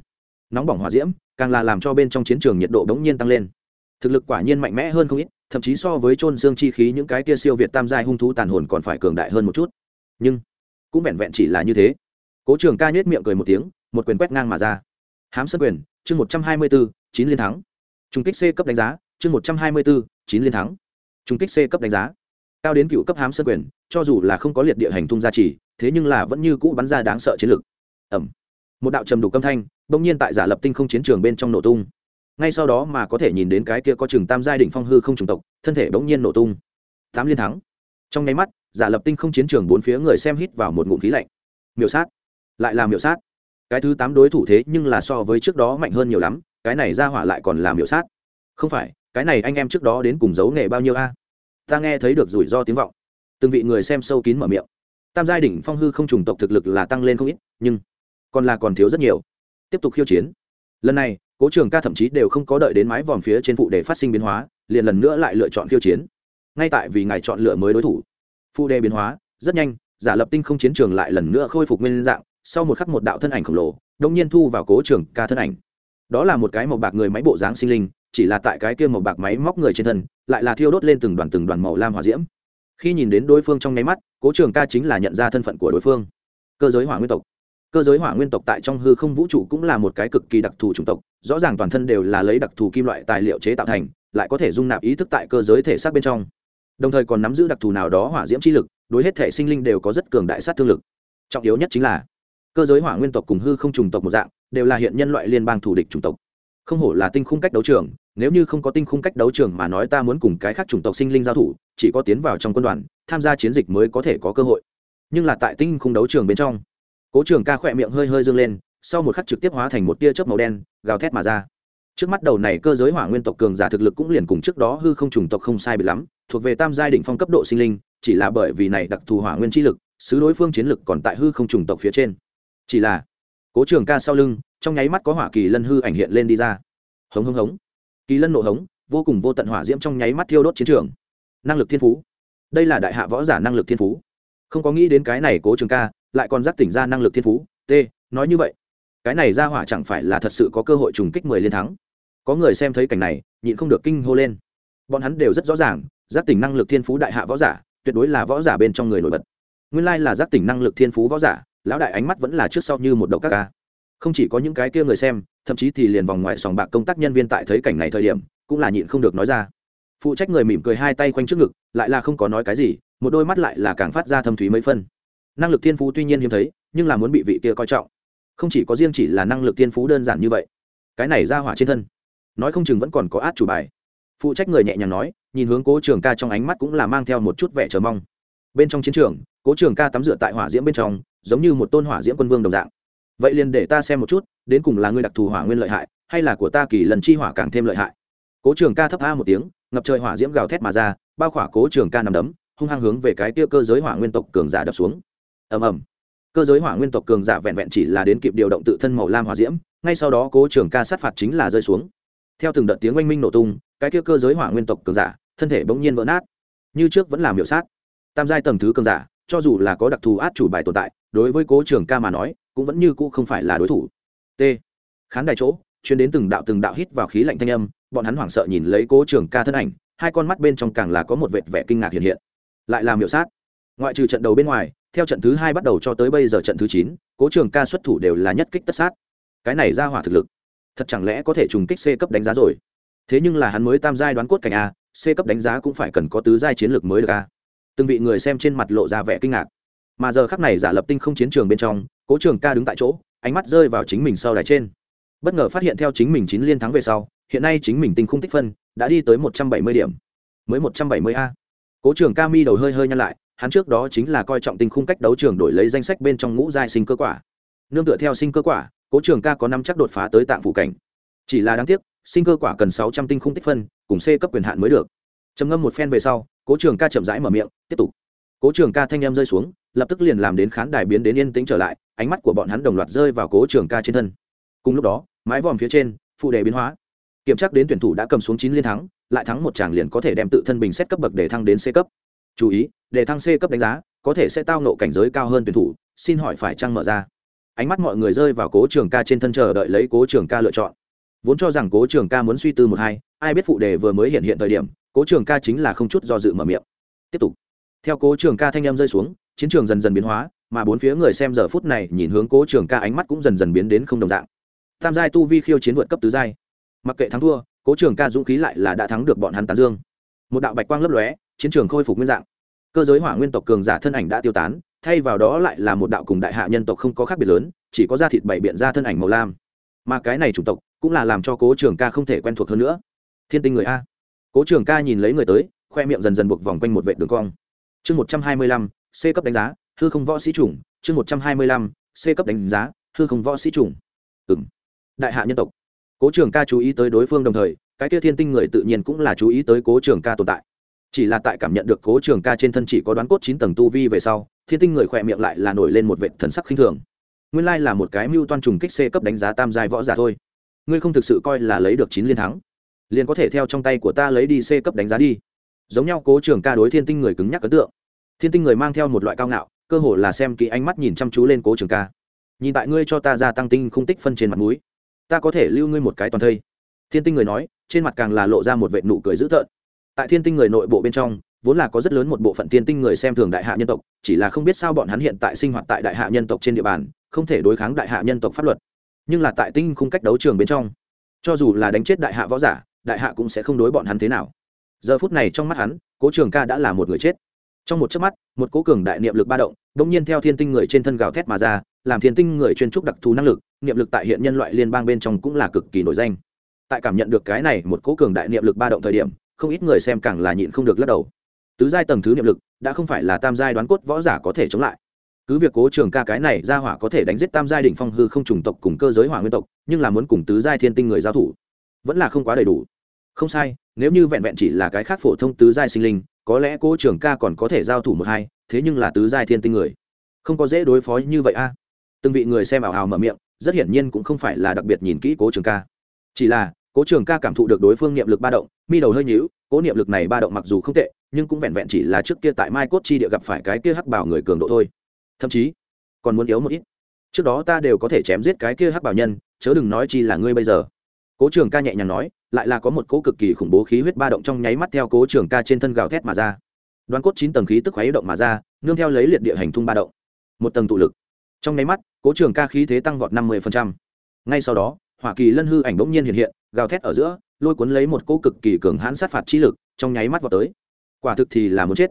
Nóng bỏng hỏa diễm, càng là làm cho bên trong chiến trường nhiệt độ bỗng nhiên tăng lên. Thực lực quả nhiên mạnh mẽ hơn không ít thậm chí so với trôn xương chi khí những cái kia siêu việt tam giai hung thú tàn hồn còn phải cường đại hơn một chút. Nhưng, cũng vẹn vẹn chỉ là như thế. Cố trường ca nhếch miệng cười một tiếng, một quyền quét ngang mà ra. Hám sân quyền, chương một trăm hai mươi bốn chín liên thắng. Trung kích c cấp đánh giá, chương một trăm hai mươi bốn chín liên thắng. Trung kích c cấp đánh giá. Cao đến cựu cấp hám sân quyền, cho dù là không có liệt địa hành tung gia trì, thế nhưng là vẫn như cũ bắn ra đáng sợ chiến lực. Ẩm. Một đạo trầm đủ âm thanh, bỗng nhiên tại giả lập tinh không chiến trường bên trong nổ tung ngay sau đó mà có thể nhìn đến cái kia có chừng tam giai đỉnh phong hư không trùng tộc, thân thể bỗng nhiên nổ tung. Tám liên thắng. Trong nháy mắt, giả lập tinh không chiến trường bốn phía người xem hít vào một ngụm khí lạnh. Miểu sát. Lại là miểu sát. Cái thứ tám đối thủ thế nhưng là so với trước đó mạnh hơn nhiều lắm, cái này ra hỏa lại còn là miểu sát. Không phải, cái này anh em trước đó đến cùng giấu nghề bao nhiêu a? Ta nghe thấy được rủi ro tiếng vọng. Từng vị người xem sâu kín mở miệng. Tam giai đỉnh phong hư không trùng tộc thực lực là tăng lên không ít, nhưng còn là còn thiếu rất nhiều. Tiếp tục khiêu chiến. Lần này cố trường ca thậm chí đều không có đợi đến mái vòm phía trên phụ để phát sinh biến hóa, liền lần nữa lại lựa chọn khiêu chiến. Ngay tại vì ngài chọn lựa mới đối thủ, phụ đề biến hóa, rất nhanh, giả lập tinh không chiến trường lại lần nữa khôi phục nguyên dạng, sau một khắc một đạo thân ảnh khổng lồ đông nhiên thu vào cố trường ca thân ảnh. Đó là một cái màu bạc người máy bộ dáng sinh linh, chỉ là tại cái kia màu bạc máy móc người trên thân, lại là thiêu đốt lên từng đoàn từng đoàn màu lam hỏa diễm. Khi nhìn đến đối phương trong nháy mắt, cố trường ca chính là nhận ra thân phận của đối phương. Cơ giới hỏa nguyên tộc cơ giới hỏa nguyên tộc tại trong hư không vũ trụ cũng là một cái cực kỳ đặc thù chủng tộc, rõ ràng toàn thân đều là lấy đặc thù kim loại tài liệu chế tạo thành, lại có thể dung nạp ý thức tại cơ giới thể xác bên trong. Đồng thời còn nắm giữ đặc thù nào đó hỏa diễm chi lực, đối hết thể sinh linh đều có rất cường đại sát thương lực. Trọng yếu nhất chính là, cơ giới hỏa nguyên tộc cùng hư không trùng tộc một dạng, đều là hiện nhân loại liên bang thủ địch chủng tộc. Không hổ là tinh khung cách đấu trường, nếu như không có tinh khung cách đấu trường mà nói ta muốn cùng cái khác chủng tộc sinh linh giao thủ, chỉ có tiến vào trong quân đoàn, tham gia chiến dịch mới có thể có cơ hội. Nhưng là tại tinh khung đấu trường bên trong cố trường ca khỏe miệng hơi hơi dâng lên, sau một khắc trực tiếp hóa thành một tia chớp màu đen, gào thét mà ra. Trước mắt đầu này cơ giới hỏa nguyên tộc cường giả thực lực cũng liền cùng trước đó hư không trùng tộc không sai bị lắm, thuộc về tam giai đ ỉ n h phong cấp độ sinh linh, chỉ là bởi vì này đặc thù hỏa nguyên chi lực, xứ đối phương chiến lực còn tại hư không trùng tộc phía trên. Chỉ là, cố trường ca sau lưng, trong nháy mắt có hỏa kỳ lân hư ảnh hiện lên đi ra. Hống hống hống. Kỳ lân nộ hống, vô cùng vô tận hỏa diễm trong nháy mắt thiêu đốt chiến trường. Năng lực thiên phú. Đây là đại hạ võ giả năng lực thiên phú. Không có nghĩ đến cái này cố trường ca lại còn giác tỉnh ra năng lực thiên phú, t, nói như vậy, cái này ra hỏa chẳng phải là thật sự có cơ hội trùng kích mười liên thắng. Có người xem thấy cảnh này, nhịn không được kinh hô lên. Bọn hắn đều rất rõ ràng, giác tỉnh năng lực thiên phú đại hạ võ giả, tuyệt đối là võ giả bên trong người nổi bật. Nguyên lai là giác tỉnh năng lực thiên phú võ giả, lão đại ánh mắt vẫn là trước sau như một đầu các ca. Không chỉ có những cái kia người xem, thậm chí thì liền vòng ngoài sòng bạc công tác nhân viên tại thấy cảnh này thời điểm, cũng là nhịn không được nói ra. Phụ trách người mỉm cười hai tay quanh trước ngực, lại là không có nói cái gì, một đôi mắt lại là càng phát ra thâm thúy mấy phân năng lực thiên phú tuy nhiên hiếm thấy, nhưng là muốn bị vị kia coi trọng. Không chỉ có riêng chỉ là năng lực thiên phú đơn giản như vậy. Cái này ra hỏa trên thân. Nói không chừng vẫn còn có át chủ bài. Phụ trách người nhẹ nhàng nói, nhìn hướng cố trường ca trong ánh mắt cũng là mang theo một chút vẻ chờ mong. Bên trong chiến trường, cố trường ca tắm rửa tại hỏa diễm bên trong, giống như một tôn hỏa diễm quân vương đồng dạng. Vậy liền để ta xem một chút, đến cùng là ngươi đặc thù hỏa nguyên lợi hại, hay là của ta kỳ lần chi hỏa càng thêm lợi hại. Cố trường ca thấp a một tiếng, ngập trời hỏa diễm gào thét mà ra, bao khỏa cố trường ca nằm đấm, hung hăng hướng về cái tia cơ giới hỏa nguyên tộc cường giả đập xuống ầm ầm. Cơ giới hỏa nguyên tộc cường giả vẹn vẹn chỉ là đến kịp điều động tự thân màu lam hỏa diễm, ngay sau đó cố trường ca sát phạt chính là rơi xuống. Theo từng đợt tiếng oanh minh nổ tung, cái kia cơ giới hỏa nguyên tộc cường giả, thân thể bỗng nhiên vỡ nát. Như trước vẫn là miểu sát. Tam giai tầng thứ cường giả, cho dù là có đặc thù át chủ bài tồn tại, đối với cố trường ca mà nói, cũng vẫn như cũ không phải là đối thủ. T. Khán đài chỗ chuyến đến từng đạo từng đạo hít vào khí lạnh thanh âm, bọn hắn hoảng sợ nhìn lấy cố trường ca thân ảnh, hai con mắt bên trong càng là có một vệt vẻ kinh ngạc hiện hiện. Lại làm miểu sát. Ngoại trừ trận đầu bên ngoài theo trận thứ hai bắt đầu cho tới bây giờ trận thứ chín, cố trường ca xuất thủ đều là nhất kích tất sát. Cái này ra hỏa thực lực, thật chẳng lẽ có thể trùng kích c cấp đánh giá rồi? Thế nhưng là hắn mới tam giai đoán cốt cảnh a, c cấp đánh giá cũng phải cần có tứ giai chiến lược mới được a. Từng vị người xem trên mặt lộ ra vẻ kinh ngạc. Mà giờ khắc này giả lập tinh không chiến trường bên trong, cố trường ca đứng tại chỗ, ánh mắt rơi vào chính mình sau đài trên. Bất ngờ phát hiện theo chính mình chín liên thắng về sau, hiện nay chính mình tinh không tích phân, đã đi tới một trăm bảy mươi điểm. Mới một trăm bảy mươi a. Cố trường ca mi đầu hơi hơi nhăn lại hắn trước đó chính là coi trọng tinh khung cách đấu trường đổi lấy danh sách bên trong ngũ giai sinh cơ quả. Nương tựa theo sinh cơ quả, cố trường ca có năm chắc đột phá tới tạng phủ cảnh. Chỉ là đáng tiếc, sinh cơ quả cần sáu trăm tinh khung tích phân, cùng c cấp quyền hạn mới được. Trầm ngâm một phen về sau, cố trường ca chậm rãi mở miệng, tiếp tục. Cố trường ca thanh em rơi xuống, lập tức liền làm đến khán đài biến đến yên tĩnh trở lại, ánh mắt của bọn hắn đồng loạt rơi vào cố trường ca trên thân. Cùng lúc đó, mái vòm phía trên, phụ đề biến hóa. Kiểm tra đến tuyển thủ đã cầm xuống chín liên thắng, lại thắng một chàng liền có thể đem tự thân bình xét cấp bậc để thăng đến c cấp chú ý, để thăng c cấp đánh giá, có thể sẽ tao nộ cảnh giới cao hơn tuyển thủ, xin hỏi phải trăng mở ra? Ánh mắt mọi người rơi vào cố trường ca trên thân chờ đợi lấy cố trường ca lựa chọn. Vốn cho rằng cố trường ca muốn suy tư một hai, ai biết phụ đề vừa mới hiện hiện thời điểm, cố trường ca chính là không chút do dự mở miệng. Tiếp tục. Theo cố trường ca thanh em rơi xuống, chiến trường dần dần biến hóa, mà bốn phía người xem giờ phút này nhìn hướng cố trường ca ánh mắt cũng dần dần biến đến không đồng dạng. Tam giai tu vi khiêu chiến vượt cấp tứ giai. Mặc kệ thắng thua, cố trường ca dũng khí lại là đã thắng được bọn hắn tán dương. Một đạo bạch quang lấp lóe chiến trường khôi phục nguyên dạng. Cơ giới hỏa nguyên tộc cường giả thân ảnh đã tiêu tán, thay vào đó lại là một đạo cùng đại hạ nhân tộc không có khác biệt lớn, chỉ có da thịt bảy biện ra thân ảnh màu lam. Mà cái này chủng tộc cũng là làm cho cố trường ca không thể quen thuộc hơn nữa. Thiên tinh người a. Cố trường ca nhìn lấy người tới, khoe miệng dần dần buộc vòng quanh một vệ đường cong. Chương một trăm hai mươi lăm, c cấp đánh giá, hư không võ sĩ chủng. Chương một trăm hai mươi lăm, c cấp đánh giá, hư không võ sĩ chủng. Ừng đại hạ nhân tộc. Cố trường ca chú ý tới đối phương đồng thời, cái kia thiên tinh người tự nhiên cũng là chú ý tới cố trường ca tồn tại chỉ là tại cảm nhận được cố trường ca trên thân chỉ có đoán cốt chín tầng tu vi về sau, thiên tinh người khỏe miệng lại là nổi lên một vệ thần sắc khinh thường. Nguyên lai là một cái mưu toan trùng kích c cấp đánh giá tam giai võ giả thôi. Ngươi không thực sự coi là lấy được chín liên thắng. Liền có thể theo trong tay của ta lấy đi c cấp đánh giá đi. Giống nhau cố trường ca đối thiên tinh người cứng nhắc ấn tượng. Thiên tinh người mang theo một loại cao ngạo, cơ hồ là xem kỹ ánh mắt nhìn chăm chú lên cố trường ca. Nhìn tại ngươi cho ta gia tăng tinh không tích phân trên mặt núi ta có thể lưu ngươi một cái toàn thây. Thiên tinh người nói, trên mặt càng là lộ ra một vệ nụ cười dữ tợn tại thiên tinh người nội bộ bên trong, vốn là có rất lớn một bộ phận thiên tinh người xem thường đại hạ nhân tộc, chỉ là không biết sao bọn hắn hiện tại sinh hoạt tại đại hạ nhân tộc trên địa bàn, không thể đối kháng đại hạ nhân tộc pháp luật. Nhưng là tại tinh khung cách đấu trường bên trong, cho dù là đánh chết đại hạ võ giả, đại hạ cũng sẽ không đối bọn hắn thế nào. Giờ phút này trong mắt hắn, cố trường ca đã là một người chết. Trong một chớp mắt, một cố cường đại niệm lực ba động đ ỗ n g nhiên theo thiên tinh người trên thân gào thét mà ra, làm thiên tinh người chuyên trúc đặc thù năng lực, niệm lực tại hiện nhân loại liên bang bên trong cũng là cực kỳ nổi danh. Tại cảm nhận được cái này một cố cường đại niệm lực ba động thời điểm không ít người xem càng là nhịn không được lắc đầu. Tứ giai tầng thứ niệm lực đã không phải là tam giai đoán cốt võ giả có thể chống lại. Cứ việc cố trường ca cái này ra hỏa có thể đánh giết tam giai đỉnh phong hư không trùng tộc cùng cơ giới hỏa nguyên tộc, nhưng là muốn cùng tứ giai thiên tinh người giao thủ, vẫn là không quá đầy đủ. Không sai, nếu như vẹn vẹn chỉ là cái khác phổ thông tứ giai sinh linh, có lẽ cố trường ca còn có thể giao thủ một hai, thế nhưng là tứ giai thiên tinh người, không có dễ đối phó như vậy a. Từng vị người xem ảo hào mở miệng, rất hiển nhiên cũng không phải là đặc biệt nhìn kỹ cố trường ca. Chỉ là cố trường ca cảm thụ được đối phương niệm lực ba động, mi đầu hơi nhíu, cố niệm lực này ba động mặc dù không tệ, nhưng cũng vẹn vẹn chỉ là trước kia tại mai cốt chi địa gặp phải cái kia hắc bảo người cường độ thôi. Thậm chí, còn muốn yếu một ít. Trước đó ta đều có thể chém giết cái kia hắc bảo nhân, chớ đừng nói chi là ngươi bây giờ. Cố trường ca nhẹ nhàng nói, lại là có một cỗ cực kỳ khủng bố khí huyết ba động trong nháy mắt theo cố trường ca trên thân gào thét mà ra. Đoán cốt chín tầng khí tức khuấy động mà ra, nương theo lấy liệt địa hành thung ba động. Một tầng tụ lực. Trong nháy mắt, cố trường ca khí thế tăng vọt năm mươi ngay sau đó hỏa kỳ lân hư ảnh bỗng nhiên hiện hiện, gào thét ở giữa, lôi cuốn lấy một cỗ cực kỳ cường hãn sát phạt chi lực, trong nháy mắt vào tới. Quả thực thì là muốn chết.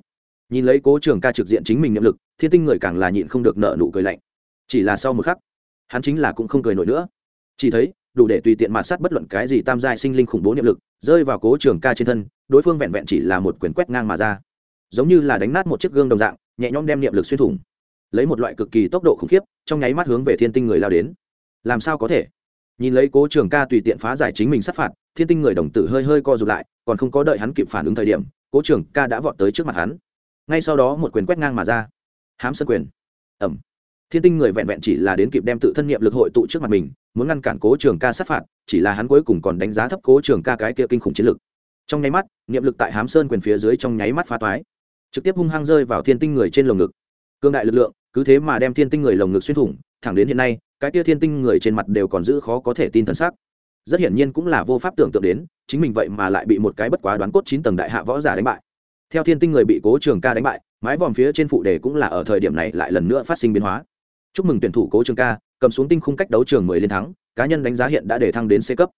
Nhìn lấy cố trường ca trực diện chính mình nhiệm lực, thiên tinh người càng là nhịn không được nợ nụ cười lạnh. Chỉ là sau một khắc, hắn chính là cũng không cười nổi nữa. Chỉ thấy, đủ để tùy tiện mạt sát bất luận cái gì tam giai sinh linh khủng bố niệm lực, rơi vào cố trường ca trên thân, đối phương vẹn vẹn chỉ là một quyền quét ngang mà ra. Giống như là đánh nát một chiếc gương đồng dạng, nhẹ nhõm đem niệm lực xuyên thủng. Lấy một loại cực kỳ tốc độ khủng khiếp, trong nháy mắt hướng về thiên tinh người lao đến. Làm sao có thể? Nhìn lấy cố trường ca tùy tiện phá giải chính mình sát phạt, thiên tinh người đồng tử hơi hơi co rụt lại, còn không có đợi hắn kịp phản ứng thời điểm, cố trường ca đã vọt tới trước mặt hắn. Ngay sau đó một quyền quét ngang mà ra. Hám sân quyền. Ẩm. Thiên tinh người vẹn vẹn chỉ là đến kịp đem tự thân nhiệm lực hội tụ trước mặt mình, muốn ngăn cản cố trường ca sát phạt, chỉ là hắn cuối cùng còn đánh giá thấp cố trường ca cái kia kinh khủng chiến lực. Trong nháy mắt, niệm lực tại hám sơn quyền phía dưới trong nháy mắt phá toái. Trực tiếp hung hăng rơi vào thiên tinh người trên lồng ngực. Cương đại lực lượng, cứ thế mà đem thiên tinh người lồng ngực xuyên thủng, thẳng đến hiện nay cái kia thiên tinh người trên mặt đều còn giữ khó có thể tin thân xác rất hiển nhiên cũng là vô pháp tưởng tượng đến, chính mình vậy mà lại bị một cái bất quá đoán cốt chín tầng đại hạ võ giả đánh bại. Theo thiên tinh người bị cố trường ca đánh bại, mái vòm phía trên phụ đề cũng là ở thời điểm này lại lần nữa phát sinh biến hóa. Chúc mừng tuyển thủ cố trường ca, cầm xuống tinh khung cách đấu trường mười liên thắng, cá nhân đánh giá hiện đã để thăng đến c cấp.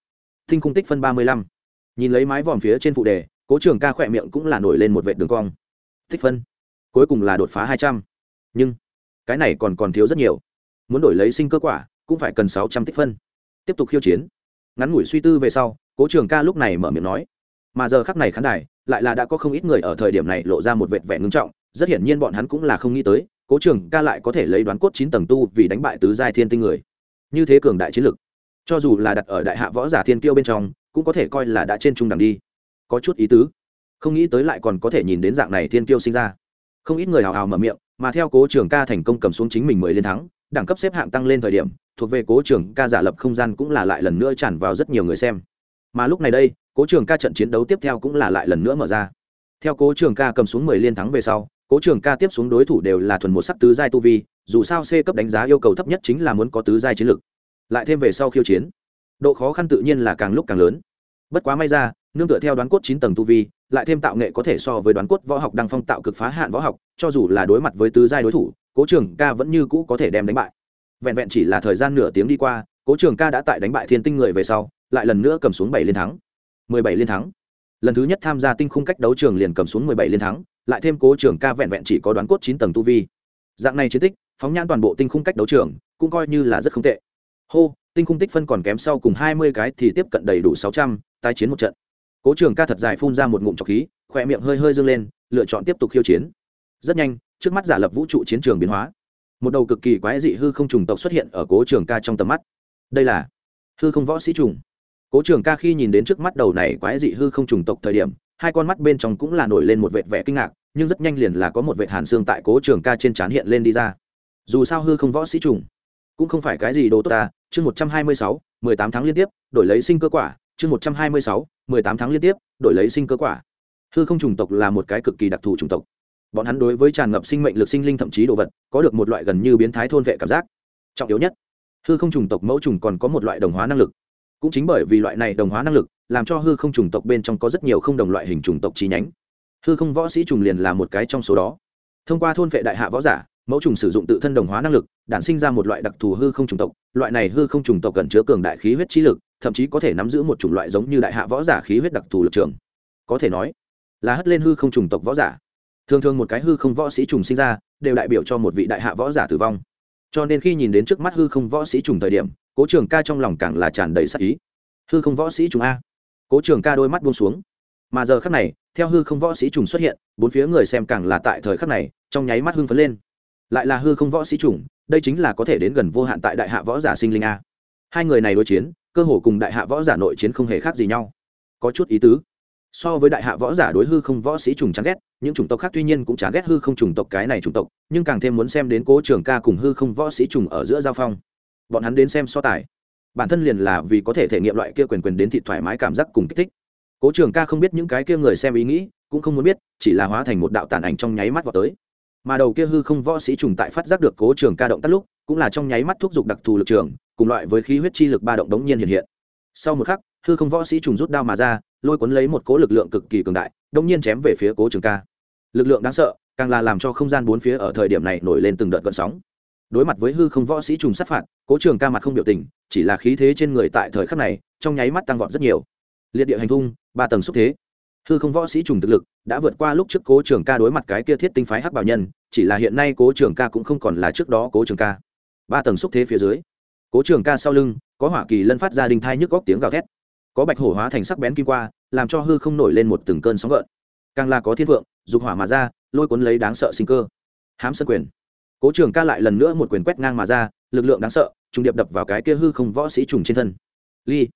Tinh khung tích phân ba mươi lăm. Nhìn lấy mái vòm phía trên phụ đề, cố trường ca khỏe miệng cũng là nổi lên một vệ đường cong. Tích phân. Cuối cùng là đột phá hai trăm. Nhưng, cái này còn còn thiếu rất nhiều muốn đổi lấy sinh cơ quả, cũng phải cần sáu trăm tích phân. Tiếp tục khiêu chiến. Ngắn ngủi suy tư về sau, cố trường ca lúc này mở miệng nói, mà giờ khắc này khán đài, lại là đã có không ít người ở thời điểm này lộ ra một vệt vẻ ngưng trọng, rất hiển nhiên bọn hắn cũng là không nghĩ tới, cố trường ca lại có thể lấy đoán cốt chín tầng tu vì đánh bại tứ giai thiên tinh người. Như thế cường đại chiến lực, cho dù là đặt ở đại hạ võ giả thiên kiêu bên trong, cũng có thể coi là đã trên trung đẳng đi. Có chút ý tứ. Không nghĩ tới lại còn có thể nhìn đến dạng này thiên kiêu sinh ra. Không ít người hào hào mở miệng, mà theo cố trường ca thành công cầm xuống chính mình mười liên thắng đẳng cấp xếp hạng tăng lên thời điểm, thuộc về cố trường ca giả lập không gian cũng là lại lần nữa tràn vào rất nhiều người xem. Mà lúc này đây, cố trường ca trận chiến đấu tiếp theo cũng là lại lần nữa mở ra. Theo cố trường ca cầm xuống mười liên thắng về sau, cố trường ca tiếp xuống đối thủ đều là thuần một sắc tứ giai tu vi, dù sao c cấp đánh giá yêu cầu thấp nhất chính là muốn có tứ giai chiến lực. Lại thêm về sau khiêu chiến, độ khó khăn tự nhiên là càng lúc càng lớn. Bất quá may ra, nương tựa theo đoán cốt chín tầng tu vi, lại thêm tạo nghệ có thể so với đoán cốt võ học đăng phong tạo cực phá hạn võ học, cho dù là đối mặt với tứ giai đối thủ cố trường ca vẫn như cũ có thể đem đánh bại. Vẹn vẹn chỉ là thời gian nửa tiếng đi qua, cố trường ca đã tại đánh bại thiên tinh người về sau, lại lần nữa cầm xuống bảy liên thắng. Mười bảy liên thắng. Lần thứ nhất tham gia tinh khung cách đấu trường liền cầm xuống mười bảy liên thắng, lại thêm cố trường ca vẹn vẹn chỉ có đoán cốt chín tầng tu vi. Dạng này chiến tích, phóng nhãn toàn bộ tinh khung cách đấu trường, cũng coi như là rất không tệ. Hô, tinh khung tích phân còn kém sau cùng hai mươi cái thì tiếp cận đầy đủ sáu trăm, tái chiến một trận. Cố trường ca thật dài phun ra một ngụm trọc khí khỏe miệng hơi hơi dâng lên, lựa chọn tiếp tục khiêu chiến. Rất nhanh trước mắt giả lập vũ trụ chiến trường biến hóa. Một đầu cực kỳ quái dị hư không trùng tộc xuất hiện ở cố trường ca trong tầm mắt. Đây là hư không võ sĩ trùng. Cố trường ca khi nhìn đến trước mắt đầu này quái dị hư không trùng tộc thời điểm, hai con mắt bên trong cũng là nổi lên một vệt vẻ kinh ngạc, nhưng rất nhanh liền là có một vệt hàn xương tại cố trường ca trên trán hiện lên đi ra. Dù sao hư không võ sĩ trùng cũng không phải cái gì đồ tốt ta, chương một trăm hai mươi sáu, mười tám tháng liên tiếp, đổi lấy sinh cơ quả, chương một trăm hai mươi sáu, mười tám tháng liên tiếp, đổi lấy sinh cơ quả. Hư không trùng tộc là một cái cực kỳ đặc thù trùng tộc bọn hắn đối với tràn ngập sinh mệnh lực sinh linh thậm chí đồ vật, có được một loại gần như biến thái thôn vệ cảm giác. Trọng yếu nhất, hư không trùng tộc mẫu trùng còn có một loại đồng hóa năng lực. Cũng chính bởi vì loại này đồng hóa năng lực, làm cho hư không trùng tộc bên trong có rất nhiều không đồng loại hình trùng tộc chi nhánh. Hư không võ sĩ trùng liền là một cái trong số đó. Thông qua thôn vệ đại hạ võ giả, mẫu trùng sử dụng tự thân đồng hóa năng lực, đản sinh ra một loại đặc thù hư không trùng tộc. Loại này hư không trùng tộc cần chứa cường đại khí huyết trí lực, thậm chí có thể nắm giữ một chủng loại giống như đại hạ võ giả khí huyết đặc thù lực trường. Có thể nói là hất lên hư không trùng tộc võ giả thường thường một cái hư không võ sĩ trùng sinh ra, đều đại biểu cho một vị đại hạ võ giả tử vong. Cho nên khi nhìn đến trước mắt hư không võ sĩ trùng thời điểm, cố trường ca trong lòng càng là tràn đầy sắc ý. Hư không võ sĩ trùng a. Cố trường ca đôi mắt buông xuống. Mà giờ khắc này, theo hư không võ sĩ trùng xuất hiện, bốn phía người xem càng là tại thời khắc này, trong nháy mắt hưng phấn lên. Lại là hư không võ sĩ trùng, đây chính là có thể đến gần vô hạn tại đại hạ võ giả sinh linh a. Hai người này đối chiến, cơ hồ cùng đại hạ võ giả nội chiến không hề khác gì nhau. Có chút ý tứ so với đại hạ võ giả đối hư không võ sĩ trùng chán ghét, những chủng tộc khác tuy nhiên cũng chán ghét hư không chủng tộc cái này chủng tộc, nhưng càng thêm muốn xem đến cố trường ca cùng hư không võ sĩ trùng ở giữa giao phong. Bọn hắn đến xem so tài. Bản thân liền là vì có thể thể nghiệm loại kia quyền quyền đến thị thoải mái cảm giác cùng kích thích. Cố trường ca không biết những cái kia người xem ý nghĩ, cũng không muốn biết, chỉ là hóa thành một đạo tàn ảnh trong nháy mắt vào tới. Mà đầu kia hư không võ sĩ trùng tại phát giác được cố trường ca động tác lúc, cũng là trong nháy mắt thúc giục đặc thù lực trường, cùng loại với khí huyết chi lực ba động đống nhiên hiện hiện. Sau một khắc, hư không võ sĩ trùng rút đao mà ra lôi cuốn lấy một cỗ lực lượng cực kỳ cường đại đông nhiên chém về phía cố trường ca. Lực lượng đáng sợ, càng là làm cho không gian bốn phía ở thời điểm này nổi lên từng đợt gợn sóng. Đối mặt với hư không võ sĩ trùng sát phạt, cố trường ca mặt không biểu tình, chỉ là khí thế trên người tại thời khắc này, trong nháy mắt tăng vọt rất nhiều. Liệt địa hành thung ba tầng xúc thế. Hư không võ sĩ trùng thực lực đã vượt qua lúc trước cố trường ca đối mặt cái kia thiết tinh phái hắc bảo nhân, chỉ là hiện nay cố trường ca cũng không còn là trước đó cố trường ca. Ba tầng xúc thế phía dưới, cố trường ca sau lưng, có hỏa kỳ lân phát ra đình thai nhức góc tiếng gào thét có bạch hổ hóa thành sắc bén kim qua, làm cho hư không nổi lên một từng cơn sóng gợn. Càng là có thiên vượng dục hỏa mà ra, lôi cuốn lấy đáng sợ sinh cơ. Hám sân quyền. Cố trường ca lại lần nữa một quyền quét ngang mà ra, lực lượng đáng sợ, trùng điệp đập vào cái kia hư không võ sĩ trùng trên thân. Ly.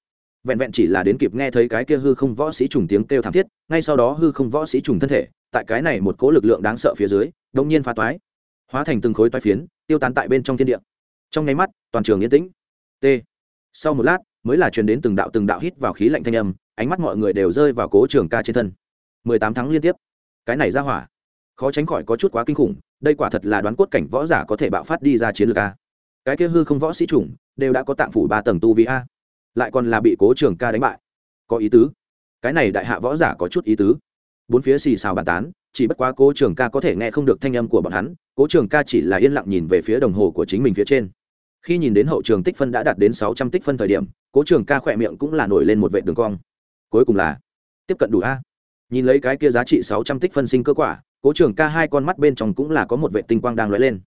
Vẹn vẹn chỉ là đến kịp nghe thấy cái kia hư không võ sĩ trùng tiếng kêu thảm thiết, ngay sau đó hư không võ sĩ trùng thân thể, tại cái này một cố lực lượng đáng sợ phía dưới đông nhiên phá toái. Hóa thành từng khối toái phiến, tiêu tán tại bên trong thiên địa. Trong nháy mắt, toàn trường yên tĩnh. T. Sau một lát mới là truyền đến từng đạo từng đạo hít vào khí lạnh thanh âm, ánh mắt mọi người đều rơi vào cố trường ca trên thân. Mười tám tháng liên tiếp. Cái này ra hỏa. Khó tránh khỏi có chút quá kinh khủng, đây quả thật là đoán cốt cảnh võ giả có thể bạo phát đi ra chiến lược a. Cái kia hư không võ sĩ chủng, đều đã có tạng phủ ba tầng tu vi a. Lại còn là bị cố trường ca đánh bại. Có ý tứ. Cái này đại hạ võ giả có chút ý tứ. Bốn phía xì xào bàn tán, chỉ bất quá cố trường ca có thể nghe không được thanh âm của bọn hắn, cố trường ca chỉ là yên lặng nhìn về phía đồng hồ của chính mình phía trên khi nhìn đến hậu trường tích phân đã đạt đến sáu trăm tích phân thời điểm, cố trường ca khỏe miệng cũng là nổi lên một vệ đường cong. Cuối cùng là, tiếp cận đủ a. Nhìn lấy cái kia giá trị sáu trăm tích phân sinh cơ quả, cố trường ca hai con mắt bên trong cũng là có một vệ tinh quang đang lóe lên.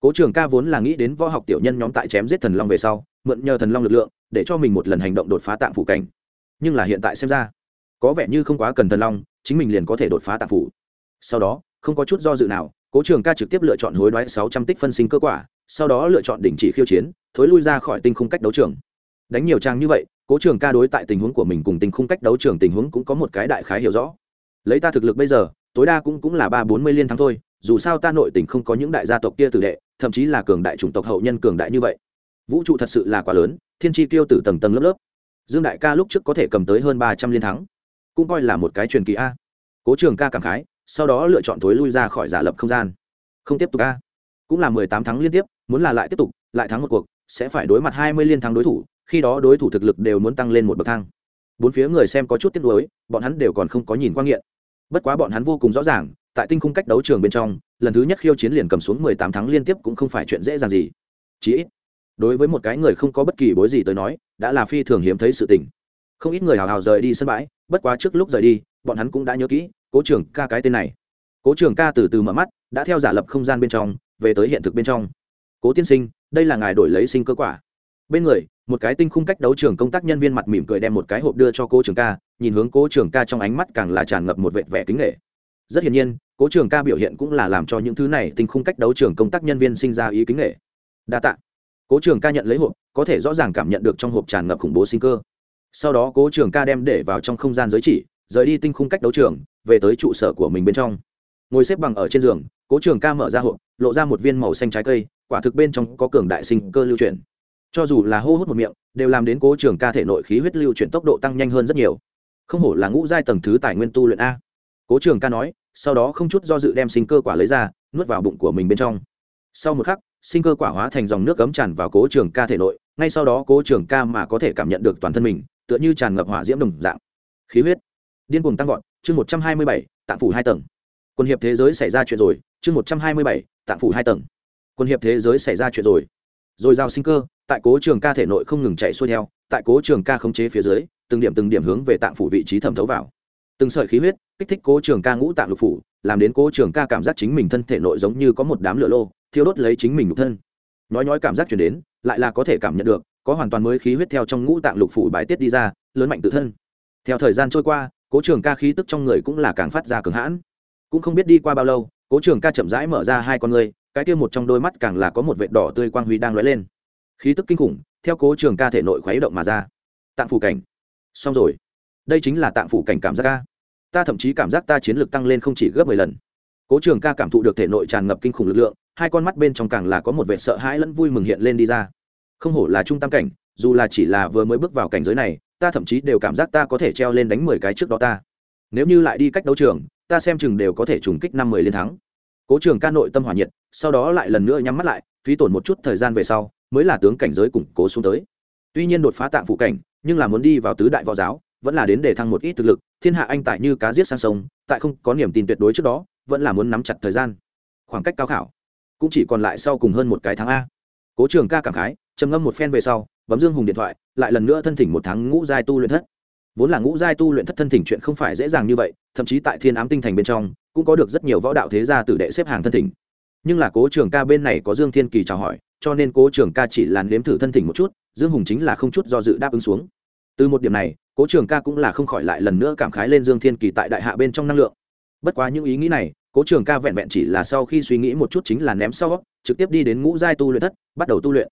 Cố trường ca vốn là nghĩ đến võ học tiểu nhân nhóm tại chém giết thần long về sau, mượn nhờ thần long lực lượng, để cho mình một lần hành động đột phá tạng phủ cảnh. Nhưng là hiện tại xem ra, có vẻ như không quá cần thần long, chính mình liền có thể đột phá tạng phủ. Sau đó, không có chút do dự nào, cố trường ca trực tiếp lựa chọn hối đoái sáu trăm tích phân sinh cơ quả sau đó lựa chọn đình chỉ khiêu chiến, thối lui ra khỏi tinh khung cách đấu trường. Đánh nhiều trang như vậy, cố trường ca đối tại tình huống của mình cùng tinh khung cách đấu trường tình huống cũng có một cái đại khái hiểu rõ. Lấy ta thực lực bây giờ, tối đa cũng cũng là ba bốn mươi liên thắng thôi, dù sao ta nội tình không có những đại gia tộc kia tử đệ, thậm chí là cường đại chủng tộc hậu nhân cường đại như vậy. Vũ trụ thật sự là quá lớn, thiên tri tiêu từ tầng tầng lớp lớp. Dương đại ca lúc trước có thể cầm tới hơn ba trăm liên thắng, cũng coi là một cái truyền kỳ a. Cố trường ca cảm khái, sau đó lựa chọn thối lui ra khỏi giả lập không gian. Không tiếp tục a. Cũng là mười tám tháng liên tiếp muốn là lại tiếp tục, lại thắng một cuộc, sẽ phải đối mặt hai mươi liên thắng đối thủ, khi đó đối thủ thực lực đều muốn tăng lên một bậc thang. Bốn phía người xem có chút tiếc nuối, bọn hắn đều còn không có nhìn quan nghiện. Bất quá bọn hắn vô cùng rõ ràng, tại tinh khung cách đấu trường bên trong, lần thứ nhất khiêu chiến liền cầm xuống mười tám tháng liên tiếp cũng không phải chuyện dễ dàng gì. Chí ít, đối với một cái người không có bất kỳ bối gì tới nói, đã là phi thường hiếm thấy sự tình. Không ít người hào hào rời đi sân bãi, bất quá trước lúc rời đi, bọn hắn cũng đã nhớ kỹ, cố trường ca cái tên này. Cố trường ca từ từ mở mắt, đã theo giả lập không gian bên trong, về tới hiện thực bên trong cố tiên sinh, đây là ngài đổi lấy sinh cơ quả. Bên người, một cái tinh khung cách đấu trường công tác nhân viên mặt mỉm cười đem một cái hộp đưa cho cô trường ca, nhìn hướng cố trường ca trong ánh mắt càng là tràn ngập một vệt vẻ kính nghệ rất hiển nhiên, cố trường ca biểu hiện cũng là làm cho những thứ này tinh khung cách đấu trường công tác nhân viên sinh ra ý kính nghệ đa t ạ cố trường ca nhận lấy hộp, có thể rõ ràng cảm nhận được trong hộp tràn ngập khủng bố sinh cơ. Sau đó cố trường ca đem để vào trong không gian giới chỉ, rời đi tinh khung cách đấu trường, về tới trụ sở của mình bên trong. Ngồi xếp bằng ở trên giường, cố trường ca mở ra hộp, lộ ra một viên màu xanh trái cây quả thực bên trong có cường đại sinh cơ lưu chuyển. Cho dù là hô hút một miệng, đều làm đến cố trường ca thể nội khí huyết lưu chuyển tốc độ tăng nhanh hơn rất nhiều. Không hổ là ngũ giai tầng thứ tài nguyên tu luyện a. Cố trường ca nói, sau đó không chút do dự đem sinh cơ quả lấy ra, nuốt vào bụng của mình bên trong. Sau một khắc, sinh cơ quả hóa thành dòng nước cấm tràn vào cố trường ca thể nội, ngay sau đó cố trường ca mà có thể cảm nhận được toàn thân mình, tựa như tràn ngập hỏa diễm đồng dạng. Khí huyết. Điên cuồng tăng vọt, chương một trăm hai mươi bảy, tạng phủ hai tầng. Quân hiệp thế giới xảy ra chuyện rồi, chương một trăm hai mươi bảy, tạng phủ hai tầng quân hiệp thế giới xảy ra chuyện rồi. Rồi giao sinh cơ, tại cố trường ca thể nội không ngừng chạy xuôi theo, tại cố trường ca khống chế phía dưới, từng điểm từng điểm hướng về tạng phủ vị trí thẩm thấu vào. Từng sợi khí huyết, kích thích cố trường ca ngũ tạng lục phủ, làm đến cố trường ca cảm giác chính mình thân thể nội giống như có một đám lửa lô, thiêu đốt lấy chính mình nhục thân. Nói nói cảm giác chuyển đến, lại là có thể cảm nhận được, có hoàn toàn mới khí huyết theo trong ngũ tạng lục phủ bãi tiết đi ra, lớn mạnh tự thân. Theo thời gian trôi qua, cố trường ca khí tức trong người cũng là càng phát ra cường hãn. Cũng không biết đi qua bao lâu, cố trường ca chậm rãi mở ra hai con người cái kia một trong đôi mắt càng là có một vệt đỏ tươi quang huy đang lóe lên. Khí tức kinh khủng, theo cố trường ca thể nội khuấy động mà ra. Tạng phủ cảnh. Xong rồi. Đây chính là tạng phủ cảnh cảm giác ca. Ta thậm chí cảm giác ta chiến lược tăng lên không chỉ gấp mười lần. Cố trường ca cảm thụ được thể nội tràn ngập kinh khủng lực lượng, hai con mắt bên trong càng là có một vẻ sợ hãi lẫn vui mừng hiện lên đi ra. Không hổ là trung tam cảnh, dù là chỉ là vừa mới bước vào cảnh giới này, ta thậm chí đều cảm giác ta có thể treo lên đánh mười cái trước đó ta. Nếu như lại đi cách đấu trường, ta xem chừng đều có thể trùng kích năm mười liên thắng cố trường ca nội tâm hỏa nhiệt, sau đó lại lần nữa nhắm mắt lại, phí tổn một chút thời gian về sau, mới là tướng cảnh giới củng cố xuống tới. Tuy nhiên đột phá tạng phụ cảnh, nhưng là muốn đi vào tứ đại võ giáo, vẫn là đến để thăng một ít thực lực, thiên hạ anh tại như cá giết sang sông, tại không có niềm tin tuyệt đối trước đó, vẫn là muốn nắm chặt thời gian. Khoảng cách cao khảo, cũng chỉ còn lại sau cùng hơn một cái tháng a. Cố trường ca cảm khái, trầm ngâm một phen về sau, bấm dương hùng điện thoại, lại lần nữa thân thỉnh một tháng ngũ giai tu luyện thất. Vốn là ngũ giai tu luyện thất thân thỉnh chuyện không phải dễ dàng như vậy, thậm chí tại thiên ám tinh thành bên trong cũng có được rất nhiều võ đạo thế gia tử đệ xếp hàng thân thỉnh. Nhưng là cố trường ca bên này có dương thiên kỳ chào hỏi, cho nên cố trường ca chỉ là nếm thử thân thỉnh một chút, dương hùng chính là không chút do dự đáp ứng xuống. Từ một điểm này, cố trường ca cũng là không khỏi lại lần nữa cảm khái lên dương thiên kỳ tại đại hạ bên trong năng lượng. Bất quá những ý nghĩ này, cố trường ca vẹn vẹn chỉ là sau khi suy nghĩ một chút chính là ném sau, trực tiếp đi đến ngũ giai tu luyện thất, bắt đầu tu luyện.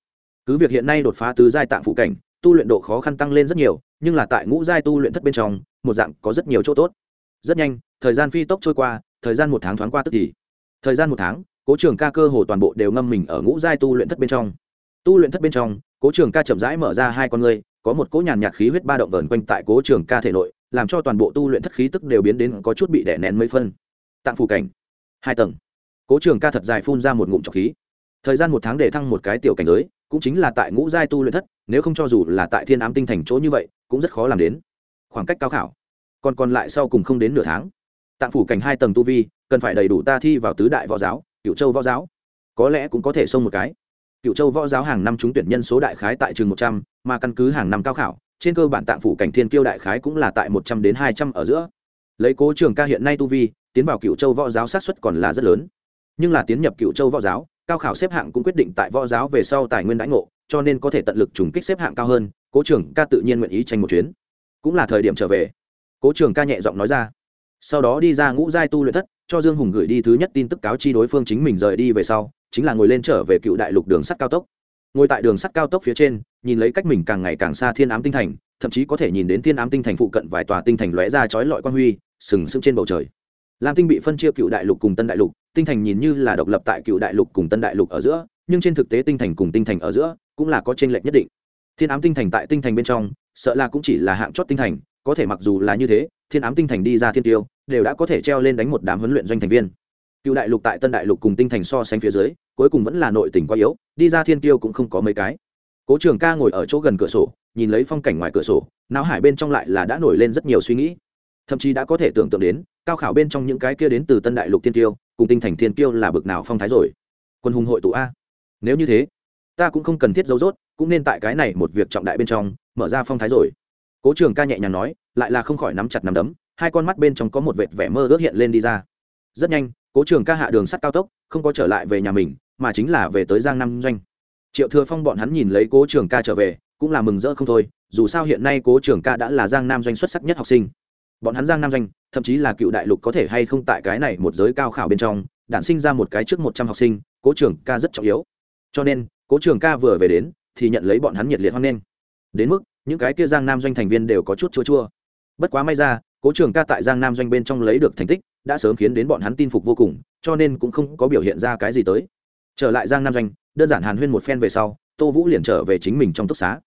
Cứ việc hiện nay đột phá từ giai tạng phụ cảnh, tu luyện độ khó khăn tăng lên rất nhiều, nhưng là tại ngũ giai tu luyện thất bên trong, một dạng có rất nhiều chỗ tốt. Rất nhanh, thời gian phi tốc trôi qua thời gian một tháng thoáng qua tức thì. Thời gian một tháng, cố trường ca cơ hồ toàn bộ đều ngâm mình ở ngũ giai tu luyện thất bên trong. Tu luyện thất bên trong, cố trường ca chậm rãi mở ra hai con ngươi, có một cỗ nhàn nhạt khí huyết ba động vờn quanh tại cố trường ca thể nội, làm cho toàn bộ tu luyện thất khí tức đều biến đến có chút bị đẻ nén mấy phân. Tạng phủ cảnh, hai tầng. Cố trường ca thật dài phun ra một ngụm trọc khí. Thời gian một tháng để thăng một cái tiểu cảnh giới, cũng chính là tại ngũ giai tu luyện thất, nếu không cho dù là tại thiên ám tinh thành chỗ như vậy, cũng rất khó làm đến. Khoảng cách cao khảo. Còn còn lại sau cùng không đến nửa tháng tạng phủ cảnh hai tầng tu vi, cần phải đầy đủ ta thi vào tứ đại võ giáo cựu châu võ giáo. Có lẽ cũng có thể xông một cái. Cựu châu võ giáo hàng năm trúng tuyển nhân số đại khái tại trường một trăm, mà căn cứ hàng năm cao khảo, trên cơ bản tạng phủ cảnh thiên kiêu đại khái cũng là tại một trăm đến hai trăm ở giữa. Lấy cố trường ca hiện nay tu vi, tiến vào cựu châu võ giáo sát xuất còn là rất lớn. Nhưng là tiến nhập cựu châu võ giáo, cao khảo xếp hạng cũng quyết định tại võ giáo về sau tài nguyên đãi ngộ, cho nên có thể tận lực trùng kích xếp hạng cao hơn, cố trường ca tự nhiên nguyện ý tranh một chuyến. Cũng là thời điểm trở về. Cố trường ca nhẹ giọng nói ra sau đó đi ra ngũ giai tu luyện thất, cho dương hùng gửi đi thứ nhất tin tức cáo chi đối phương chính mình rời đi về sau, chính là ngồi lên trở về cựu đại lục đường sắt cao tốc. Ngồi tại đường sắt cao tốc phía trên, nhìn lấy cách mình càng ngày càng xa thiên ám tinh thành, thậm chí có thể nhìn đến thiên ám tinh thành phụ cận vài tòa tinh thành lóe ra chói lọi quan huy, sừng sững trên bầu trời. Lam tinh bị phân chia cựu đại lục cùng tân đại lục, tinh thành nhìn như là độc lập tại cựu đại lục cùng tân đại lục ở giữa, nhưng trên thực tế tinh thành cùng tinh thành ở giữa cũng là có tranh lệch nhất định. Thiên ám tinh thành tại tinh thành bên trong, sợ là cũng chỉ là hạng chót tinh thành, có thể mặc dù là như thế thiên ám tinh thành đi ra thiên tiêu, đều đã có thể treo lên đánh một đám huấn luyện doanh thành viên. Cựu đại lục tại tân đại lục cùng tinh thành so sánh phía dưới, cuối cùng vẫn là nội tỉnh quá yếu, đi ra thiên tiêu cũng không có mấy cái. Cố trường ca ngồi ở chỗ gần cửa sổ, nhìn lấy phong cảnh ngoài cửa sổ, não hải bên trong lại là đã nổi lên rất nhiều suy nghĩ. Thậm chí đã có thể tưởng tượng đến, cao khảo bên trong những cái kia đến từ tân đại lục thiên tiêu, cùng tinh thành thiên tiêu là bực nào phong thái rồi. Quân hùng hội tụ a. Nếu như thế, ta cũng không cần thiết dấu dốt cũng nên tại cái này một việc trọng đại bên trong, mở ra phong thái rồi. Cố trường ca nhẹ nhàng nói lại là không khỏi nắm chặt nắm đấm, hai con mắt bên trong có một vệt vẻ mơ ước hiện lên đi ra. Rất nhanh, cố trường ca hạ đường sắt cao tốc, không có trở lại về nhà mình, mà chính là về tới giang nam doanh. Triệu thừa phong bọn hắn nhìn lấy cố trường ca trở về, cũng là mừng rỡ không thôi, dù sao hiện nay cố trường ca đã là giang nam doanh xuất sắc nhất học sinh. Bọn hắn giang nam doanh, thậm chí là cựu đại lục có thể hay không tại cái này một giới cao khảo bên trong, đản sinh ra một cái trước một trăm học sinh, cố trường ca rất trọng yếu. Cho nên, cố trường ca vừa về đến, thì nhận lấy bọn hắn nhiệt liệt hoan nghênh. Đến mức, những cái kia giang nam doanh thành viên đều có chút chua chua bất quá may ra, cố trường ca tại giang nam doanh bên trong lấy được thành tích, đã sớm khiến đến bọn hắn tin phục vô cùng, cho nên cũng không có biểu hiện ra cái gì tới. Trở lại giang nam doanh, đơn giản hàn huyên một phen về sau, tô vũ liền trở về chính mình trong túc xá.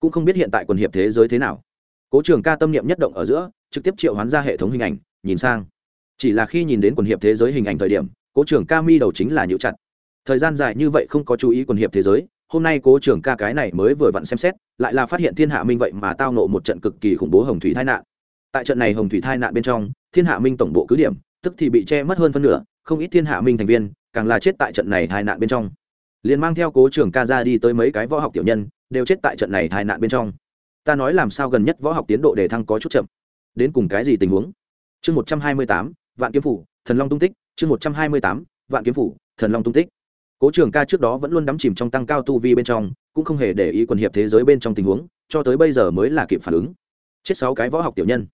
Cũng không biết hiện tại quần hiệp thế giới thế nào. Cố trường ca tâm niệm nhất động ở giữa, trực tiếp triệu hoán ra hệ thống hình ảnh, nhìn sang. Chỉ là khi nhìn đến quần hiệp thế giới hình ảnh thời điểm, cố trường ca mi đầu chính là nhịu chặt. Thời gian dài như vậy không có chú ý quần hiệp thế giới, hôm nay cố trường ca cái này mới vừa vặn xem xét, lại là phát hiện thiên hạ minh vậy mà tao nộ một trận cực kỳ khủng bố hồng thủy tai nạn tại trận này hồng thủy thai nạn bên trong, thiên hạ minh tổng bộ cứ điểm, tức thì bị che mất hơn phân nửa, không ít thiên hạ minh thành viên, càng là chết tại trận này tai nạn bên trong. Liền mang theo cố trưởng ca ra đi tới mấy cái võ học tiểu nhân, đều chết tại trận này tai nạn bên trong. Ta nói làm sao gần nhất võ học tiến độ đề thăng có chút chậm. Đến cùng cái gì tình huống? Chương một trăm hai mươi tám, vạn kiếm phủ, thần long tung tích. Chương một trăm hai mươi tám, vạn kiếm phủ, thần long tung tích. Cố trường ca trước đó vẫn luôn đắm chìm trong tăng cao tu vi bên trong, cũng không hề để ý quần hiệp thế giới bên trong tình huống, cho tới bây giờ mới là kịp phản ứng. Chết sáu cái võ học tiểu nhân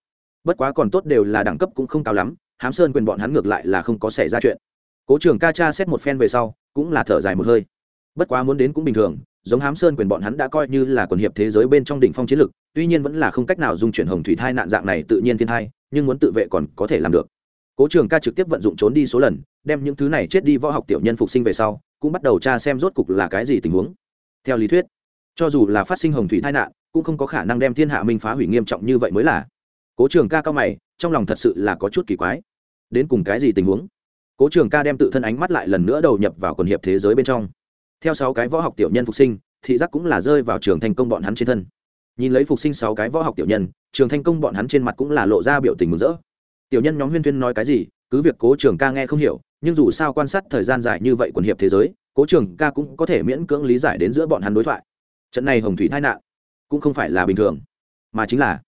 bất quá còn tốt đều là đẳng cấp cũng không cao lắm, hám sơn quyền bọn hắn ngược lại là không có xảy ra chuyện. Cố trường ca cha xét một phen về sau, cũng là thở dài một hơi. Bất quá muốn đến cũng bình thường, giống hám sơn quyền bọn hắn đã coi như là quần hiệp thế giới bên trong đỉnh phong chiến lực tuy nhiên vẫn là không cách nào dung chuyển hồng thủy thai nạn dạng này tự nhiên thiên thai, nhưng muốn tự vệ còn có thể làm được. Cố trường ca trực tiếp vận dụng trốn đi số lần, đem những thứ này chết đi võ học tiểu nhân phục sinh về sau, cũng bắt đầu tra xem rốt cục là cái gì tình huống. Theo lý thuyết, cho dù là phát sinh hồng thủy tai nạn, cũng không có khả năng đem thiên hạ minh phá hủy nghiêm trọng như vậy mới là cố trường ca cao mày, trong lòng thật sự là có chút kỳ quái. Đến cùng cái gì tình huống? Cố trường ca đem tự thân ánh mắt lại lần nữa đầu nhập vào quần hiệp thế giới bên trong. Theo sáu cái võ học tiểu nhân phục sinh, thị giác cũng là rơi vào trường thành công bọn hắn trên thân. Nhìn lấy phục sinh sáu cái võ học tiểu nhân, trường thành công bọn hắn trên mặt cũng là lộ ra biểu tình mừng rỡ. Tiểu nhân nhóm huyên tuyên nói cái gì, cứ việc cố trường ca nghe không hiểu, nhưng dù sao quan sát thời gian dài như vậy quần hiệp thế giới, cố trường ca cũng có thể miễn cưỡng lý giải đến giữa bọn hắn đối thoại. Trận này hồng thủy tai nạn cũng không phải là bình thường, mà chính là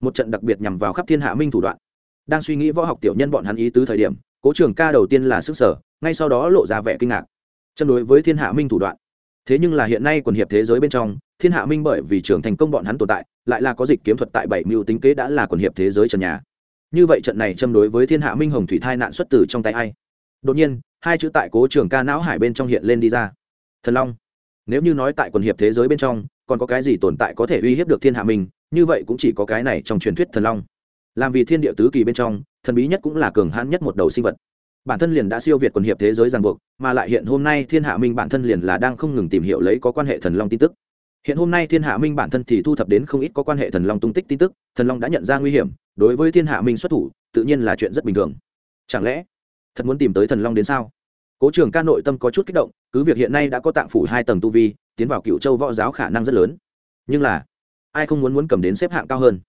một trận đặc biệt nhằm vào khắp thiên hạ minh thủ đoạn. Đang suy nghĩ võ học tiểu nhân bọn hắn ý tứ thời điểm, cố trường ca đầu tiên là sức sở, ngay sau đó lộ ra vẻ kinh ngạc. Chân đối với thiên hạ minh thủ đoạn. Thế nhưng là hiện nay quần hiệp thế giới bên trong, thiên hạ minh bởi vì trường thành công bọn hắn tồn tại, lại là có dịch kiếm thuật tại bảy mưu tính kế đã là quần hiệp thế giới trần nhà. Như vậy trận này châm đối với thiên hạ minh hồng thủy thai nạn xuất từ trong tay ai? Đột nhiên, hai chữ tại cố trường ca não hải bên trong hiện lên đi ra. Thần long, nếu như nói tại quần hiệp thế giới bên trong, còn có cái gì tồn tại có thể uy hiếp được thiên hạ minh như vậy cũng chỉ có cái này trong truyền thuyết thần long. Làm vì thiên địa tứ kỳ bên trong, thần bí nhất cũng là cường hãn nhất một đầu sinh vật. Bản thân liền đã siêu việt quần hiệp thế giới ràng buộc, mà lại hiện hôm nay thiên hạ minh bản thân liền là đang không ngừng tìm hiểu lấy có quan hệ thần long tin tức. Hiện hôm nay thiên hạ minh bản thân thì thu thập đến không ít có quan hệ thần long tung tích tin tức, thần long đã nhận ra nguy hiểm, đối với thiên hạ minh xuất thủ, tự nhiên là chuyện rất bình thường. Chẳng lẽ, thật muốn tìm tới thần long đến sao? Cố trường ca nội tâm có chút kích động, cứ việc hiện nay đã có tạng phủ hai tầng tu vi, tiến vào cựu châu võ giáo khả năng rất lớn. Nhưng là ai không muốn muốn cầm đến xếp hạng cao hơn.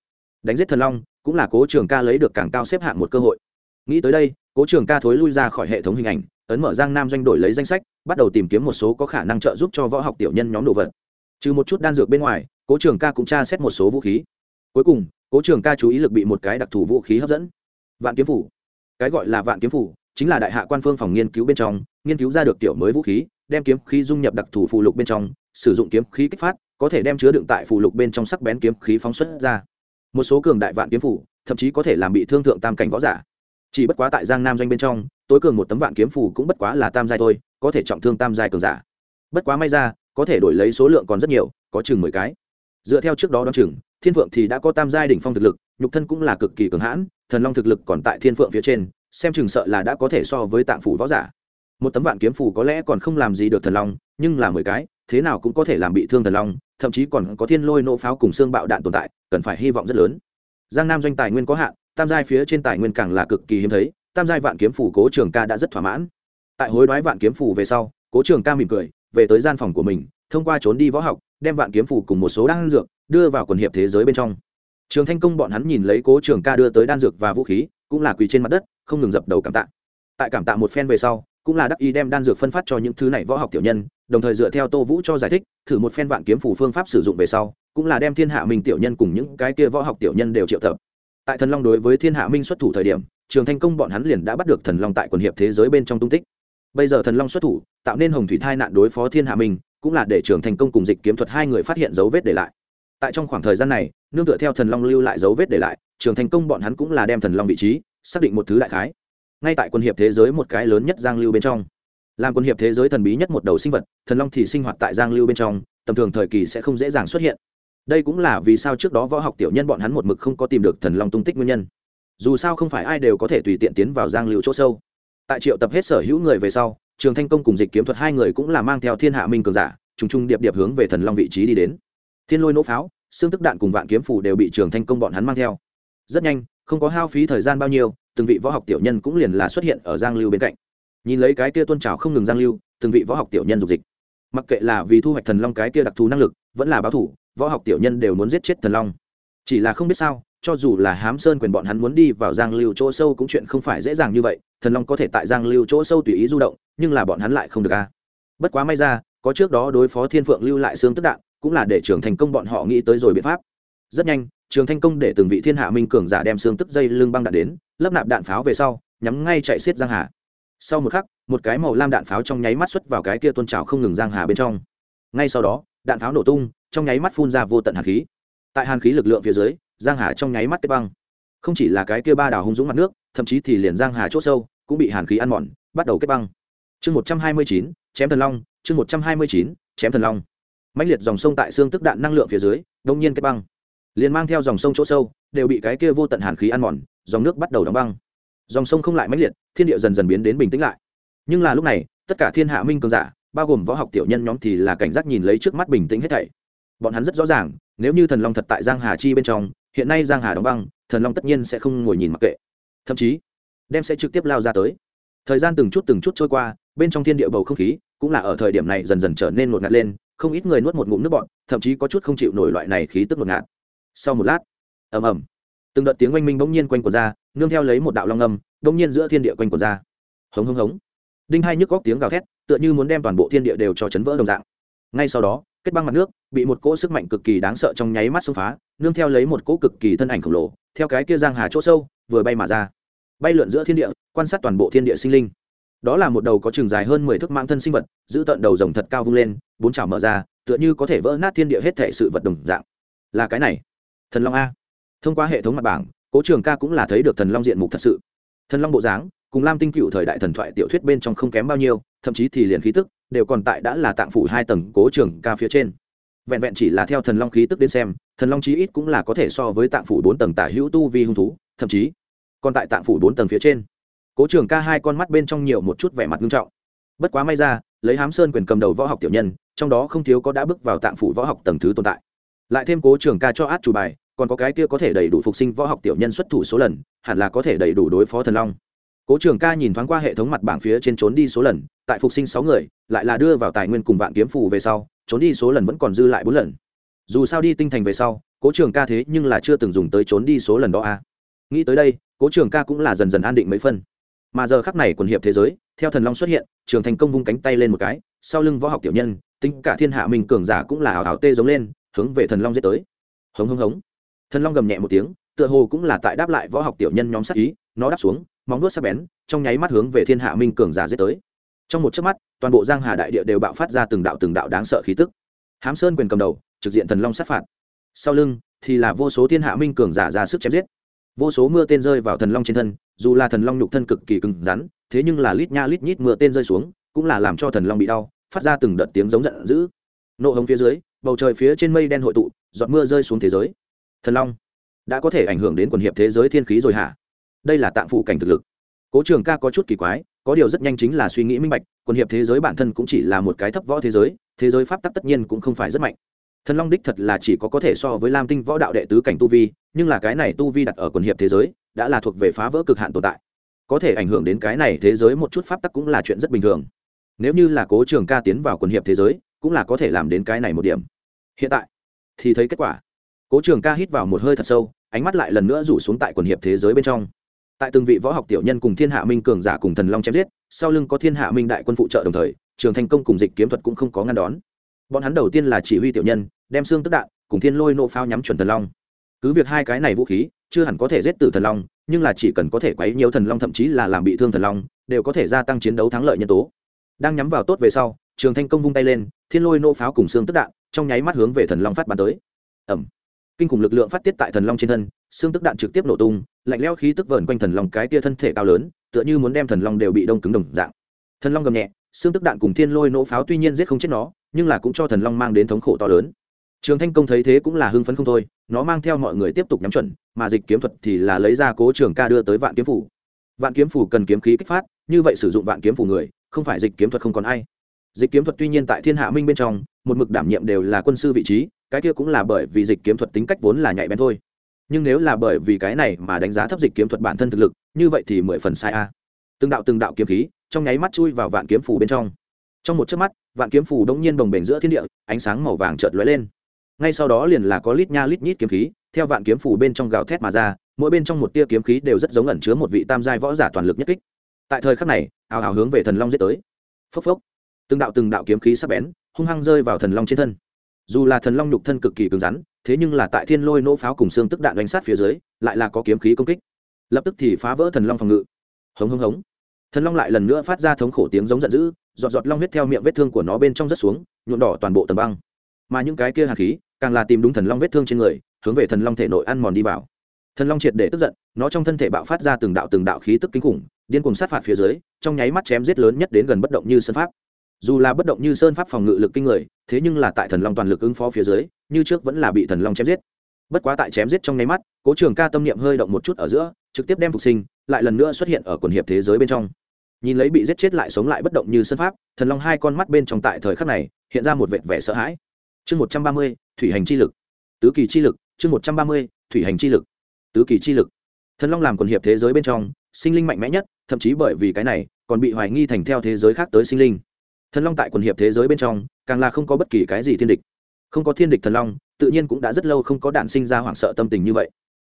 Đánh giết thần long, cũng là cố trường ca lấy được càng cao xếp hạng một cơ hội. Nghĩ tới đây, cố trường ca thối lui ra khỏi hệ thống hình ảnh, ấn mở giang nam doanh đổi lấy danh sách, bắt đầu tìm kiếm một số có khả năng trợ giúp cho võ học tiểu nhân nhóm đồ vật. Trừ một chút đan dược bên ngoài, cố trường ca cũng tra xét một số vũ khí. Cuối cùng, cố trường ca chú ý lực bị một cái đặc thù vũ khí hấp dẫn. Vạn kiếm phủ. Cái gọi là vạn kiếm phủ chính là đại hạ quan phương phòng nghiên cứu bên trong, nghiên cứu ra được tiểu mới vũ khí, đem kiếm khí dung nhập đặc thù phụ lục bên trong, sử dụng kiếm khí kích phát có thể đem chứa đựng tại phù lục bên trong sắc bén kiếm khí phóng xuất ra. Một số cường đại vạn kiếm phủ, thậm chí có thể làm bị thương thượng tam cảnh võ giả. Chỉ bất quá tại giang nam doanh bên trong, tối cường một tấm vạn kiếm phủ cũng bất quá là tam giai thôi, có thể trọng thương tam giai cường giả. Bất quá may ra, có thể đổi lấy số lượng còn rất nhiều, có chừng mười cái. Dựa theo trước đó đ o á n chừng, thiên phượng thì đã có tam giai đỉnh phong thực lực, nhục thân cũng là cực kỳ cường hãn, thần long thực lực còn tại thiên phượng phía trên, xem chừng sợ là đã có thể so với tạng phủ võ giả một tấm vạn kiếm phủ có lẽ còn không làm gì được thần long, nhưng là mười cái, thế nào cũng có thể làm bị thương thần long, thậm chí còn có thiên lôi nổ pháo cùng xương bạo đạn tồn tại, cần phải hy vọng rất lớn. Giang nam doanh tài nguyên có hạn, tam giai phía trên tài nguyên càng là cực kỳ hiếm thấy, tam giai vạn kiếm phủ cố trường ca đã rất thỏa mãn. Tại hối đoái vạn kiếm phủ về sau, cố trường ca mỉm cười, về tới gian phòng của mình, thông qua trốn đi võ học, đem vạn kiếm phủ cùng một số đan dược đưa vào quần hiệp thế giới bên trong. Trường thanh công bọn hắn nhìn lấy cố trường ca đưa tới đan dược và vũ khí, cũng là quỳ trên mặt đất, không ngừng dập đầu cảm tạ. Tại cảm tạ một phen về sau cũng là đắc ý đem đan dược phân phát cho những thứ này võ học tiểu nhân, đồng thời dựa theo tô vũ cho giải thích, thử một phen vạn kiếm phủ phương pháp sử dụng về sau, cũng là đem thiên hạ minh tiểu nhân cùng những cái kia võ học tiểu nhân đều triệu tập. Tại thần long đối với thiên hạ minh xuất thủ thời điểm, trường thanh công bọn hắn liền đã bắt được thần long tại quần hiệp thế giới bên trong tung tích. Bây giờ thần long xuất thủ, tạo nên hồng thủy thai nạn đối phó thiên hạ minh, cũng là để trường thành công cùng dịch kiếm thuật hai người phát hiện dấu vết để lại. Tại trong khoảng thời gian này, nương tựa theo thần long lưu lại dấu vết để lại, trường thành công bọn hắn cũng là đem thần long vị trí xác định một thứ đại khái ngay tại quân hiệp thế giới một cái lớn nhất giang lưu bên trong. Làm quân hiệp thế giới thần bí nhất một đầu sinh vật, thần long thì sinh hoạt tại giang lưu bên trong, tầm thường thời kỳ sẽ không dễ dàng xuất hiện. Đây cũng là vì sao trước đó võ học tiểu nhân bọn hắn một mực không có tìm được thần long tung tích nguyên nhân. Dù sao không phải ai đều có thể tùy tiện tiến vào giang lưu chỗ sâu. Tại triệu tập hết sở hữu người về sau, trường thanh công cùng dịch kiếm thuật hai người cũng là mang theo thiên hạ minh cường giả, trùng trùng điệp điệp hướng về thần long vị trí đi đến. Thiên lôi nỗ pháo, xương tức đạn cùng vạn kiếm phủ đều bị trường thanh công bọn hắn mang theo. Rất nhanh, không có hao phí thời gian bao nhiêu từng vị võ học tiểu nhân cũng liền là xuất hiện ở giang lưu bên cạnh. Nhìn lấy cái kia tôn trào không ngừng giang lưu, từng vị võ học tiểu nhân dục dịch. Mặc kệ là vì thu hoạch thần long cái kia đặc thù năng lực, vẫn là báo thủ, võ học tiểu nhân đều muốn giết chết thần long. Chỉ là không biết sao, cho dù là hám sơn quyền bọn hắn muốn đi vào giang lưu chỗ sâu cũng chuyện không phải dễ dàng như vậy, thần long có thể tại giang lưu chỗ sâu tùy ý du động, nhưng là bọn hắn lại không được a. Bất quá may ra, có trước đó đối phó thiên phượng lưu lại xương tức đạn, cũng là để trường thành công bọn họ nghĩ tới rồi biện pháp. Rất nhanh, trường thanh công để từng vị thiên hạ minh cường giả đem xương tức dây lưng băng đạn đến lấp nạp đạn pháo về sau, nhắm ngay chạy xiết giang hà. Sau một khắc, một cái màu lam đạn pháo trong nháy mắt xuất vào cái kia tôn trào không ngừng giang hà bên trong. Ngay sau đó, đạn pháo nổ tung, trong nháy mắt phun ra vô tận hàn khí. Tại hàn khí lực lượng phía dưới, giang hà trong nháy mắt kết băng. Không chỉ là cái kia ba đảo hung dũng mặt nước, thậm chí thì liền giang hà chỗ sâu, cũng bị hàn khí ăn mòn, bắt đầu kết băng. Chương một trăm hai mươi chín, chém thần long, chương một trăm hai mươi chín, chém thần long. Mãnh liệt dòng sông tại xương tức đạn năng lượng phía dưới đông nhiên kết băng liền mang theo dòng sông chỗ sâu, đều bị cái kia vô tận hàn khí ăn mòn, dòng nước bắt đầu đóng băng. Dòng sông không lại mãnh liệt, thiên địa dần dần biến đến bình tĩnh lại. Nhưng là lúc này, tất cả thiên hạ minh cường giả, bao gồm võ học tiểu nhân nhóm thì là cảnh giác nhìn lấy trước mắt bình tĩnh hết thảy. Bọn hắn rất rõ ràng, nếu như thần long thật tại giang hà chi bên trong, hiện nay giang hà đóng băng, thần long tất nhiên sẽ không ngồi nhìn mặc kệ. Thậm chí, đem sẽ trực tiếp lao ra tới. Thời gian từng chút từng chút trôi qua, bên trong thiên địa bầu không khí cũng là ở thời điểm này dần dần trở nên ngột ngạt lên, không ít người nuốt một ngụm nước bọn thậm chí có chút không chịu nổi loại này khí tức ngột ngạt sau một lát, ầm ầm, từng đợt tiếng oanh minh bỗng nhiên quanh của ra, nương theo lấy một đạo long âm, bỗng nhiên giữa thiên địa quanh của ra. Hống hống hống. Đinh hai nhức góc tiếng gào thét, tựa như muốn đem toàn bộ thiên địa đều cho chấn vỡ đồng dạng. Ngay sau đó, kết băng mặt nước, bị một cỗ sức mạnh cực kỳ đáng sợ trong nháy mắt xông phá, nương theo lấy một cỗ cực kỳ thân ảnh khổng lồ, theo cái kia giang hà chỗ sâu, vừa bay mà ra. Bay lượn giữa thiên địa, quan sát toàn bộ thiên địa sinh linh. Đó là một đầu có trường dài hơn mười thước mạng thân sinh vật, giữ tận đầu rồng thật cao vung lên, bốn chảo mở ra, tựa như có thể vỡ nát thiên địa hết thể sự vật đồng dạng. Là cái này thần long a. Thông qua hệ thống mặt bảng, cố trường ca cũng là thấy được thần long diện mục thật sự. Thần long bộ dáng, cùng lam tinh cựu thời đại thần thoại tiểu thuyết bên trong không kém bao nhiêu, thậm chí thì liền khí tức, đều còn tại đã là tạng phủ hai tầng cố trường ca phía trên. Vẹn vẹn chỉ là theo thần long khí tức đến xem, thần long chí ít cũng là có thể so với tạng phủ bốn tầng tả hữu tu vi hung thú, thậm chí còn tại tạng phủ bốn tầng phía trên. Cố trường ca hai con mắt bên trong nhiều một chút vẻ mặt nghiêm trọng. Bất quá may ra, lấy hám sơn quyền cầm đầu võ học tiểu nhân, trong đó không thiếu có đã bước vào tạng phủ võ học tầng thứ tồn tại lại thêm cố trường ca cho át chủ bài, còn có cái kia có thể đầy đủ phục sinh võ học tiểu nhân xuất thủ số lần, hẳn là có thể đầy đủ đối phó thần long. Cố trường ca nhìn thoáng qua hệ thống mặt bảng phía trên trốn đi số lần, tại phục sinh sáu người, lại là đưa vào tài nguyên cùng vạn kiếm phù về sau, trốn đi số lần vẫn còn dư lại bốn lần. Dù sao đi tinh thành về sau, cố trường ca thế nhưng là chưa từng dùng tới trốn đi số lần đó a à. nghĩ tới đây, cố trường ca cũng là dần dần an định mấy phân. Mà giờ khắc này quần hiệp thế giới, theo thần long xuất hiện, trường thành công vung cánh tay lên một cái, sau lưng võ học tiểu nhân, tính cả thiên hạ minh cường giả cũng là hào hào tê giống lên hướng về thần long giết tới. Hống hống hống. Thần long gầm nhẹ một tiếng, tựa hồ cũng là tại đáp lại võ học tiểu nhân nhóm sát ý, nó đáp xuống, móng nuốt sắc bén, trong nháy mắt hướng về thiên hạ minh cường giả giết tới. Trong một chớp mắt, toàn bộ giang hà đại địa đều bạo phát ra từng đạo từng đạo đáng sợ khí tức. Hám sơn quyền cầm đầu, trực diện thần long sát phạt. Sau lưng, thì là vô số thiên hạ minh cường giả ra sức chém giết. Vô số mưa tên rơi vào thần long trên thân, dù là thần long nhục thân cực kỳ cứng rắn, thế nhưng là lít nha lít nhít mưa tên rơi xuống, cũng là làm cho thần long bị đau, phát ra từng đợt tiếng giống giận dữ. Nộ hống phía dưới bầu trời phía trên mây đen hội tụ, giọt mưa rơi xuống thế giới. Thần long, đã có thể ảnh hưởng đến quần hiệp thế giới thiên khí rồi hả? Đây là tạng phụ cảnh thực lực. Cố trường ca có chút kỳ quái, có điều rất nhanh chính là suy nghĩ minh bạch, quần hiệp thế giới bản thân cũng chỉ là một cái thấp võ thế giới thế giới pháp tắc tất nhiên cũng không phải rất mạnh. Thần long đích thật là chỉ có có thể so với lam tinh võ đạo đệ tứ cảnh tu vi, nhưng là cái này tu vi đặt ở quần hiệp thế giới, đã là thuộc về phá vỡ cực hạn tồn tại. Có thể ảnh hưởng đến cái này thế giới một chút pháp tắc cũng là chuyện rất bình thường. Nếu như là cố trường ca tiến vào quần hiệp thế giới cũng là có thể làm đến cái này một điểm. Hiện tại, thì thấy kết quả. Cố trường ca hít vào một hơi thật sâu, ánh mắt lại lần nữa rủ xuống tại quần hiệp thế giới bên trong. Tại từng vị võ học tiểu nhân cùng thiên hạ minh cường giả cùng thần long chém giết, sau lưng có thiên hạ minh đại quân phụ trợ đồng thời, trường thành công cùng dịch kiếm thuật cũng không có ngăn đón. Bọn hắn đầu tiên là chỉ huy tiểu nhân, đem xương tức đạn cùng thiên lôi nộ phao nhắm chuẩn thần long. Cứ việc hai cái này vũ khí chưa hẳn có thể giết tử thần long, nhưng là chỉ cần có thể quấy nhiều thần long thậm chí là làm bị thương thần long, đều có thể gia tăng chiến đấu thắng lợi nhân tố. Đang nhắm vào tốt về sau trường thanh công vung tay lên, thiên lôi nô pháo cùng xương tức đạn trong nháy mắt hướng về thần long phát bắn tới. Ẩm kinh khủng lực lượng phát tiết tại thần long trên thân, xương tức đạn trực tiếp nổ tung, lạnh leo khí tức vờn quanh thần long cái tia thân thể cao lớn, tựa như muốn đem thần long đều bị đông cứng đồng dạng. Thần long gầm nhẹ, xương tức đạn cùng thiên lôi nổ pháo tuy nhiên giết không chết nó, nhưng là cũng cho thần long mang đến thống khổ to lớn. Trường thanh công thấy thế cũng là hưng phấn không thôi, nó mang theo mọi người tiếp tục nhắm chuẩn, mà dịch kiếm thuật thì là lấy ra cố trường ca đưa tới vạn kiếm phủ. Vạn kiếm phủ cần kiếm khí kích phát, như vậy sử dụng vạn kiếm phủ người, không phải dịch kiếm thuật không còn ai dịch kiếm thuật tuy nhiên tại thiên hạ minh bên trong, một mực đảm nhiệm đều là quân sư vị trí, cái kia cũng là bởi vì dịch kiếm thuật tính cách vốn là nhạy bén thôi. Nhưng nếu là bởi vì cái này mà đánh giá thấp dịch kiếm thuật bản thân thực lực, như vậy thì mười phần sai a. Từng đạo từng đạo kiếm khí, trong nháy mắt chui vào vạn kiếm phủ bên trong. Trong một chớp mắt, vạn kiếm phủ đông nhiên bồng bềnh giữa thiên địa, ánh sáng màu vàng chợt lóe lên. Ngay sau đó liền là có lít nha lít nhít kiếm khí, theo vạn kiếm phủ bên trong gào thét mà ra, mỗi bên trong một tia kiếm khí đều rất giống ẩn chứa một vị tam giai võ giả toàn lực nhất kích. Tại thời khắc này, ào ào hướng về thần long giết tới. Phốc phốc từng đạo từng đạo kiếm khí sắc bén, hung hăng rơi vào thần long trên thân. Dù là thần long nhục thân cực kỳ cứng rắn, thế nhưng là tại thiên lôi nỗ pháo cùng xương tức đạn đánh sát phía dưới, lại là có kiếm khí công kích. Lập tức thì phá vỡ thần long phòng ngự. Hống hống hống. Thần long lại lần nữa phát ra thống khổ tiếng giống giận dữ, giọt giọt long huyết theo miệng vết thương của nó bên trong rất xuống, nhuộm đỏ toàn bộ tầng băng. Mà những cái kia hạt khí, càng là tìm đúng thần long vết thương trên người, hướng về thần long thể nội ăn mòn đi vào. Thần long triệt để tức giận, nó trong thân thể bạo phát ra từng đạo từng đạo khí tức kinh khủng, điên cùng sát phạt phía dưới, trong nháy mắt chém giết lớn nhất đến gần bất động như sân pháp dù là bất động như sơn pháp phòng ngự lực kinh người, thế nhưng là tại thần long toàn lực ứng phó phía dưới, như trước vẫn là bị thần long chém giết. Bất quá tại chém giết trong nháy mắt, cố trường ca tâm niệm hơi động một chút ở giữa, trực tiếp đem phục sinh, lại lần nữa xuất hiện ở quần hiệp thế giới bên trong. Nhìn lấy bị giết chết lại sống lại bất động như sân pháp, thần long hai con mắt bên trong tại thời khắc này, hiện ra một vệt vẻ sợ hãi. Chương một trăm ba mươi, thủy hành chi lực. Tứ kỳ chi lực, chương một trăm ba mươi, thủy hành chi lực. Tứ kỳ chi lực. Thần long làm quần hiệp thế giới bên trong, sinh linh mạnh mẽ nhất, thậm chí bởi vì cái này, còn bị hoài nghi thành theo thế giới khác tới sinh linh thần long tại quần hiệp thế giới bên trong, càng là không có bất kỳ cái gì thiên địch. Không có thiên địch thần long, tự nhiên cũng đã rất lâu không có đạn sinh ra hoảng sợ tâm tình như vậy.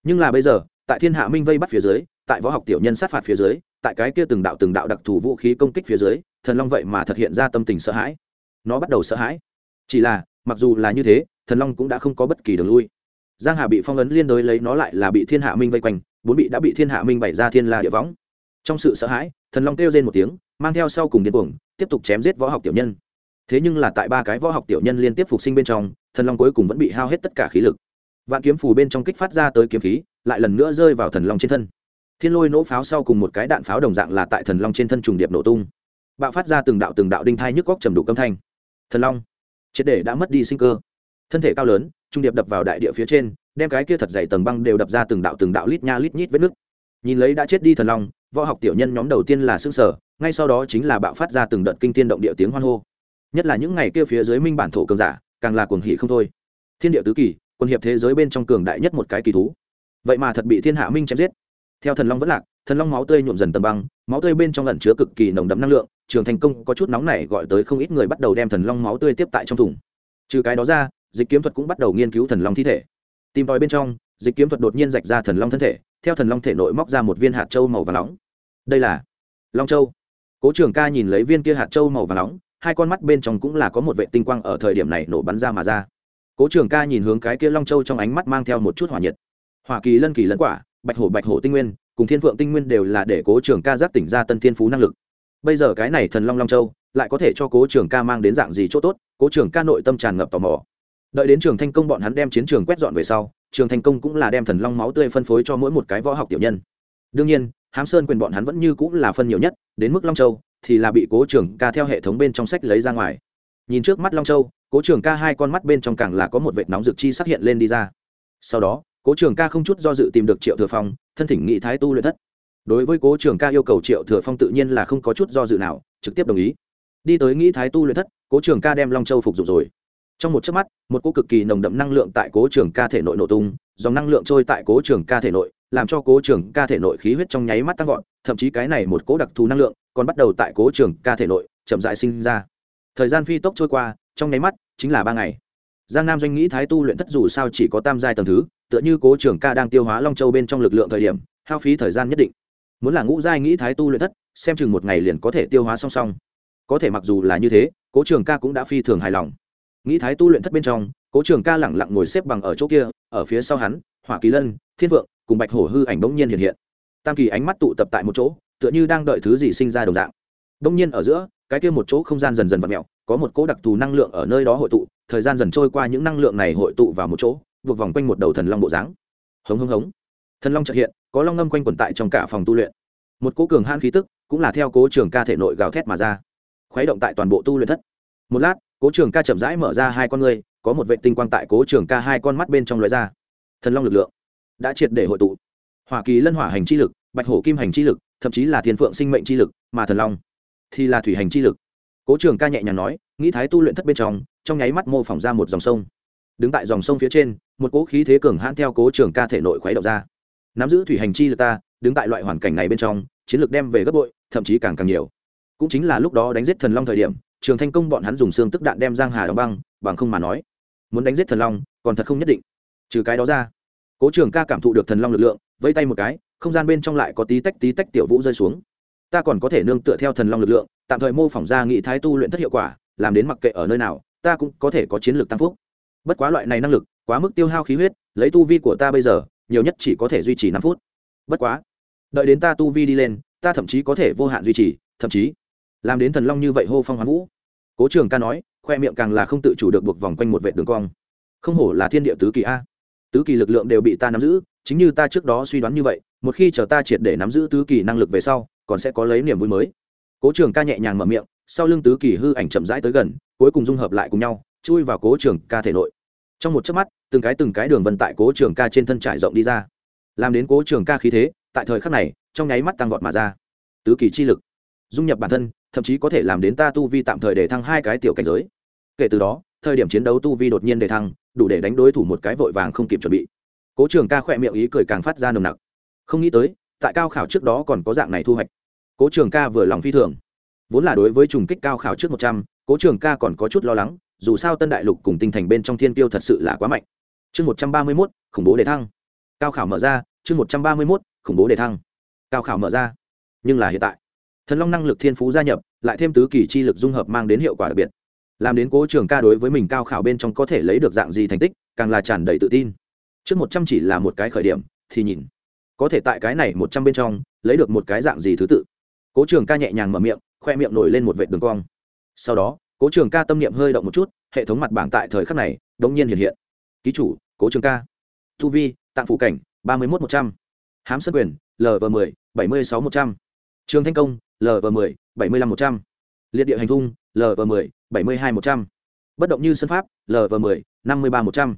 Nhưng là bây giờ, tại thiên hạ minh vây bắt phía dưới, tại võ học tiểu nhân sát phạt phía dưới, tại cái kia từng đạo từng đạo đặc thù vũ khí công kích phía dưới, thần long vậy mà thật hiện ra tâm tình sợ hãi. Nó bắt đầu sợ hãi. Chỉ là, mặc dù là như thế, thần long cũng đã không có bất kỳ đường lui. Giang hà bị phong ấn liên đối lấy nó lại là bị thiên hạ minh vây quanh, bốn bị đã bị thiên hạ minh bày ra thiên la địa võng. Trong sự sợ hãi, thần long kêu lên một tiếng, mang theo sau cùng điên cuồng tiếp tục chém giết võ học tiểu nhân. Thế nhưng là tại ba cái võ học tiểu nhân liên tiếp phục sinh bên trong, thần long cuối cùng vẫn bị hao hết tất cả khí lực. Vạn kiếm phù bên trong kích phát ra tới kiếm khí, lại lần nữa rơi vào thần long trên thân. Thiên lôi nổ pháo sau cùng một cái đạn pháo đồng dạng là tại thần long trên thân trùng điệp nổ tung. Bạo phát ra từng đạo từng đạo đinh thai nhức góc trầm đủ âm thanh. Thần long, triệt để đã mất đi sinh cơ. Thân thể cao lớn, trung điệp đập vào đại địa phía trên, đem cái kia thật dày tầng băng đều đập ra từng đạo từng đạo lít nha lít nhít vết nước nhìn lấy đã chết đi thần long, võ học tiểu nhân nhóm đầu tiên là xương sở ngay sau đó chính là bạo phát ra từng đợt kinh tiên động địa tiếng hoan hô. Nhất là những ngày kia phía dưới minh bản thổ cường giả, càng là cuồng hỉ không thôi. Thiên địa tứ kỳ, quân hiệp thế giới bên trong cường đại nhất một cái kỳ thú. Vậy mà thật bị thiên hạ minh chém giết. Theo thần long vẫn lạc, thần long máu tươi nhuộm dần tầm băng, máu tươi bên trong lẩn chứa cực kỳ nồng đậm năng lượng, trường thành công có chút nóng này gọi tới không ít người bắt đầu đem thần long máu tươi tiếp tại trong thùng. Trừ cái đó ra, dịch kiếm thuật cũng bắt đầu nghiên cứu thần long thi thể. Tìm tòi bên trong, dịch kiếm thuật đột nhiên rạch ra thần long thân thể, theo thần long thể nội móc ra một viên hạt châu màu và nóng. Đây là long châu cố trường ca nhìn lấy viên kia hạt trâu màu và nóng, hai con mắt bên trong cũng là có một vệ tinh quang ở thời điểm này nổ bắn ra mà ra. Cố trường ca nhìn hướng cái kia long châu trong ánh mắt mang theo một chút hỏa nhiệt. Hỏa kỳ lân kỳ lẫn quả, bạch hổ bạch hổ tinh nguyên, cùng thiên phượng tinh nguyên đều là để cố trường ca giáp tỉnh ra tân thiên phú năng lực. Bây giờ cái này thần long long châu, lại có thể cho cố trường ca mang đến dạng gì chỗ tốt, cố trường ca nội tâm tràn ngập tò mò. Đợi đến trường thanh công bọn hắn đem chiến trường quét dọn về sau, trường thanh công cũng là đem thần long máu tươi phân phối cho mỗi một cái võ học tiểu nhân. Đương nhiên hám sơn quyền bọn hắn vẫn như cũng là phân nhiều nhất, đến mức long châu thì là bị cố trường ca theo hệ thống bên trong sách lấy ra ngoài. Nhìn trước mắt long châu, cố trường ca hai con mắt bên trong càng là có một vệt nóng rực chi xuất hiện lên đi ra. Sau đó, cố trường ca không chút do dự tìm được triệu thừa phong, thân thỉnh nghị thái tu luyện thất. Đối với cố trường ca yêu cầu triệu thừa phong tự nhiên là không có chút do dự nào, trực tiếp đồng ý. Đi tới nghĩ thái tu luyện thất, cố trường ca đem long châu phục dụng rồi. Trong một chớp mắt, một cô cực kỳ nồng đậm năng lượng tại cố trường ca thể nội nổ tung, dòng năng lượng trôi tại cố trường ca thể nội làm cho cố trường ca thể nội khí huyết trong nháy mắt tăng vọt, thậm chí cái này một cố đặc thù năng lượng còn bắt đầu tại cố trường ca thể nội chậm dại sinh ra. Thời gian phi tốc trôi qua, trong nháy mắt, chính là ba ngày. Giang nam doanh nghĩ thái tu luyện thất dù sao chỉ có tam giai tầng thứ, tựa như cố trường ca đang tiêu hóa long châu bên trong lực lượng thời điểm, hao phí thời gian nhất định. Muốn là ngũ giai nghĩ thái tu luyện thất, xem chừng một ngày liền có thể tiêu hóa song song. Có thể mặc dù là như thế, cố trường ca cũng đã phi thường hài lòng. Nghĩ thái tu luyện thất bên trong, cố trường ca lẳng lặng ngồi xếp bằng ở chỗ kia, ở phía sau hắn, hỏa kỳ lân, thiên vượng cùng bạch hổ hư ảnh bỗng nhiên hiện hiện. Tam kỳ ánh mắt tụ tập tại một chỗ, tựa như đang đợi thứ gì sinh ra đồng dạng. Bỗng nhiên ở giữa, cái kia một chỗ không gian dần dần v mẹo có một cỗ đặc thù năng lượng ở nơi đó hội tụ, thời gian dần trôi qua những năng lượng này hội tụ vào một chỗ vượt vòng quanh một đầu thần long bộ dáng. Hống hống hống. Thần long trợ hiện, có long ngâm quanh quẩn tại trong cả phòng tu luyện. Một cỗ cường han khí tức, cũng là theo cố trường ca thể nội gào thét mà ra. Khuấy động tại toàn bộ tu luyện thất. Một lát, cố trường ca chậm rãi mở ra hai con ngươi, có một vệ tinh quang tại cố trường ca hai con mắt bên trong loại ra. Thần long lực lượng đã triệt để hội tụ. Hỏa kỳ lân hỏa hành chi lực, bạch hổ kim hành chi lực, thậm chí là thiên phượng sinh mệnh chi lực, mà thần long thì là thủy hành chi lực. Cố trường ca nhẹ nhàng nói, nghĩ thái tu luyện thất bên trong trong nháy mắt mô phỏng ra một dòng sông. Đứng tại dòng sông phía trên, một cỗ khí thế cường hãn theo cố trường ca thể nội khuấy động ra. Nắm giữ thủy hành chi lực ta, đứng tại loại hoàn cảnh này bên trong, chiến lược đem về gấp bội, thậm chí càng càng nhiều. Cũng chính là lúc đó đánh giết thần long thời điểm, trường thanh công bọn hắn dùng xương tức đạn đem giang hà đóng băng, bằng không mà nói, muốn đánh giết thần long, còn thật không nhất định. Trừ cái đó ra cố trường ca cảm thụ được thần long lực lượng vây tay một cái, không gian bên trong lại có tí tách tí tách tiểu vũ rơi xuống. Ta còn có thể nương tựa theo thần long lực lượng, tạm thời mô phỏng ra nghị thái tu luyện thất hiệu quả, làm đến mặc kệ ở nơi nào, ta cũng có thể có chiến lược tăng phúc. Bất quá loại này năng lực, quá mức tiêu hao khí huyết, lấy tu vi của ta bây giờ, nhiều nhất chỉ có thể duy trì năm phút. Bất quá, đợi đến ta tu vi đi lên, ta thậm chí có thể vô hạn duy trì, thậm chí làm đến thần long như vậy hô phong hoán vũ. Cố trường ca nói, khoe miệng càng là không tự chủ được buộc vòng quanh một vệ đường cong. Không hổ là thiên địa tứ kỳ a tứ kỳ lực lượng đều bị ta nắm giữ, chính như ta trước đó suy đoán như vậy, một khi chờ ta triệt để nắm giữ tứ kỳ năng lực về sau, còn sẽ có lấy niềm vui mới. Cố trường ca nhẹ nhàng mở miệng, sau lưng tứ kỳ hư ảnh chậm rãi tới gần, cuối cùng dung hợp lại cùng nhau, chui vào cố trường ca thể nội. Trong một chớp mắt, từng cái từng cái đường vận tại cố trường ca trên thân trải rộng đi ra. Làm đến cố trường ca khí thế, tại thời khắc này, trong nháy mắt tăng vọt mà ra. Tứ kỳ chi lực, dung nhập bản thân, thậm chí có thể làm đến ta tu vi tạm thời để thăng hai cái tiểu cảnh giới. Kể từ đó thời điểm chiến đấu tu vi đột nhiên đề thăng, đủ để đánh đối thủ một cái vội vàng không kịp chuẩn bị. Cố trường ca khỏe miệng ý cười càng phát ra nồng nặc. Không nghĩ tới, tại cao khảo trước đó còn có dạng này thu hoạch. Cố trường ca vừa lòng phi thường. Vốn là đối với trùng kích cao khảo trước một trăm, cố trường ca còn có chút lo lắng, dù sao tân đại lục cùng tinh thành bên trong thiên tiêu thật sự là quá mạnh. Chương một trăm ba mươi mốt, khủng bố đề thăng. Cao khảo mở ra, chương một trăm ba mươi mốt, khủng bố đề thăng. Cao khảo mở ra. Nhưng là hiện tại, thần long năng lực thiên phú gia nhập, lại thêm tứ kỳ chi lực dung hợp mang đến hiệu quả đặc biệt làm đến cố trường ca đối với mình cao khảo bên trong có thể lấy được dạng gì thành tích, càng là tràn đầy tự tin. Trước một trăm chỉ là một cái khởi điểm, thì nhìn. Có thể tại cái này một trăm bên trong, lấy được một cái dạng gì thứ tự. Cố trường ca nhẹ nhàng mở miệng, khoe miệng nổi lên một vệ đường cong. Sau đó, cố trường ca tâm niệm hơi động một chút, hệ thống mặt bảng tại thời khắc này đ ỗ n g nhiên hiện hiện. Ký chủ, cố trường ca. Thu vi tạng phủ cảnh, ba mươi một một trăm. H á m sân quyền lv một mươi bảy mươi sáu một trăm. Trường thanh công lv một mươi bảy mươi năm một trăm. Liệt địa hành thung lv một mươi bảy mươi hai một trăm. Bất động như sân pháp lv một mươi năm mươi ba một trăm.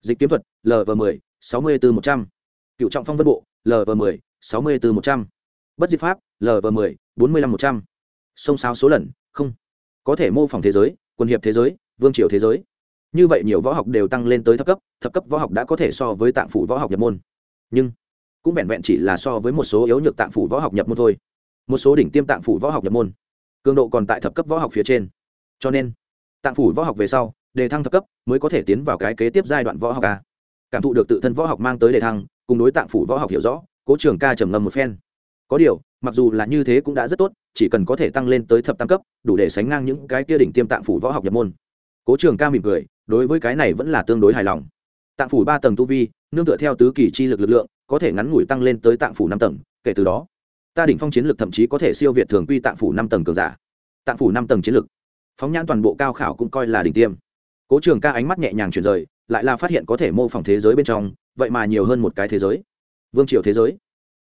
Dịch kiếm thuật lv một mươi sáu mươi bốn một trăm. Cựu trọng phong vân bộ lv một mươi sáu mươi bốn một trăm. Bất di pháp lv một mươi bốn mươi năm một trăm. Sông sáo số lần, không. Có thể mô phỏng thế giới, quân hiệp thế giới, vương triều thế giới. Như vậy nhiều võ học đều tăng lên tới thấp cấp thấp cấp võ học đã có thể so với tạng phủ võ học nhập môn. Nhưng, cũng vẹn vẹn chỉ là so với một số yếu nhược tạng phủ võ học nhập môn thôi. Một số đỉnh tiêm tạng phủ võ học nhập môn. Cường độ còn tại thập cấp võ học phía trên cho nên, tạng phủ võ học về sau, đề thăng thập cấp mới có thể tiến vào cái kế tiếp giai đoạn võ học a. Cảm thụ được tự thân võ học mang tới đề thăng, cùng đối tạng phủ võ học hiểu rõ, cố trường ca trầm ngâm một phen. Có điều, mặc dù là như thế cũng đã rất tốt, chỉ cần có thể tăng lên tới thập tam cấp, đủ để sánh ngang những cái kia đỉnh tiêm tạng phủ võ học nhập môn. Cố trường ca mỉm cười, đối với cái này vẫn là tương đối hài lòng. Tạng phủ ba tầng tu vi, nương tựa theo tứ kỳ chi lực lực lượng, có thể ngắn ngủi tăng lên tới tạng phủ năm tầng, kể từ đó, ta đỉnh phong chiến lực thậm chí có thể siêu việt thường quy tạng phủ năm tầng cường giả. Tạng phủ năm tầng chiến lực phóng nhãn toàn bộ cao khảo cũng coi là đỉnh tiêm. Cố trường ca ánh mắt nhẹ nhàng chuyển rời, lại là phát hiện có thể mô phỏng thế giới bên trong, vậy mà nhiều hơn một cái thế giới. Vương triều thế giới.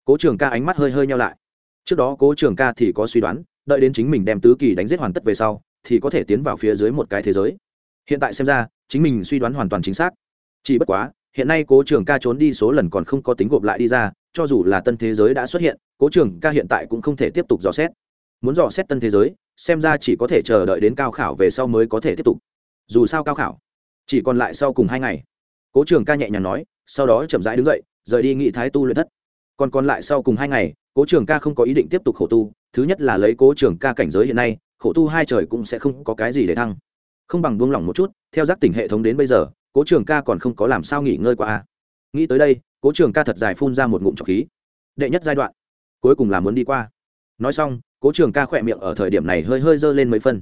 Cố trường ca ánh mắt hơi hơi nhau lại. Trước đó cố trường ca thì có suy đoán, đợi đến chính mình đem tứ kỳ đánh giết hoàn tất về sau, thì có thể tiến vào phía dưới một cái thế giới. Hiện tại xem ra, chính mình suy đoán hoàn toàn chính xác. Chỉ bất quá, hiện nay cố trường ca trốn đi số lần còn không có tính gộp lại đi ra, cho dù là tân thế giới đã xuất hiện, cố trường ca hiện tại cũng không thể tiếp tục dò xét muốn dò xét tân thế giới, xem ra chỉ có thể chờ đợi đến cao khảo về sau mới có thể tiếp tục. Dù sao cao khảo, chỉ còn lại sau cùng hai ngày. Cố trường ca nhẹ nhàng nói, sau đó chậm rãi đứng dậy, rời đi nghị thái tu luyện thất. Còn còn lại sau cùng hai ngày, cố trường ca không có ý định tiếp tục khổ tu, thứ nhất là lấy cố trường ca cảnh giới hiện nay, khổ tu hai trời cũng sẽ không có cái gì để thăng. Không bằng buông lỏng một chút, theo giác tỉnh hệ thống đến bây giờ, cố trường ca còn không có làm sao nghỉ ngơi qua a à. nghĩ tới đây, cố trường ca thật dài phun ra một ngụm trọc khí. Đệ nhất giai đoạn, cuối cùng là muốn đi qua. Nói xong cố trường ca khỏe miệng ở thời điểm này hơi hơi dơ lên mấy phân.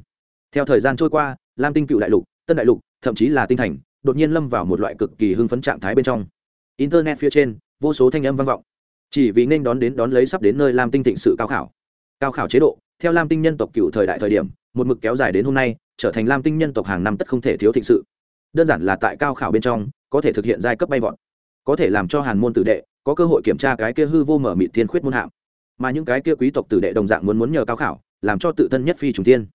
Theo thời gian trôi qua, lam tinh cựu đại lục, tân đại lục, thậm chí là tinh thành, đột nhiên lâm vào một loại cực kỳ hưng phấn trạng thái bên trong. Internet phía trên, vô số thanh âm vang vọng. Chỉ vì nên đón đến đón lấy sắp đến nơi lam tinh thịnh sự cao khảo. Cao khảo chế độ, theo lam tinh nhân tộc cựu thời đại thời điểm, một mực kéo dài đến hôm nay, trở thành lam tinh nhân tộc hàng năm tất không thể thiếu thịnh sự. Đơn giản là tại cao khảo bên trong, có thể thực hiện giai cấp bay vọt. Có thể làm cho hàn môn tử đệ có cơ hội kiểm tra cái kia hư vô mở mị thiên khuyết môn hạm mà những cái kia quý tộc tử đệ đồng dạng muốn muốn nhờ cao khảo, làm cho tự thân nhất phi trùng tiên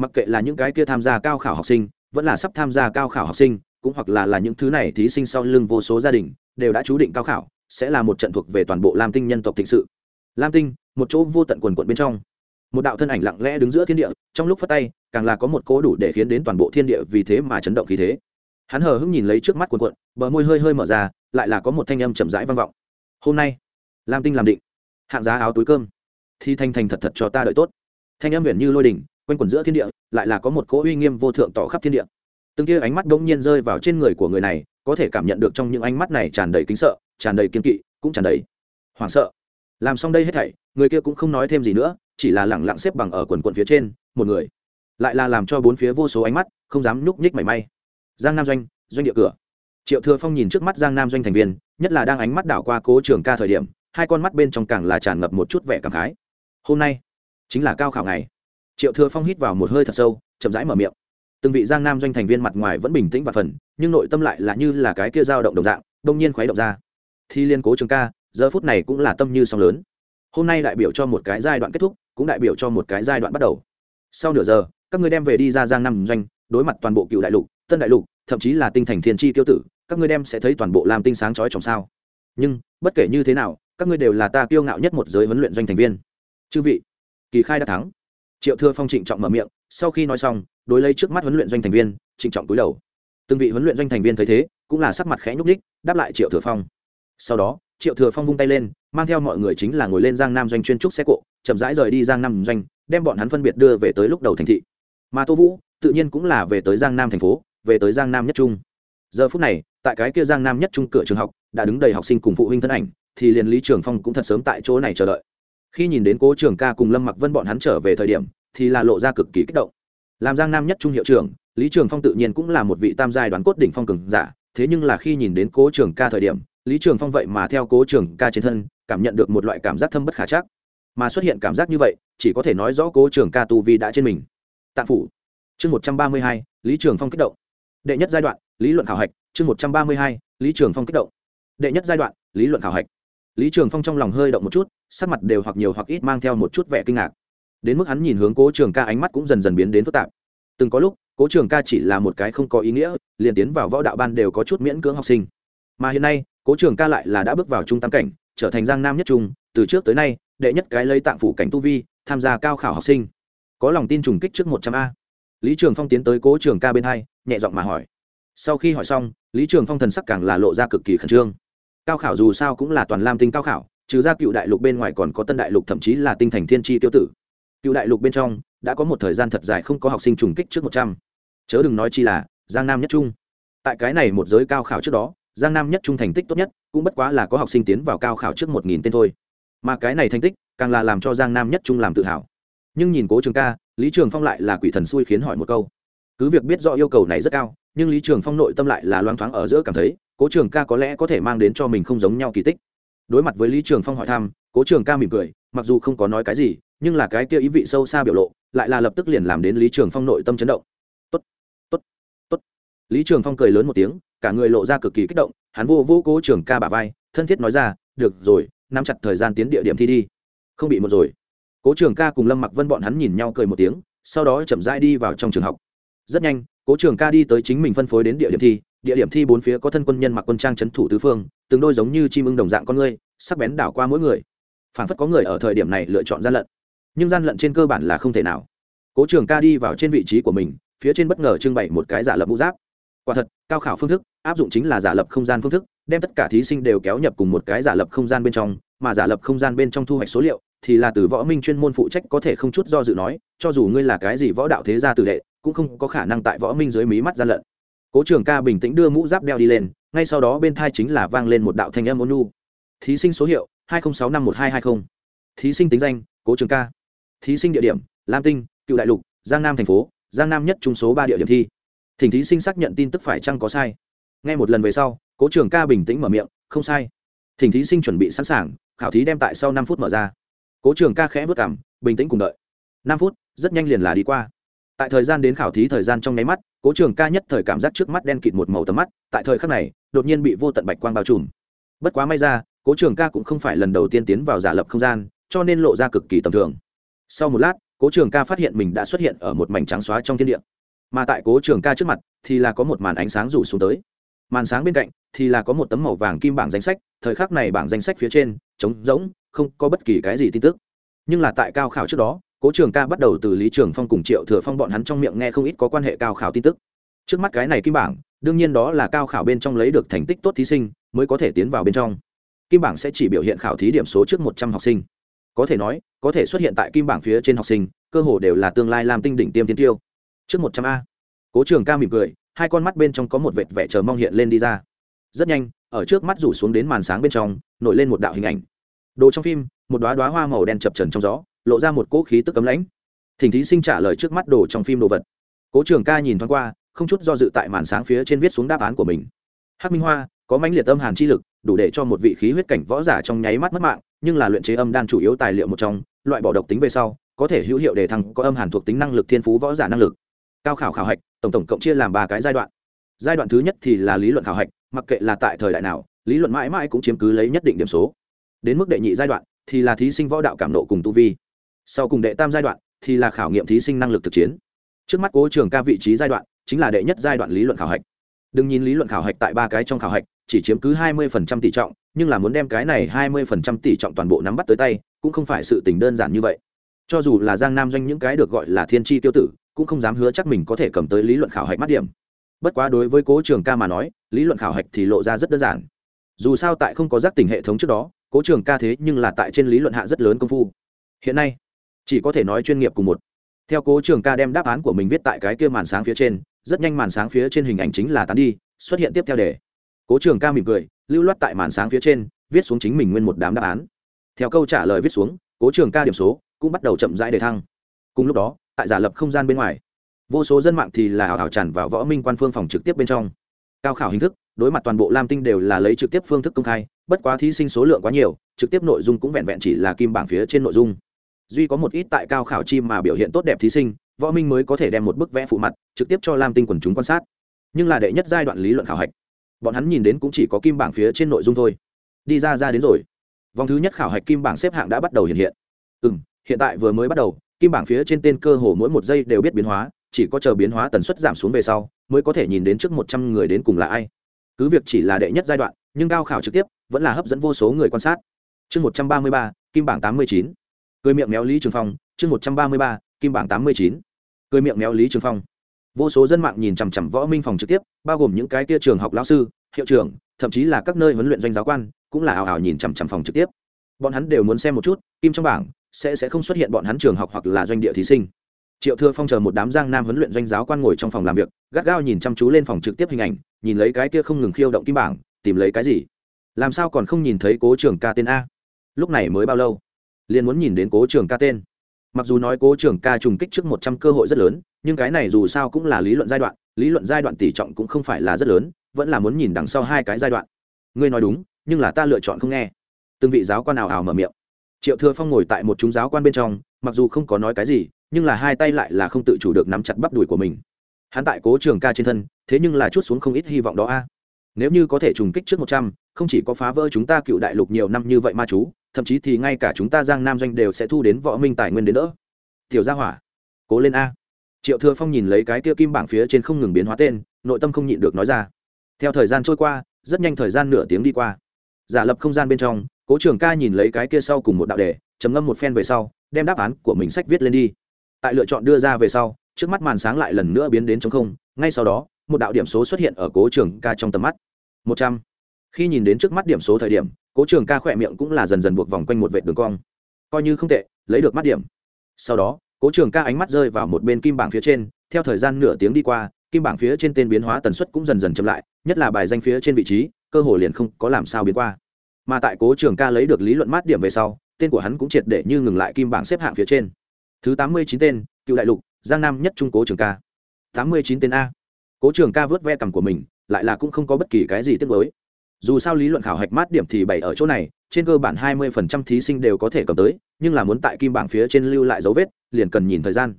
mặc kệ là những cái kia tham gia cao khảo học sinh, vẫn là sắp tham gia cao khảo học sinh, cũng hoặc là là những thứ này thí sinh sau lưng vô số gia đình, đều đã chú định cao khảo, sẽ là một trận thuộc về toàn bộ lam tinh nhân tộc thịnh sự. Lam tinh, một chỗ vô tận quần quận bên trong. Một đạo thân ảnh lặng lẽ đứng giữa thiên địa, trong lúc phát tay, càng là có một cố đủ để khiến đến toàn bộ thiên địa vì thế mà chấn động khí thế. Hắn hờ hững nhìn lấy trước mắt quần quận, bờ môi hơi hơi mở ra, lại là có một thanh âm chậm rãi vang vọng. Hôm nay, lam tinh làm định hạng giá áo túi cơm. Thì thanh thành thật thật cho ta đợi tốt. Thanh âm huyền như lôi đỉnh, quanh quẩn giữa thiên địa, lại là có một cỗ uy nghiêm vô thượng tỏ khắp thiên địa. Từng kia ánh mắt đông nhiên rơi vào trên người của người này, có thể cảm nhận được trong những ánh mắt này tràn đầy kính sợ, tràn đầy kiên kỵ, cũng tràn đầy hoảng sợ. Làm xong đây hết thảy, người kia cũng không nói thêm gì nữa, chỉ là lẳng lặng xếp bằng ở quần quần phía trên, một người. Lại là làm cho bốn phía vô số ánh mắt, không dám nhúc nhích mảy may. Giang nam doanh doanh địa cửa. Triệu thừa phong nhìn trước mắt giang nam doanh thành viên, nhất là đang ánh mắt đảo qua cố trường ca thời điểm hai con mắt bên trong càng là tràn ngập một chút vẻ cảm khái. Hôm nay, chính là cao khảo ngày. Triệu thừa phong hít vào một hơi thật sâu, chậm rãi mở miệng. Từng vị giang nam doanh thành viên mặt ngoài vẫn bình tĩnh và phần, nhưng nội tâm lại là như là cái kia dao động đồng dạng, đông nhiên khuấy động ra. Thi liên cố trường ca, giờ phút này cũng là tâm như song lớn. Hôm nay đại biểu cho một cái giai đoạn kết thúc, cũng đại biểu cho một cái giai đoạn bắt đầu. Sau nửa giờ, các ngươi đem về đi ra giang nam doanh, đối mặt toàn bộ cựu đại lục, tân đại lục, thậm chí là tinh thành thiên tri tiêu tử, các ngươi đem sẽ thấy toàn bộ làm tinh sáng chói trong sao. Nhưng, bất kể như thế nào các ngươi đều là ta kiêu ngạo nhất một giới huấn luyện doanh thành viên. Chư vị, kỳ khai đã thắng. Triệu thưa phong trịnh trọng mở miệng, sau khi nói xong, đối lấy trước mắt huấn luyện doanh thành viên, trịnh trọng cúi đầu. Từng vị huấn luyện doanh thành viên thấy thế, cũng là sắc mặt khẽ nhúc ních đáp lại triệu thừa phong. Sau đó, triệu thừa phong vung tay lên, mang theo mọi người chính là ngồi lên giang nam doanh chuyên trúc xe cộ, chậm rãi rời đi giang nam doanh, đem bọn hắn phân biệt đưa về tới lúc đầu thành thị. Mà tô vũ, tự nhiên cũng là về tới giang nam thành phố, về tới giang nam nhất trung. Giờ phút này, tại cái kia giang nam nhất trung cửa trường học, đã đứng đầy học sinh cùng phụ huynh thân ảnh thì liền lý trường phong cũng thật sớm tại chỗ này chờ đợi. Khi nhìn đến cố trường ca cùng lâm mặc vân bọn hắn trở về thời điểm, thì là lộ ra cực kỳ kích động. Làm giang nam nhất trung hiệu trưởng, lý trường phong tự nhiên cũng là một vị tam giai đoán cốt đỉnh phong cường giả, thế nhưng là khi nhìn đến cố trường ca thời điểm, lý trường phong vậy mà theo cố trường ca trên thân, cảm nhận được một loại cảm giác thâm bất khả chắc. Mà xuất hiện cảm giác như vậy, chỉ có thể nói rõ cố trường ca tu vi đã trên mình. Tạng phủ, chương một trăm ba mươi hai, lý trường phong kích động. Đệ nhất giai đoạn, lý luận khảo hạch, chương một trăm ba mươi hai, lý trường phong kích động. Đệ nhất giai đoạn, lý luận khảo hạch lý trường phong trong lòng hơi động một chút, sắc mặt đều hoặc nhiều hoặc ít mang theo một chút vẻ kinh ngạc. Đến mức hắn nhìn hướng cố trường ca ánh mắt cũng dần dần biến đến phức tạp. Từng có lúc, cố trường ca chỉ là một cái không có ý nghĩa, liền tiến vào võ đạo ban đều có chút miễn cưỡng học sinh. Mà hiện nay, cố trường ca lại là đã bước vào trung tam cảnh, trở thành giang nam nhất trung, từ trước tới nay, đệ nhất cái lấy tạng phủ cảnh tu vi, tham gia cao khảo học sinh. Có lòng tin trùng kích trước một trăm a. Lý trường phong tiến tới cố trường ca bên hai, nhẹ giọng mà hỏi. Sau khi hỏi xong, lý trường phong thần sắc càng là lộ ra cực kỳ khẩn trương cao khảo dù sao cũng là toàn lam tinh cao khảo, trừ ra cựu đại lục bên ngoài còn có tân đại lục thậm chí là tinh thành thiên tri tiêu tử. Cựu đại lục bên trong, đã có một thời gian thật dài không có học sinh trùng kích trước một trăm. Chớ đừng nói chi là, giang nam nhất trung. Tại cái này một giới cao khảo trước đó, giang nam nhất trung thành tích tốt nhất, cũng bất quá là có học sinh tiến vào cao khảo trước một nghìn tên thôi. Mà cái này thành tích, càng là làm cho giang nam nhất trung làm tự hào. Nhưng nhìn cố trường ca, lý trường phong lại là quỷ thần xui khiến hỏi một câu. Cứ việc biết rõ yêu cầu này rất cao, nhưng lý trường phong nội tâm lại là loáng thoáng ở giữa cảm thấy cố trường ca có lẽ có thể mang đến cho mình không giống nhau kỳ tích. Đối mặt với lý trường phong hỏi thăm, cố trường ca mỉm cười, mặc dù không có nói cái gì, nhưng là cái kia ý vị sâu xa biểu lộ, lại là lập tức liền làm đến lý trường phong nội tâm chấn động. Tốt tốt tốt. Lý trường phong cười lớn một tiếng, cả người lộ ra cực kỳ kích động, hắn vô vô cố trường ca bà vai, thân thiết nói ra, được rồi, nắm chặt thời gian tiến địa điểm thi đi. Không bị một rồi. Cố trường ca cùng lâm mặc vân bọn hắn nhìn nhau cười một tiếng, sau đó chậm rãi đi vào trong trường học. Rất nhanh, cố trường ca đi tới chính mình phân phối đến địa điểm thi địa điểm thi bốn phía có thân quân nhân mặc quân trang trấn thủ tứ phương, từng đôi giống như chim ưng đồng dạng con ngươi, sắc bén đảo qua mỗi người. Phản phất có người ở thời điểm này lựa chọn gian lận. Nhưng gian lận trên cơ bản là không thể nào. Cố trường ca đi vào trên vị trí của mình, phía trên bất ngờ trưng bày một cái giả lập mũ giáp. Quả thật, cao khảo phương thức, áp dụng chính là giả lập không gian phương thức, đem tất cả thí sinh đều kéo nhập cùng một cái giả lập không gian bên trong, mà giả lập không gian bên trong thu hoạch số liệu, thì là từ võ minh chuyên môn phụ trách có thể không chút do dự nói, cho dù ngươi là cái gì võ đạo thế gia tử đệ, cũng không có khả năng tại võ minh dưới mí mắt gian lận cố trường ca bình tĩnh đưa mũ giáp đeo đi lên, ngay sau đó bên thai chính là vang lên một đạo thanh âm ôn nu thí sinh số hiệu, hai nghìn sáu năm một hai hai mươi thí sinh tính danh, cố trường ca. Thí sinh địa điểm, lam tinh, cựu đại lục, giang nam thành phố, giang nam nhất trung số ba địa điểm thi. Thỉnh thí sinh xác nhận tin tức phải chăng có sai. Ngay một lần về sau, cố trường ca bình tĩnh mở miệng, không sai. Thỉnh thí sinh chuẩn bị sẵn sàng, khảo thí đem tại sau năm phút mở ra. Cố trường ca khẽ vất cảm, bình tĩnh cùng đợi. Năm phút, rất nhanh liền là đi qua tại thời gian đến khảo thí thời gian trong nháy mắt, cố trường ca nhất thời cảm giác trước mắt đen kịt một màu tầm mắt, tại thời khắc này, đột nhiên bị vô tận bạch quang bao trùm. Bất quá may ra, cố trường ca cũng không phải lần đầu tiên tiến vào giả lập không gian, cho nên lộ ra cực kỳ tầm thường. Sau một lát, cố trường ca phát hiện mình đã xuất hiện ở một mảnh trắng xóa trong thiên địa. Mà tại cố trường ca trước mặt, thì là có một màn ánh sáng rủ xuống tới. Màn sáng bên cạnh, thì là có một tấm màu vàng kim bảng danh sách, thời khắc này bảng danh sách phía trên, trống rỗng, không có bất kỳ cái gì tin tức. Nhưng là tại cao khảo trước đó cố trường ca bắt đầu từ lý trường phong cùng triệu thừa phong bọn hắn trong miệng nghe không ít có quan hệ cao khảo tin tức. Trước mắt cái này kim bảng, đương nhiên đó là cao khảo bên trong lấy được thành tích tốt thí sinh, mới có thể tiến vào bên trong. Kim bảng sẽ chỉ biểu hiện khảo thí điểm số trước một trăm học sinh. Có thể nói, có thể xuất hiện tại kim bảng phía trên học sinh, cơ hồ đều là tương lai làm tinh đỉnh tiêm tiến tiêu. Trước một trăm a. Cố trường ca mỉm cười, hai con mắt bên trong có một vệt vẻ chờ mong hiện lên đi ra. Rất nhanh, ở trước mắt rủ xuống đến màn sáng bên trong, nổi lên một đạo hình ảnh. Đồ trong phim, một đoá đoá hoa màu đen chập trần trong gió lộ ra một cỗ khí tức cấm lãnh. Thỉnh thí sinh trả lời trước mắt đồ trong phim đồ vật. Cố trường ca nhìn thoáng qua, không chút do dự tại màn sáng phía trên viết xuống đáp án của mình. Hắc minh hoa, có mãnh liệt âm hàn chi lực, đủ để cho một vị khí huyết cảnh võ giả trong nháy mắt mất mạng, nhưng là luyện chế âm đan chủ yếu tài liệu một trong, loại bỏ độc tính về sau, có thể hữu hiệu để thăng có âm hàn thuộc tính năng lực thiên phú võ giả năng lực. Cao khảo khảo hạch, tổng tổng cộng chia làm ba cái giai đoạn. Giai đoạn thứ nhất thì là lý luận khảo hạch, mặc kệ là tại thời đại nào, lý luận mãi mãi cũng chiếm cứ lấy nhất định điểm số. Đến mức đệ nhị giai đoạn thì là thí sinh võ đạo cảm nộ cùng tu vi sau cùng đệ tam giai đoạn thì là khảo nghiệm thí sinh năng lực thực chiến. Trước mắt cố trường ca vị trí giai đoạn chính là đệ nhất giai đoạn lý luận khảo hạch. Đừng nhìn lý luận khảo hạch tại ba cái trong khảo hạch, chỉ chiếm cứ hai mươi phần trăm tỷ trọng, nhưng là muốn đem cái này hai mươi phần trăm tỷ trọng toàn bộ nắm bắt tới tay, cũng không phải sự tình đơn giản như vậy. Cho dù là giang nam doanh những cái được gọi là thiên tri tiêu tử, cũng không dám hứa chắc mình có thể cầm tới lý luận khảo hạch mắt điểm. Bất quá đối với cố trường ca mà nói, lý luận khảo hạch thì lộ ra rất đơn giản. Dù sao tại không có giác tỉnh hệ thống trước đó, cố trường ca thế nhưng là tại trên lý luận hạ rất lớn công phu. Hiện nay chỉ có thể nói chuyên nghiệp cùng một. Theo cố trường ca đem đáp án của mình viết tại cái kia màn sáng phía trên, rất nhanh màn sáng phía trên hình ảnh chính là tán đi, xuất hiện tiếp theo đề cố trường ca mỉm cười, lưu loát tại màn sáng phía trên, viết xuống chính mình nguyên một đám đáp án. Theo câu trả lời viết xuống, cố trường ca điểm số cũng bắt đầu chậm rãi đề thăng. Cùng lúc đó, tại giả lập không gian bên ngoài, vô số dân mạng thì là hào hào tràn vào võ minh quan phương phòng trực tiếp bên trong. Cao khảo hình thức, đối mặt toàn bộ lam tinh đều là lấy trực tiếp phương thức công khai, bất quá thí sinh số lượng quá nhiều, trực tiếp nội dung cũng vẹn vẹn chỉ là kim bảng phía trên nội dung duy có một ít tại cao khảo chim mà biểu hiện tốt đẹp thí sinh, võ minh mới có thể đem một bức vẽ phụ mặt, trực tiếp cho lam tinh quần chúng quan sát. Nhưng là đệ nhất giai đoạn lý luận khảo hạch, bọn hắn nhìn đến cũng chỉ có kim bảng phía trên nội dung thôi. Đi ra ra đến rồi. Vòng thứ nhất khảo hạch kim bảng xếp hạng đã bắt đầu hiện hiện. Ừ m hiện tại vừa mới bắt đầu, kim bảng phía trên tên cơ hồ mỗi một giây đều biết biến hóa, chỉ có chờ biến hóa tần suất giảm xuống về sau, mới có thể nhìn đến trước một trăm người đến cùng là ai. Cứ việc chỉ là đệ nhất giai đoạn, nhưng cao khảo trực tiếp vẫn là hấp dẫn vô số người quan sát. Chương một trăm ba mươi ba, kim bảng tám mươi chín cười miệng méo lý trường phong, chương một trăm ba mươi ba, kim bảng tám mươi chín. Cười miệng méo lý trường phong. Vô số dân mạng nhìn chằm chằm võ minh phòng trực tiếp, bao gồm những cái kia trường học lao sư, hiệu trưởng, thậm chí là các nơi huấn luyện doanh giáo quan, cũng là ảo ảo nhìn chằm chằm phòng trực tiếp. Bọn hắn đều muốn xem một chút, kim trong bảng, sẽ sẽ không xuất hiện bọn hắn trường học hoặc là doanh địa thí sinh. Triệu thưa phong chờ một đám giang nam huấn luyện doanh giáo quan ngồi trong phòng làm việc, gắt gao nhìn chăm chú lên phòng trực tiếp hình ảnh, nhìn lấy cái kia không ngừng khiêu động kim bảng, tìm lấy cái gì? Làm sao còn không nhìn thấy cố trường ca tên a? Lúc này mới bao lâu? Liền muốn nhìn đến cố trường ca tên. Mặc dù nói cố trường ca trùng kích trước một trăm cơ hội rất lớn, nhưng cái này dù sao cũng là lý luận giai đoạn, lý luận giai đoạn tỷ trọng cũng không phải là rất lớn, vẫn là muốn nhìn đằng sau hai cái giai đoạn. Ngươi nói đúng, nhưng là ta lựa chọn không nghe. Từng vị giáo quan nào ảo mở miệng. Triệu thừa phong ngồi tại một chúng giáo quan bên trong, mặc dù không có nói cái gì, nhưng là hai tay lại là không tự chủ được nắm chặt bắp đùi của mình. Hắn tại cố trường ca trên thân, thế nhưng là chút xuống không ít hy vọng đó a. Nếu như có thể trùng kích trước một trăm, không chỉ có phá vỡ chúng ta cựu đại lục nhiều năm như vậy ma chú thậm chí thì ngay cả chúng ta giang nam doanh đều sẽ thu đến võ minh tài nguyên đến đỡ. Tiểu gia hỏa, cố lên a. Triệu thừa phong nhìn lấy cái kia kim bảng phía trên không ngừng biến hóa tên, nội tâm không nhịn được nói ra. Theo thời gian trôi qua, rất nhanh thời gian nửa tiếng đi qua. Giả lập không gian bên trong, cố trường ca nhìn lấy cái kia sau cùng một đạo đề chấm ngâm một phen về sau, đem đáp án của mình sách viết lên đi. Tại lựa chọn đưa ra về sau, trước mắt màn sáng lại lần nữa biến đến chống không, ngay sau đó, một đạo điểm số xuất hiện ở cố trường ca trong tầm mắt. Một trăm. Khi nhìn đến trước mắt điểm số thời điểm cố trường ca khỏe miệng cũng là dần dần buộc vòng quanh một vệ đường cong. Coi như không tệ, lấy được mắt điểm. Sau đó, cố trường ca ánh mắt rơi vào một bên kim bảng phía trên, theo thời gian nửa tiếng đi qua, kim bảng phía trên tên biến hóa tần suất cũng dần dần chậm lại, nhất là bài danh phía trên vị trí, cơ hồ liền không có làm sao biến qua. Mà tại cố trường ca lấy được lý luận mát điểm về sau, tên của hắn cũng triệt để như ngừng lại kim bảng xếp hạng phía trên. Thứ tám mươi chín tên, cựu đại lục, giang nam nhất trung cố trường ca. Tám mươi chín tên a. Cố trường ca vớt ve cằm của mình, lại là cũng không có bất kỳ cái gì tiếc với dù sao lý luận khảo hạch mát điểm thì bảy ở chỗ này, trên cơ bản hai mươi phần trăm thí sinh đều có thể cầm tới, nhưng là muốn tại kim bảng phía trên lưu lại dấu vết, liền cần nhìn thời gian.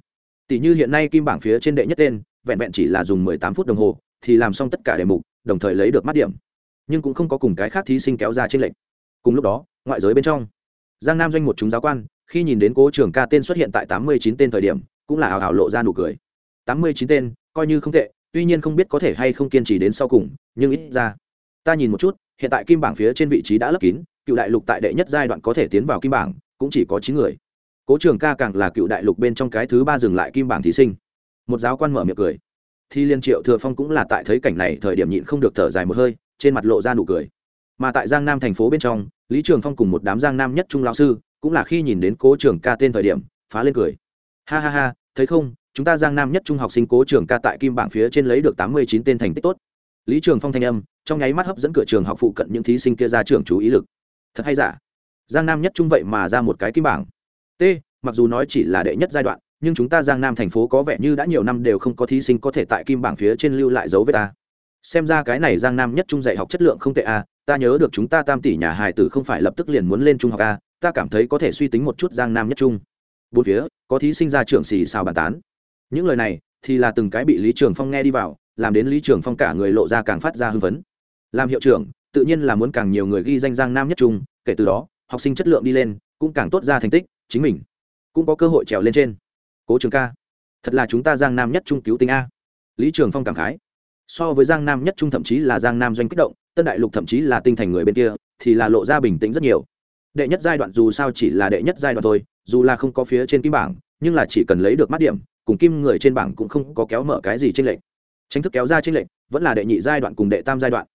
Tỷ như hiện nay kim bảng phía trên đệ nhất tên, vẹn vẹn chỉ là dùng mười tám phút đồng hồ, thì làm xong tất cả đề mục, đồng thời lấy được mát điểm. Nhưng cũng không có cùng cái khác thí sinh kéo ra trên lệnh cùng lúc đó, ngoại giới bên trong, giang nam doanh một chúng giáo quan, khi nhìn đến cố trường ca tên xuất hiện tại tám mươi chín tên thời điểm, cũng là hào hào lộ ra nụ cười. tám mươi chín tên, coi như không tệ, tuy nhiên không biết có thể hay không kiên trì đến sau cùng, nhưng ít ra ta nhìn một chút, hiện tại kim bảng phía trên vị trí đã lấp kín, cựu đại lục tại đệ nhất giai đoạn có thể tiến vào kim bảng, cũng chỉ có chín người. Cố trường ca càng là cựu đại lục bên trong cái thứ ba dừng lại kim bảng thí sinh. Một giáo quan mở miệng cười. Thi liên triệu thừa phong cũng là tại thấy cảnh này thời điểm nhịn không được thở dài một hơi, trên mặt lộ ra nụ cười. Mà tại giang nam thành phố bên trong, lý trường phong cùng một đám giang nam nhất trung lão sư, cũng là khi nhìn đến cố trường ca tên thời điểm, phá lên cười. Ha ha ha, thấy không, chúng ta giang nam nhất trung học sinh cố trường ca tại kim bảng phía trên lấy được tám mươi chín tên thành tích tốt. Lý trường phong thanh âm trong nháy mắt hấp dẫn cửa trường học phụ cận những thí sinh kia ra trường chú ý lực. Thật hay giả? Giang nam nhất trung vậy mà ra một cái kim bảng. T, mặc dù nói chỉ là đệ nhất giai đoạn, nhưng chúng ta giang nam thành phố có vẻ như đã nhiều năm đều không có thí sinh có thể tại kim bảng phía trên lưu lại dấu với ta xem ra cái này giang nam nhất trung dạy học chất lượng không tệ a, ta nhớ được chúng ta tam tỷ nhà hài tử không phải lập tức liền muốn lên trung học a, ta cảm thấy có thể suy tính một chút giang nam nhất trung. Bốn phía, có thí sinh ra trường xì xào bàn tán. Những lời này thì là từng cái bị lý trường phong nghe đi vào, làm đến lý trường phong cả người lộ ra càng phát ra hưng phấn làm hiệu trưởng, tự nhiên là muốn càng nhiều người ghi danh giang nam nhất trung, kể từ đó, học sinh chất lượng đi lên, cũng càng tốt ra thành tích, chính mình cũng có cơ hội trèo lên trên. Cố trường ca, thật là chúng ta giang nam nhất trung cứu tính a. Lý trường phong cảm khái. So với giang nam nhất trung thậm chí là giang nam doanh kích động, tân đại lục thậm chí là tinh thành người bên kia, thì là lộ ra bình tĩnh rất nhiều. Đệ nhất giai đoạn dù sao chỉ là đệ nhất giai đoạn thôi, dù là không có phía trên kim bảng, nhưng là chỉ cần lấy được mắt điểm, cùng kim người trên bảng cũng không có kéo mở cái gì trên lệnh tránh thức kéo ra trên lệnh vẫn là đệ nhị giai đoạn cùng đệ tam giai đoạn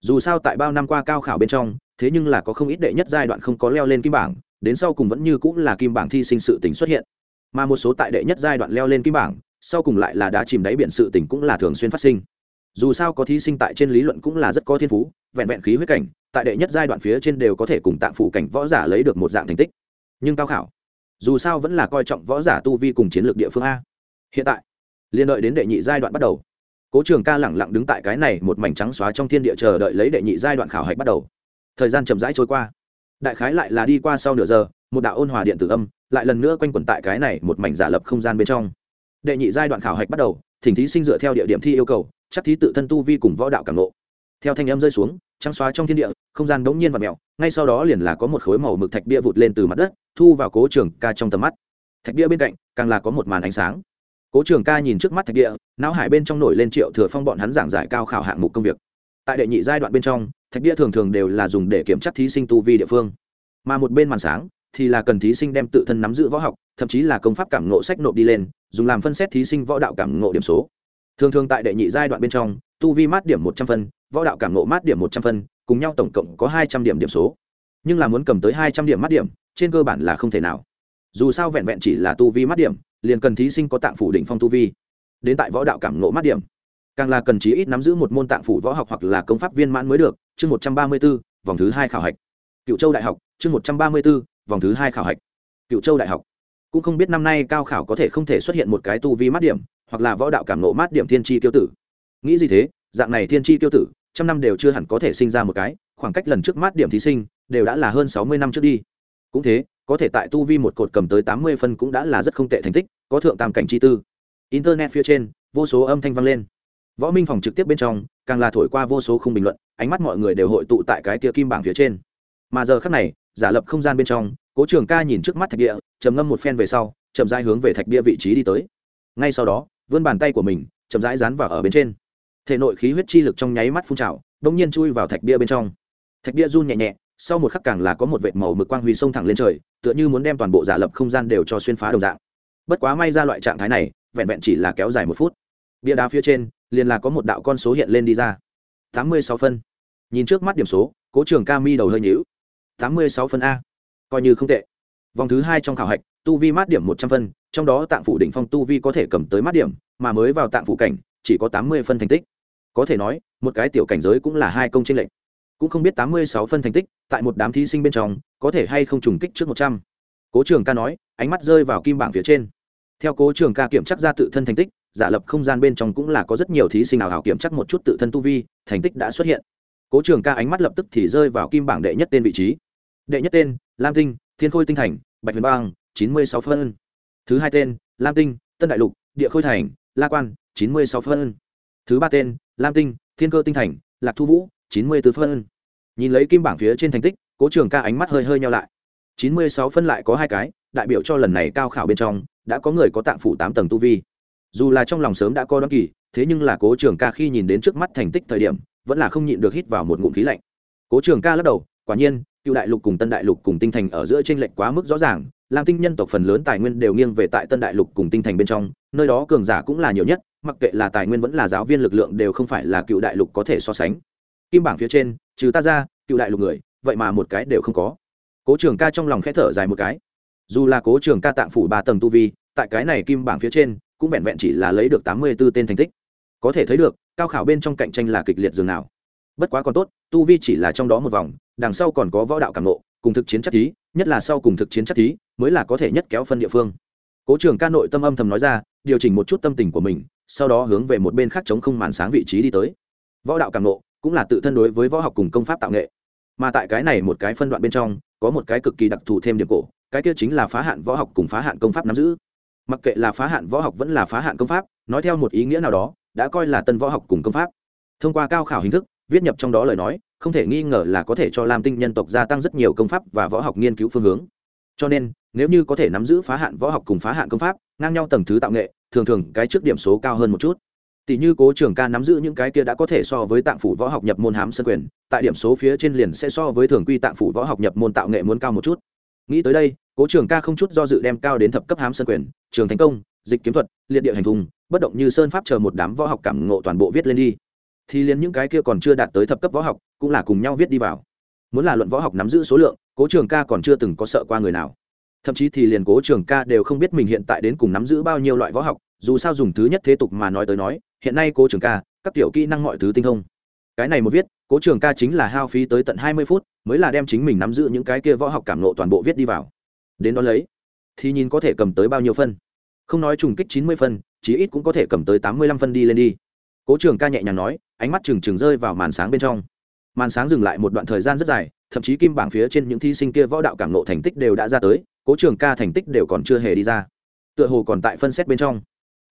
dù sao tại bao năm qua cao khảo bên trong, thế nhưng là có không ít đệ nhất giai đoạn không có leo lên kim bảng, đến sau cùng vẫn như cũng là kim bảng thi sinh sự tình xuất hiện. Mà một số tại đệ nhất giai đoạn leo lên kim bảng, sau cùng lại là đá chìm đáy biển sự tình cũng là thường xuyên phát sinh. Dù sao có thí sinh tại trên lý luận cũng là rất có thiên phú, vẹn vẹn khí huyết cảnh, tại đệ nhất giai đoạn phía trên đều có thể cùng tạng phủ cảnh võ giả lấy được một dạng thành tích. Nhưng cao khảo, dù sao vẫn là coi trọng võ giả tu vi cùng chiến lược địa phương a. Hiện tại, liên đợi đến đệ nhị giai đoạn bắt đầu cố trường ca lẳng lặng đứng tại cái này một mảnh trắng xóa trong thiên địa chờ đợi lấy đệ nhị giai đoạn khảo hạch bắt đầu. Thời gian chậm rãi trôi qua. Đại khái lại là đi qua sau nửa giờ, một đạo ôn hòa điện tử âm lại lần nữa quanh quẩn tại cái này một mảnh giả lập không gian bên trong. Đệ nhị giai đoạn khảo hạch bắt đầu, thỉnh thí sinh dựa theo địa điểm thi yêu cầu, chắc thí tự thân tu vi cùng võ đạo cảm lộ theo thanh âm rơi xuống, trắng xóa trong thiên địa, không gian đống nhiên và mèo, ngay sau đó liền là có một khối màu mực thạch bia vụt lên từ mặt đất, thu vào cố trường ca trong tầm mắt. Thạch bia bên cạnh, càng là có một màn ánh sáng cố trường ca nhìn trước mắt thạch Địa, não hải bên trong nổi lên triệu thừa phong bọn hắn giảng giải cao khảo hạng mục công việc. Tại đệ nhị giai đoạn bên trong thạch Địa thường thường đều là dùng để kiểm tra thí sinh tu vi địa phương. Mà một bên màn sáng thì là cần thí sinh đem tự thân nắm giữ võ học thậm chí là công pháp cảm ngộ sách nộp đi lên dùng làm phân xét thí sinh võ đạo cảm ngộ điểm số. Thường thường tại đệ nhị giai đoạn bên trong tu vi mát điểm một trăm phân võ đạo cảm ngộ mát điểm một trăm phân cùng nhau tổng cộng có hai trăm điểm điểm số. Nhưng là muốn cầm tới hai trăm điểm mát điểm trên cơ bản là không thể nào. Dù sao vẹn vẹn chỉ là tu vi mát điểm liền cần thí sinh có tạng phủ đỉnh phong tu vi. Đến tại võ đạo cảm ngộ mát điểm. Càng là cần chí ít nắm giữ một môn tạng phủ võ học hoặc là công pháp viên mãn mới được, chương một trăm ba mươi b ố vòng thứ hai khảo hạch. Cựu châu đại học, chương một trăm ba mươi b ố vòng thứ hai khảo hạch. Cựu châu đại học. Cũng không biết năm nay cao khảo có thể không thể xuất hiện một cái tu vi mát điểm, hoặc là võ đạo cảm nộ mát điểm thiên tri tiêu tử. Nghĩ gì thế? Dạng này thiên tri tiêu tử, trăm năm đều chưa hẳn có thể sinh ra một cái, khoảng cách lần trước mát điểm thí sinh, đều đã là hơn sáu mươi năm trước đi. Cũng thế có thể tại tu vi một cột cầm tới tám mươi phân cũng đã là rất không tệ thành tích, có thượng tam cảnh chi tư. Internet phía trên, vô số âm thanh vang lên. Võ minh phòng trực tiếp bên trong, càng là thổi qua vô số không bình luận, ánh mắt mọi người đều hội tụ tại cái kia kim bảng phía trên. Mà giờ khắc này, giả lập không gian bên trong, cố trường ca nhìn trước mắt thạch địa, trầm ngâm một phen về sau, chậm rãi hướng về thạch bia vị trí đi tới. Ngay sau đó, vươn bàn tay của mình, chậm rãi dán vào ở bên trên. Thể nội khí huyết chi lực trong nháy mắt phun trào đông nhiên chui vào thạch bia bên trong. Thạch bia run nhẹ nhẹ sau một khắc càng là có một vệt màu mực quang huy sông thẳng lên trời, tựa như muốn đem toàn bộ giả lập không gian đều cho xuyên phá đồng dạng. Bất quá may ra loại trạng thái này, vẹn vẹn chỉ là kéo dài một phút. Bia đá phía trên, liền là có một đạo con số hiện lên đi ra. Tám mươi sáu phân. Nhìn trước mắt điểm số, cố trường ca mi đầu hơi nhữu tám mươi sáu phân a. Coi như không tệ. Vòng thứ hai trong khảo hạch, tu vi mát điểm một trăm phân, trong đó tạng phủ đỉnh phong tu vi có thể cầm tới mát điểm, mà mới vào tạng phủ cảnh, chỉ có tám mươi phân thành tích. Có thể nói, một cái tiểu cảnh giới cũng là hai công tranh lệch cũng không biết tám mươi sáu phân thành tích, tại một đám thí sinh bên trong, có thể hay không trùng kích trước một trăm. Cố trường ca nói, ánh mắt rơi vào kim bảng phía trên. Theo cố trường ca kiểm tra ra tự thân thành tích, giả lập không gian bên trong cũng là có rất nhiều thí sinh nào hảo kiểm tra một chút tự thân tu vi, thành tích đã xuất hiện. Cố trường ca ánh mắt lập tức thì rơi vào kim bảng đệ nhất tên vị trí. Đệ nhất tên, lam tinh, thiên khôi tinh thành, bạch huyền bang, chín mươi sáu phân. Thứ hai tên, lam tinh, tân đại lục, địa khôi thành, la quan, chín mươi sáu phân. Thứ ba tên, lam tinh, thiên cơ tinh thành, lạc thu vũ chín mươi b ố phân. Nhìn lấy kim bảng phía trên thành tích, cố trường ca ánh mắt hơi hơi nheo lại. chín mươi sáu phân lại có hai cái, đại biểu cho lần này cao khảo bên trong, đã có người có tạng phủ tám tầng tu vi. Dù là trong lòng sớm đã có đoán kỳ, thế nhưng là cố trường ca khi nhìn đến trước mắt thành tích thời điểm, vẫn là không nhịn được hít vào một ngụm khí lạnh. Cố trường ca lắc đầu, quả nhiên, cựu đại lục cùng tân đại lục cùng tinh thành ở giữa chênh lệch quá mức rõ ràng, lam tinh nhân tộc phần lớn tài nguyên đều nghiêng về tại tân đại lục cùng tinh thành bên trong, nơi đó cường giả cũng là nhiều nhất, mặc kệ là tài nguyên vẫn là giáo viên lực lượng đều không phải là cựu đại lục có thể so sánh kim bảng phía trên, trừ ta ra, cựu đại lục người, vậy mà một cái đều không có. Cố trường ca trong lòng khẽ thở dài một cái. Dù là cố trường ca tạng phủ ba tầng tu vi, tại cái này kim bảng phía trên, cũng vẹn vẹn chỉ là lấy được tám mươi b ố tên thành tích. Có thể thấy được, cao khảo bên trong cạnh tranh là kịch liệt dường nào. Bất quá còn tốt, tu vi chỉ là trong đó một vòng, đằng sau còn có võ đạo cảm nộ cùng thực chiến chắc thí, nhất là sau cùng thực chiến chắc thí, mới là có thể nhất kéo phân địa phương. Cố trường ca nội tâm âm thầm nói ra, điều chỉnh một chút tâm tình của mình, sau đó hướng về một bên khác chống không màn sáng vị trí đi tới. Võ đạo cảm nộ cũng là tự thân đối với võ học cùng công pháp tạo nghệ. Mà tại cái này một cái phân đoạn bên trong, có một cái cực kỳ đặc thù thêm điểm cổ, cái kia chính là phá hạn võ học cùng phá hạn công pháp nắm giữ. Mặc kệ là phá hạn võ học vẫn là phá hạn công pháp, nói theo một ý nghĩa nào đó, đã coi là tân võ học cùng công pháp. Thông qua cao khảo hình thức, viết nhập trong đó lời nói, không thể nghi ngờ là có thể cho lam tinh nhân tộc gia tăng rất nhiều công pháp và võ học nghiên cứu phương hướng. Cho nên, nếu như có thể nắm giữ phá hạn võ học cùng phá hạn công pháp, ngang nhau tầng thứ tạo nghệ, thường thường cái trước điểm số cao hơn một chút tỷ như cố trường ca nắm giữ những cái kia đã có thể so với tạng phủ võ học nhập môn hám sân quyền, tại điểm số phía trên liền sẽ so với thường quy tạng phủ võ học nhập môn tạo nghệ muốn cao một chút. Nghĩ tới đây, cố trường ca không chút do dự đem cao đến thập cấp hám sân quyền, trường thành công, dịch kiếm thuật, liệt địa hành thùng bất động như sơn pháp chờ một đám võ học cảm ngộ toàn bộ viết lên đi. Thì liền những cái kia còn chưa đạt tới thập cấp võ học, cũng là cùng nhau viết đi vào. Muốn là luận võ học nắm giữ số lượng, cố trường ca còn chưa từng có sợ qua người nào. Thậm chí thì liền cố trường ca đều không biết mình hiện tại đến cùng nắm giữ bao nhiêu loại võ học dù sao dùng thứ nhất thế tục mà nói tới nói, hiện nay cố trường ca, các tiểu kỹ năng mọi thứ tinh thông. Cái này một viết, cố trường ca chính là hao phí tới tận hai mươi phút, mới là đem chính mình nắm giữ những cái kia võ học cảm nộ toàn bộ viết đi vào. Đến đó lấy, thì nhìn có thể cầm tới bao nhiêu phân. Không nói trùng kích chín mươi phân, chí ít cũng có thể cầm tới tám mươi lăm phân đi lên đi. Cố trường ca nhẹ nhàng nói, ánh mắt trừng trừng rơi vào màn sáng bên trong. Màn sáng dừng lại một đoạn thời gian rất dài, thậm chí kim bảng phía trên những thí sinh kia võ đạo cảm nộ thành tích đều đã ra tới, cố trường ca thành tích đều còn chưa hề đi ra. Tựa hồ còn tại phân xét bên trong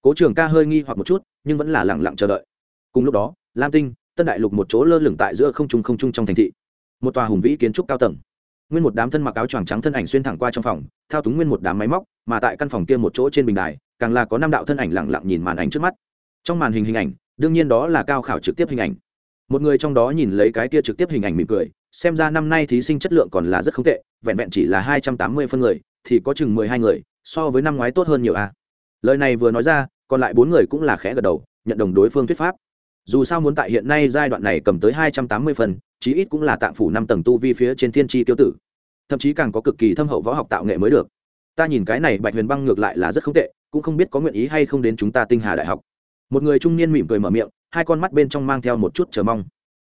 cố trường ca hơi nghi hoặc một chút, nhưng vẫn là lẳng lặng chờ đợi. Cùng lúc đó, lam tinh, tân đại lục một chỗ lơ lửng tại giữa không trung không trung trong thành thị. Một tòa hùng vĩ kiến trúc cao tầng. Nguyên một đám thân mặc áo choàng trắng thân ảnh xuyên thẳng qua trong phòng, thao túng nguyên một đám máy móc, mà tại căn phòng kia một chỗ trên bình đài, càng là có năm đạo thân ảnh lẳng lặng nhìn màn ảnh trước mắt. Trong màn hình hình ảnh, đương nhiên đó là cao khảo trực tiếp hình ảnh. Một người trong đó nhìn lấy cái kia trực tiếp hình ảnh mỉm cười, xem ra năm nay thí sinh chất lượng còn là rất không tệ, vẹn vẹn chỉ là hai trăm tám mươi phân người, thì có chừng mười hai người, so với năm ngoái tốt hơn nhiều a à. lời này vừa nói ra còn lại bốn người cũng là khẽ gật đầu, nhận đồng đối phương thuyết pháp. Dù sao muốn tại hiện nay giai đoạn này cầm tới hai trăm tám mươi phần, chí ít cũng là tạng phủ năm tầng tu vi phía trên thiên tri tiêu tử. Thậm chí càng có cực kỳ thâm hậu võ học tạo nghệ mới được. Ta nhìn cái này bạch huyền băng ngược lại là rất không tệ, cũng không biết có nguyện ý hay không đến chúng ta tinh hà đại học. Một người trung niên mỉm cười mở miệng, hai con mắt bên trong mang theo một chút chờ mong.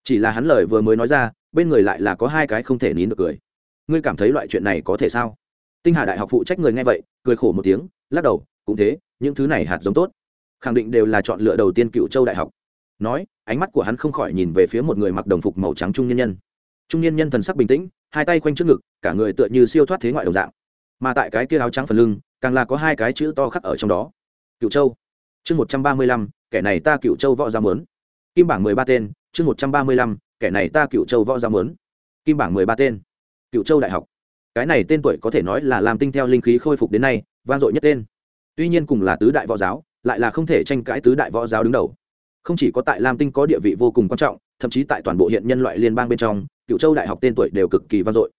Chỉ là hắn lời vừa mới nói ra, bên người lại là có hai cái không thể nín được cười. Ngươi cảm thấy loại chuyện này có thể sao? Tinh hà đại học phụ trách người nghe vậy, cười khổ một tiếng, lắc đầu cũng thế, những thứ này hạt giống tốt, khẳng định đều là chọn lựa đầu tiên cựu châu đại học. Nói, ánh mắt của hắn không khỏi nhìn về phía một người mặc đồng phục màu trắng trung nhân nhân. Trung nhân nhân thần sắc bình tĩnh, hai tay quanh trước ngực, cả người tựa như siêu thoát thế ngoại đồng dạng. Mà tại cái kia áo trắng phần lưng, càng là có hai cái chữ to khắc ở trong đó. Cựu châu. Chương một trăm ba mươi lăm, kẻ này ta cựu châu võ gia mớn kim bảng mười ba tên, chương một trăm ba mươi lăm, kẻ này ta cựu châu võ gia mớn kim bảng mười ba tên, cựu châu đại học. Cái này tên tuổi có thể nói là làm tinh theo linh khí khôi phục đến nay, vang dội nhất tên tuy nhiên cùng là tứ đại võ giáo, lại là không thể tranh cãi tứ đại võ giáo đứng đầu. Không chỉ có tại lam tinh có địa vị vô cùng quan trọng, thậm chí tại toàn bộ hiện nhân loại liên bang bên trong, cựu châu đại học tên tuổi đều cực kỳ vang dội.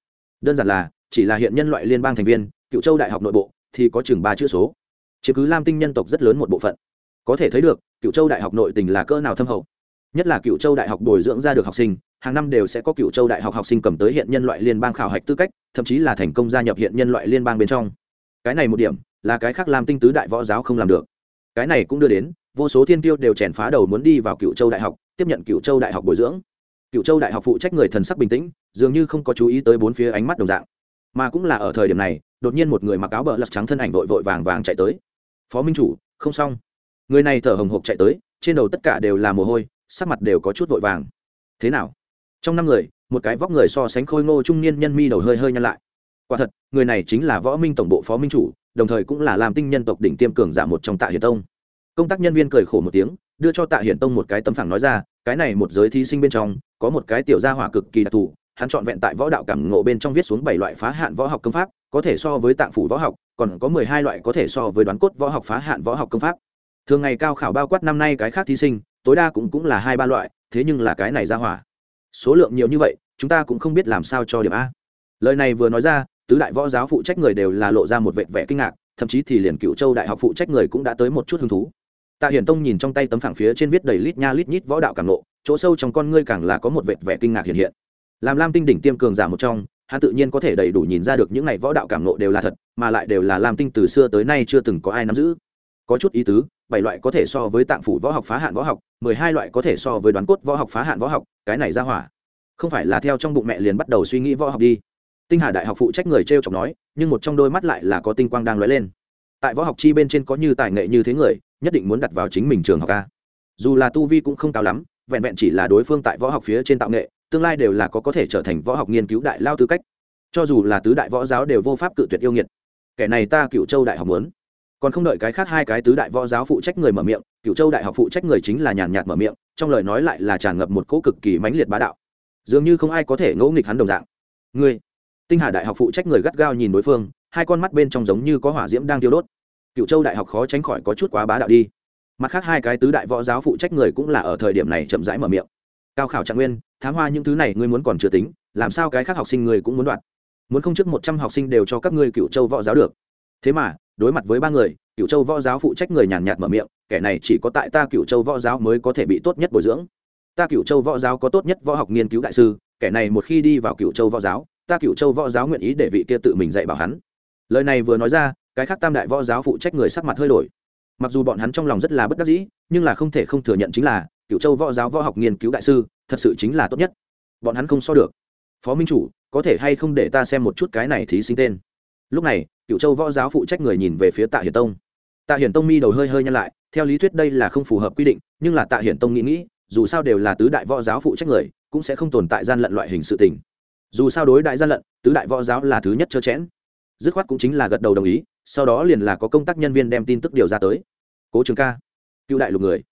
Đơn giản là, chỉ là hiện nhân loại liên bang thành viên, cựu châu đại học nội bộ thì có chừng ba chữ số. Chứ cứ lam tinh nhân tộc rất lớn một bộ phận. Có thể thấy được, cựu châu đại học nội tình là cỡ nào thâm hậu. Nhất là cựu châu đại học bồi dưỡng ra được học sinh, hàng năm đều sẽ có cựu châu đại học học sinh cầm tới hiện nhân loại liên bang khảo hạch tư cách, thậm chí là thành công gia nhập hiện nhân loại liên bang bên trong. Cái này một điểm là cái khác làm tinh tứ đại võ giáo không làm được. Cái này cũng đưa đến, vô số thiên tiêu đều chèn phá đầu muốn đi vào cựu châu đại học, tiếp nhận cựu châu đại học bồi dưỡng. Cựu châu đại học phụ trách người thần sắc bình tĩnh, dường như không có chú ý tới bốn phía ánh mắt đồng dạng. Mà cũng là ở thời điểm này, đột nhiên một người mặc áo bờ lật trắng thân ảnh vội vội vàng vàng chạy tới. Phó minh chủ, không xong. Người này thở hồng hộc chạy tới, trên đầu tất cả đều là mồ hôi, sắc mặt đều có chút vội vàng. Thế nào? Trong năm người, một cái vóc người so sánh khôi ngô trung niên nhân mi đầu hơi hơi nhăn lại. Quả thật, người này chính là võ minh tổng bộ phó minh chủ đồng thời cũng là làm tinh nhân tộc đỉnh tiêm cường giả một trong tạ hiển tông. Công tác nhân viên cười khổ một tiếng, đưa cho tạ hiển tông một cái tấm phẳng nói ra, cái này một giới thí sinh bên trong, có một cái tiểu gia hỏa cực kỳ đặc thù, hắn chọn vẹn tại võ đạo cảm ngộ bên trong viết xuống bảy loại phá hạn võ học công pháp, có thể so với tạng phủ võ học, còn có mười hai loại có thể so với đoán cốt võ học phá hạn võ học công pháp. Thường ngày cao khảo bao quát năm nay cái khác thí sinh, tối đa cũng cũng là hai ba loại, thế nhưng là cái này ra hỏa. Số lượng nhiều như vậy, chúng ta cũng không biết làm sao cho điểm a. Lời này vừa nói ra tứ đại võ giáo phụ trách người đều là lộ ra một vệt vẻ kinh ngạc thậm chí thì liền cựu châu đại học phụ trách người cũng đã tới một chút hứng thú. Tạ hiển tông nhìn trong tay tấm phẳng phía trên viết đầy lít nha lít nhít võ đạo cảm lộ, chỗ sâu trong con ngươi càng là có một vệt vẻ kinh ngạc hiện hiện. Làm lam tinh đỉnh tiêm cường giả một trong hắn tự nhiên có thể đầy đủ nhìn ra được những này võ đạo cảm nộ đều là thật mà lại đều là lam tinh từ xưa tới nay chưa từng có ai nắm giữ. Có chút ý tứ bảy loại có thể so với tạng phủ võ học phá hạn võ học mười hai loại có thể so với đoán cốt võ học phá hạn võ học cái này ra hỏa. Không phải là theo trong bụng mẹ liền bắt đầu suy nghĩ võ học đi tinh hà đại học phụ trách người t r e o chọc nói, nhưng một trong đôi mắt lại là có tinh quang đang lóe lên. Tại võ học chi bên trên có như tài nghệ như thế người, nhất định muốn đặt vào chính mình trường học ca dù là tu vi cũng không cao lắm, vẹn vẹn chỉ là đối phương tại võ học phía trên tạo nghệ, tương lai đều là có có thể trở thành võ học nghiên cứu đại lao tư cách. Cho dù là tứ đại võ giáo đều vô pháp cự tuyệt yêu nghiệt. Kẻ này ta cựu châu đại học muốn. Còn không đợi cái khác hai cái tứ đại võ giáo phụ trách người mở miệng cựu châu đại học phụ trách người chính là nhàn nhạt mở miệng, trong lời nói lại là tràn ngập một cỗ cực kỳ mãnh liệt bá đạo. Dường như không ai có thể ngẫu nghịch hắn đồng dạng. Ngươi tinh hà đại học phụ trách người gắt gao nhìn đối phương, hai con mắt bên trong giống như có hỏa diễm đang tiêu đốt. Cựu châu đại học khó tránh khỏi có chút quá bá đạo đi. Mặt khác hai cái tứ đại võ giáo phụ trách người cũng là ở thời điểm này chậm rãi mở miệng. Cao khảo trạng nguyên, thám hoa những thứ này ngươi muốn còn chưa tính, làm sao cái khác học sinh ngươi cũng muốn đoạt? Muốn không trước một trăm học sinh đều cho các ngươi cựu châu võ giáo được. Thế mà, đối mặt với ba người, cựu châu võ giáo phụ trách người nhàn nhạt mở miệng, kẻ này chỉ có tại ta cựu châu võ giáo mới có thể bị tốt nhất bồi dưỡng. Ta cựu châu võ giáo có tốt nhất võ học nghiên cứu đại sư, kẻ này một khi đi vào cựu châu võ giáo ta cựu châu võ giáo nguyện ý để vị kia tự mình dạy bảo hắn. Lời này vừa nói ra, cái khác tam đại võ giáo phụ trách người sắc mặt hơi đổi. Mặc dù bọn hắn trong lòng rất là bất đắc dĩ, nhưng là không thể không thừa nhận chính là, cựu châu võ giáo võ học nghiên cứu đại sư, thật sự chính là tốt nhất. Bọn hắn không so được. Phó minh chủ, có thể hay không để ta xem một chút cái này thí sinh tên? Lúc này, cựu châu võ giáo phụ trách người nhìn về phía tạ hiển tông. Tạ hiển tông mi đầu hơi hơi nhăn lại, theo lý thuyết đây là không phù hợp quy định, nhưng là tạ hiển tông nghĩ nghĩ, dù sao đều là tứ đại võ giáo phụ trách người, cũng sẽ không tồn tại gian lận loại hình sự tình dù sao đối đại gian lận, tứ đại võ giáo là thứ nhất trơ chẽn. Dứt khoát cũng chính là gật đầu đồng ý, sau đó liền là có công tác nhân viên đem tin tức điều ra tới. Cố trường ca, cựu đại lục người.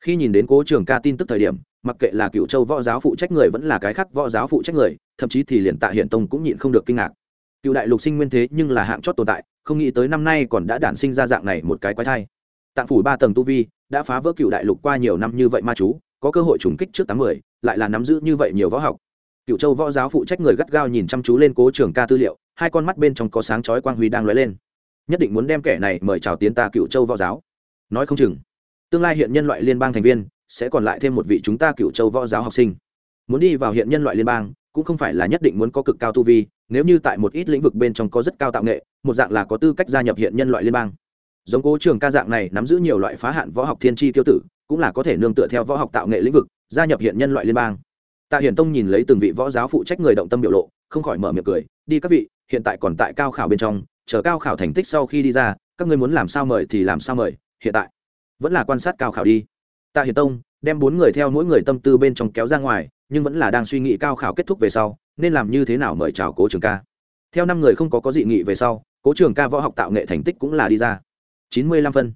Khi nhìn đến cố trường ca tin tức thời điểm, mặc kệ là cựu châu võ giáo phụ trách người vẫn là cái khác võ giáo phụ trách người, thậm chí thì liền tạ hiển tông cũng nhịn không được kinh ngạc. Cựu đại lục sinh nguyên thế nhưng là hạng chót tồn tại, không nghĩ tới năm nay còn đã đản sinh ra dạng này một cái quái thai. Tạng phủ ba tầng tu vi, đã phá vỡ cựu đại lục qua nhiều năm như vậy ma chú, có cơ hội trùng kích trước tám mươi, lại là nắm giữ như vậy nhiều võ học cựu châu võ giáo phụ trách người gắt gao nhìn chăm chú lên cố trường ca tư liệu, hai con mắt bên trong có sáng chói quang huy đang lóe lên. Nhất định muốn đem kẻ này mời chào tiến ta cựu châu võ giáo. Nói không chừng, tương lai hiện nhân loại liên bang thành viên sẽ còn lại thêm một vị chúng ta cựu châu võ giáo học sinh. Muốn đi vào hiện nhân loại liên bang, cũng không phải là nhất định muốn có cực cao tu vi, nếu như tại một ít lĩnh vực bên trong có rất cao tạo nghệ, một dạng là có tư cách gia nhập hiện nhân loại liên bang. Giống cố trường ca dạng này nắm giữ nhiều loại phá hạn võ học thiên tri tiêu tử, cũng là có thể nương tựa theo võ học tạo nghệ lĩnh vực, gia nhập hiện nhân loại liên bang tạ hiển tông nhìn lấy từng vị võ giáo phụ trách người động tâm biểu lộ, không khỏi mở miệng cười, đi các vị, hiện tại còn tại cao khảo bên trong, chờ cao khảo thành tích sau khi đi ra, các ngươi muốn làm sao mời thì làm sao mời, hiện tại vẫn là quan sát cao khảo đi. Tạ hiển tông đem bốn người theo mỗi người tâm tư bên trong kéo ra ngoài, nhưng vẫn là đang suy nghĩ cao khảo kết thúc về sau, nên làm như thế nào mời chào cố trường ca. Theo năm người không có có dị nghị về sau, cố trường ca võ học tạo nghệ thành tích cũng là đi ra. Chín mươi lăm phân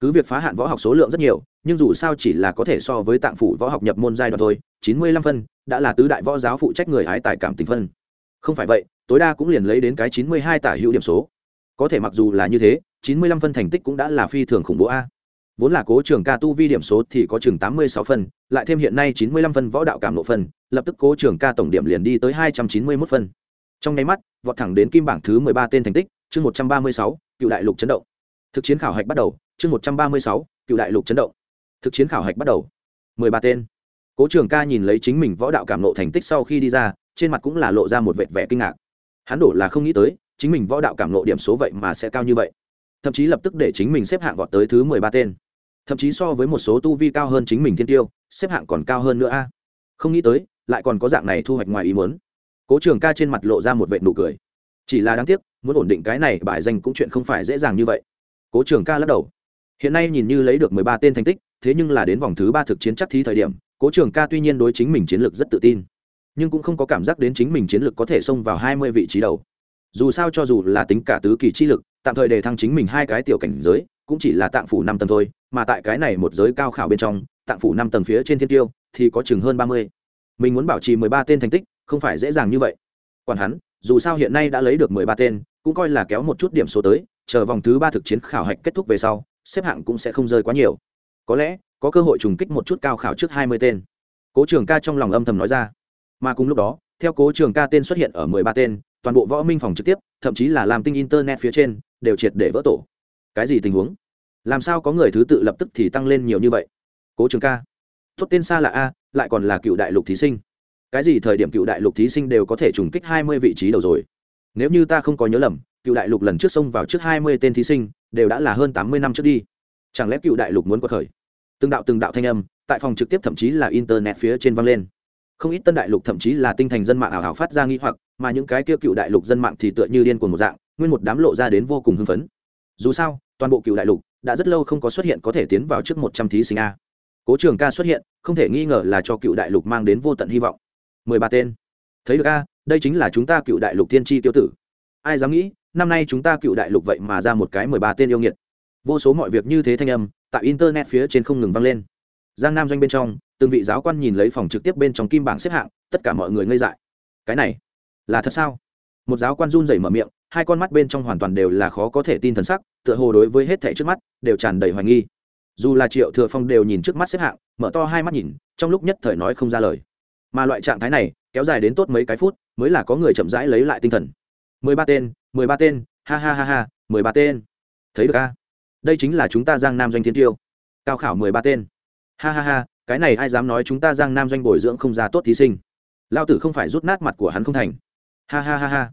cứ việc phá hạn võ học số lượng rất nhiều, nhưng dù sao chỉ là có thể so với tạng phủ võ học nhập môn giai đoạn thôi, chín mươi lăm phân, đã là tứ đại võ giáo phụ trách người hái tài cảm tình phân. Không phải vậy, tối đa cũng liền lấy đến cái chín mươi hai tả hữu điểm số. Có thể mặc dù là như thế, chín mươi lăm phân thành tích cũng đã là phi thường khủng bố a. Vốn là cố trường ca tu vi điểm số thì có chừng tám mươi sáu phân, lại thêm hiện nay chín mươi lăm phân võ đạo cảm lộ phân, lập tức cố trường ca tổng điểm liền đi tới hai trăm chín mươi mốt phân. Trong nháy mắt, vọt thẳng đến kim bảng thứ mười ba tên thành tích, chương một trăm ba mươi sáu, cựu đại lục chấn động thực chiến khảo hạch bắt đầu, chương một trăm ba mươi sáu, cựu đại lục chấn động. Thực chiến khảo hạch bắt đầu. mười ba tên. Cố trường ca nhìn lấy chính mình võ đạo cảm lộ thành tích sau khi đi ra, trên mặt cũng là lộ ra một vệt vẻ kinh ngạc. Hắn đổ là không nghĩ tới, chính mình võ đạo cảm lộ điểm số vậy mà sẽ cao như vậy. Thậm chí lập tức để chính mình xếp hạng vọt tới thứ mười ba tên. Thậm chí so với một số tu vi cao hơn chính mình thiên tiêu, xếp hạng còn cao hơn nữa a. Không nghĩ tới, lại còn có dạng này thu hoạch ngoài ý muốn. Cố trường ca trên mặt lộ ra một vệ nụ cười. Chỉ là đáng tiếc, muốn ổn định cái này, bài danh cũng chuyện không phải dễ dàng như vậy cố trường ca lắc đầu. Hiện nay nhìn như lấy được mười ba tên thành tích, thế nhưng là đến vòng thứ ba thực chiến chắc thí thời điểm, cố trường ca tuy nhiên đối chính mình chiến lược rất tự tin, nhưng cũng không có cảm giác đến chính mình chiến lược có thể xông vào hai mươi vị trí đầu. Dù sao cho dù là tính cả tứ kỳ chi lực, tạm thời để thăng chính mình hai cái tiểu cảnh giới, cũng chỉ là tạng phủ năm tầng thôi, mà tại cái này một giới cao khảo bên trong, tạng phủ năm tầng phía trên thiên tiêu thì có chừng hơn ba mươi. Mình muốn bảo trì mười ba tên thành tích, không phải dễ dàng như vậy. Còn hắn, dù sao hiện nay đã lấy được mười ba tên, cũng coi là kéo một chút điểm số tới chờ vòng thứ ba thực chiến khảo hạch kết thúc về sau, xếp hạng cũng sẽ không rơi quá nhiều. Có lẽ, có cơ hội trùng kích một chút cao khảo trước hai mươi tên. Cố trường ca trong lòng âm thầm nói ra. Mà cùng lúc đó, theo cố trường ca tên xuất hiện ở mười ba tên, toàn bộ võ minh phòng trực tiếp, thậm chí là làm tinh internet phía trên, đều triệt để vỡ tổ. Cái gì tình huống? Làm sao có người thứ tự lập tức thì tăng lên nhiều như vậy? Cố trường ca. Tốt tên xa là a, lại còn là cựu đại lục thí sinh. Cái gì thời điểm cựu đại lục thí sinh đều có thể trùng kích hai mươi vị trí đầu rồi? Nếu như ta không có nhớ lầm cựu đại lục lần trước xông vào trước hai mươi tên thí sinh, đều đã là hơn tám mươi năm trước đi. Chẳng lẽ cựu đại lục muốn quật khởi? Từng đạo từng đạo thanh âm, tại phòng trực tiếp thậm chí là internet phía trên vang lên. Không ít tân đại lục thậm chí là tinh thành dân mạng ảo hảo phát ra nghi hoặc, mà những cái kia cựu đại lục dân mạng thì tựa như điên cuồng một dạng, nguyên một đám lộ ra đến vô cùng hưng phấn. Dù sao, toàn bộ cựu đại lục đã rất lâu không có xuất hiện có thể tiến vào trước một trăm thí sinh a. Cố trường ca xuất hiện, không thể nghi ngờ là cho cựu đại lục mang đến vô tận hy vọng. mười ba tên. Thấy được a, đây chính là chúng ta cựu đại lục tiên tri tiêu tử ai dám nghĩ, năm nay chúng ta cựu đại lục vậy mà ra một cái mười ba tên yêu nghiệt. Vô số mọi việc như thế thanh âm, tại internet phía trên không ngừng vang lên. Giang nam doanh bên trong, từng vị giáo quan nhìn lấy phòng trực tiếp bên trong kim bảng xếp hạng, tất cả mọi người ngây dại. Cái này, là thật sao? Một giáo quan run rẩy mở miệng, hai con mắt bên trong hoàn toàn đều là khó có thể tin thần sắc, tựa hồ đối với hết thảy trước mắt, đều tràn đầy hoài nghi. Dù là triệu thừa phong đều nhìn trước mắt xếp hạng, mở to hai mắt nhìn, trong lúc nhất thời nói không ra lời. Mà loại trạng thái này, kéo dài đến tốt mấy cái phút, mới là có người chậm rãi lấy lại tinh thần mười ba tên, mười ba tên, ha ha ha ha, mười ba tên. Thấy được a? Đây chính là chúng ta giang nam doanh thiên tiêu. Cao khảo mười ba tên. Ha ha ha, cái này ai dám nói chúng ta giang nam doanh bồi dưỡng không ra tốt thí sinh? Lao tử không phải rút nát mặt của hắn không thành. Ha ha ha ha.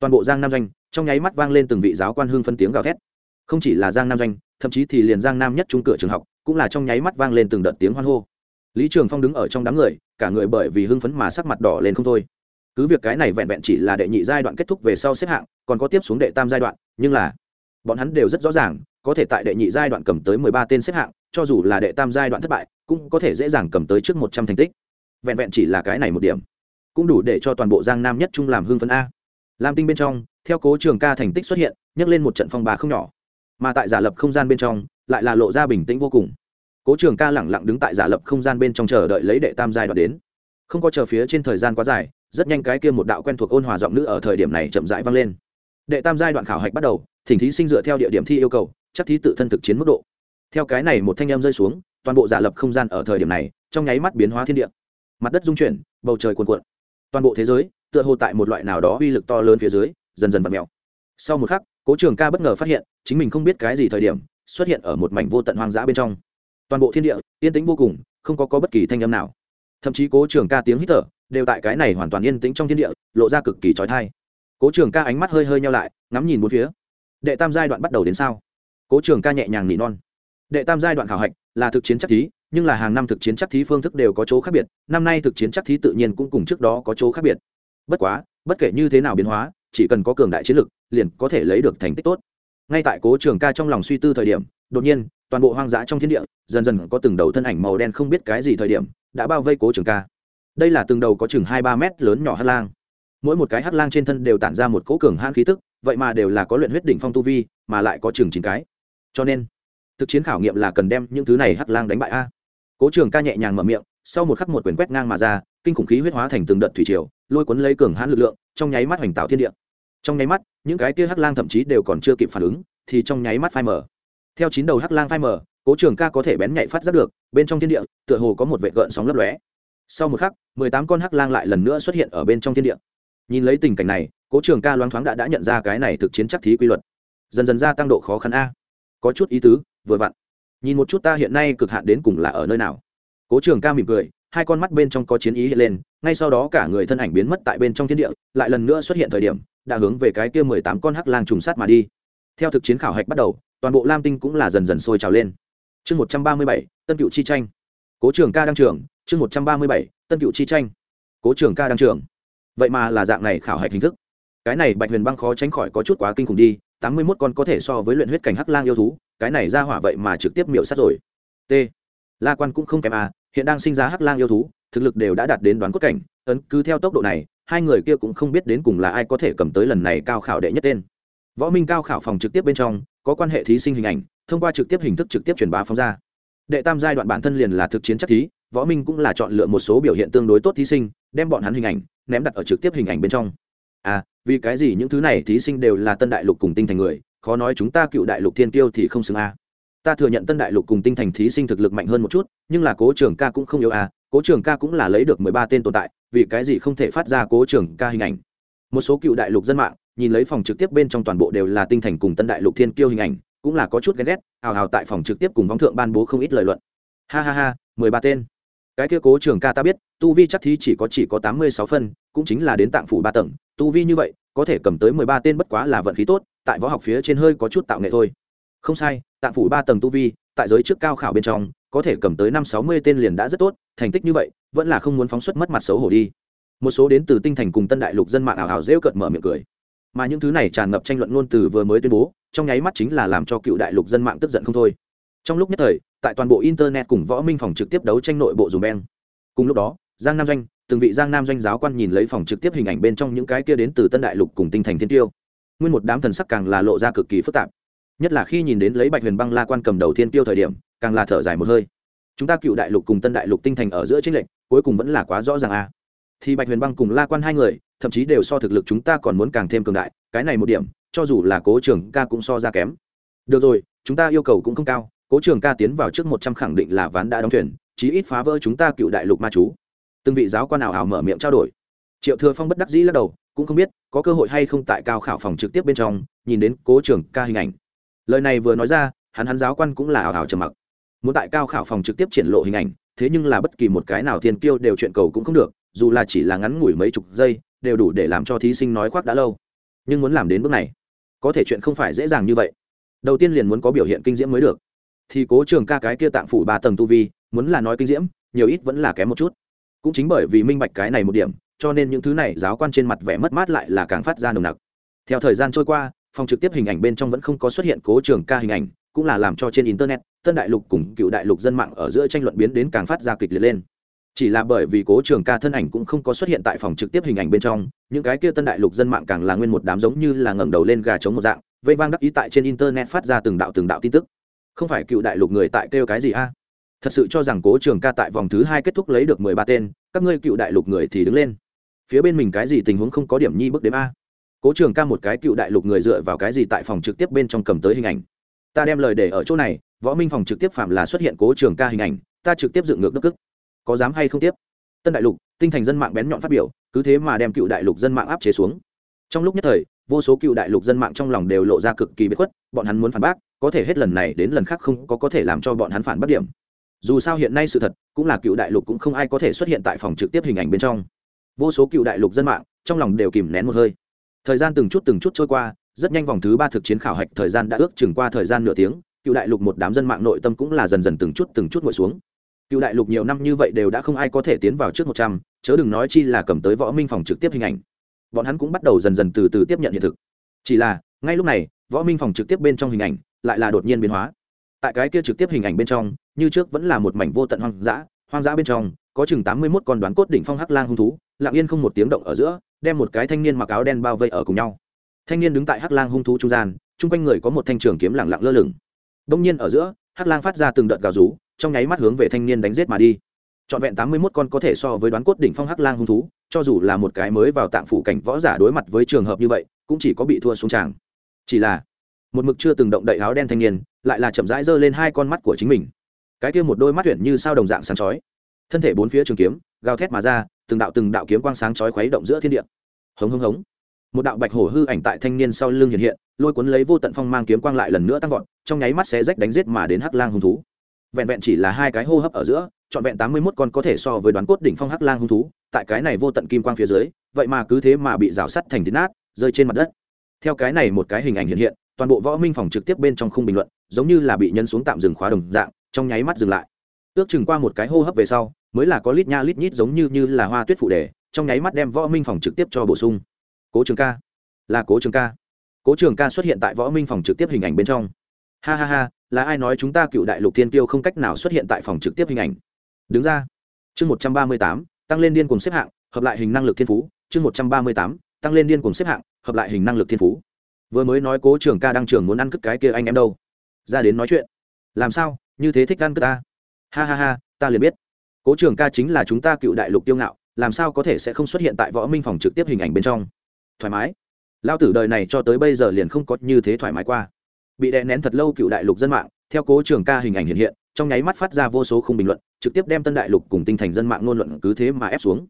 Toàn bộ giang nam doanh, trong nháy mắt vang lên từng vị giáo quan hương phân tiếng gào thét. Không chỉ là giang nam doanh, thậm chí thì liền giang nam nhất trung cửa trường học, cũng là trong nháy mắt vang lên từng đợt tiếng hoan hô. Lý trường phong đứng ở trong đám người, cả người bởi vì hưng phấn mà sắc mặt đỏ lên không thôi cứ việc cái này vẹn vẹn chỉ là đệ nhị giai đoạn kết thúc về sau xếp hạng, còn có tiếp xuống đệ tam giai đoạn, nhưng là bọn hắn đều rất rõ ràng, có thể tại đệ nhị giai đoạn cầm tới mười ba tên xếp hạng, cho dù là đệ tam giai đoạn thất bại, cũng có thể dễ dàng cầm tới trước một trăm thành tích. Vẹn vẹn chỉ là cái này một điểm, cũng đủ để cho toàn bộ giang nam nhất trung làm hưng phấn a. Lam tinh bên trong, theo cố trường ca thành tích xuất hiện nhắc lên một trận phong bà không nhỏ. Mà tại giả lập không gian bên trong, lại là lộ ra bình tĩnh vô cùng. Cố trường ca lẳng lặng đứng tại giả lập không gian bên trong chờ đợi lấy đệ tam giai đoạn đến. Không có chờ phía trên thời gian quá dài rất nhanh cái kia một đạo quen thuộc ôn hòa giọng nữ ở thời điểm này chậm rãi vang lên. Đệ tam giai đoạn khảo hạch bắt đầu thỉnh thí sinh dựa theo địa điểm thi yêu cầu chắc thí tự thân thực chiến mức độ. Theo cái này một thanh em rơi xuống toàn bộ giả lập không gian ở thời điểm này trong nháy mắt biến hóa thiên địa. Mặt đất dung chuyển bầu trời cuồn cuộn. Toàn bộ thế giới tựa hồ tại một loại nào đó uy lực to lớn phía dưới dần dần vặt mèo. Sau một khắc cố trường ca bất ngờ phát hiện chính mình không biết cái gì thời điểm xuất hiện ở một mảnh vô tận hoang dã bên trong. Toàn bộ thiên địa yên tĩnh vô cùng không có, có bất kỳ thanh âm nào. Thậm chí cố trường ca tiếng hít thở đều tại cái này hoàn toàn yên tĩnh trong thiên địa, lộ ra cực kỳ trói thai. Cố trường ca ánh mắt hơi hơi nhau lại, ngắm nhìn bốn phía. Đệ tam giai đoạn bắt đầu đến sao? Cố trường ca nhẹ nhàng nỉ non. Đệ tam giai đoạn khảo hạch là thực chiến chắc thí, nhưng là hàng năm thực chiến chắc thí phương thức đều có chỗ khác biệt, năm nay thực chiến chắc thí tự nhiên cũng cùng trước đó có chỗ khác biệt. Bất quá, bất kể như thế nào biến hóa, chỉ cần có cường đại chiến lực, liền có thể lấy được thành tích tốt. Ngay tại cố trường ca trong lòng suy tư thời điểm, đột nhiên, toàn bộ hoang dã trong thiên địa, dần dần có từng đầu thân ảnh màu đen không biết cái gì thời điểm, đã bao vây cố trường ca đây là từng đầu có chừng hai ba mét lớn nhỏ hát lang. Mỗi một cái hát lang trên thân đều tản ra một cỗ cường hãn khí tức, vậy mà đều là có luyện huyết đỉnh phong tu vi, mà lại có chừng chín cái. Cho nên, thực chiến khảo nghiệm là cần đem những thứ này hát lang đánh bại a. Cố trường ca nhẹ nhàng mở miệng, sau một khắc một quyền quét ngang mà ra, kinh khủng khí huyết hóa thành từng đợt thủy triều, lôi cuốn lấy cường hãn lực lượng, trong nháy mắt hoành tạo thiên địa. Trong nháy mắt, những cái kia hắc lang thậm chí đều còn chưa kịp phản ứng, thì trong nháy mắt phai mở theo chín đầu hắc lang phai mở cố trường ca có thể bén nhạy phát giác được, bên trong thiên địa, tựa hồ có một vệ gợn sóng lấp lóe sau một khắc, mười tám con hắc lang lại lần nữa xuất hiện ở bên trong thiên địa. Nhìn lấy tình cảnh này, cố trường ca loáng thoáng đã đã nhận ra cái này thực chiến chắc thí quy luật. Dần dần gia tăng độ khó khăn a. Có chút ý tứ, vừa vặn. Nhìn một chút ta hiện nay cực hạn đến cùng là ở nơi nào. Cố trường ca mỉm cười, hai con mắt bên trong có chiến ý hiện lên, ngay sau đó cả người thân ảnh biến mất tại bên trong thiên địa, lại lần nữa xuất hiện thời điểm, đã hướng về cái kia mười tám con hắc lang trùng sát mà đi. Theo thực chiến khảo hạch bắt đầu, toàn bộ lam tinh cũng là dần dần sôi trào lên. Chương một trăm ba mươi bảy, tân cựu chi tranh. Cố trường ca đăng trường chương một trăm ba mươi bảy, tân cựu chi tranh. Cố trường ca đăng trường. Vậy mà là dạng này khảo hạch hình thức. Cái này bạch huyền băng khó tránh khỏi có chút quá kinh khủng đi, tám mươi mốt con có thể so với luyện huyết cảnh hắc lang yêu thú, cái này ra hỏa vậy mà trực tiếp miểu sát rồi. T. La quan cũng không kém à hiện đang sinh ra hắc lang yêu thú, thực lực đều đã đạt đến đoán cốt cảnh, ấn cứ theo tốc độ này, hai người kia cũng không biết đến cùng là ai có thể cầm tới lần này cao khảo đệ nhất tên. Võ minh cao khảo phòng trực tiếp bên trong, có quan hệ thí sinh hình ảnh, thông qua trực tiếp hình thức trực tiếp truyền bá phóng ra. Đệ tam giai đoạn bản thân liền là thực chiến chắc thí võ minh cũng là chọn lựa một số biểu hiện tương đối tốt thí sinh, đem bọn hắn hình ảnh ném đặt ở trực tiếp hình ảnh bên trong à vì cái gì những thứ này thí sinh đều là tân đại lục cùng tinh thành người, khó nói chúng ta cựu đại lục thiên tiêu thì không xứng a à. ta thừa nhận tân đại lục cùng tinh thành thí sinh thực lực mạnh hơn một chút, nhưng là cố trường ca cũng không yếu a à. cố trường ca cũng là lấy được mười ba tên tồn tại, vì cái gì không thể phát ra cố trường ca hình ảnh một số cựu đại lục dân mạng nhìn lấy phòng trực tiếp bên trong toàn bộ đều là tinh thành cùng tân đại lục thiên kiêu hình ảnh, cũng là có chút ghen ghét, hào hào tại phòng trực tiếp cùng vong thượng ban bố không ít lời luận ha ha ha, mười ba tên cái kia cố trường ca ta biết, tu vi chắc thí chỉ có chỉ có tám mươi sáu phân, cũng chính là đến tạng phủ ba tầng, tu vi như vậy, có thể cầm tới mười ba tên bất quá là vận khí tốt, tại võ học phía trên hơi có chút tạo nghệ thôi. Không sai, tạng phủ ba tầng tu vi, tại giới trước cao khảo bên trong, có thể cầm tới năm sáu mươi tên liền đã rất tốt, thành tích như vậy, vẫn là không muốn phóng xuất mất mặt xấu hổ đi. Một số đến từ tinh thành cùng tân đại lục dân mạng ảo ảo rêu cợt mở miệng cười. Mà những thứ này tràn ngập tranh luận ngôn từ vừa mới tuyên bố, trong nháy mắt chính là làm cho cựu đại lục dân mạng tức giận không thôi. Trong lúc nhất thời tại toàn bộ internet cùng võ minh phòng trực tiếp đấu tranh nội bộ dùm beng. Cùng lúc đó, giang nam doanh, từng vị giang nam doanh giáo quan nhìn lấy phòng trực tiếp hình ảnh bên trong những cái kia đến từ tân đại lục cùng tinh thành thiên tiêu. Nguyên một đám thần sắc càng là lộ ra cực kỳ phức tạp. Nhất là khi nhìn đến lấy bạch huyền băng la quan cầm đầu thiên tiêu thời điểm, càng là thở dài một hơi. Chúng ta cựu đại lục cùng tân đại lục tinh thành ở giữa chính lệnh cuối cùng vẫn là quá rõ ràng a à. thì bạch huyền băng cùng la quan hai người, thậm chí đều so thực lực chúng ta còn muốn càng thêm cường đại, cái này một điểm, cho dù là cố trường ca cũng so ra kém. Được rồi, chúng ta yêu cầu cũng không cao cố trường ca tiến vào trước một trăm khẳng định là ván đã đóng thuyền, chí ít phá vỡ chúng ta cựu đại lục ma chú. Từng vị giáo quan nào ảo mở miệng trao đổi. Triệu thừa phong bất đắc dĩ lắc đầu, cũng không biết có cơ hội hay không tại cao khảo phòng trực tiếp bên trong, nhìn đến cố trường ca hình ảnh. Lời này vừa nói ra, hắn hắn giáo quan cũng là ảo ảo trầm mặc. Muốn tại cao khảo phòng trực tiếp triển lộ hình ảnh, thế nhưng là bất kỳ một cái nào thiên kiêu đều chuyện cầu cũng không được, dù là chỉ là ngắn ngủi mấy chục giây, đều đủ để làm cho thí sinh nói khoác đã lâu. Nhưng muốn làm đến bước này, có thể chuyện không phải dễ dàng như vậy. Đầu tiên liền muốn có biểu hiện kinh diễm mới được thì cố trường ca cái kia tạng phủ ba tầng tu vi, muốn là nói kinh diễm, nhiều ít vẫn là kém một chút. Cũng chính bởi vì minh bạch cái này một điểm, cho nên những thứ này giáo quan trên mặt vẻ mất mát lại là càng phát ra nồng nặc. Theo thời gian trôi qua, phòng trực tiếp hình ảnh bên trong vẫn không có xuất hiện cố trường ca hình ảnh, cũng là làm cho trên internet, tân đại lục cùng cựu đại lục dân mạng ở giữa tranh luận biến đến càng phát ra kịch liệt lên. Chỉ là bởi vì cố trường ca thân ảnh cũng không có xuất hiện tại phòng trực tiếp hình ảnh bên trong, những cái kia tân đại lục dân mạng càng là nguyên một đám giống như là ngẩng đầu lên gà chống một dạng, vây vang đắc ý tại trên internet phát ra từng đạo từng đạo tin tức không phải cựu đại lục người tại kêu cái gì a? Thật sự cho rằng cố trường ca tại vòng thứ hai kết thúc lấy được mười ba tên, các ngươi cựu đại lục người thì đứng lên. Phía bên mình cái gì tình huống không có điểm nhi bước đếm a? Cố trường ca một cái cựu đại lục người dựa vào cái gì tại phòng trực tiếp bên trong cầm tới hình ảnh? Ta đem lời để ở chỗ này, võ minh phòng trực tiếp phạm là xuất hiện cố trường ca hình ảnh, ta trực tiếp dựng ngược đức ức có dám hay không tiếp? Tân đại lục, tinh thành dân mạng bén nhọn phát biểu, cứ thế mà đem cựu đại lục dân mạng áp chế xuống. Trong lúc nhất thời, vô số cựu đại lục dân mạng trong lòng đều lộ ra cực kỳ bất khuất bọn hắn muốn phản bác, có thể hết lần này đến lần khác không có có thể làm cho bọn hắn phản bác điểm. Dù sao hiện nay sự thật, cũng là cựu đại lục cũng không ai có thể xuất hiện tại phòng trực tiếp hình ảnh bên trong. Vô số cựu đại lục dân mạng, trong lòng đều kìm nén một hơi. Thời gian từng chút từng chút trôi qua, rất nhanh vòng thứ ba thực chiến khảo hạch thời gian đã ước chừng qua thời gian nửa tiếng, cựu đại lục một đám dân mạng nội tâm cũng là dần dần từng chút từng chút ngồi xuống. Cựu đại lục nhiều năm như vậy đều đã không ai có thể tiến vào trước một trăm, chớ đừng nói chi là cầm tới võ minh phòng trực tiếp hình ảnh. Bọn hắn cũng bắt đầu dần dần từ từ tiếp nhận hiện thực. Chỉ là ngay lúc này, võ minh phòng trực tiếp bên trong hình ảnh lại là đột nhiên biến hóa. Tại cái kia trực tiếp hình ảnh bên trong, như trước vẫn là một mảnh vô tận hoang dã hoang dã bên trong, có chừng tám mươi mốt con đoán cốt đỉnh phong hắc lang hung thú, lặng yên không một tiếng động ở giữa, đem một cái thanh niên mặc áo đen bao vây ở cùng nhau. Thanh niên đứng tại hắc lang hung thú trung gian, chung quanh người có một thanh trường kiếm lẳng lặng lơ lửng. Đông nhiên ở giữa, hắc lang phát ra từng đợt gào rú, trong nháy mắt hướng về thanh niên đánh giết mà đi. Trọn vẹn tám mươi mốt con có thể so với đoán cốt đỉnh phong hắc lang hung thú, cho dù là một cái mới vào tạng phủ cảnh võ giả đối mặt với trường hợp như vậy, cũng chỉ có bị thua xuống tràng chỉ là, một mực chưa từng động đậy áo đen thanh niên, lại là chậm rãi giơ lên hai con mắt của chính mình. Cái kia một đôi mắt tuyển như sao đồng dạng sáng chói. Thân thể bốn phía trường kiếm, gào thét mà ra, từng đạo từng đạo kiếm quang sáng chói khuấy động giữa thiên địa. Hống hống hống. Một đạo bạch hổ hư ảnh tại thanh niên sau lưng hiện hiện, lôi cuốn lấy vô tận phong mang kiếm quang lại lần nữa tăng vọt, trong nháy mắt sẽ rách đánh giết mà đến hắc lang hung thú. Vẹn vẹn chỉ là hai cái hô hấp ở giữa, trọn vẹn tám mươi mốt con có thể so với đoán cốt đỉnh phong hắc lang hung thú, tại cái này vô tận kim quang phía dưới, vậy mà cứ thế mà bị rào sắt thành thịt nát, rơi trên mặt đất theo cái này một cái hình ảnh hiện hiện, toàn bộ võ minh phòng trực tiếp bên trong khung bình luận, giống như là bị nhân xuống tạm dừng khóa đồng dạng, trong nháy mắt dừng lại. Ước chừng qua một cái hô hấp về sau, mới là có lít nha lít nhít giống như như là hoa tuyết phụ đề, trong nháy mắt đem võ minh phòng trực tiếp cho bổ sung. Cố trường ca. Là cố trường ca. Cố trường ca xuất hiện tại võ minh phòng trực tiếp hình ảnh bên trong. Ha ha ha, là ai nói chúng ta cựu đại lục thiên tiêu không cách nào xuất hiện tại phòng trực tiếp hình ảnh? Đứng ra. Chương một trăm ba mươi tám, tăng lên điên cùng xếp hạng, hợp lại hình năng lực thiên phú. Chương một trăm ba mươi tám, tăng lên điên cùng xếp hạng hợp lại hình năng lực thiên phú. Vừa mới nói cố trường ca đang trường muốn ăn cất cái kia anh em đâu. Ra đến nói chuyện. Làm sao? Như thế thích ăn cất ta? Ha ha ha, ta liền biết. Cố trường ca chính là chúng ta cựu đại lục tiêu ngạo, làm sao có thể sẽ không xuất hiện tại võ minh phòng trực tiếp hình ảnh bên trong? Thoải mái. Lao tử đời này cho tới bây giờ liền không có như thế thoải mái qua. Bị đè nén thật lâu cựu đại lục dân mạng, theo cố trường ca hình ảnh hiện hiện, trong nháy mắt phát ra vô số khung bình luận, trực tiếp đem tân đại lục cùng tinh thành dân mạng ngôn luận cứ thế mà ép xuống.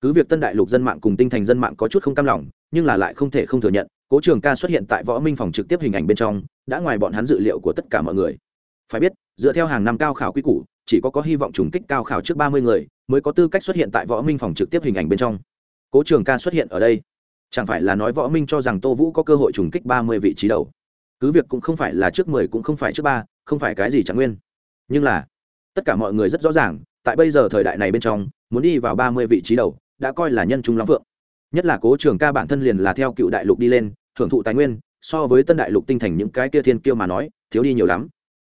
Cứ việc tân đại lục dân mạng cùng tinh thành dân mạng có chút không cam lòng nhưng là lại không thể không thừa nhận, cố trường ca xuất hiện tại võ minh phòng trực tiếp hình ảnh bên trong, đã ngoài bọn hắn dự liệu của tất cả mọi người. Phải biết, dựa theo hàng năm cao khảo quy củ, chỉ có có hy vọng trùng kích cao khảo trước ba mươi người, mới có tư cách xuất hiện tại võ minh phòng trực tiếp hình ảnh bên trong. Cố trường ca xuất hiện ở đây, chẳng phải là nói võ minh cho rằng tô vũ có cơ hội trùng kích ba mươi vị trí đầu. Cứ việc cũng không phải là trước mười, cũng không phải trước ba, không phải cái gì chẳng nguyên. Nhưng là, tất cả mọi người rất rõ ràng, tại bây giờ thời đại này bên trong, muốn đi vào ba mươi vị trí đầu, đã coi là nhân trung lắm phượng nhất là cố trường ca bản thân liền là theo cựu đại lục đi lên thưởng thụ tài nguyên, so với tân đại lục tinh thành những cái kia thiên kiêu mà nói, thiếu đi nhiều lắm.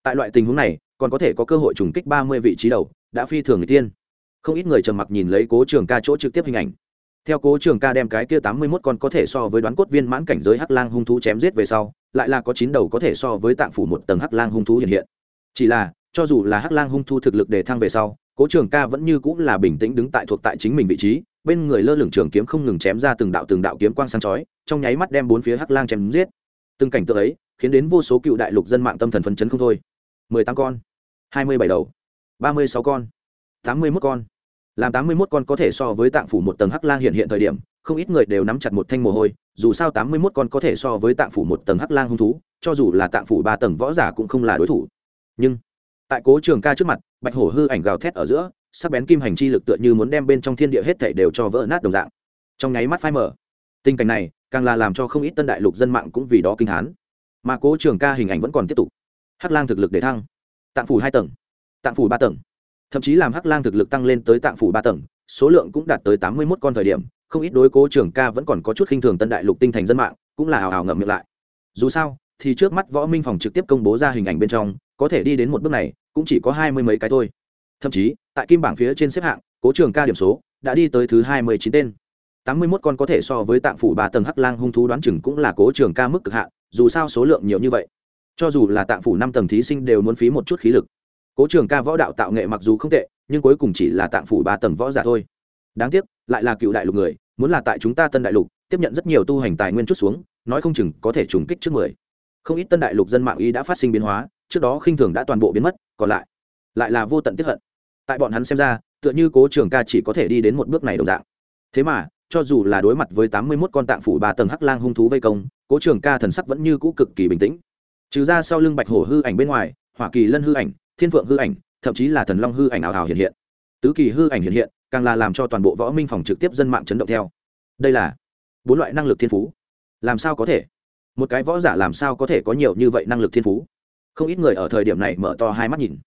Tại loại tình huống này, còn có thể có cơ hội trùng kích ba mươi vị trí đầu, đã phi thường người tiên. Không ít người trầm mặc nhìn lấy cố trường ca chỗ trực tiếp hình ảnh. Theo cố trường ca đem cái kia tám mươi mốt con có thể so với đoán cốt viên mãn cảnh giới hắc lang hung thú chém giết về sau, lại là có chín đầu có thể so với tạng phủ một tầng hắc lang hung thú hiện hiện. Chỉ là, cho dù là hắc lang hung thú thực lực để thăng về sau, cố trường ca vẫn như cũng là bình tĩnh đứng tại thuộc tại chính mình vị trí bên người lơ lửng trường kiếm không ngừng chém ra từng đạo từng đạo kiếm quang sáng chói, trong nháy mắt đem bốn phía hắc lang chém giết. Từng cảnh tượng ấy, khiến đến vô số cựu đại lục dân mạng tâm thần phấn chấn không thôi. Mười tám con, hai mươi bảy đầu, ba mươi sáu con, tám mươi mốt con. Làm tám mươi mốt con có thể so với tạng phủ một tầng hắc lang hiện hiện thời điểm, không ít người đều nắm chặt một thanh mồ hôi, dù sao tám mươi mốt con có thể so với tạng phủ một tầng hắc lang hung thú, cho dù là tạng phủ ba tầng võ giả cũng không là đối thủ. Nhưng, tại cố trường ca trước mặt, bạch hổ hư ảnh gào thét ở giữa sắc bén kim hành chi lực tựa như muốn đem bên trong thiên địa hết thảy đều cho vỡ nát đồng dạng. Trong nháy mắt phai mở tình cảnh này càng là làm cho không ít tân đại lục dân mạng cũng vì đó kinh hán. Mà cố trường ca hình ảnh vẫn còn tiếp tục. Hắc lang thực lực để thăng, tạng phủ hai tầng, tạng phủ ba tầng. Thậm chí làm hắc lang thực lực tăng lên tới tạng phủ ba tầng, số lượng cũng đạt tới tám mươi mốt con thời điểm, không ít đối cố trường ca vẫn còn có chút khinh thường tân đại lục tinh thành dân mạng, cũng là hào hào ngậm miệng lại. Dù sao, thì trước mắt võ minh phòng trực tiếp công bố ra hình ảnh bên trong, có thể đi đến một bước này, cũng chỉ có hai mươi mấy cái thôi thậm chí, tại kim bảng phía trên xếp hạng, cố trường ca điểm số đã đi tới thứ hai mươi chín tên. tám mươi mốt con có thể so với tạng phủ ba tầng hắc lang hung thú đoán chừng cũng là cố trường ca mức cực hạn, dù sao số lượng nhiều như vậy. Cho dù là tạng phủ năm tầng thí sinh đều muốn phí một chút khí lực. Cố trường ca võ đạo tạo nghệ mặc dù không tệ, nhưng cuối cùng chỉ là tạng phủ ba tầng võ giả thôi. Đáng tiếc, lại là cựu đại lục người, muốn là tại chúng ta tân đại lục, tiếp nhận rất nhiều tu hành tài nguyên chút xuống, nói không chừng có thể trùng kích trước mười. Không ít tân đại lục dân mạng y đã phát sinh biến hóa, trước đó khinh thường đã toàn bộ biến mất, còn lại lại là vô tận tiếp hận. Tại bọn hắn xem ra, tựa như cố trường ca chỉ có thể đi đến một bước này đồng dạng. Thế mà, cho dù là đối mặt với tám mươi mốt con tạng phủ ba tầng hắc lang hung thú vây công, cố trường ca thần sắc vẫn như cũ cực kỳ bình tĩnh. Trừ ra sau lưng bạch hổ hư ảnh bên ngoài, hỏa kỳ lân hư ảnh, thiên phượng hư ảnh, thậm chí là thần long hư ảnh ảo hào hiện hiện. Tứ kỳ hư ảnh hiện hiện, càng là làm cho toàn bộ võ minh phòng trực tiếp dân mạng chấn động theo. Đây là bốn loại năng lực thiên phú. Làm sao có thể? Một cái võ giả làm sao có thể có nhiều như vậy năng lực thiên phú? Không ít người ở thời điểm này mở to hai mắt nhìn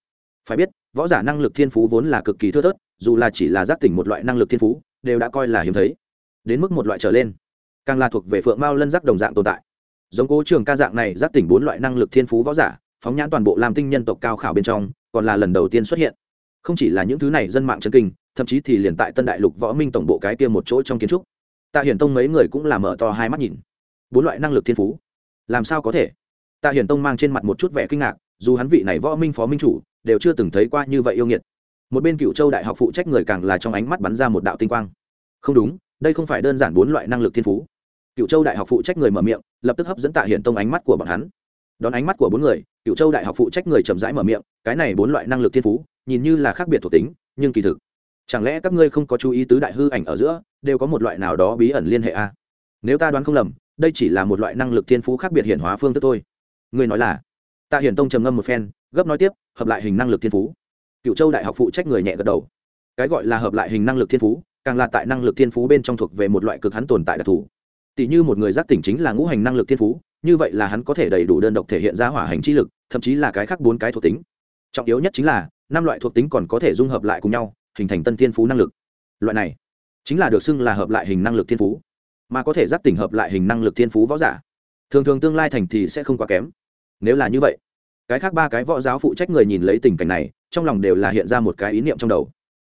phải biết, võ giả năng lực thiên phú vốn là cực kỳ thưa thớt, dù là chỉ là giác tỉnh một loại năng lực thiên phú, đều đã coi là hiếm thấy. Đến mức một loại trở lên, càng là thuộc về phượng mao lân giác đồng dạng tồn tại. Giống cố trường ca dạng này giác tỉnh bốn loại năng lực thiên phú võ giả, phóng nhãn toàn bộ làm tinh nhân tộc cao khảo bên trong, còn là lần đầu tiên xuất hiện. Không chỉ là những thứ này dân mạng chân kinh, thậm chí thì liền tại tân đại lục võ minh tổng bộ cái kia một chỗ trong kiến trúc. Tạ hiển tông mấy người cũng là mở to hai mắt nhìn. Bốn loại năng lực thiên phú, làm sao có thể? Tạ hiển tông mang trên mặt một chút vẻ kinh ngạc dù hắn vị này võ minh phó minh chủ, đều chưa từng thấy qua như vậy yêu nghiệt. Một bên cựu châu đại học phụ trách người càng là trong ánh mắt bắn ra một đạo tinh quang. Không đúng, đây không phải đơn giản bốn loại năng lực thiên phú. Cựu châu đại học phụ trách người mở miệng, lập tức hấp dẫn tạ hiển tông ánh mắt của bọn hắn. Đón ánh mắt của bốn người cựu châu đại học phụ trách người chậm rãi mở miệng, cái này bốn loại năng lực thiên phú, nhìn như là khác biệt thuộc tính, nhưng kỳ thực, chẳng lẽ các ngươi không có chú ý tứ đại hư ảnh ở giữa, đều có một loại nào đó bí ẩn liên hệ a à? nếu ta đoán không lầm, đây chỉ là một loại năng lực thiên phú khác biệt hiển hóa phương thức thôi. Ngươi nói là tạ hiển tông trầm ngâm một phen, gấp nói tiếp, hợp lại hình năng lực thiên phú. Cựu châu đại học phụ trách người nhẹ gật đầu. Cái gọi là hợp lại hình năng lực thiên phú, càng là tại năng lực thiên phú bên trong thuộc về một loại cực hắn tồn tại đặc thù. Tỷ như một người giác tỉnh chính là ngũ hành năng lực thiên phú, như vậy là hắn có thể đầy đủ đơn độc thể hiện ra hỏa hành chi lực, thậm chí là cái khác bốn cái thuộc tính. Trọng yếu nhất chính là, năm loại thuộc tính còn có thể dung hợp lại cùng nhau, hình thành tân thiên phú năng lực. Loại này, chính là được xưng là hợp lại hình năng lực thiên phú. Mà có thể giác tỉnh hợp lại hình năng lực thiên phú võ giả, thường thường tương lai thành thì sẽ không quá kém nếu là như vậy, cái khác ba cái võ giáo phụ trách người nhìn lấy tình cảnh này, trong lòng đều là hiện ra một cái ý niệm trong đầu.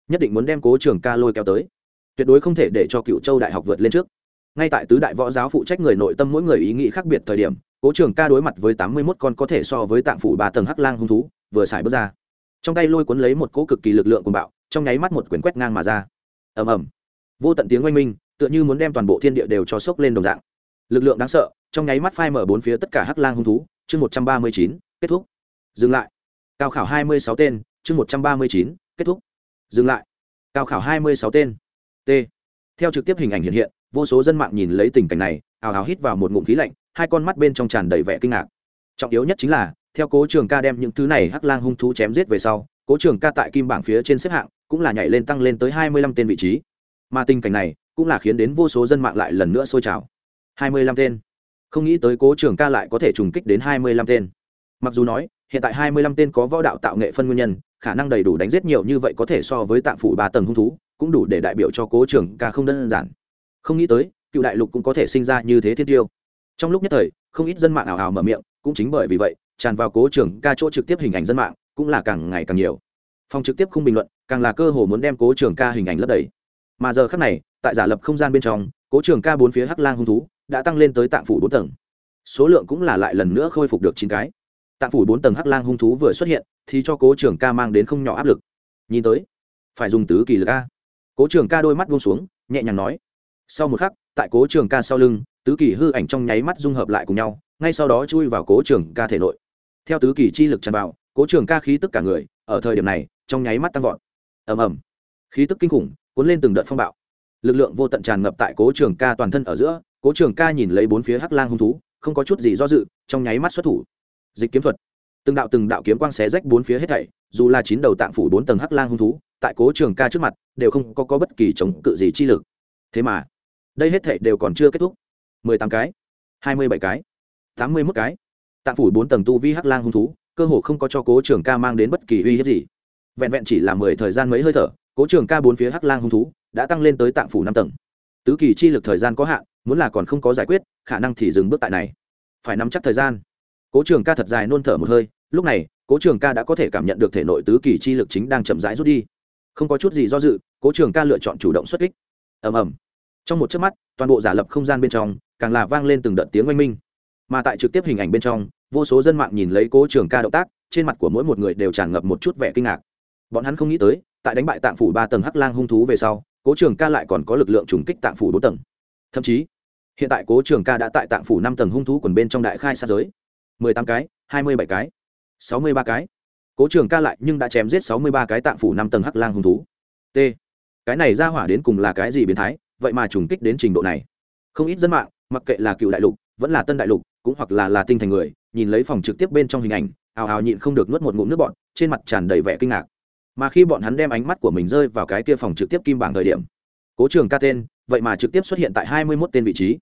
Nhất định muốn đem cố trường ca lôi kéo tới. Tuyệt đối không thể để cho cựu châu đại học vượt lên trước. Ngay tại tứ đại võ giáo phụ trách người nội tâm mỗi người ý nghĩ khác biệt thời điểm, cố trường ca đối mặt với tám mươi mốt con có thể so với tạng phủ ba tầng hắc lang hung thú, vừa xài bước ra. Trong tay lôi cuốn lấy một cỗ cực kỳ lực lượng cùng bạo, trong nháy mắt một quyển quét ngang mà ra. Ầm ầm. Vô tận tiếng oanh minh, tựa như muốn đem toàn bộ thiên địa đều cho sốc lên đồng dạng. Lực lượng đáng sợ, trong nháy mắt phai mở bốn phía tất cả hắc lang hung thú chương một trăm ba mươi chín, kết thúc. Dừng lại. Cao khảo hai mươi sáu tên, chương một trăm ba mươi chín, kết thúc. Dừng lại. Cao khảo hai mươi sáu tên. T. Theo trực tiếp hình ảnh hiện hiện, vô số dân mạng nhìn lấy tình cảnh này ào ào hít vào một ngụm khí lạnh, hai con mắt bên trong tràn đầy vẻ kinh ngạc. Trọng yếu nhất chính là, theo cố trường ca đem những thứ này hắc lang hung thú chém giết về sau, cố trường ca tại kim bảng phía trên xếp hạng cũng là nhảy lên tăng lên tới hai mươi lăm tên vị trí. Mà tình cảnh này cũng là khiến đến vô số dân mạng lại lần nữa sôi trào. hai mươi lăm tên không nghĩ tới cố trường ca lại có thể trùng kích đến hai mươi lăm tên. Mặc dù nói, hiện tại hai mươi lăm tên có võ đạo tạo nghệ phân nguyên nhân, khả năng đầy đủ đánh giết nhiều như vậy có thể so với tạng phủ ba tầng hung thú, cũng đủ để đại biểu cho cố trường ca không đơn giản. Không nghĩ tới, cựu đại lục cũng có thể sinh ra như thế thiên tiêu. Trong lúc nhất thời, không ít dân mạng ảo ảo mở miệng, cũng chính bởi vì vậy, tràn vào cố trường ca chỗ trực tiếp hình ảnh dân mạng, cũng là càng ngày càng nhiều. Phòng trực tiếp không bình luận, càng là cơ hồ muốn đem cố trường ca hình ảnh lấp đầy. Mà giờ khác này, tại giả lập không gian bên trong, cố trường ca bốn phía hắc lang hung thú đã tăng lên tới tạng phủ bốn tầng. Số lượng cũng là lại lần nữa khôi phục được chín cái. Tạng phủ bốn tầng hắc lang hung thú vừa xuất hiện, thì cho cố trường ca mang đến không nhỏ áp lực. Nhìn tới, phải dùng tứ kỳ lực a. Cố trường ca đôi mắt buông xuống, nhẹ nhàng nói. Sau một khắc, tại cố trường ca sau lưng, tứ kỳ hư ảnh trong nháy mắt dung hợp lại cùng nhau, ngay sau đó chui vào cố trường ca thể nội. Theo tứ kỳ chi lực tràn vào, cố trường ca khí tức cả người, ở thời điểm này, trong nháy mắt tăng vọt. Ầm ầm. Khí tức kinh khủng, cuốn lên từng đợt phong bạo. Lực lượng vô tận tràn ngập tại cố trường ca toàn thân ở giữa cố trường ca nhìn lấy bốn phía hắc lang hung thú không có chút gì do dự trong nháy mắt xuất thủ. Dịch kiếm thuật. Từng đạo từng đạo kiếm quang xé rách bốn phía hết thảy dù là chín đầu tạng phủ bốn tầng hắc lang hung thú tại cố trường ca trước mặt đều không có, có bất kỳ chống cự gì chi lực. Thế mà đây hết thảy đều còn chưa kết thúc. Mười tám cái hai mươi bảy cái tám mươi mốt cái. Tạng phủ bốn tầng tu vi hắc lang hung thú cơ hồ không có cho cố trường ca mang đến bất kỳ uy hiếp gì. Vẹn vẹn chỉ là mười thời gian mấy hơi thở cố trường ca bốn phía hắc lang hung thú đã tăng lên tới tạng phủ năm tầng. Tứ kỳ chi lực thời gian có hạn muốn là còn không có giải quyết, khả năng thì dừng bước tại này. Phải nắm chắc thời gian. Cố trường ca thật dài nôn thở một hơi, lúc này, cố trường ca đã có thể cảm nhận được thể nội tứ kỳ chi lực chính đang chậm rãi rút đi. Không có chút gì do dự, cố trường ca lựa chọn chủ động xuất kích. Ầm ầm. Trong một chớp mắt, toàn bộ giả lập không gian bên trong, càng là vang lên từng đợt tiếng oanh minh. Mà tại trực tiếp hình ảnh bên trong, vô số dân mạng nhìn lấy cố trường ca động tác, trên mặt của mỗi một người đều tràn ngập một chút vẻ kinh ngạc. Bọn hắn không nghĩ tới, tại đánh bại tạng phủ ba tầng hắc lang hung thú về sau, cố trường ca lại còn có lực lượng trùng kích tạng phủ bốn tầng. Thậm chí hiện tại cố trường ca đã tại tạng phủ năm tầng hung thú quần bên trong đại khai sát giới. mười tám cái, hai mươi bảy cái, sáu mươi ba cái. Cố trường ca lại nhưng đã chém giết sáu mươi ba cái tạng phủ năm tầng hắc lang hung thú. T. Cái này ra hỏa đến cùng là cái gì biến thái? Vậy mà trùng kích đến trình độ này. Không ít dân mạng, mặc kệ là cựu đại lục, vẫn là tân đại lục, cũng hoặc là là tinh thành người, nhìn lấy phòng trực tiếp bên trong hình ảnh, ào ào nhịn không được nuốt một ngụm nước bọn trên mặt tràn đầy vẻ kinh ngạc. Mà khi bọn hắn đem ánh mắt của mình rơi vào cái kia phòng trực tiếp kim bảng thời điểm, cố trường ca tên, vậy mà trực tiếp xuất hiện tại hai mươi mốt tên vị trí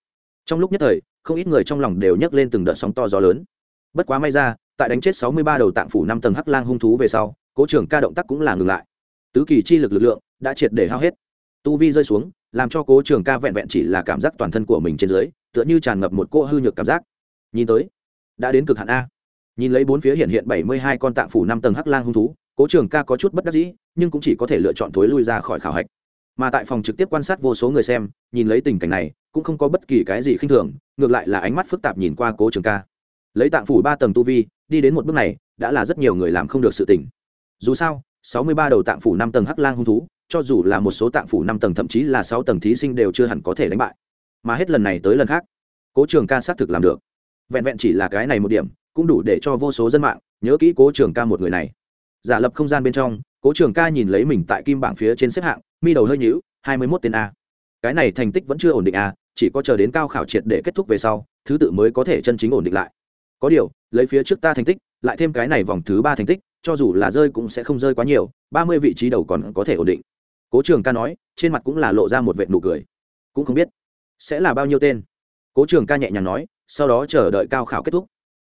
trong lúc nhất thời, không ít người trong lòng đều nhấc lên từng đợt sóng to gió lớn. Bất quá may ra, tại đánh chết sáu mươi ba đầu tạng phủ năm tầng hắc lang hung thú về sau, cố trưởng ca động tác cũng là ngừng lại. Tứ kỳ chi lực lực lượng đã triệt để hao hết. Tu vi rơi xuống, làm cho cố trường ca vẹn vẹn chỉ là cảm giác toàn thân của mình trên dưới, tựa như tràn ngập một cô hư nhược cảm giác. Nhìn tới, đã đến cực hạn a. Nhìn lấy bốn phía hiện hiện bảy mươi hai con tạng phủ năm tầng hắc lang hung thú, cố trường ca có chút bất đắc dĩ, nhưng cũng chỉ có thể lựa chọn thối lui ra khỏi khảo hạch mà tại phòng trực tiếp quan sát vô số người xem, nhìn lấy tình cảnh này, cũng không có bất kỳ cái gì khinh thường, ngược lại là ánh mắt phức tạp nhìn qua cố trường ca. Lấy tạng phủ ba tầng tu vi, đi đến một bước này, đã là rất nhiều người làm không được sự tỉnh dù sao, sáu mươi ba đầu tạng phủ năm tầng hắc lang hung thú, cho dù là một số tạng phủ năm tầng thậm chí là sáu tầng thí sinh đều chưa hẳn có thể đánh bại. Mà hết lần này tới lần khác, cố trường ca xác thực làm được. Vẹn vẹn chỉ là cái này một điểm, cũng đủ để cho vô số dân mạng nhớ kỹ cố trường ca một người này. Giả lập không gian bên trong, cố trường ca nhìn lấy mình tại kim bảng phía trên xếp hạng mi đầu hơi nhíu, hai mươi tên a. Cái này thành tích vẫn chưa ổn định a chỉ có chờ đến cao khảo triệt để kết thúc về sau thứ tự mới có thể chân chính ổn định lại. Có điều lấy phía trước ta thành tích lại thêm cái này vòng thứ ba thành tích cho dù là rơi cũng sẽ không rơi quá nhiều ba mươi vị trí đầu còn có thể ổn định. Cố trường ca nói trên mặt cũng là lộ ra một vệt nụ cười. Cũng không biết sẽ là bao nhiêu tên. Cố trường ca nhẹ nhàng nói sau đó chờ đợi cao khảo kết thúc.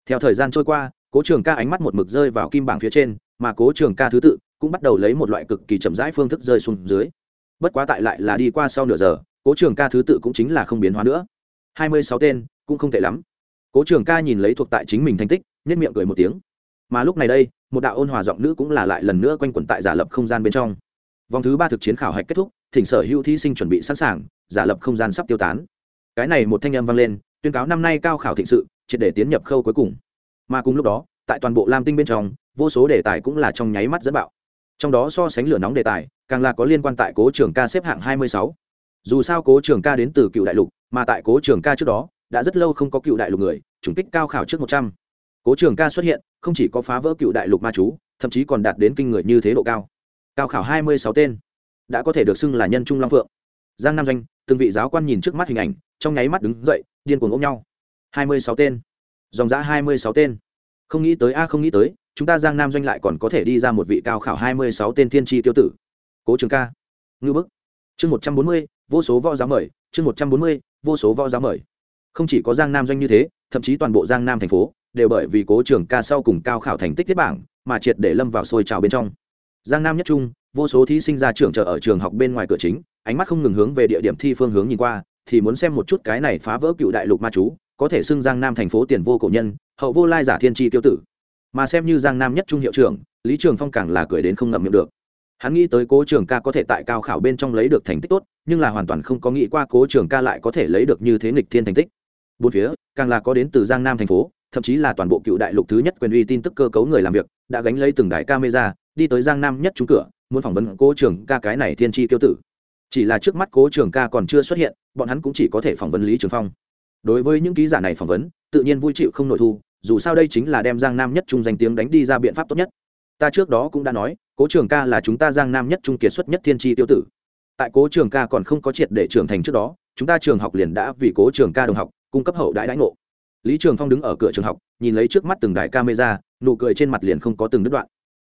Theo thời gian trôi qua cố trường ca ánh mắt một mực rơi vào kim bảng phía trên mà cố trường ca thứ tự cũng bắt đầu lấy một loại cực kỳ chậm rãi phương thức rơi xuống dưới bất quá tại lại là đi qua sau nửa giờ, cố trường ca thứ tự cũng chính là không biến hóa nữa. Hai mươi sáu tên, cũng không tệ lắm. Cố trường ca nhìn lấy thuộc tại chính mình thành tích nhất miệng cười một tiếng. Mà lúc này đây, một đạo ôn hòa giọng nữ cũng là lại lần nữa quanh quẩn tại giả lập không gian bên trong. Vòng thứ ba thực chiến khảo hạch kết thúc, thỉnh sở hữu thí sinh chuẩn bị sẵn sàng, giả lập không gian sắp tiêu tán. Cái này một thanh âm vang lên, tuyên cáo năm nay cao khảo thịnh sự, triệt để tiến nhập khâu cuối cùng. Mà cùng lúc đó, tại toàn bộ lam tinh bên trong, vô số đề tài cũng là trong nháy mắt dẫn bạo. Trong đó so sánh lửa nóng đề tài càng là có liên quan tại cố trường ca xếp hạng hai mươi sáu. Dù sao cố trường ca đến từ cựu đại lục, mà tại cố trường ca trước đó, đã rất lâu không có cựu đại lục người chủng kích cao khảo trước một trăm. Cố trường ca xuất hiện, không chỉ có phá vỡ cựu đại lục ma chú, thậm chí còn đạt đến kinh người như thế độ cao. Cao khảo hai mươi sáu tên, đã có thể được xưng là nhân trung long phượng. Giang nam doanh, từng vị giáo quan nhìn trước mắt hình ảnh, trong nháy mắt đứng dậy, điên cuồng ôm nhau. Hai mươi sáu tên, dòng giã hai mươi sáu tên. Không nghĩ tới a, không nghĩ tới, chúng ta giang nam doanh lại còn có thể đi ra một vị cao khảo hai mươi sáu tên thiên tri tiêu tử cố trường ca. Ngư bức. Chương một trăm bốn mươi, vô số võ giáo mời. Chương một trăm bốn mươi, vô số võ giáo mời. Không chỉ có giang nam doanh như thế, thậm chí toàn bộ giang nam thành phố đều bởi vì cố trường ca sau cùng cao khảo thành tích thiết bảng mà triệt để lâm vào sôi trào bên trong. Giang nam nhất trung, vô số thí sinh ra trường chờ ở trường học bên ngoài cửa chính, ánh mắt không ngừng hướng về địa điểm thi phương hướng nhìn qua, thì muốn xem một chút cái này phá vỡ cựu đại lục ma chú, có thể xưng giang nam thành phố tiền vô cổ nhân, hậu vô lai giả thiên tri tiêu tử. Mà xem như giang nam nhất trung hiệu trưởng, lý trường phong càng là cười đến không ngậm miệng được hắn nghĩ tới cố trường ca có thể tại cao khảo bên trong lấy được thành tích tốt, nhưng là hoàn toàn không có nghĩ qua cố trường ca lại có thể lấy được như thế nghịch thiên thành tích. Bốn phía, càng là có đến từ giang nam thành phố, thậm chí là toàn bộ cựu đại lục thứ nhất quyền uy tin tức cơ cấu người làm việc, đã gánh lấy từng đài camera, đi tới giang nam nhất trúng cửa, muốn phỏng vấn cố trường ca cái này thiên tri tiêu tử. Chỉ là trước mắt cố trường ca còn chưa xuất hiện, bọn hắn cũng chỉ có thể phỏng vấn lý trường phong. Đối với những ký giả này phỏng vấn, tự nhiên vui chịu không nội thu, dù sao đây chính là đem giang nam nhất trung danh tiếng đánh đi ra biện pháp tốt nhất ta trước đó cũng đã nói, cố trường ca là chúng ta giang nam nhất trung kiệt xuất nhất thiên tri tiêu tử. Tại cố trường ca còn không có triệt để trưởng thành trước đó, chúng ta trường học liền đã vì cố trường ca đồng học, cung cấp hậu đãi đãi ngộ. Lý trường phong đứng ở cửa trường học, nhìn lấy trước mắt từng đài camera, nụ cười trên mặt liền không có từng đứt đoạn.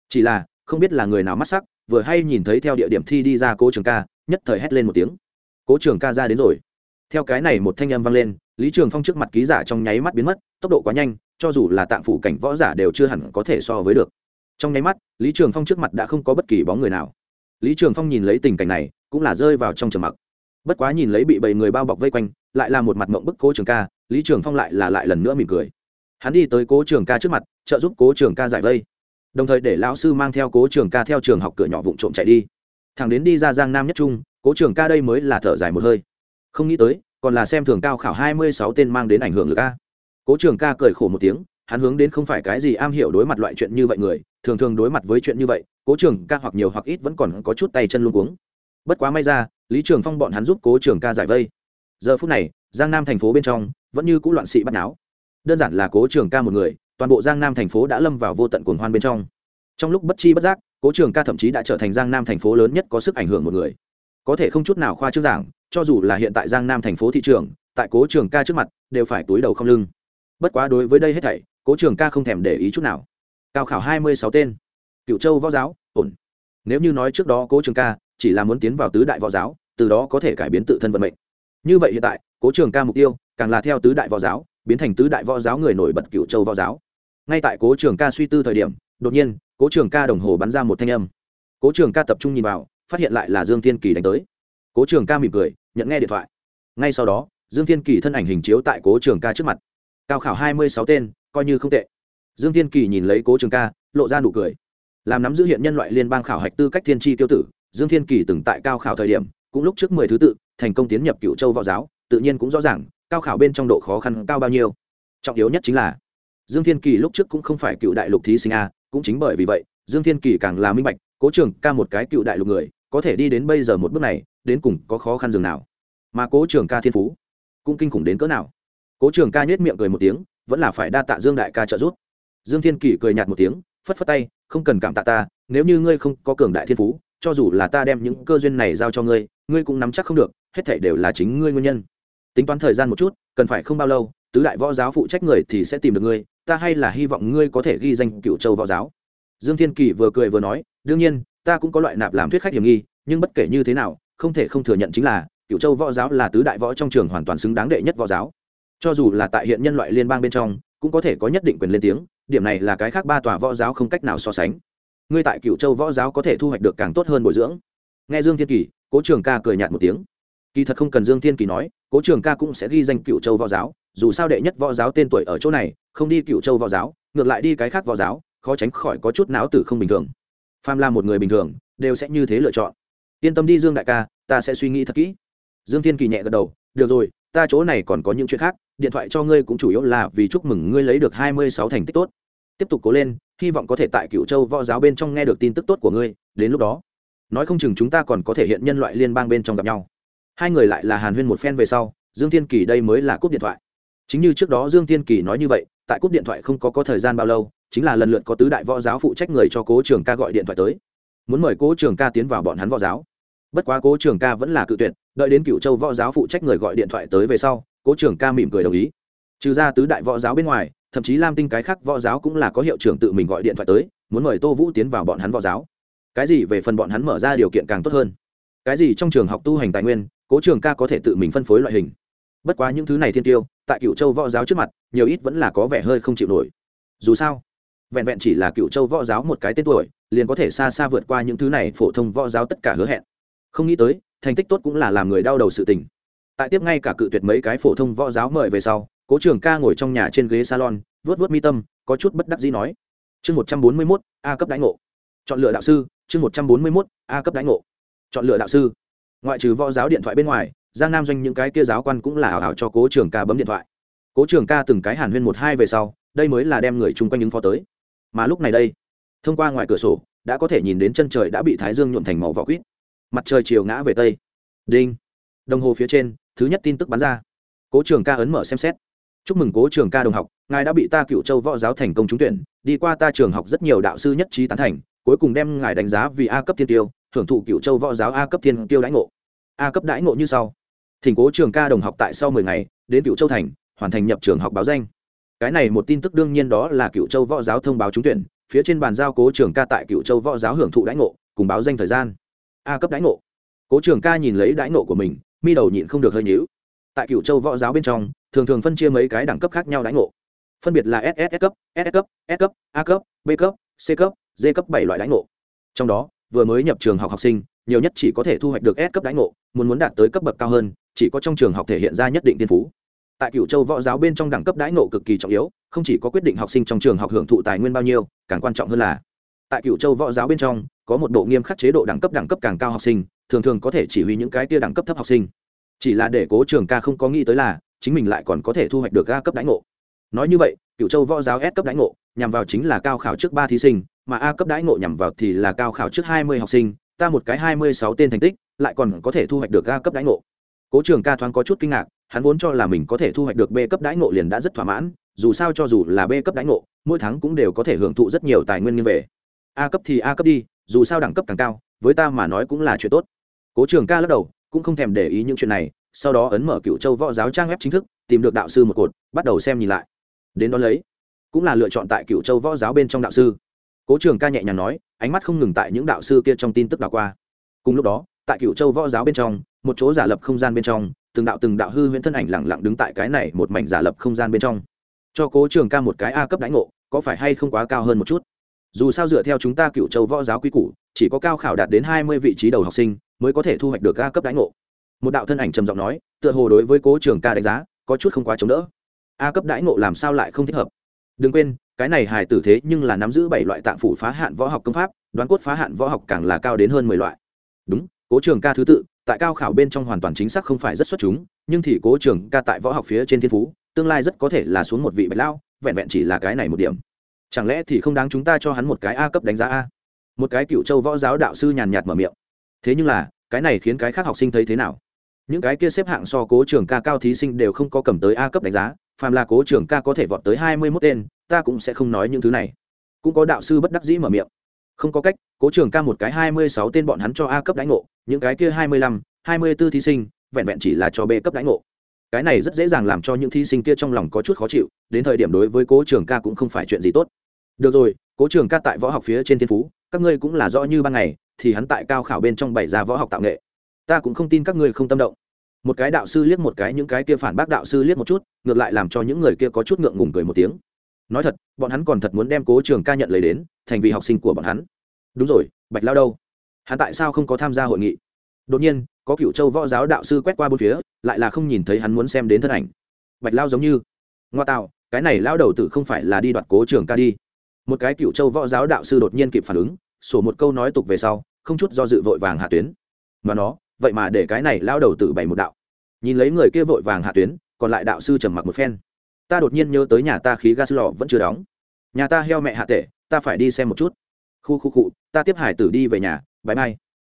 Chỉ là, không biết là người nào mắt sắc, vừa hay nhìn thấy theo địa điểm thi đi ra cố trường ca, nhất thời hét lên một tiếng. Cố trường ca ra đến rồi. Theo cái này một thanh âm vang lên, lý trường phong trước mặt ký giả trong nháy mắt biến mất, tốc độ quá nhanh, cho dù là tạng phủ cảnh võ giả đều chưa hẳn có thể so với được trong nháy mắt, lý trường phong trước mặt đã không có bất kỳ bóng người nào. Lý trường phong nhìn lấy tình cảnh này, cũng là rơi vào trong trầm mặc. Bất quá nhìn lấy bị bảy người bao bọc vây quanh, lại là một mặt mộng bức cố trường ca, lý trường phong lại là lại lần nữa mỉm cười. Hắn đi tới cố trường ca trước mặt, trợ giúp cố trường ca giải vây. Đồng thời để lão sư mang theo cố trường ca theo trường học cửa nhỏ vụn trộm chạy đi. Thằng đến đi ra giang nam nhất trung, cố trường ca đây mới là thở dài một hơi. Không nghĩ tới, còn là xem thường cao khảo hai mươi sáu tên mang đến ảnh hưởng lực a. Cố trường ca cười khổ một tiếng hắn hướng đến không phải cái gì am hiểu đối mặt loại chuyện như vậy người, thường thường đối mặt với chuyện như vậy, cố trường ca hoặc nhiều hoặc ít vẫn còn có chút tay chân luôn cuống. Bất quá may ra, lý trường phong bọn hắn giúp cố trường ca giải vây. Giờ phút này, giang nam thành phố bên trong vẫn như c ũ loạn sĩ bắt náo. Đơn giản là cố trường ca một người, toàn bộ giang nam thành phố đã lâm vào vô tận cuồng hoan bên trong. Trong lúc bất chi bất giác, cố trường ca thậm chí đã trở thành giang nam thành phố lớn nhất có sức ảnh hưởng một người. Có thể không chút nào khoa trước giảng, cho dù là hiện tại giang nam thành phố thị trường, tại cố trường ca trước mặt, đều phải túi đầu không lưng. Bất quá đối với đây hết thảy cố trường ca không thèm để ý chút nào. Cao khảo hai mươi sáu tên. Cựu châu võ giáo, ổn. Nếu như nói trước đó cố trường ca chỉ là muốn tiến vào tứ đại võ giáo, từ đó có thể cải biến tự thân vận mệnh. Như vậy hiện tại, cố trường ca mục tiêu càng là theo tứ đại võ giáo, biến thành tứ đại võ giáo người nổi bật cựu châu võ giáo. Ngay tại cố trường ca suy tư thời điểm, đột nhiên, cố trường ca đồng hồ bắn ra một thanh âm. Cố trường ca tập trung nhìn vào, phát hiện lại là dương thiên kỳ đánh tới. Cố trường ca mỉm cười, nhận nghe điện thoại. Ngay sau đó, dương thiên kỳ thân ảnh hình chiếu tại cố trường ca trước mặt. Cao khảo hai mươi sáu tên coi như không tệ. Dương thiên kỳ nhìn lấy cố trường ca, lộ ra nụ cười. Làm nắm giữ hiện nhân loại liên bang khảo hạch tư cách thiên tri tiêu tử, dương thiên kỳ từng tại cao khảo thời điểm, cũng lúc trước mười thứ tự, thành công tiến nhập cựu châu võ giáo, tự nhiên cũng rõ ràng, cao khảo bên trong độ khó khăn cao bao nhiêu. Trọng yếu nhất chính là, dương thiên kỳ lúc trước cũng không phải cựu đại lục thí sinh a, cũng chính bởi vì vậy, dương thiên kỳ càng là minh bạch, cố trường ca một cái cựu đại lục người, có thể đi đến bây giờ một bước này, đến cùng có khó khăn dường nào. Mà cố trường ca thiên phú, cũng kinh khủng đến cỡ nào. Cố trường ca nhếch miệng cười một tiếng vẫn là phải đa tạ dương đại ca trợ giúp. Dương thiên kỷ cười nhạt một tiếng, phất phất tay, không cần cảm tạ ta, nếu như ngươi không có cường đại thiên phú, cho dù là ta đem những cơ duyên này giao cho ngươi ngươi cũng nắm chắc không được, hết thảy đều là chính ngươi nguyên nhân. Tính toán thời gian một chút, cần phải không bao lâu, tứ đại võ giáo phụ trách người thì sẽ tìm được ngươi, ta hay là hy vọng ngươi có thể ghi danh cựu châu võ giáo. Dương thiên kỳ vừa cười vừa nói, đương nhiên, ta cũng có loại nạp làm thuyết khách hiểm nghi, nhưng bất kể như thế nào, không thể không thừa nhận chính là cựu châu võ giáo là tứ đại võ trong trường hoàn toàn xứng đáng đệ nhất võ giáo cho dù là tại hiện nhân loại liên bang bên trong, cũng có thể có nhất định quyền lên tiếng, điểm này là cái khác ba tòa võ giáo không cách nào so sánh. Ngươi tại cựu châu võ giáo có thể thu hoạch được càng tốt hơn bồi dưỡng. Nghe dương thiên kỳ, cố trường ca cười nhạt một tiếng. Kỳ thật không cần dương thiên kỳ nói, cố trường ca cũng sẽ ghi danh cựu châu võ giáo, dù sao đệ nhất võ giáo tên tuổi ở chỗ này, không đi cựu châu võ giáo, ngược lại đi cái khác võ giáo, khó tránh khỏi có chút não tử không bình thường. Pham là một người bình thường, đều sẽ như thế lựa chọn. Yên tâm đi dương đại ca, ta sẽ suy nghĩ thật kỹ. Dương thiên kỳ nhẹ gật đầu, được rồi, ta chỗ này còn có những chuyện khác điện thoại cho ngươi cũng chủ yếu là vì chúc mừng ngươi lấy được hai mươi sáu thành tích tốt. Tiếp tục cố lên, hy vọng có thể tại cựu châu võ giáo bên trong nghe được tin tức tốt của ngươi, đến lúc đó, nói không chừng chúng ta còn có thể hiện nhân loại liên bang bên trong gặp nhau. Hai người lại là hàn huyên một phen về sau, dương thiên kỳ đây mới là cúp điện thoại. Chính như trước đó dương thiên kỳ nói như vậy, tại cúp điện thoại không có có thời gian bao lâu, chính là lần lượt có tứ đại võ giáo phụ trách người cho cố trường ca gọi điện thoại tới. Muốn mời cố trường ca tiến vào bọn hắn võ giáo. Bất quá cố trường ca vẫn là cự tuyệt, đợi đến cựu châu võ giáo phụ trách người gọi điện thoại tới về sau cố trưởng ca mỉm cười đồng ý. Trừ ra tứ đại võ giáo bên ngoài, thậm chí lam tinh cái khác võ giáo cũng là có hiệu trưởng tự mình gọi điện thoại tới, muốn mời tô vũ tiến vào bọn hắn võ giáo. Cái gì về phần bọn hắn mở ra điều kiện càng tốt hơn? Cái gì trong trường học tu hành tài nguyên, cố trường ca có thể tự mình phân phối loại hình? Bất quá những thứ này thiên tiêu, tại cựu châu võ giáo trước mặt, nhiều ít vẫn là có vẻ hơi không chịu nổi. Dù sao, vẹn vẹn chỉ là cựu châu võ giáo một cái tên tuổi, liền có thể xa xa vượt qua những thứ này phổ thông võ giáo tất cả hứa hẹn. Không nghĩ tới, thành tích tốt cũng là làm người đau đầu sự tình tại tiếp ngay cả cự tuyệt mấy cái phổ thông võ giáo mời về sau, cố trường ca ngồi trong nhà trên ghế salon vớt vớt mi tâm, có chút bất đắc dĩ nói. Chương một trăm bốn mươi mốt, a cấp đánh ngộ. Chọn lựa đạo sư, chương một trăm bốn mươi mốt, a cấp đánh ngộ. Chọn lựa đạo sư. Ngoại trừ võ giáo điện thoại bên ngoài, giang nam doanh những cái kia giáo quan cũng là hào hào cho cố trường ca bấm điện thoại. Cố trường ca từng cái hàn huyên một hai về sau, đây mới là đem người chung quanh ứng phó tới. Mà lúc này đây, thông qua ngoài cửa sổ, đã có thể nhìn đến chân trời đã bị thái dương nhuộm thành màu vỏ quýt. Mặt trời chiều ngã về tây. Đinh. Đồng hồ phía trên thứ nhất tin tức bắn ra. Cố trường ca ấn mở xem xét. Chúc mừng cố trường ca đồng học, ngài đã bị ta cựu châu võ giáo thành công trúng tuyển, đi qua ta trường học rất nhiều đạo sư nhất trí tán thành, cuối cùng đem ngài đánh giá vì a cấp thiên tiêu, hưởng thụ cựu châu võ giáo a cấp thiên tiêu đãi ngộ. A cấp đãi ngộ như sau. Thỉnh cố trường ca đồng học tại sau mười ngày, đến cựu châu thành, hoàn thành nhập trường học báo danh. Cái này một tin tức đương nhiên đó là cựu châu võ giáo thông báo trúng tuyển, phía trên bàn giao cố trường ca tại cựu châu võ giáo hưởng thụ đãi ngộ, cùng báo danh thời gian. A cấp đãi ngộ. Cố trường ca nhìn lấy đãi ngộ của mình mi đầu nhịn không được hơi nhíu. Tại cựu châu võ giáo bên trong, thường thường phân chia mấy cái đẳng cấp khác nhau đánh ngộ. Phân biệt là ss cấp ss cấp, s cấp, a cấp, b cấp, c cấp, d cấp bảy loại đánh ngộ. Trong đó, vừa mới nhập trường học học sinh, nhiều nhất chỉ có thể thu hoạch được s cấp đánh ngộ, muốn muốn đạt tới cấp bậc cao hơn, chỉ có trong trường học thể hiện ra nhất định tiên phú. Tại cựu châu võ giáo bên trong đẳng cấp đãi ngộ cực kỳ trọng yếu, không chỉ có quyết định học sinh trong trường học hưởng thụ tài nguyên bao nhiêu, càng quan trọng hơn là, tại cựu châu võ giáo bên trong, có một bộ nghiêm khắc chế độ đẳng cấp đẳng cấp càng cao học sinh thường thường có thể chỉ huy những cái tia đẳng cấp thấp học sinh. Chỉ là để cố trường ca không có nghĩ tới là, chính mình lại còn có thể thu hoạch được a cấp đánh ngộ. Nói như vậy cựu châu võ giáo s cấp đánh ngộ nhằm vào chính là cao khảo trước ba thí sinh, mà a cấp đãi ngộ nhằm vào thì là cao khảo trước hai mươi học sinh, ta một cái hai mươi sáu tên thành tích, lại còn có thể thu hoạch được a cấp đãi ngộ. Cố trường ca thoáng có chút kinh ngạc, hắn vốn cho là mình có thể thu hoạch được b cấp đãi ngộ liền đã rất thỏa mãn, dù sao cho dù là b cấp đãi ngộ, mỗi tháng cũng đều có thể hưởng thụ rất nhiều tài nguyên như về. A cấp thì a cấp đi, dù sao đẳng cấp càng cao, với ta mà nói cũng là chuyện tốt cố trường ca lắc đầu, cũng không thèm để ý những chuyện này, sau đó ấn mở cựu châu võ giáo trang web chính thức, tìm được đạo sư một cột, bắt đầu xem nhìn lại. Đến đó lấy, cũng là lựa chọn tại cựu châu võ giáo bên trong đạo sư. Cố trường ca nhẹ nhàng nói, ánh mắt không ngừng tại những đạo sư kia trong tin tức đ qua. Cùng lúc đó, tại cựu châu võ giáo bên trong, một chỗ giả lập không gian bên trong, từng đạo từng đạo hư huyễn thân ảnh lẳng lặng đứng tại cái này một mảnh giả lập không gian bên trong. Cho cố trường ca một cái a cấp đánh ngộ, có phải hay không quá cao hơn một chút? Dù sao dựa theo chúng ta cựu châu võ giáo quy củ, chỉ có cao khảo đạt đến hai mươi vị trí đầu học sinh mới có thể thu hoạch được ca cấp đánh ngộ. Một đạo thân ảnh trầm giọng nói, tựa hồ đối với cố trường ca đánh giá, có chút không quá chống đỡ. A cấp đãi ngộ làm sao lại không thích hợp? Đừng quên, cái này hài tử thế nhưng là nắm giữ bảy loại tạng phủ phá hạn võ học công pháp, đoán cốt phá hạn võ học càng là cao đến hơn mười loại. Đúng, cố trường ca thứ tự, tại cao khảo bên trong hoàn toàn chính xác không phải rất xuất chúng, nhưng thì cố trường ca tại võ học phía trên thiên phú, tương lai rất có thể là xuống một vị bạch lao, vẹn vẹn chỉ là cái này một điểm. Chẳng lẽ thì không đáng chúng ta cho hắn một cái a cấp đánh giá a? Một cái cựu châu võ giáo đạo sư nhàn nhạt mở miệng thế nhưng là, cái này khiến cái khác học sinh thấy thế nào? Những cái kia xếp hạng so cố trường ca cao thí sinh đều không có cầm tới a cấp đánh giá, phàm là cố trường ca có thể vọt tới hai mươi mốt tên, ta cũng sẽ không nói những thứ này. Cũng có đạo sư bất đắc dĩ mở miệng. Không có cách, cố trường ca một cái hai mươi sáu tên bọn hắn cho a cấp đánh ngộ, những cái kia hai mươi lăm, hai mươi b ố thí sinh, vẹn vẹn chỉ là cho b cấp đánh ngộ. Cái này rất dễ dàng làm cho những thí sinh kia trong lòng có chút khó chịu, đến thời điểm đối với cố trường ca cũng không phải chuyện gì tốt. Được rồi, cố trường ca tại võ học phía trên thiên phú, các ngươi cũng là rõ như ban ngày thì hắn tại cao khảo bên trong bảy ra võ học tạo nghệ. Ta cũng không tin các ngươi không tâm động. Một cái đạo sư liếc một cái những cái kia phản bác đạo sư liếc một chút, ngược lại làm cho những người kia có chút ngượng ngùng cười một tiếng. Nói thật, bọn hắn còn thật muốn đem cố trường ca nhận lấy đến, thành vì học sinh của bọn hắn. Đúng rồi, bạch lao đâu? Hắn tại sao không có tham gia hội nghị? Đột nhiên, có cựu châu võ giáo đạo sư quét qua bốn phía, lại là không nhìn thấy hắn muốn xem đến thân ảnh. Bạch lao giống như. Ngoa tạo, cái này lao đầu tự không phải là đi đoạt cố trường ca đi. Một cái cựu châu võ giáo đạo sư đột nhiên kịp phản ứng sổ một câu nói tục về sau, không chút do dự vội vàng hạ tuyến. Mà nó, vậy mà để cái này lao đầu tự bày một đạo. Nhìn lấy người kia vội vàng hạ tuyến, còn lại đạo sư trầm mặc một phen. Ta đột nhiên nhớ tới nhà ta khí gas lò vẫn chưa đóng. Nhà ta heo mẹ hạ tệ, ta phải đi xem một chút. Khu khu cụ ta tiếp hải tử đi về nhà bãi bay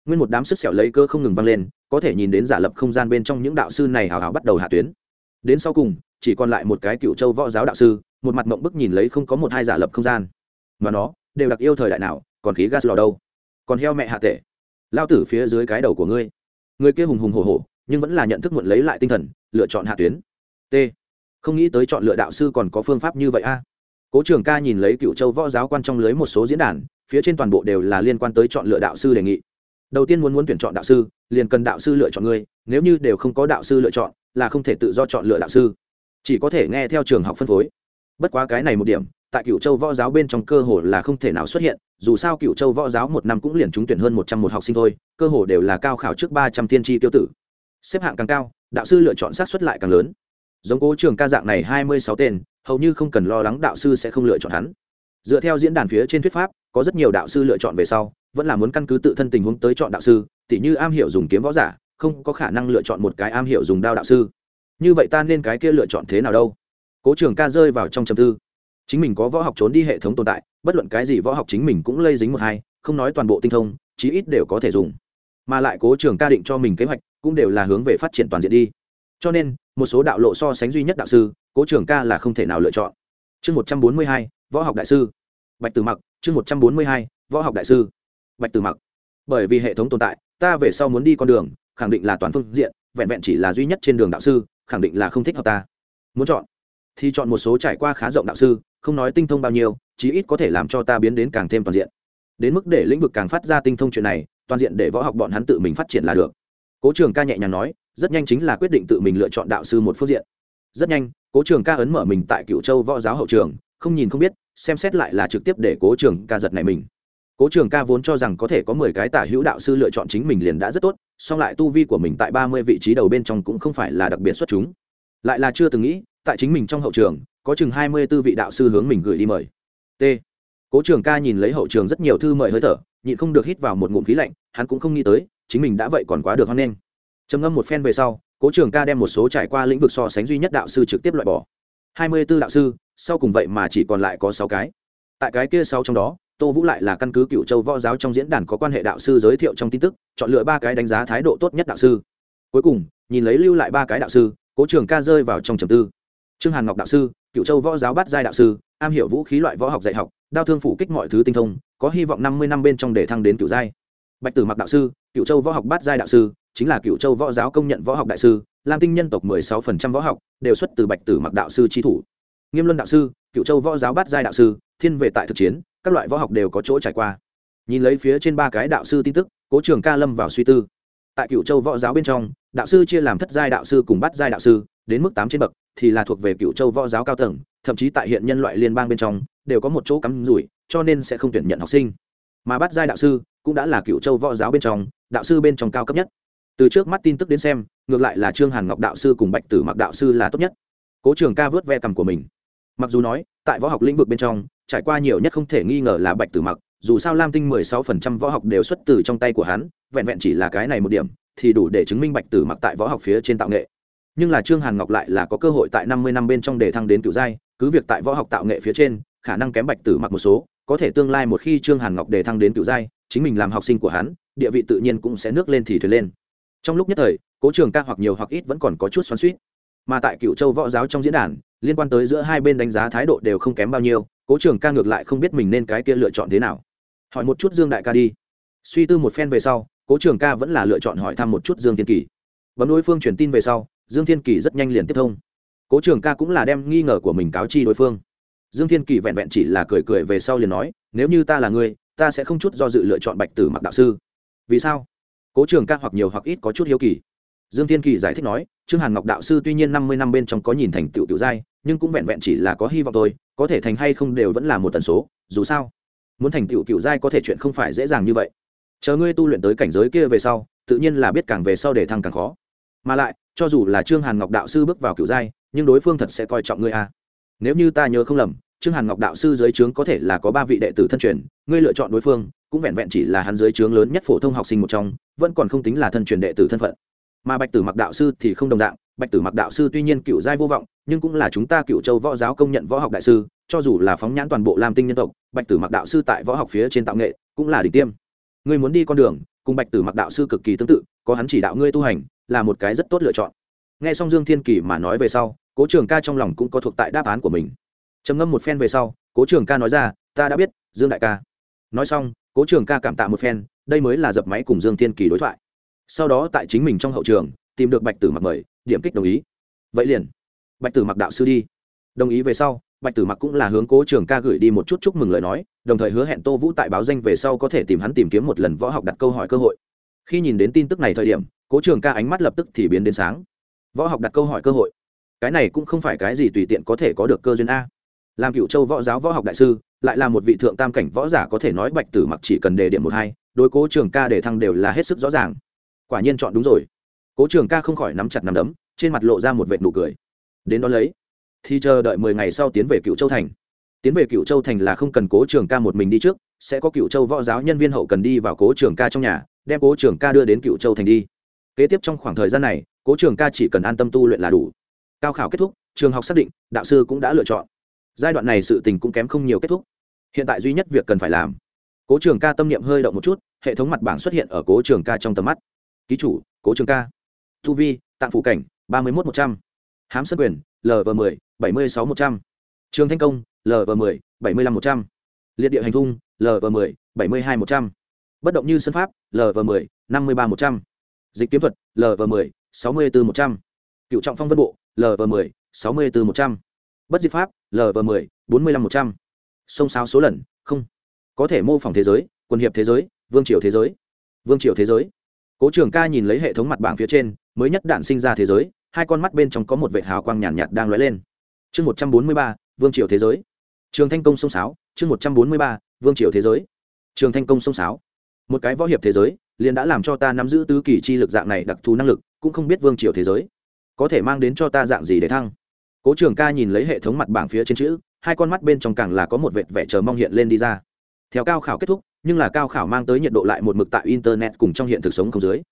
nguyên một đám sức sẹo lấy cơ không ngừng vang lên, có thể nhìn đến giả lập không gian bên trong những đạo sư này hào hào bắt đầu hạ tuyến. Đến sau cùng, chỉ còn lại một cái cựu châu võ giáo đạo sư, một mặt mộng bức nhìn lấy không có một hai giả lập không gian. Mà nó, đều đặc yêu thời đại nào còn khí gas lò đâu? Còn heo mẹ hạ tệ. Lao tử phía dưới cái đầu của ngươi. Người kia hùng hùng hổ hổ, nhưng vẫn là nhận thức muộn lấy lại tinh thần, lựa chọn hạ tuyến. T. Không nghĩ tới chọn lựa đạo sư còn có phương pháp như vậy a. Cố trường ca nhìn lấy cựu châu võ giáo quan trong lưới một số diễn đàn, phía trên toàn bộ đều là liên quan tới chọn lựa đạo sư đề nghị. Đầu tiên muốn muốn tuyển chọn đạo sư, liền cần đạo sư lựa chọn ngươi, nếu như đều không có đạo sư lựa chọn, là không thể tự do chọn lựa đạo sư. Chỉ có thể nghe theo trường học phân phối. Bất quá cái này một điểm tại cựu châu võ giáo bên trong cơ hồ là không thể nào xuất hiện, dù sao cựu châu võ giáo một năm cũng liền trúng tuyển hơn một trăm một học sinh thôi, cơ hồ đều là cao khảo trước ba trăm tiên tri tiêu tử. Xếp hạng càng cao, đạo sư lựa chọn sát xuất lại càng lớn. Giống cố trường ca dạng này hai mươi sáu tên, hầu như không cần lo lắng đạo sư sẽ không lựa chọn hắn. Dựa theo diễn đàn phía trên thuyết pháp, có rất nhiều đạo sư lựa chọn về sau, vẫn là muốn căn cứ tự thân tình huống tới chọn đạo sư, tỉ như am hiểu dùng kiếm võ giả, không có khả năng lựa chọn một cái am hiểu dùng đao đạo sư. Như vậy ta nên cái kia lựa chọn thế nào đâu? Cố trường ca rơi vào trong trầm tư chính mình có võ học trốn đi hệ thống tồn tại, bất luận cái gì võ học chính mình cũng lây dính một hai, không nói toàn bộ tinh thông, chí ít đều có thể dùng. Mà lại cố trường ca định cho mình kế hoạch, cũng đều là hướng về phát triển toàn diện đi. Cho nên, một số đạo lộ so sánh duy nhất đạo sư, cố trường ca là không thể nào lựa chọn. Chương một trăm bốn mươi hai, võ học đại sư. Bạch tử mặc, chương một trăm bốn mươi hai, võ học đại sư. Bạch tử mặc, bởi vì hệ thống tồn tại, ta về sau muốn đi con đường, khẳng định là toàn phương diện, vẹn vẹn chỉ là duy nhất trên đường đạo sư, khẳng định là không thích hợp ta. Muốn chọn thì chọn một số trải qua khá rộng đạo sư, không nói tinh thông bao nhiêu, chí ít có thể làm cho ta biến đến càng thêm toàn diện. Đến mức để lĩnh vực càng phát ra tinh thông chuyện này, toàn diện để võ học bọn hắn tự mình phát triển là được. Cố trường ca nhẹ nhàng nói, rất nhanh chính là quyết định tự mình lựa chọn đạo sư một phương diện. Rất nhanh, cố trường ca ấn mở mình tại cựu châu võ giáo hậu trường, không nhìn không biết, xem xét lại là trực tiếp để cố trường ca giật này mình. Cố trường ca vốn cho rằng có thể có mười cái tả hữu đạo sư lựa chọn chính mình liền đã rất tốt, song lại tu vi của mình tại ba mươi vị trí đầu bên trong cũng không phải là đặc biệt xuất chúng. Lại là chưa từng nghĩ tại chính mình trong hậu trường, có chừng hai mươi b ố vị đạo sư hướng mình gửi đi mời. T. Cố trường ca nhìn lấy hậu trường rất nhiều thư mời hơi thở, nhịn không được hít vào một ngụm khí lạnh, hắn cũng không nghĩ tới, chính mình đã vậy còn quá được hoan nghênh. Trầm ngâm một phen về sau, cố trường ca đem một số trải qua lĩnh vực so sánh duy nhất đạo sư trực tiếp loại bỏ. hai mươi b ố đạo sư, sau cùng vậy mà chỉ còn lại có sáu cái. Tại cái kia sau trong đó, tô vũ lại là căn cứ cựu châu võ giáo trong diễn đàn có quan hệ đạo sư giới thiệu trong tin tức, chọn lựa ba cái đánh giá thái độ tốt nhất đạo sư. Cuối cùng, nhìn lấy lưu lại ba cái đạo sư, cố trường ca rơi vào trong trầm tư trương hàn ngọc đạo sư, cựu châu võ giáo bát giai đạo sư, am hiểu vũ khí loại võ học dạy học, đao thương phủ kích mọi thứ tinh thông, có hy vọng năm mươi năm bên trong để thăng đến cựu giai. Bạch tử mặc đạo sư, cựu châu võ học bát giai đạo sư, chính là cựu châu võ giáo công nhận võ học đại sư, lam tinh nhân tộc mười sáu phần trăm võ học, đều xuất từ bạch tử mặc đạo sư tri thủ. Nghiêm luân đạo sư, cựu châu võ giáo bát giai đạo sư, thiên về tại thực chiến, các loại võ học đều có chỗ trải qua. Nhìn lấy phía trên ba cái đạo sư tin tức, cố trường ca lâm vào suy tư. Tại cựu châu võ giáo bên trong, đạo sư chia làm thất giai đạo sư cùng bát giai đạo sư, đến mức tám trên bậc thì là thuộc về cựu châu võ giáo cao tầng, thậm chí tại hiện nhân loại liên bang bên trong, đều có một chỗ cắm rủi, cho nên sẽ không tuyển nhận học sinh. Mà bắt giai đạo sư cũng đã là cựu châu võ giáo bên trong, đạo sư bên trong cao cấp nhất. Từ trước mắt tin tức đến xem, ngược lại là trương hàn ngọc đạo sư cùng bạch tử mặc đạo sư là tốt nhất. Cố trường ca vớt ve cằm của mình. Mặc dù nói, tại võ học lĩnh vực bên trong, trải qua nhiều nhất không thể nghi ngờ là bạch tử mặc, dù sao lam tinh mười sáu phần trăm võ học đều xuất từ trong tay của hắn, vẹn vẹn chỉ là cái này một điểm, thì đủ để chứng minh bạch tử mặc tại võ học phía trên tạo nghệ nhưng là trương hàn ngọc lại là có cơ hội tại năm mươi năm bên trong để thăng đến cựu giai, cứ việc tại võ học tạo nghệ phía trên, khả năng kém bạch tử mặc một số, có thể tương lai một khi trương hàn ngọc để thăng đến cựu giai, chính mình làm học sinh của hắn, địa vị tự nhiên cũng sẽ nước lên thì thuyền lên. Trong lúc nhất thời, cố trường ca hoặc nhiều hoặc ít vẫn còn có chút xoắn suýt mà tại cựu châu võ giáo trong diễn đàn, liên quan tới giữa hai bên đánh giá thái độ đều không kém bao nhiêu, cố trường ca ngược lại không biết mình nên cái kia lựa chọn thế nào. Hỏi một chút dương đại ca đi. Suy tư một phen về sau, cố trường ca vẫn là lựa chọn hỏi thăm một chút dương tiên kỳ. Bấm đối phương truyền tin về sau dương thiên kỳ rất nhanh liền tiếp thông. Cố trường ca cũng là đem nghi ngờ của mình cáo chi đối phương. Dương thiên kỳ vẹn vẹn chỉ là cười cười về sau liền nói, nếu như ta là người ta sẽ không chút do dự lựa chọn bạch tử mặc đạo sư. Vì sao? Cố trường ca hoặc nhiều hoặc ít có chút hiếu kỳ. Dương thiên kỳ giải thích nói, trương hàn ngọc đạo sư tuy nhiên năm mươi năm bên trong có nhìn thành tựu tiểu giai, nhưng cũng vẹn vẹn chỉ là có hy vọng thôi, có thể thành hay không đều vẫn là một tần số, dù sao, muốn thành tựu tiểu giai có thể chuyện không phải dễ dàng như vậy. Chờ ngươi tu luyện tới cảnh giới kia về sau, tự nhiên là biết càng về sau để thăng càng khó. Mà lại cho dù là trương hàn ngọc đạo sư bước vào cựu giai, nhưng đối phương thật sẽ coi trọng ngươi a à. nếu như ta nhớ không lầm, trương hàn ngọc đạo sư dưới trướng có thể là có ba vị đệ tử thân truyền, ngươi lựa chọn đối phương, cũng vẹn vẹn chỉ là hắn dưới trướng lớn nhất phổ thông học sinh một trong, vẫn còn không tính là thân truyền đệ tử thân phận mà bạch tử mặc đạo sư thì không đồng dạng, bạch tử mặc đạo sư tuy nhiên cựu giai vô vọng, nhưng cũng là chúng ta cựu châu võ giáo công nhận võ học đại sư, cho dù là phóng nhãn toàn bộ lam tinh nhân tộc, bạch tử mặc đạo sư tại võ học phía trên tạo nghệ, cũng là đỉnh tiêm ngươi muốn đi con đường, cùng bạch tử mặc đạo sư cực kỳ tương tự, có hắn chỉ đạo ngươi tu hành là một cái rất tốt lựa chọn. Nghe xong dương thiên kỳ mà nói về sau, cố trường ca trong lòng cũng có thuộc tại đáp án của mình. Trầm ngâm một phen về sau, cố trường ca nói ra, ta đã biết, dương đại ca. Nói xong, cố trường ca cảm tạ một phen, đây mới là dập máy cùng dương thiên kỳ đối thoại. Sau đó tại chính mình trong hậu trường, tìm được bạch tử mặc mời, điểm kích đồng ý. Vậy liền, bạch tử mặc đạo sư đi. Đồng ý về sau, bạch tử mặc cũng là hướng cố trường ca gửi đi một chút chúc mừng lời nói, đồng thời hứa hẹn tô vũ tại báo danh về sau có thể tìm hắn tìm kiếm một lần võ học đặt câu hỏi cơ hội khi nhìn đến tin tức này thời điểm, cố trường ca ánh mắt lập tức thì biến đến sáng. Võ học đặt câu hỏi cơ hội. Cái này cũng không phải cái gì tùy tiện có thể có được cơ duyên a. Làm cựu châu võ giáo võ học đại sư, lại là một vị thượng tam cảnh võ giả có thể nói bạch tử mặc chỉ cần đề điểm một hai, đối cố trường ca để thăng đều là hết sức rõ ràng. Quả nhiên chọn đúng rồi. Cố trường ca không khỏi nắm chặt nắm đấm, trên mặt lộ ra một vệt nụ cười. Đến đó lấy. Thì chờ đợi mười ngày sau tiến về cựu châu thành. Tiến về cựu châu thành là không cần cố trường ca một mình đi trước, sẽ có cựu châu võ giáo nhân viên hậu cần đi vào cố trường ca trong nhà đem cố trường ca đưa đến cựu châu thành đi. Kế tiếp trong khoảng thời gian này, cố trường ca chỉ cần an tâm tu luyện là đủ. Cao khảo kết thúc, trường học xác định, đạo sư cũng đã lựa chọn. Giai đoạn này sự tình cũng kém không nhiều kết thúc. Hiện tại duy nhất việc cần phải làm, cố trường ca tâm niệm hơi động một chút, hệ thống mặt bảng xuất hiện ở cố trường ca trong tầm mắt. Ký chủ, cố trường ca. Thu vi, tạng phủ cảnh, ba mươi một một trăm. H á m sân quyền lv m ộ bảy mươi sáu một trăm. Trường thanh công lv m ộ bảy mươi năm một trăm. Liệt địa hành thung lv m ộ bảy mươi hai một trăm. Bất động như sân pháp lv m ộ ư ơ i năm mươi ba một trăm. Dịch kiếm thuật lv m ộ ư ơ i sáu mươi bốn một trăm. Cựu trọng phong vân bộ lv m ộ ư ơ i sáu mươi bốn một trăm. Bất diệt pháp lv m ộ ư ơ i bốn mươi năm một trăm. Sông sáo số lần không. Có thể mô phỏng thế giới quân hiệp thế giới vương triều thế giới. Vương triều thế giới. Cố trường ca nhìn lấy hệ thống mặt bảng phía trên mới nhất đạn sinh ra thế giới hai con mắt bên trong có một vệ hào quang nhàn nhạt, nhạt đang lóe lên. Chương một trăm bốn mươi ba vương triều thế giới. Trường thanh công sông sáo chương một trăm bốn mươi ba vương triều thế giới. Trường thanh công sông sáo một cái võ hiệp thế giới, liền đã làm cho ta nắm giữ tứ kỳ chi lực dạng này đặc thù năng lực, cũng không biết vương triều thế giới có thể mang đến cho ta dạng gì để thăng. Cố trường ca nhìn lấy hệ thống mặt bảng phía trên chữ, hai con mắt bên trong càng là có một vệt vẻ chờ mong hiện lên đi ra. Theo cao khảo kết thúc, nhưng là cao khảo mang tới nhiệt độ lại một mực tại internet cùng trong hiện thực sống không dưới.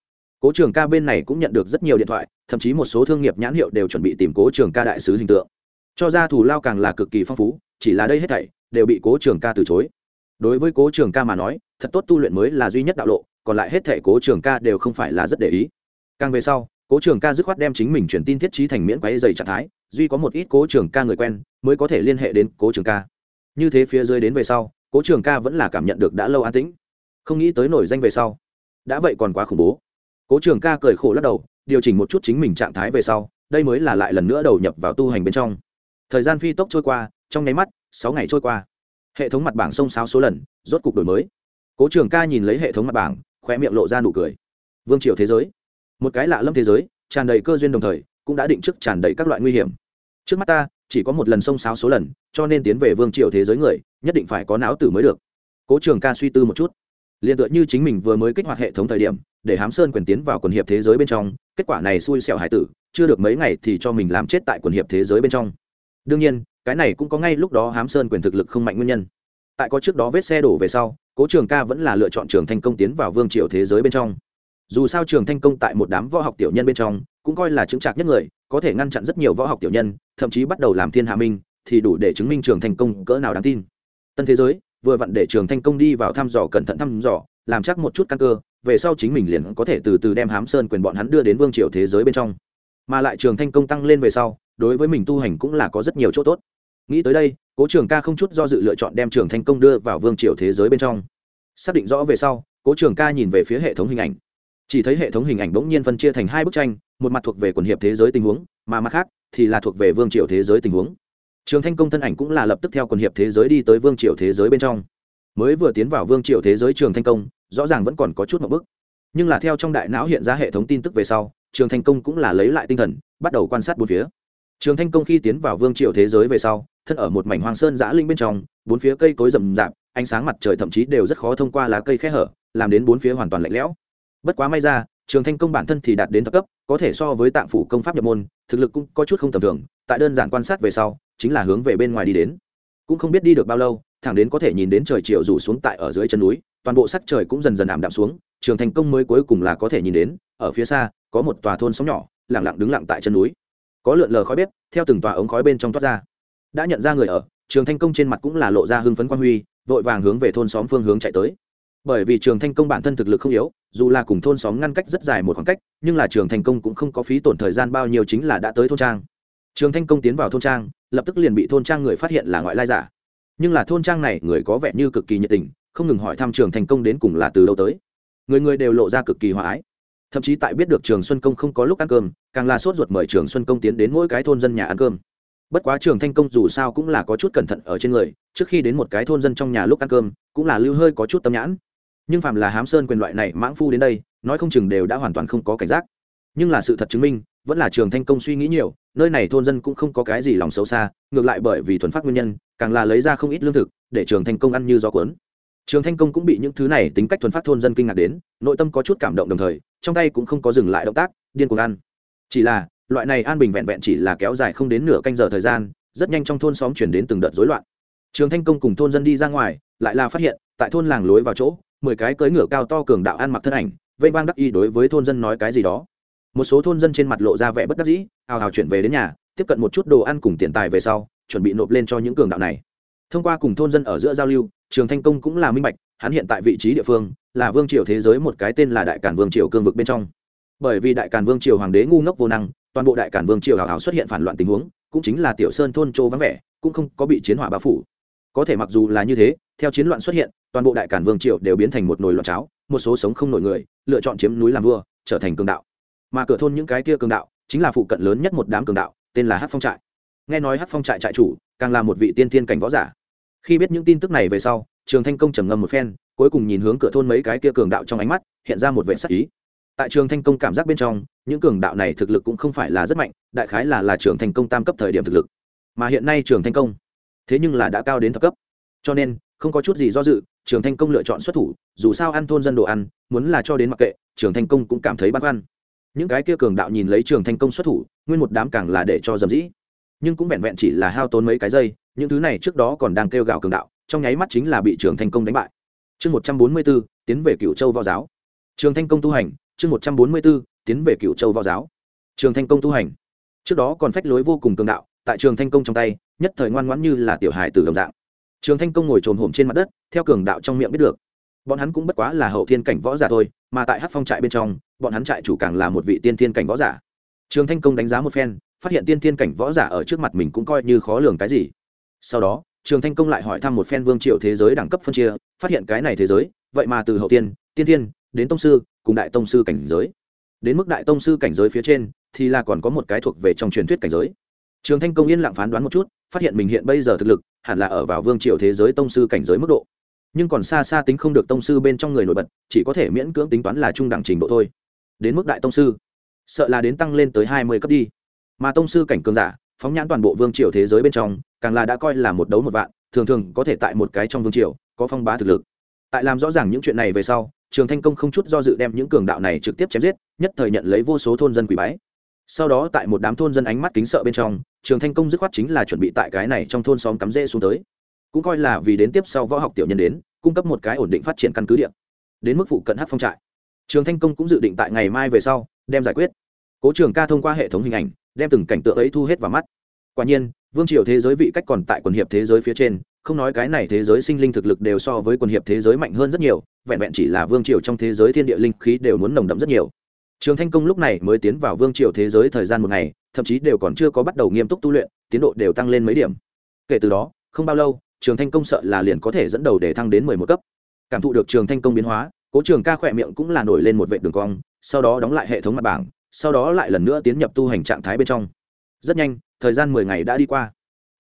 Cố trường ca bên này cũng nhận được rất nhiều điện thoại, thậm chí một số thương nghiệp nhãn hiệu đều chuẩn bị tìm cố trường ca đại sứ hình tượng. Cho ra thù lao càng là cực kỳ phong phú, chỉ là đây hết thảy đều bị cố trường ca từ chối đối với cố trường ca mà nói, thật tốt tu luyện mới là duy nhất đạo lộ, còn lại hết thể cố trường ca đều không phải là rất để ý. Càng về sau, cố trường ca dứt khoát đem chính mình truyền tin thiết trí thành miễn quáy dày trạng thái, duy có một ít cố trường ca người quen, mới có thể liên hệ đến cố trường ca. Như thế phía dưới đến về sau, cố trường ca vẫn là cảm nhận được đã lâu an tĩnh. Không nghĩ tới nổi danh về sau. Đã vậy còn quá khủng bố. Cố trường ca cười khổ lắc đầu, điều chỉnh một chút chính mình trạng thái về sau, đây mới là lại lần nữa đầu nhập vào tu hành bên trong. Thời gian phi tốc trôi qua, trong nháy mắt, sáu ngày trôi qua hệ thống mặt bảng sông sáo số lần, rốt cục đổi mới. Cố trường ca nhìn lấy hệ thống mặt bảng khoe miệng lộ ra nụ cười. Vương triều thế giới. Một cái lạ lâm thế giới, tràn đầy cơ duyên đồng thời, cũng đã định trước tràn đầy các loại nguy hiểm. Trước mắt ta, chỉ có một lần sông sáo số lần, cho nên tiến về vương triều thế giới người, nhất định phải có não tử mới được. Cố trường ca suy tư một chút. Liền tựa như chính mình vừa mới kích hoạt hệ thống thời điểm, để hám sơn quyền tiến vào quần hiệp thế giới bên trong, kết quả này xui xẻo hải tử, chưa được mấy ngày thì cho mình làm chết tại quần hiệp thế giới bên trong. Đương nhiên cái này cũng có ngay lúc đó hám sơn quyền thực lực không mạnh nguyên nhân. Tại có trước đó vết xe đổ về sau, cố trường ca vẫn là lựa chọn trường thanh công tiến vào vương triều thế giới bên trong. Dù sao trường thanh công tại một đám võ học tiểu nhân bên trong, cũng coi là chứng trạc nhất người, có thể ngăn chặn rất nhiều võ học tiểu nhân, thậm chí bắt đầu làm thiên hạ minh, thì đủ để chứng minh trường thanh công cỡ nào đáng tin. Tân thế giới, vừa vặn để trường thanh công đi vào thăm dò cẩn thận thăm dò, làm chắc một chút căn cơ, về sau chính mình liền có thể từ từ đem hám sơn quyền bọn hắn đưa đến vương triều thế giới bên trong. Mà lại trường thanh công tăng lên về sau, đối với mình tu hành cũng là có rất nhiều chỗ tốt nghĩ tới đây, cố trường ca không chút do dự lựa chọn đem trường thanh công đưa vào vương triều thế giới bên trong. Xác định rõ về sau, cố trường ca nhìn về phía hệ thống hình ảnh. Chỉ thấy hệ thống hình ảnh bỗng nhiên phân chia thành hai bức tranh, một mặt thuộc về quần hiệp thế giới tình huống, mà mặt khác thì là thuộc về vương triều thế giới tình huống. Trường thanh công thân ảnh cũng là lập tức theo quần hiệp thế giới đi tới vương triều thế giới bên trong. Mới vừa tiến vào vương triều thế giới trường thanh công, rõ ràng vẫn còn có chút một bức nhưng là theo trong đại não hiện ra hệ thống tin tức về sau, trường thanh công cũng là lấy lại tinh thần, bắt đầu quan sát bốn phía. Trường thanh công khi tiến vào vương triều thế giới về sau thân ở một mảnh hoang sơn giã linh bên trong, bốn phía cây cối rậm rạp, ánh sáng mặt trời thậm chí đều rất khó thông qua lá cây khe hở, làm đến bốn phía hoàn toàn lạnh lẽo. Bất quá may ra, trường thanh công bản thân thì đạt đến thấp cấp, có thể so với tạng phủ công pháp nhập môn, thực lực cũng có chút không tầm thường, tại đơn giản quan sát về sau, chính là hướng về bên ngoài đi đến. Cũng không biết đi được bao lâu, thẳng đến có thể nhìn đến trời chiều rủ xuống tại ở dưới chân núi, toàn bộ sắc trời cũng dần dần ảm đạm xuống, trường thành công mới cuối cùng là có thể nhìn đến, ở phía xa, có một tòa thôn sóng nhỏ lẳng lặng đứng lặng tại chân núi. Có lượn lờ khói bếp, theo từng tòa ống khói bên trong toát ra đã nhận ra người ở, trường thanh công trên mặt cũng là lộ ra hưng phấn quan huy, vội vàng hướng về thôn xóm phương hướng chạy tới. Bởi vì trường thanh công bản thân thực lực không yếu, dù là cùng thôn xóm ngăn cách rất dài một khoảng cách, nhưng là trường thanh công cũng không có phí tổn thời gian bao nhiêu chính là đã tới thôn trang. Trường thanh công tiến vào thôn trang, lập tức liền bị thôn trang người phát hiện là ngoại lai giả. Nhưng là thôn trang này người có vẻ như cực kỳ nhiệt tình, không ngừng hỏi thăm trường thanh công đến cùng là từ đâu tới. Người người đều lộ ra cực kỳ hòa ái. Thậm chí tại biết được trường xuân công không có lúc ăn cơm, càng là sốt ruột mời trường xuân công tiến đến mỗi cái thôn dân nhà ăn cơm bất quá trường thanh công dù sao cũng là có chút cẩn thận ở trên người, trước khi đến một cái thôn dân trong nhà lúc ăn cơm, cũng là lưu hơi có chút tâm nhãn. Nhưng phạm là hám sơn quyền loại này mãng phu đến đây, nói không chừng đều đã hoàn toàn không có cảnh giác. Nhưng là sự thật chứng minh, vẫn là trường thanh công suy nghĩ nhiều, nơi này thôn dân cũng không có cái gì lòng xấu xa, ngược lại bởi vì thuần phát nguyên nhân, càng là lấy ra không ít lương thực, để trường thanh công ăn như gió cuốn. Trường thanh công cũng bị những thứ này tính cách thuần phát thôn dân kinh ngạc đến, nội tâm có chút cảm động đồng thời, trong tay cũng không có dừng lại động tác, điên cuồng ăn. Chỉ là loại này an bình vẹn vẹn chỉ là kéo dài không đến nửa canh giờ thời gian, rất nhanh trong thôn xóm chuyển đến từng đợt rối loạn. Trường thanh công cùng thôn dân đi ra ngoài, lại là phát hiện, tại thôn làng lối vào chỗ, mười cái cưỡi ngựa cao to cường đạo ăn mặc thân ảnh, vây vang đắc y đối với thôn dân nói cái gì đó. Một số thôn dân trên mặt lộ ra vẻ bất đắc dĩ, hào hào chuyển về đến nhà, tiếp cận một chút đồ ăn cùng tiền tài về sau, chuẩn bị nộp lên cho những cường đạo này. Thông qua cùng thôn dân ở giữa giao lưu, trường thanh công cũng là minh bạch, hắn hiện tại vị trí địa phương là vương triều thế giới một cái tên là đại cản vương triều cương vực bên trong bởi vì đại càn vương triều hoàng đế ngu ngốc vô năng, toàn bộ đại càn vương triều hào hào xuất hiện phản loạn tình huống, cũng chính là tiểu sơn thôn châu vắng vẻ, cũng không có bị chiến hỏa bao phủ. Có thể mặc dù là như thế, theo chiến loạn xuất hiện, toàn bộ đại cản vương triều đều biến thành một nồi loạn cháo, một số sống không nổi người, lựa chọn chiếm núi làm vua, trở thành cường đạo. Mà cửa thôn những cái kia cường đạo, chính là phụ cận lớn nhất một đám cường đạo, tên là hát phong trại. Nghe nói hát phong trại trại chủ, càng là một vị tiên tiên cảnh võ giả. Khi biết những tin tức này về sau, trường thanh công trầm ngâm một phen, cuối cùng nhìn hướng cửa thôn mấy cái kia cường đạo trong ánh mắt, hiện ra một vệ sắc ý tại trường thanh công cảm giác bên trong, những cường đạo này thực lực cũng không phải là rất mạnh, đại khái là là trường thanh công tam cấp thời điểm thực lực. Mà hiện nay trường thanh công, thế nhưng là đã cao đến thập cấp. Cho nên, không có chút gì do dự, trường thanh công lựa chọn xuất thủ, dù sao ăn thôn dân đồ ăn, muốn là cho đến mặc kệ, trường thanh công cũng cảm thấy băn khoăn. Những cái kia cường đạo nhìn lấy trường thanh công xuất thủ, nguyên một đám càng là để cho dầm dĩ. Nhưng cũng vẹn vẹn chỉ là hao tốn mấy cái giây, những thứ này trước đó còn đang kêu gào cường đạo, trong nháy mắt chính là bị trường thanh công đánh bại. Chương một trăm bốn mươi b ố tiến về cựu châu võ giáo. Trường thanh công tu hành chương một trăm bốn mươi b ố tiến về cựu châu võ giáo. Trường thanh công tu hành. Trước đó còn phách lối vô cùng cường đạo, tại trường thanh công trong tay, nhất thời ngoan ngoãn như là tiểu hài từ đồng dạng. Trường thanh công ngồi trồn hổm trên mặt đất, theo cường đạo trong miệng biết được. Bọn hắn cũng bất quá là hậu thiên cảnh võ giả thôi, mà tại hát phong trại bên trong, bọn hắn trại chủ càng là một vị tiên thiên cảnh võ giả. Trường thanh công đánh giá một phen, phát hiện tiên thiên cảnh võ giả ở trước mặt mình cũng coi như khó lường cái gì. Sau đó, trường thanh công lại hỏi thăm một phen vương triệu thế giới đẳng cấp phân chia, phát hiện cái này thế giới, vậy mà từ hậu tiên tiên thiên đến tông sư, cùng đại tông sư cảnh giới. Đến mức đại tông sư cảnh giới phía trên, thì là còn có một cái thuộc về trong truyền thuyết cảnh giới. Trường thanh công yên lặng phán đoán một chút, phát hiện mình hiện bây giờ thực lực, hẳn là ở vào vương triều thế giới tông sư cảnh giới mức độ. Nhưng còn xa xa tính không được tông sư bên trong người nổi bật, chỉ có thể miễn cưỡng tính toán là trung đẳng trình độ thôi. Đến mức đại tông sư, sợ là đến tăng lên tới hai mươi cấp đi. Mà tông sư cảnh cường giả, phóng nhãn toàn bộ vương triều thế giới bên trong, càng là đã coi là một đấu một vạn, thường thường có thể tại một cái trong vương triều, có phong bá thực lực. Tại làm rõ ràng những chuyện này về sau trường thanh công không chút do dự đem những cường đạo này trực tiếp chém giết, nhất thời nhận lấy vô số thôn dân quỷ bái. Sau đó tại một đám thôn dân ánh mắt kính sợ bên trong, trường thanh công dứt khoát chính là chuẩn bị tại cái này trong thôn xóm cắm rễ xuống tới. Cũng coi là vì đến tiếp sau võ học tiểu nhân đến, cung cấp một cái ổn định phát triển căn cứ địa. Đến mức phụ cận hát phong trại. Trường thanh công cũng dự định tại ngày mai về sau, đem giải quyết. Cố trường ca thông qua hệ thống hình ảnh, đem từng cảnh tượng ấy thu hết vào mắt. Quả nhiên, vương triều thế giới vị cách còn tại quần hiệp thế giới phía trên không nói cái này thế giới sinh linh thực lực đều so với quần hiệp thế giới mạnh hơn rất nhiều, vẹn vẹn chỉ là vương triều trong thế giới thiên địa linh khí đều muốn nồng đậm rất nhiều. Trường thanh công lúc này mới tiến vào vương triều thế giới thời gian một ngày, thậm chí đều còn chưa có bắt đầu nghiêm túc tu luyện, tiến độ đều tăng lên mấy điểm. Kể từ đó, không bao lâu, trường thanh công sợ là liền có thể dẫn đầu để thăng đến mười một cấp. Cảm thụ được trường thanh công biến hóa, cố trường ca khỏe miệng cũng là nổi lên một vệ đường cong, sau đó đóng lại hệ thống mặt bảng, sau đó lại lần nữa tiến nhập tu hành trạng thái bên trong. Rất nhanh, thời gian mười ngày đã đi qua.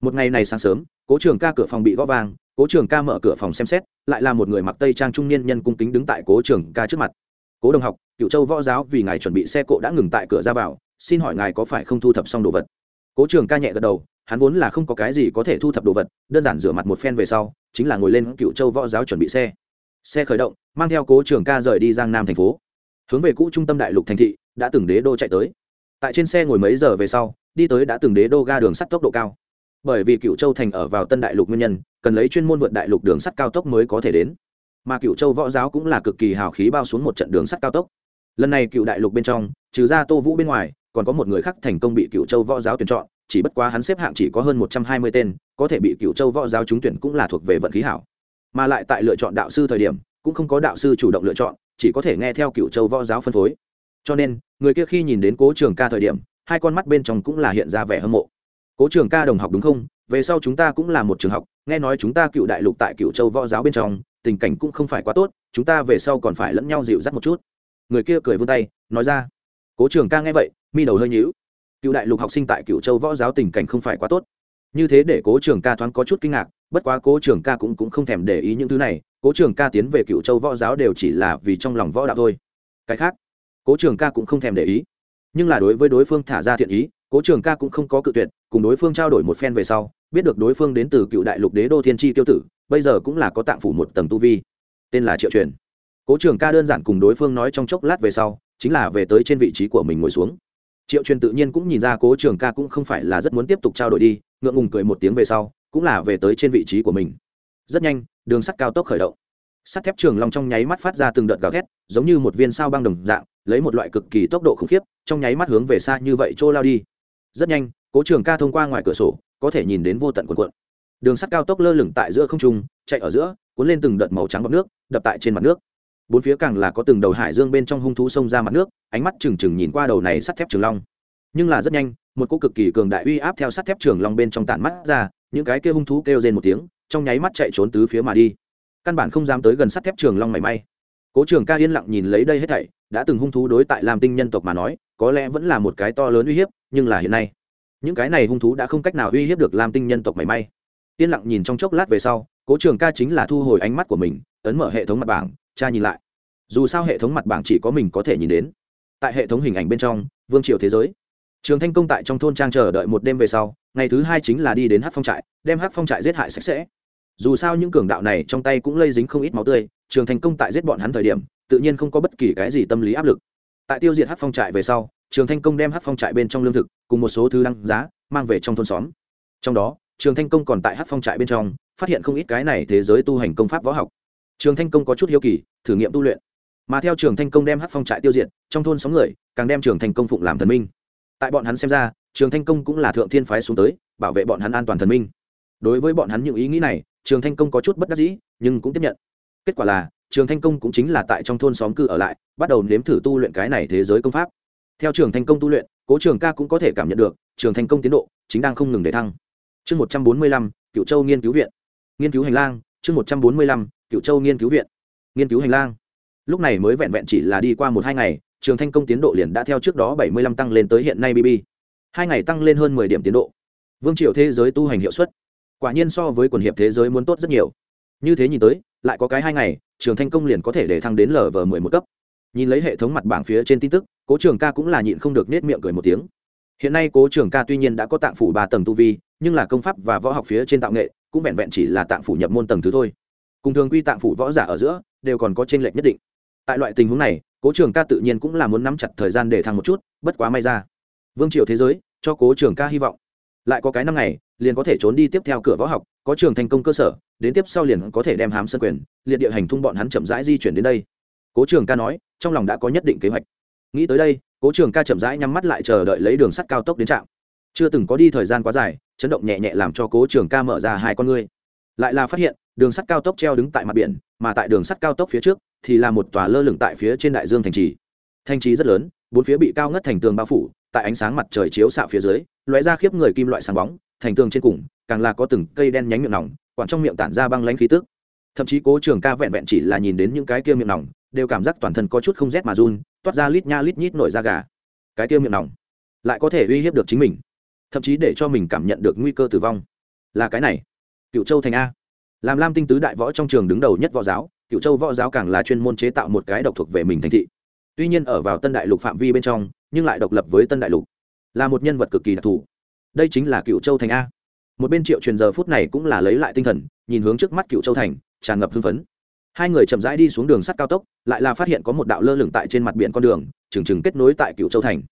Một ngày này sáng sớm cố trường ca cửa phòng bị gõ vàng cố trường ca mở cửa phòng xem xét, lại là một người mặc tây trang trung niên nhân cung kính đứng tại cố trường ca trước mặt. Cố đồng học cựu châu võ giáo vì ngài chuẩn bị xe cộ đã ngừng tại cửa ra vào, xin hỏi ngài có phải không thu thập xong đồ vật? Cố trường ca nhẹ gật đầu, hắn vốn là không có cái gì có thể thu thập đồ vật, đơn giản rửa mặt một phen về sau, chính là ngồi lên cựu châu võ giáo chuẩn bị xe. Xe khởi động, mang theo cố trường ca rời đi giang nam thành phố. Hướng về cũ trung tâm đại lục thành thị, đã từng đế đô chạy tới. Tại trên xe ngồi mấy giờ về sau, đi tới đã từng đế đô ga đường sắt tốc độ cao bởi vì cựu châu thành ở vào tân đại lục nguyên nhân, cần lấy chuyên môn vượt đại lục đường sắt cao tốc mới có thể đến. Mà cựu châu võ giáo cũng là cực kỳ hào khí bao xuống một trận đường sắt cao tốc. Lần này cựu đại lục bên trong, trừ ra tô vũ bên ngoài, còn có một người khác thành công bị cựu châu võ giáo tuyển chọn, chỉ bất quá hắn xếp hạng chỉ có hơn một trăm hai mươi tên, có thể bị cựu châu võ giáo trúng tuyển cũng là thuộc về vận khí hảo. Mà lại tại lựa chọn đạo sư thời điểm, cũng không có đạo sư chủ động lựa chọn, chỉ có thể nghe theo cựu châu võ giáo phân phối. Cho nên, người kia khi nhìn đến cố trường ca thời điểm, hai con mắt bên trong cũng là hiện ra vẻ hâm mộ cố trường ca đồng học đúng không? Về sau chúng ta cũng là một trường học nghe nói chúng ta cựu đại lục tại cựu châu võ giáo bên trong tình cảnh cũng không phải quá tốt chúng ta về sau còn phải lẫn nhau dịu dắt một chút. Người kia cười vươn tay nói ra. Cố trường ca nghe vậy mi đầu hơi nhíu. Cựu đại lục học sinh tại cựu châu võ giáo tình cảnh không phải quá tốt. Như thế để cố trường ca thoáng có chút kinh ngạc bất quá cố trường ca cũng, cũng không thèm để ý những thứ này cố trường ca tiến về cựu châu võ giáo đều chỉ là vì trong lòng võ đạo thôi. Cái khác cố trường ca cũng không thèm để ý. Nhưng là đối với đối phương thả ra thiện ý cố trường ca cũng không có cự tuyệt, cùng đối phương trao đổi một phen về sau, biết được đối phương đến từ cựu đại lục đế đô thiên tri tiêu tử, bây giờ cũng là có tạng phủ một tầng tu vi. Tên là triệu truyền. Cố trường ca đơn giản cùng đối phương nói trong chốc lát về sau, chính là về tới trên vị trí của mình ngồi xuống. Triệu truyền tự nhiên cũng nhìn ra cố trường ca cũng không phải là rất muốn tiếp tục trao đổi đi, ngượng ngùng cười một tiếng về sau, cũng là về tới trên vị trí của mình. Rất nhanh, đường sắt cao tốc khởi động. Sắt thép trường long trong nháy mắt phát ra từng đợt gào thét, giống như một viên sao băng đồng dạng, lấy một loại cực kỳ tốc độ khủng khiếp, trong nháy mắt hướng về xa như vậy trô lao đi rất nhanh, cố trường ca thông qua ngoài cửa sổ, có thể nhìn đến vô tận quần quận. Đường sắt cao tốc lơ lửng tại giữa không trung, chạy ở giữa, cuốn lên từng đợt màu trắng bọc nước, đập tại trên mặt nước. Bốn phía càng là có từng đầu hải dương bên trong hung thú sông ra mặt nước, ánh mắt trừng trừng nhìn qua đầu này sắt thép trường long. Nhưng là rất nhanh, một cô cực kỳ cường đại uy áp theo sắt thép trường long bên trong tản mắt ra, những cái kêu hung thú kêu rên một tiếng, trong nháy mắt chạy trốn tứ phía mà đi. Căn bản không dám tới gần sắt thép trường long mảy may cố trường ca yên lặng nhìn lấy đây hết thảy, đã từng hung thú đối tại lam tinh nhân tộc mà nói, có lẽ vẫn là một cái to lớn uy hiếp, nhưng là hiện nay, những cái này hung thú đã không cách nào uy hiếp được lam tinh nhân tộc mảy may. Yên lặng nhìn trong chốc lát về sau, cố trường ca chính là thu hồi ánh mắt của mình, ấn mở hệ thống mặt bảng cha nhìn lại. Dù sao hệ thống mặt bảng chỉ có mình có thể nhìn đến. Tại hệ thống hình ảnh bên trong, vương triều thế giới. Trường thanh công tại trong thôn trang chờ đợi một đêm về sau, ngày thứ hai chính là đi đến hát phong trại, đem hát phong trại giết hại sạch sẽ. Dù sao những cường đạo này trong tay cũng lây dính không ít máu tươi trường thành công tại giết bọn hắn thời điểm, tự nhiên không có bất kỳ cái gì tâm lý áp lực. Tại tiêu diệt hát phong trại về sau, trường thanh công đem hát phong trại bên trong lương thực cùng một số thứ đăng giá mang về trong thôn xóm. Trong đó, trường thanh công còn tại hát phong trại bên trong, phát hiện không ít cái này thế giới tu hành công pháp võ học. Trường thanh công có chút hiếu kỳ, thử nghiệm tu luyện. Mà theo trường thanh công đem hát phong trại tiêu diệt, trong thôn xóm người càng đem trường thanh công phụng làm thần minh. Tại bọn hắn xem ra, trường thanh công cũng là thượng thiên phái xuống tới, bảo vệ bọn hắn an toàn thần minh. Đối với bọn hắn những ý nghĩ này, trường thanh công có chút bất đắc dĩ, nhưng cũng tiếp nhận kết quả là, trường thanh công cũng chính là tại trong thôn xóm cư ở lại, bắt đầu nếm thử tu luyện cái này thế giới công pháp. Theo trường thanh công tu luyện, cố trường ca cũng có thể cảm nhận được, trường thanh công tiến độ chính đang không ngừng để thăng. Chương một trăm bốn mươi lăm cựu châu nghiên cứu viện. Nghiên cứu hành lang, chương một trăm bốn mươi lăm cựu châu nghiên cứu viện. Nghiên cứu hành lang. Lúc này mới vẹn vẹn chỉ là đi qua một hai ngày, trường thanh công tiến độ liền đã theo trước đó bảy mươi lăm tăng lên tới hiện nay bb hai ngày tăng lên hơn mười điểm tiến độ. Vương triều thế giới tu hành hiệu suất. Quả nhiên so với quần hiệp thế giới muốn tốt rất nhiều như thế nhìn tới, lại có cái hai ngày, trường thanh công liền có thể để thăng đến lv mười một cấp. Nhìn lấy hệ thống mặt bảng phía trên tin tức, cố trường ca cũng là nhịn không được nết miệng cười một tiếng. Hiện nay cố trường ca tuy nhiên đã có tạng phủ ba tầng tu vi, nhưng là công pháp và võ học phía trên tạo nghệ cũng vẹn vẹn chỉ là tạng phủ nhập môn tầng thứ thôi. Cùng thường quy tạng phủ võ giả ở giữa, đều còn có t r ê n lệch nhất định. Tại loại tình huống này, cố trường ca tự nhiên cũng là muốn nắm chặt thời gian để thăng một chút, bất quá may ra. Vương triều thế giới, cho cố trường ca hy vọng lại có cái năm ngày, liền có thể trốn đi tiếp theo cửa võ học, có trường thành công cơ sở, đến tiếp sau liền có thể đem hám sân quyền, liệt địa hành thung bọn hắn chậm rãi di chuyển đến đây. Cố trường ca nói, trong lòng đã có nhất định kế hoạch. Nghĩ tới đây, cố trường ca chậm rãi nhắm mắt lại chờ đợi lấy đường sắt cao tốc đến trạm. Chưa từng có đi thời gian quá dài, chấn động nhẹ nhẹ làm cho cố trường ca mở ra hai con ngươi. Lại là phát hiện, đường sắt cao tốc treo đứng tại mặt biển, mà tại đường sắt cao tốc phía trước, thì là một tòa lơ lửng tại phía trên đại dương thành trì. Thành trì rất lớn, bốn phía bị cao ngất thành tường bao phủ tại ánh sáng mặt trời chiếu xạ phía dưới, lóe ra khiếp người kim loại sáng bóng, thành tường trên cùng, càng là có từng cây đen nhánh miệng nòng quản trong miệng tản ra băng lãnh khí tức. Thậm chí cố trường ca vẹn vẹn chỉ là nhìn đến những cái kia miệng nòng, đều cảm giác toàn thân có chút không rét mà run, toát ra lít nha lít nhít nổi da gà. Cái kia miệng nòng lại có thể uy hiếp được chính mình, thậm chí để cho mình cảm nhận được nguy cơ tử vong. Là cái này, cựu châu thành a. Làm lam tinh tứ đại võ trong trường đứng đầu nhất võ giáo, cựu châu võ giáo càng là chuyên môn chế tạo một cái độc thuộc về mình thành thị tuy nhiên ở vào tân đại lục phạm vi bên trong, nhưng lại độc lập với tân đại lục. Là một nhân vật cực kỳ đặc thù. Đây chính là cựu châu thành a. Một bên triệu truyền giờ phút này cũng là lấy lại tinh thần, nhìn hướng trước mắt cựu châu thành, tràn ngập hưng phấn. Hai người chậm rãi đi xuống đường sắt cao tốc, lại là phát hiện có một đạo lơ lửng tại trên mặt biển con đường, trừng trừng kết nối tại cựu châu thành.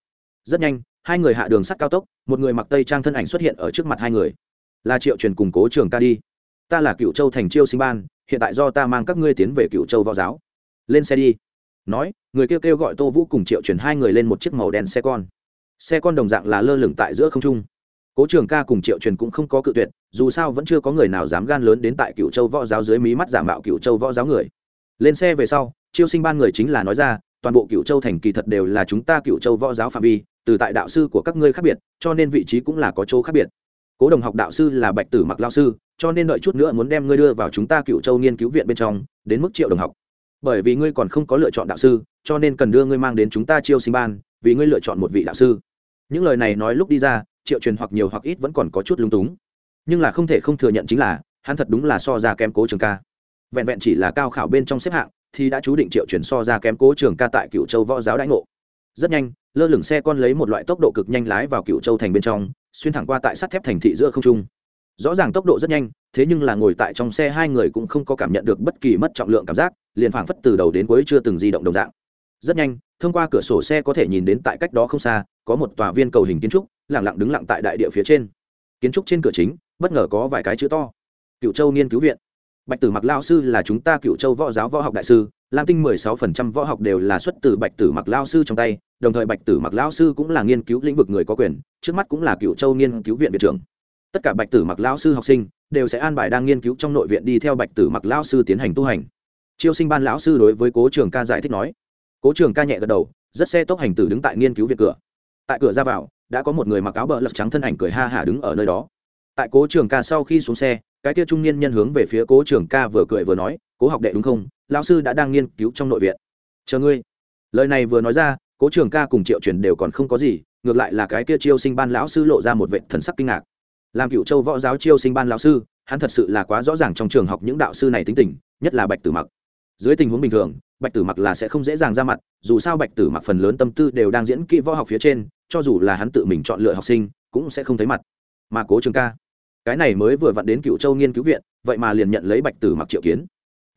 Rất nhanh, hai người hạ đường sắt cao tốc, một người mặc tây trang thân ảnh xuất hiện ở trước mặt hai người. Là triệu truyền củng cố trường ca đi. Ta là cựu châu thành chiêu sinh ban, hiện tại do ta mang các ngươi tiến về cựu châu võ giáo. Lên xe đi. Nói người kêu kêu gọi tô vũ cùng triệu truyền hai người lên một chiếc màu đen xe con. Xe con đồng dạng là lơ lửng tại giữa không trung. Cố trường ca cùng triệu truyền cũng không có cự tuyệt, dù sao vẫn chưa có người nào dám gan lớn đến tại cựu châu võ giáo dưới mí mắt giả mạo cựu châu võ giáo người. Lên xe về sau, chiêu sinh ban người chính là nói ra, toàn bộ cựu châu thành kỳ thật đều là chúng ta cựu châu võ giáo phạm vi, từ tại đạo sư của các ngươi khác biệt, cho nên vị trí cũng là có chỗ khác biệt. Cố đồng học đạo sư là bạch tử mặc lao sư, cho nên đợi chút nữa muốn đem ngươi đưa vào chúng ta cựu châu nghiên cứu viện bên trong, đến mức triệu đồng học bởi vì ngươi còn không có lựa chọn đạo sư, cho nên cần đưa ngươi mang đến chúng ta chiêu sinh ban, vì ngươi lựa chọn một vị đạo sư. Những lời này nói lúc đi ra, triệu truyền hoặc nhiều hoặc ít vẫn còn có chút lung túng. Nhưng là không thể không thừa nhận chính là, hắn thật đúng là so ra kém cố trường ca. Vẹn vẹn chỉ là cao khảo bên trong xếp hạng, thì đã chú định triệu truyền so ra kém cố trường ca tại cựu châu võ giáo đãi ngộ. Rất nhanh, lơ lửng xe con lấy một loại tốc độ cực nhanh lái vào cựu châu thành bên trong, xuyên thẳng qua tại sắt thép thành thị giữa không trung. Rõ ràng tốc độ rất nhanh, thế nhưng là ngồi tại trong xe hai người cũng không có cảm nhận được bất kỳ mất trọng lượng cảm giác liền phảng phất từ đầu đến cuối chưa từng di động đồng dạng. Rất nhanh, thông qua cửa sổ xe có thể nhìn đến tại cách đó không xa, có một tòa viên cầu hình kiến trúc lẳng lặng đứng lặng tại đại địa phía trên. Kiến trúc trên cửa chính, bất ngờ có vài cái chữ to. Cựu châu nghiên cứu viện. Bạch tử mặc lao sư là chúng ta cựu châu võ giáo võ học đại sư, lam tinh mười sáu phần trăm võ học đều là xuất từ bạch tử mặc lao sư trong tay, đồng thời bạch tử mặc lao sư cũng là nghiên cứu lĩnh vực người có quyền, trước mắt cũng là cựu châu nghiên cứu viện viện trưởng. Tất cả bạch tử mặc lao sư học sinh đều sẽ an bài đang nghiên cứu trong nội viện đi theo bạch tử mặc lao sư tiến hành tu hành chiêu sinh ban lão sư đối với cố trường ca giải thích nói. Cố trường ca nhẹ gật đầu, rất xe tốc hành tử đứng tại nghiên cứu viện cửa. Tại cửa ra vào, đã có một người mặc áo bờ lật trắng thân ảnh cười ha hả đứng ở nơi đó. Tại cố trường ca sau khi xuống xe, cái kia trung niên nhân hướng về phía cố trường ca vừa cười vừa nói, cố học đệ đúng không? Lão sư đã đang nghiên cứu trong nội viện. Chờ ngươi. Lời này vừa nói ra, cố trường ca cùng triệu truyền đều còn không có gì, ngược lại là cái kia chiêu sinh ban lão sư lộ ra một vệ thần sắc kinh ngạc. Làm cựu châu võ giáo chiêu sinh ban lão sư, hắn thật sự là quá rõ ràng trong trường học những đạo sư này tính tình, nhất là bạch tử mặc dưới tình huống bình thường, bạch tử mặc là sẽ không dễ dàng ra mặt, dù sao bạch tử mặc phần lớn tâm tư đều đang diễn kỹ võ học phía trên, cho dù là hắn tự mình chọn lựa học sinh, cũng sẽ không thấy mặt. Mà cố trường ca, cái này mới vừa vặn đến cựu châu nghiên cứu viện, vậy mà liền nhận lấy bạch tử mặc triệu kiến.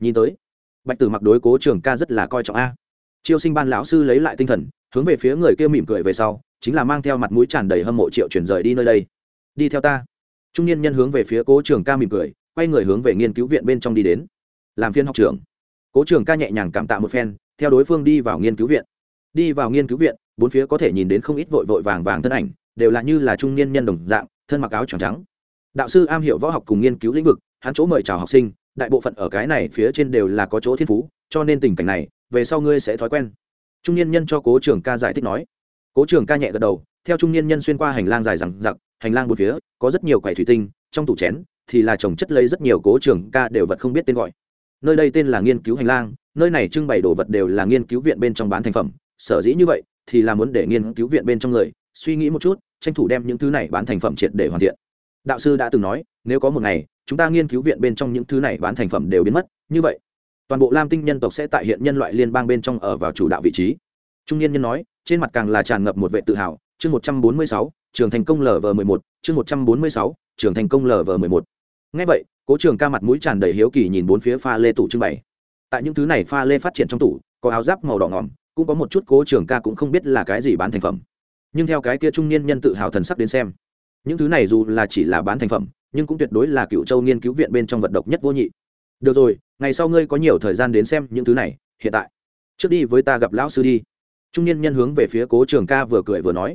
Nhìn tới, bạch tử mặc đối cố trường ca rất là coi trọng a. Chiêu sinh ban lão sư lấy lại tinh thần, hướng về phía người kia mỉm cười về sau, chính là mang theo mặt mũi tràn đầy hâm mộ triệu chuyển rời đi nơi đây. Đi theo ta. Trung niên nhân hướng về phía cố trường ca mỉm cười, quay người hướng về nghiên cứu viện bên trong đi đến. Làm phiên học trưởng cố trường ca nhẹ nhàng cảm tạ một phen, theo đối phương đi vào nghiên cứu viện. Đi vào nghiên cứu viện, bốn phía có thể nhìn đến không ít vội vội vàng vàng thân ảnh, đều là như là trung niên nhân đồng dạng, thân mặc áo tròn trắng. Đạo sư am hiểu võ học cùng nghiên cứu lĩnh vực, hắn chỗ mời chào học sinh, đại bộ phận ở cái này phía trên đều là có chỗ thiên phú, cho nên tình cảnh này, về sau ngươi sẽ thói quen. Trung niên nhân cho cố trường ca giải thích nói. Cố trường ca nhẹ gật đầu, theo trung niên nhân xuyên qua hành lang dài rằng giặc hành lang một phía, có rất nhiều quầy thủy tinh, trong tủ chén thì là trồng chất lấy rất nhiều cố trường ca đều vật không biết tên gọi nơi đây tên là nghiên cứu hành lang, nơi này trưng bày đồ vật đều là nghiên cứu viện bên trong bán thành phẩm. Sở dĩ như vậy, thì là muốn để nghiên cứu viện bên trong người suy nghĩ một chút, tranh thủ đem những thứ này bán thành phẩm triệt để hoàn thiện. Đạo sư đã từng nói, nếu có một ngày, chúng ta nghiên cứu viện bên trong những thứ này bán thành phẩm đều biến mất, như vậy, toàn bộ lam tinh nhân tộc sẽ tại hiện nhân loại liên bang bên trong ở vào chủ đạo vị trí. Trung niên nhân nói, trên mặt càng là tràn ngập một vệ tự hào. Chương một trăm bốn mươi sáu, trường thành công lv mười một, chương một trăm bốn mươi sáu, trường thành công lv mười một ngay vậy, cố trường ca mặt mũi tràn đầy hiếu kỳ nhìn bốn phía pha lê tủ trưng bày. Tại những thứ này pha lê phát triển trong tủ, có áo giáp màu đỏ ngòm cũng có một chút cố trường ca cũng không biết là cái gì bán thành phẩm. Nhưng theo cái kia trung niên nhân tự hào thần sắc đến xem, những thứ này dù là chỉ là bán thành phẩm, nhưng cũng tuyệt đối là cựu châu nghiên cứu viện bên trong vật độc nhất vô nhị. Được rồi, ngày sau ngươi có nhiều thời gian đến xem những thứ này, hiện tại. Trước đi với ta gặp lão sư đi. Trung niên nhân hướng về phía cố trường ca vừa cười vừa nói.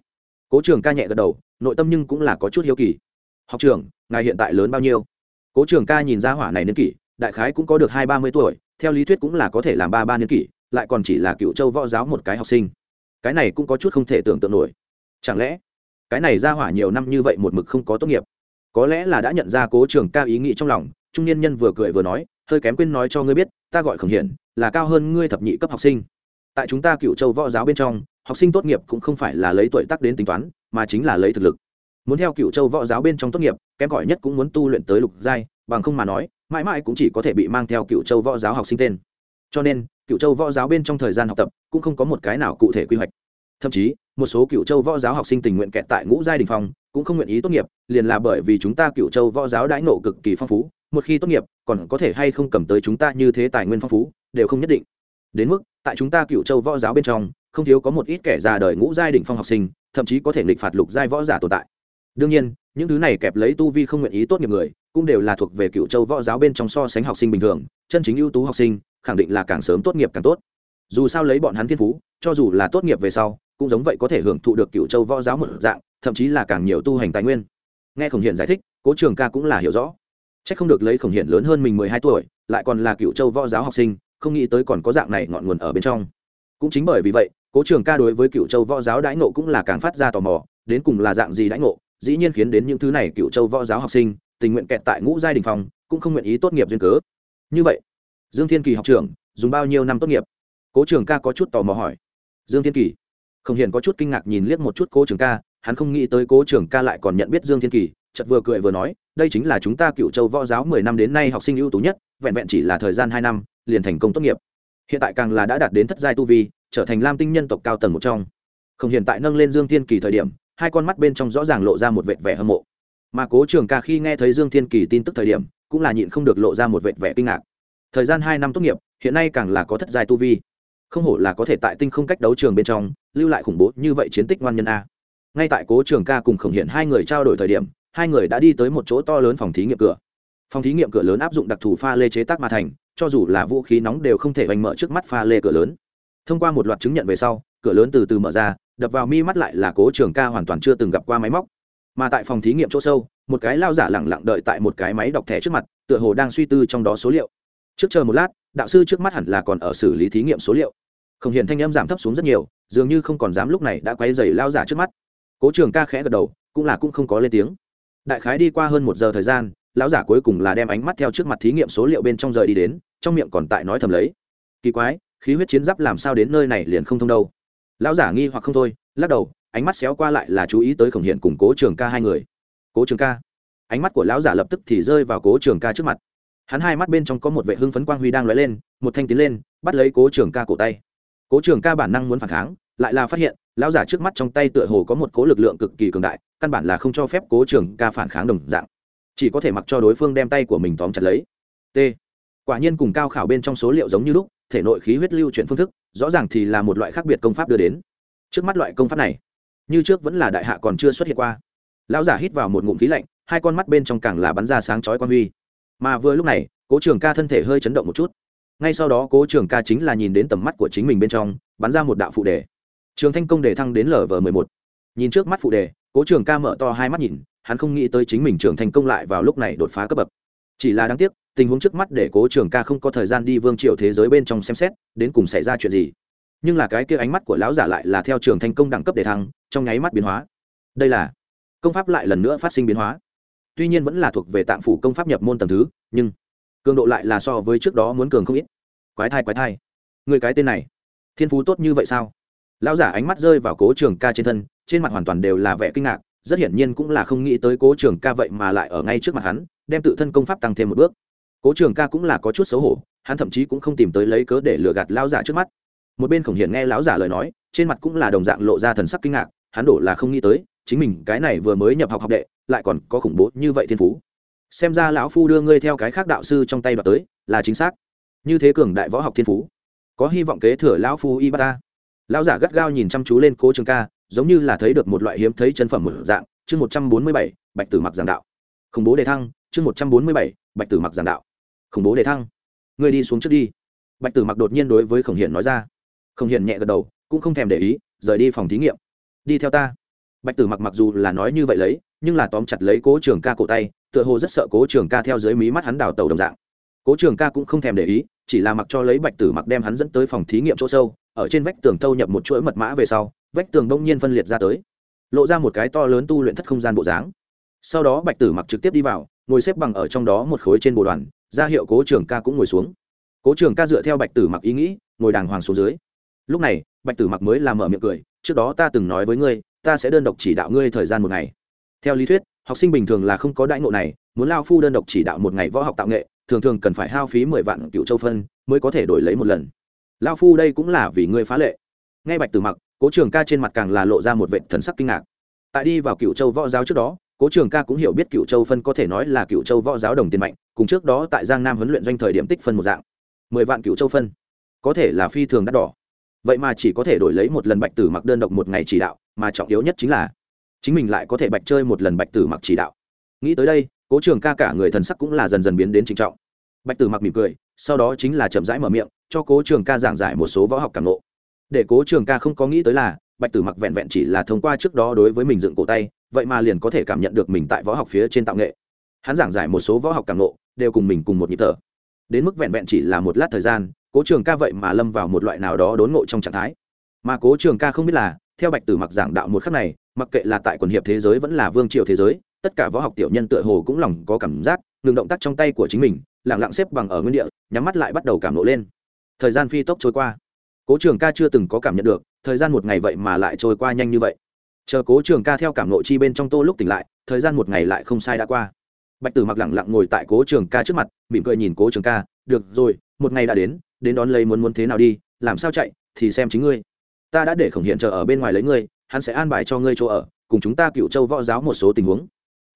Cố trường ca nhẹ gật đầu, nội tâm nhưng cũng là có chút hiếu kỳ. Học trường ngài hiện tại lớn bao nhiêu? Cố trường ca nhìn ra hỏa này niên kỷ, đại khái cũng có được hai ba mươi tuổi, theo lý thuyết cũng là có thể làm ba ba niên kỷ, lại còn chỉ là cựu châu võ giáo một cái học sinh. Cái này cũng có chút không thể tưởng tượng nổi. Chẳng lẽ, cái này ra hỏa nhiều năm như vậy một mực không có tốt nghiệp? Có lẽ là đã nhận ra cố trường ca ý nghĩ trong lòng, trung niên nhân vừa cười vừa nói, hơi kém quên nói cho ngươi biết, ta gọi khổng hiển, là cao hơn ngươi thập nhị cấp học sinh. Tại chúng ta cựu châu võ giáo bên trong, học sinh tốt nghiệp cũng không phải là lấy tuổi tác đến tính toán, mà chính là lấy thực lực muốn theo cựu châu võ giáo bên trong tốt nghiệp, kém cỏi nhất cũng muốn tu luyện tới lục giai, bằng không mà nói, mãi mãi cũng chỉ có thể bị mang theo cựu châu võ giáo học sinh tên. Cho nên, cựu châu võ giáo bên trong thời gian học tập cũng không có một cái nào cụ thể quy hoạch. Thậm chí, một số cựu châu võ giáo học sinh tình nguyện kẹt tại ngũ giai đình phong, cũng không nguyện ý tốt nghiệp, liền là bởi vì chúng ta cựu châu võ giáo đãi nộ cực kỳ phong phú, một khi tốt nghiệp, còn có thể hay không cầm tới chúng ta như thế tài nguyên phong phú, đều không nhất định. Đến mức, tại chúng ta cựu châu võ giáo bên trong, không thiếu có một ít kẻ già đời ngũ giai đỉnh phong học sinh, thậm chí có thể nghịch phạt lục giai võ giả tồn tại đương nhiên, những thứ này kẹp lấy tu vi không nguyện ý tốt nghiệp người, cũng đều là thuộc về cựu châu võ giáo bên trong so sánh học sinh bình thường, chân chính ưu tú học sinh, khẳng định là càng sớm tốt nghiệp càng tốt. Dù sao lấy bọn hắn thiên phú, cho dù là tốt nghiệp về sau, cũng giống vậy có thể hưởng thụ được cựu châu võ giáo một dạng, thậm chí là càng nhiều tu hành tài nguyên. Nghe khổng hiển giải thích, cố trường ca cũng là hiểu rõ. C h ắ c không được lấy khổng hiển lớn hơn mình mười hai tuổi, lại còn là cựu châu võ giáo học sinh, không nghĩ tới còn có dạng này ngọn nguồn ở bên trong. Cũng chính bởi vì vậy, cố trường ca đối với cựu châu võ giáo đãi nộ cũng là càng phát ra tò mò, đến cùng là dạng gì đãi nộ dĩ nhiên khiến đến những thứ này cựu châu võ giáo học sinh, tình nguyện kẹt tại ngũ giai đình phòng cũng không nguyện ý tốt nghiệp duyên cớ. Như vậy, dương thiên kỳ học trưởng, dùng bao nhiêu năm tốt nghiệp? Cố trường ca có chút tò mò hỏi. Dương thiên kỳ? Không hiền có chút kinh ngạc nhìn liếc một chút cố trường ca, hắn không nghĩ tới cố trường ca lại còn nhận biết dương thiên kỳ chật vừa cười vừa nói, đây chính là chúng ta cựu châu võ giáo mười năm đến nay học sinh ưu tú nhất, vẹn vẹn chỉ là thời gian hai năm, liền thành công tốt nghiệp. Hiện tại càng là đã đạt đến thất giai tu vi, trở thành lam tinh nhân tộc cao tầng một trong. Không hiện tại nâng lên dương thiên kỳ thời điểm hai con mắt bên trong rõ ràng lộ ra một vệt vẻ hâm mộ. Mà cố trường ca khi nghe thấy dương thiên kỳ tin tức thời điểm, cũng là nhịn không được lộ ra một vệt vẻ kinh ngạc. Thời gian hai năm tốt nghiệp, hiện nay càng là có thất giai tu vi. Không hổ là có thể tại tinh không cách đấu trường bên trong, lưu lại khủng bố như vậy chiến tích ngoan nhân a. Ngay tại cố trường ca cùng khổng hiện hai người trao đổi thời điểm, hai người đã đi tới một chỗ to lớn phòng thí nghiệm cửa. Phòng thí nghiệm cửa lớn áp dụng đặc thù pha lê chế tác mà thành, cho dù là vũ khí nóng đều không thể vành mở trước mắt pha lê cửa lớn. Thông qua một loạt chứng nhận về sau, cửa lớn từ từ mở ra đập vào mi mắt lại là cố trường ca hoàn toàn chưa từng gặp qua máy móc. Mà tại phòng thí nghiệm chỗ sâu, một cái lao giả lẳng lặng đợi tại một cái máy đọc thẻ trước mặt, tựa hồ đang suy tư trong đó số liệu. Trước chờ một lát, đạo sư trước mắt hẳn là còn ở xử lý thí nghiệm số liệu. Không hiện thanh âm giảm thấp xuống rất nhiều, dường như không còn dám lúc này đã quay dày lao giả trước mắt. Cố trường ca khẽ gật đầu, cũng là cũng không có lên tiếng. Đại khái đi qua hơn một giờ thời gian, lão giả cuối cùng là đem ánh mắt theo trước mặt thí nghiệm số liệu bên trong rời đi đến, trong miệng còn tại nói thầm lấy. Kỳ quái, khí huyết chiến giáp làm sao đến nơi này liền không thông đâu lão giả nghi hoặc không thôi, lắc đầu, ánh mắt xéo qua lại là chú ý tới khổng hiện cùng cố trường ca hai người. Cố trường ca? Ánh mắt của lão giả lập tức thì rơi vào cố trường ca trước mặt. Hắn hai mắt bên trong có một vệ hưng phấn quang huy đang lóe lên, một thanh tiến lên, bắt lấy cố trường ca cổ tay. Cố trường ca bản năng muốn phản kháng, lại là phát hiện, lão giả trước mắt trong tay tựa hồ có một cố lực lượng cực kỳ cường đại, căn bản là không cho phép cố trường ca phản kháng đồng dạng. Chỉ có thể mặc cho đối phương đem tay của mình tóm chặt lấy. T quả nhiên cùng cao khảo bên trong số liệu giống như lúc, thể nội khí huyết lưu chuyển phương thức, rõ ràng thì là một loại khác biệt công pháp đưa đến. Trước mắt loại công pháp này, như trước vẫn là đại hạ còn chưa xuất hiện qua. Lão giả hít vào một ngụm khí lạnh, hai con mắt bên trong càng là bắn ra sáng chói quan huy. Mà vừa lúc này, cố trường ca thân thể hơi chấn động một chút. Ngay sau đó cố trường ca chính là nhìn đến tầm mắt của chính mình bên trong, bắn ra một đạo phụ đề. Trường thanh công đề thăng đến lv m mười một. Nhìn trước mắt phụ đề, cố trường ca mở to hai mắt nhìn, hắn không nghĩ tới chính mình trường thành công lại vào lúc này đột phá cấp bậc. Chỉ là đáng tiếc tình huống trước mắt để cố trường ca không có thời gian đi vương triều thế giới bên trong xem xét, đến cùng xảy ra chuyện gì. Nhưng là cái kia ánh mắt của lão giả lại là theo trường thành công đẳng cấp đề thăng, trong nháy mắt biến hóa. Đây là công pháp lại lần nữa phát sinh biến hóa. Tuy nhiên vẫn là thuộc về tạng phủ công pháp nhập môn tầng thứ, nhưng cường độ lại là so với trước đó muốn cường không ít. Quái thai quái thai. Người cái tên này, thiên phú tốt như vậy sao? Lão giả ánh mắt rơi vào cố trường ca trên thân, trên mặt hoàn toàn đều là vẻ kinh ngạc, rất hiển nhiên cũng là không nghĩ tới cố trường ca vậy mà lại ở ngay trước mặt hắn, đem tự thân công pháp tăng thêm một bước cố trường ca cũng là có chút xấu hổ, hắn thậm chí cũng không tìm tới lấy cớ để lừa gạt lão giả trước mắt. Một bên khổng hiển nghe lão giả lời nói, trên mặt cũng là đồng dạng lộ ra thần sắc kinh ngạc, hắn đổ là không nghĩ tới, chính mình cái này vừa mới nhập học học đệ, lại còn có khủng bố như vậy thiên phú. Xem ra lão phu đưa ngươi theo cái khác đạo sư trong tay đoạt tới, là chính xác. Như thế cường đại võ học thiên phú, có hy vọng kế thừa lão phu y bata lão giả gắt gao nhìn chăm chú lên cố trường ca, giống như là thấy được một loại hiếm thấy chân phẩm một dạng. Chương một trăm bốn mươi bảy, bạch tử mặc giảng đạo. Khủng bố đề thăng, chương một trăm bốn mươi bảy, bạch tử mặc giảng đạo khủng bố đề thăng. Ngươi đi xuống trước đi. Bạch tử mặc đột nhiên đối với khổng hiển nói ra. Khổng hiển nhẹ gật đầu, cũng không thèm để ý, rời đi phòng thí nghiệm. Đi theo ta. Bạch tử mặc mặc dù là nói như vậy lấy, nhưng là tóm chặt lấy cố trường ca cổ tay, tựa hồ rất sợ cố trường ca theo dưới mí mắt hắn đào tàu đồng dạng. Cố trường ca cũng không thèm để ý, chỉ là mặc cho lấy bạch tử mặc đem hắn dẫn tới phòng thí nghiệm chỗ sâu, ở trên vách tường thâu nhập một chuỗi mật mã về sau, vách tường đông nhiên phân liệt ra tới, lộ ra một cái to lớn tu luyện thất không gian bộ dáng. Sau đó bạch tử mặc trực tiếp đi vào, ngồi xếp bằng ở trong đó một khối trên bộ đoàn ra hiệu cố trường ca cũng ngồi xuống. Cố trường ca dựa theo bạch tử mặc ý nghĩ, ngồi đàng hoàng xuống dưới. Lúc này, bạch tử mặc mới làm mở miệng cười, trước đó ta từng nói với ngươi, ta sẽ đơn độc chỉ đạo ngươi thời gian một ngày. Theo lý thuyết, học sinh bình thường là không có đại ngộ này, muốn lao phu đơn độc chỉ đạo một ngày võ học tạo nghệ, thường thường cần phải hao phí mười vạn cựu châu phân mới có thể đổi lấy một lần. Lao phu đây cũng là vì ngươi phá lệ. Ngay bạch tử mặc, cố trường ca trên mặt càng là lộ ra một vệ thần sắc kinh ngạc. Tại đi vào cựu châu võ giáo trước đó cố trường ca cũng hiểu biết cựu châu phân có thể nói là cựu châu võ giáo đồng tiền mạnh, cùng trước đó tại giang nam huấn luyện doanh thời điểm tích phân một dạng. Mười vạn cựu châu phân, có thể là phi thường đắt đỏ. Vậy mà chỉ có thể đổi lấy một lần bạch tử mặc đơn độc một ngày chỉ đạo, mà trọng yếu nhất chính là, chính mình lại có thể bạch chơi một lần bạch tử mặc chỉ đạo. Nghĩ tới đây, cố trường ca cả người thần sắc cũng là dần dần biến đến trinh trọng. Bạch tử mặc mỉm cười, sau đó chính là chậm rãi mở miệng, cho cố trường ca giảng giải một số võ học cảm lộ để cố trường ca không có nghĩ tới là, bạch tử mặc vẹn vẹn chỉ là thông qua trước đó đối với mình dựng cổ tay vậy mà liền có thể cảm nhận được mình tại võ học phía trên tạo nghệ. Hắn giảng giải một số võ học càng lộ đều cùng mình cùng một nhịp thở. Đến mức vẹn vẹn chỉ là một lát thời gian, cố trường ca vậy mà lâm vào một loại nào đó đốn ngộ trong trạng thái. Mà cố trường ca không biết là, theo bạch tử mặc giảng đạo một khắc này, mặc kệ là tại quần hiệp thế giới vẫn là vương triều thế giới, tất cả võ học tiểu nhân tựa hồ cũng lòng có cảm giác, ngừng động tác trong tay của chính mình lẳng lặng xếp bằng ở nguyên địa, nhắm mắt lại bắt đầu cảm nộ lên. Thời gian phi tốc trôi qua. Cố trường ca chưa từng có cảm nhận được, thời gian một ngày vậy mà lại trôi qua nhanh như vậy chờ cố trường ca theo cảm nộ chi bên trong tô lúc tỉnh lại, thời gian một ngày lại không sai đã qua. Bạch tử mặc lẳng lặng ngồi tại cố trường ca trước mặt, mỉm cười nhìn cố trường ca, được rồi, một ngày đã đến đến đón lấy muốn muốn thế nào đi, làm sao chạy, thì xem chính ngươi. Ta đã để khổng hiện chờ ở bên ngoài lấy ngươi, hắn sẽ an bài cho ngươi chỗ ở, cùng chúng ta cựu châu võ giáo một số tình huống.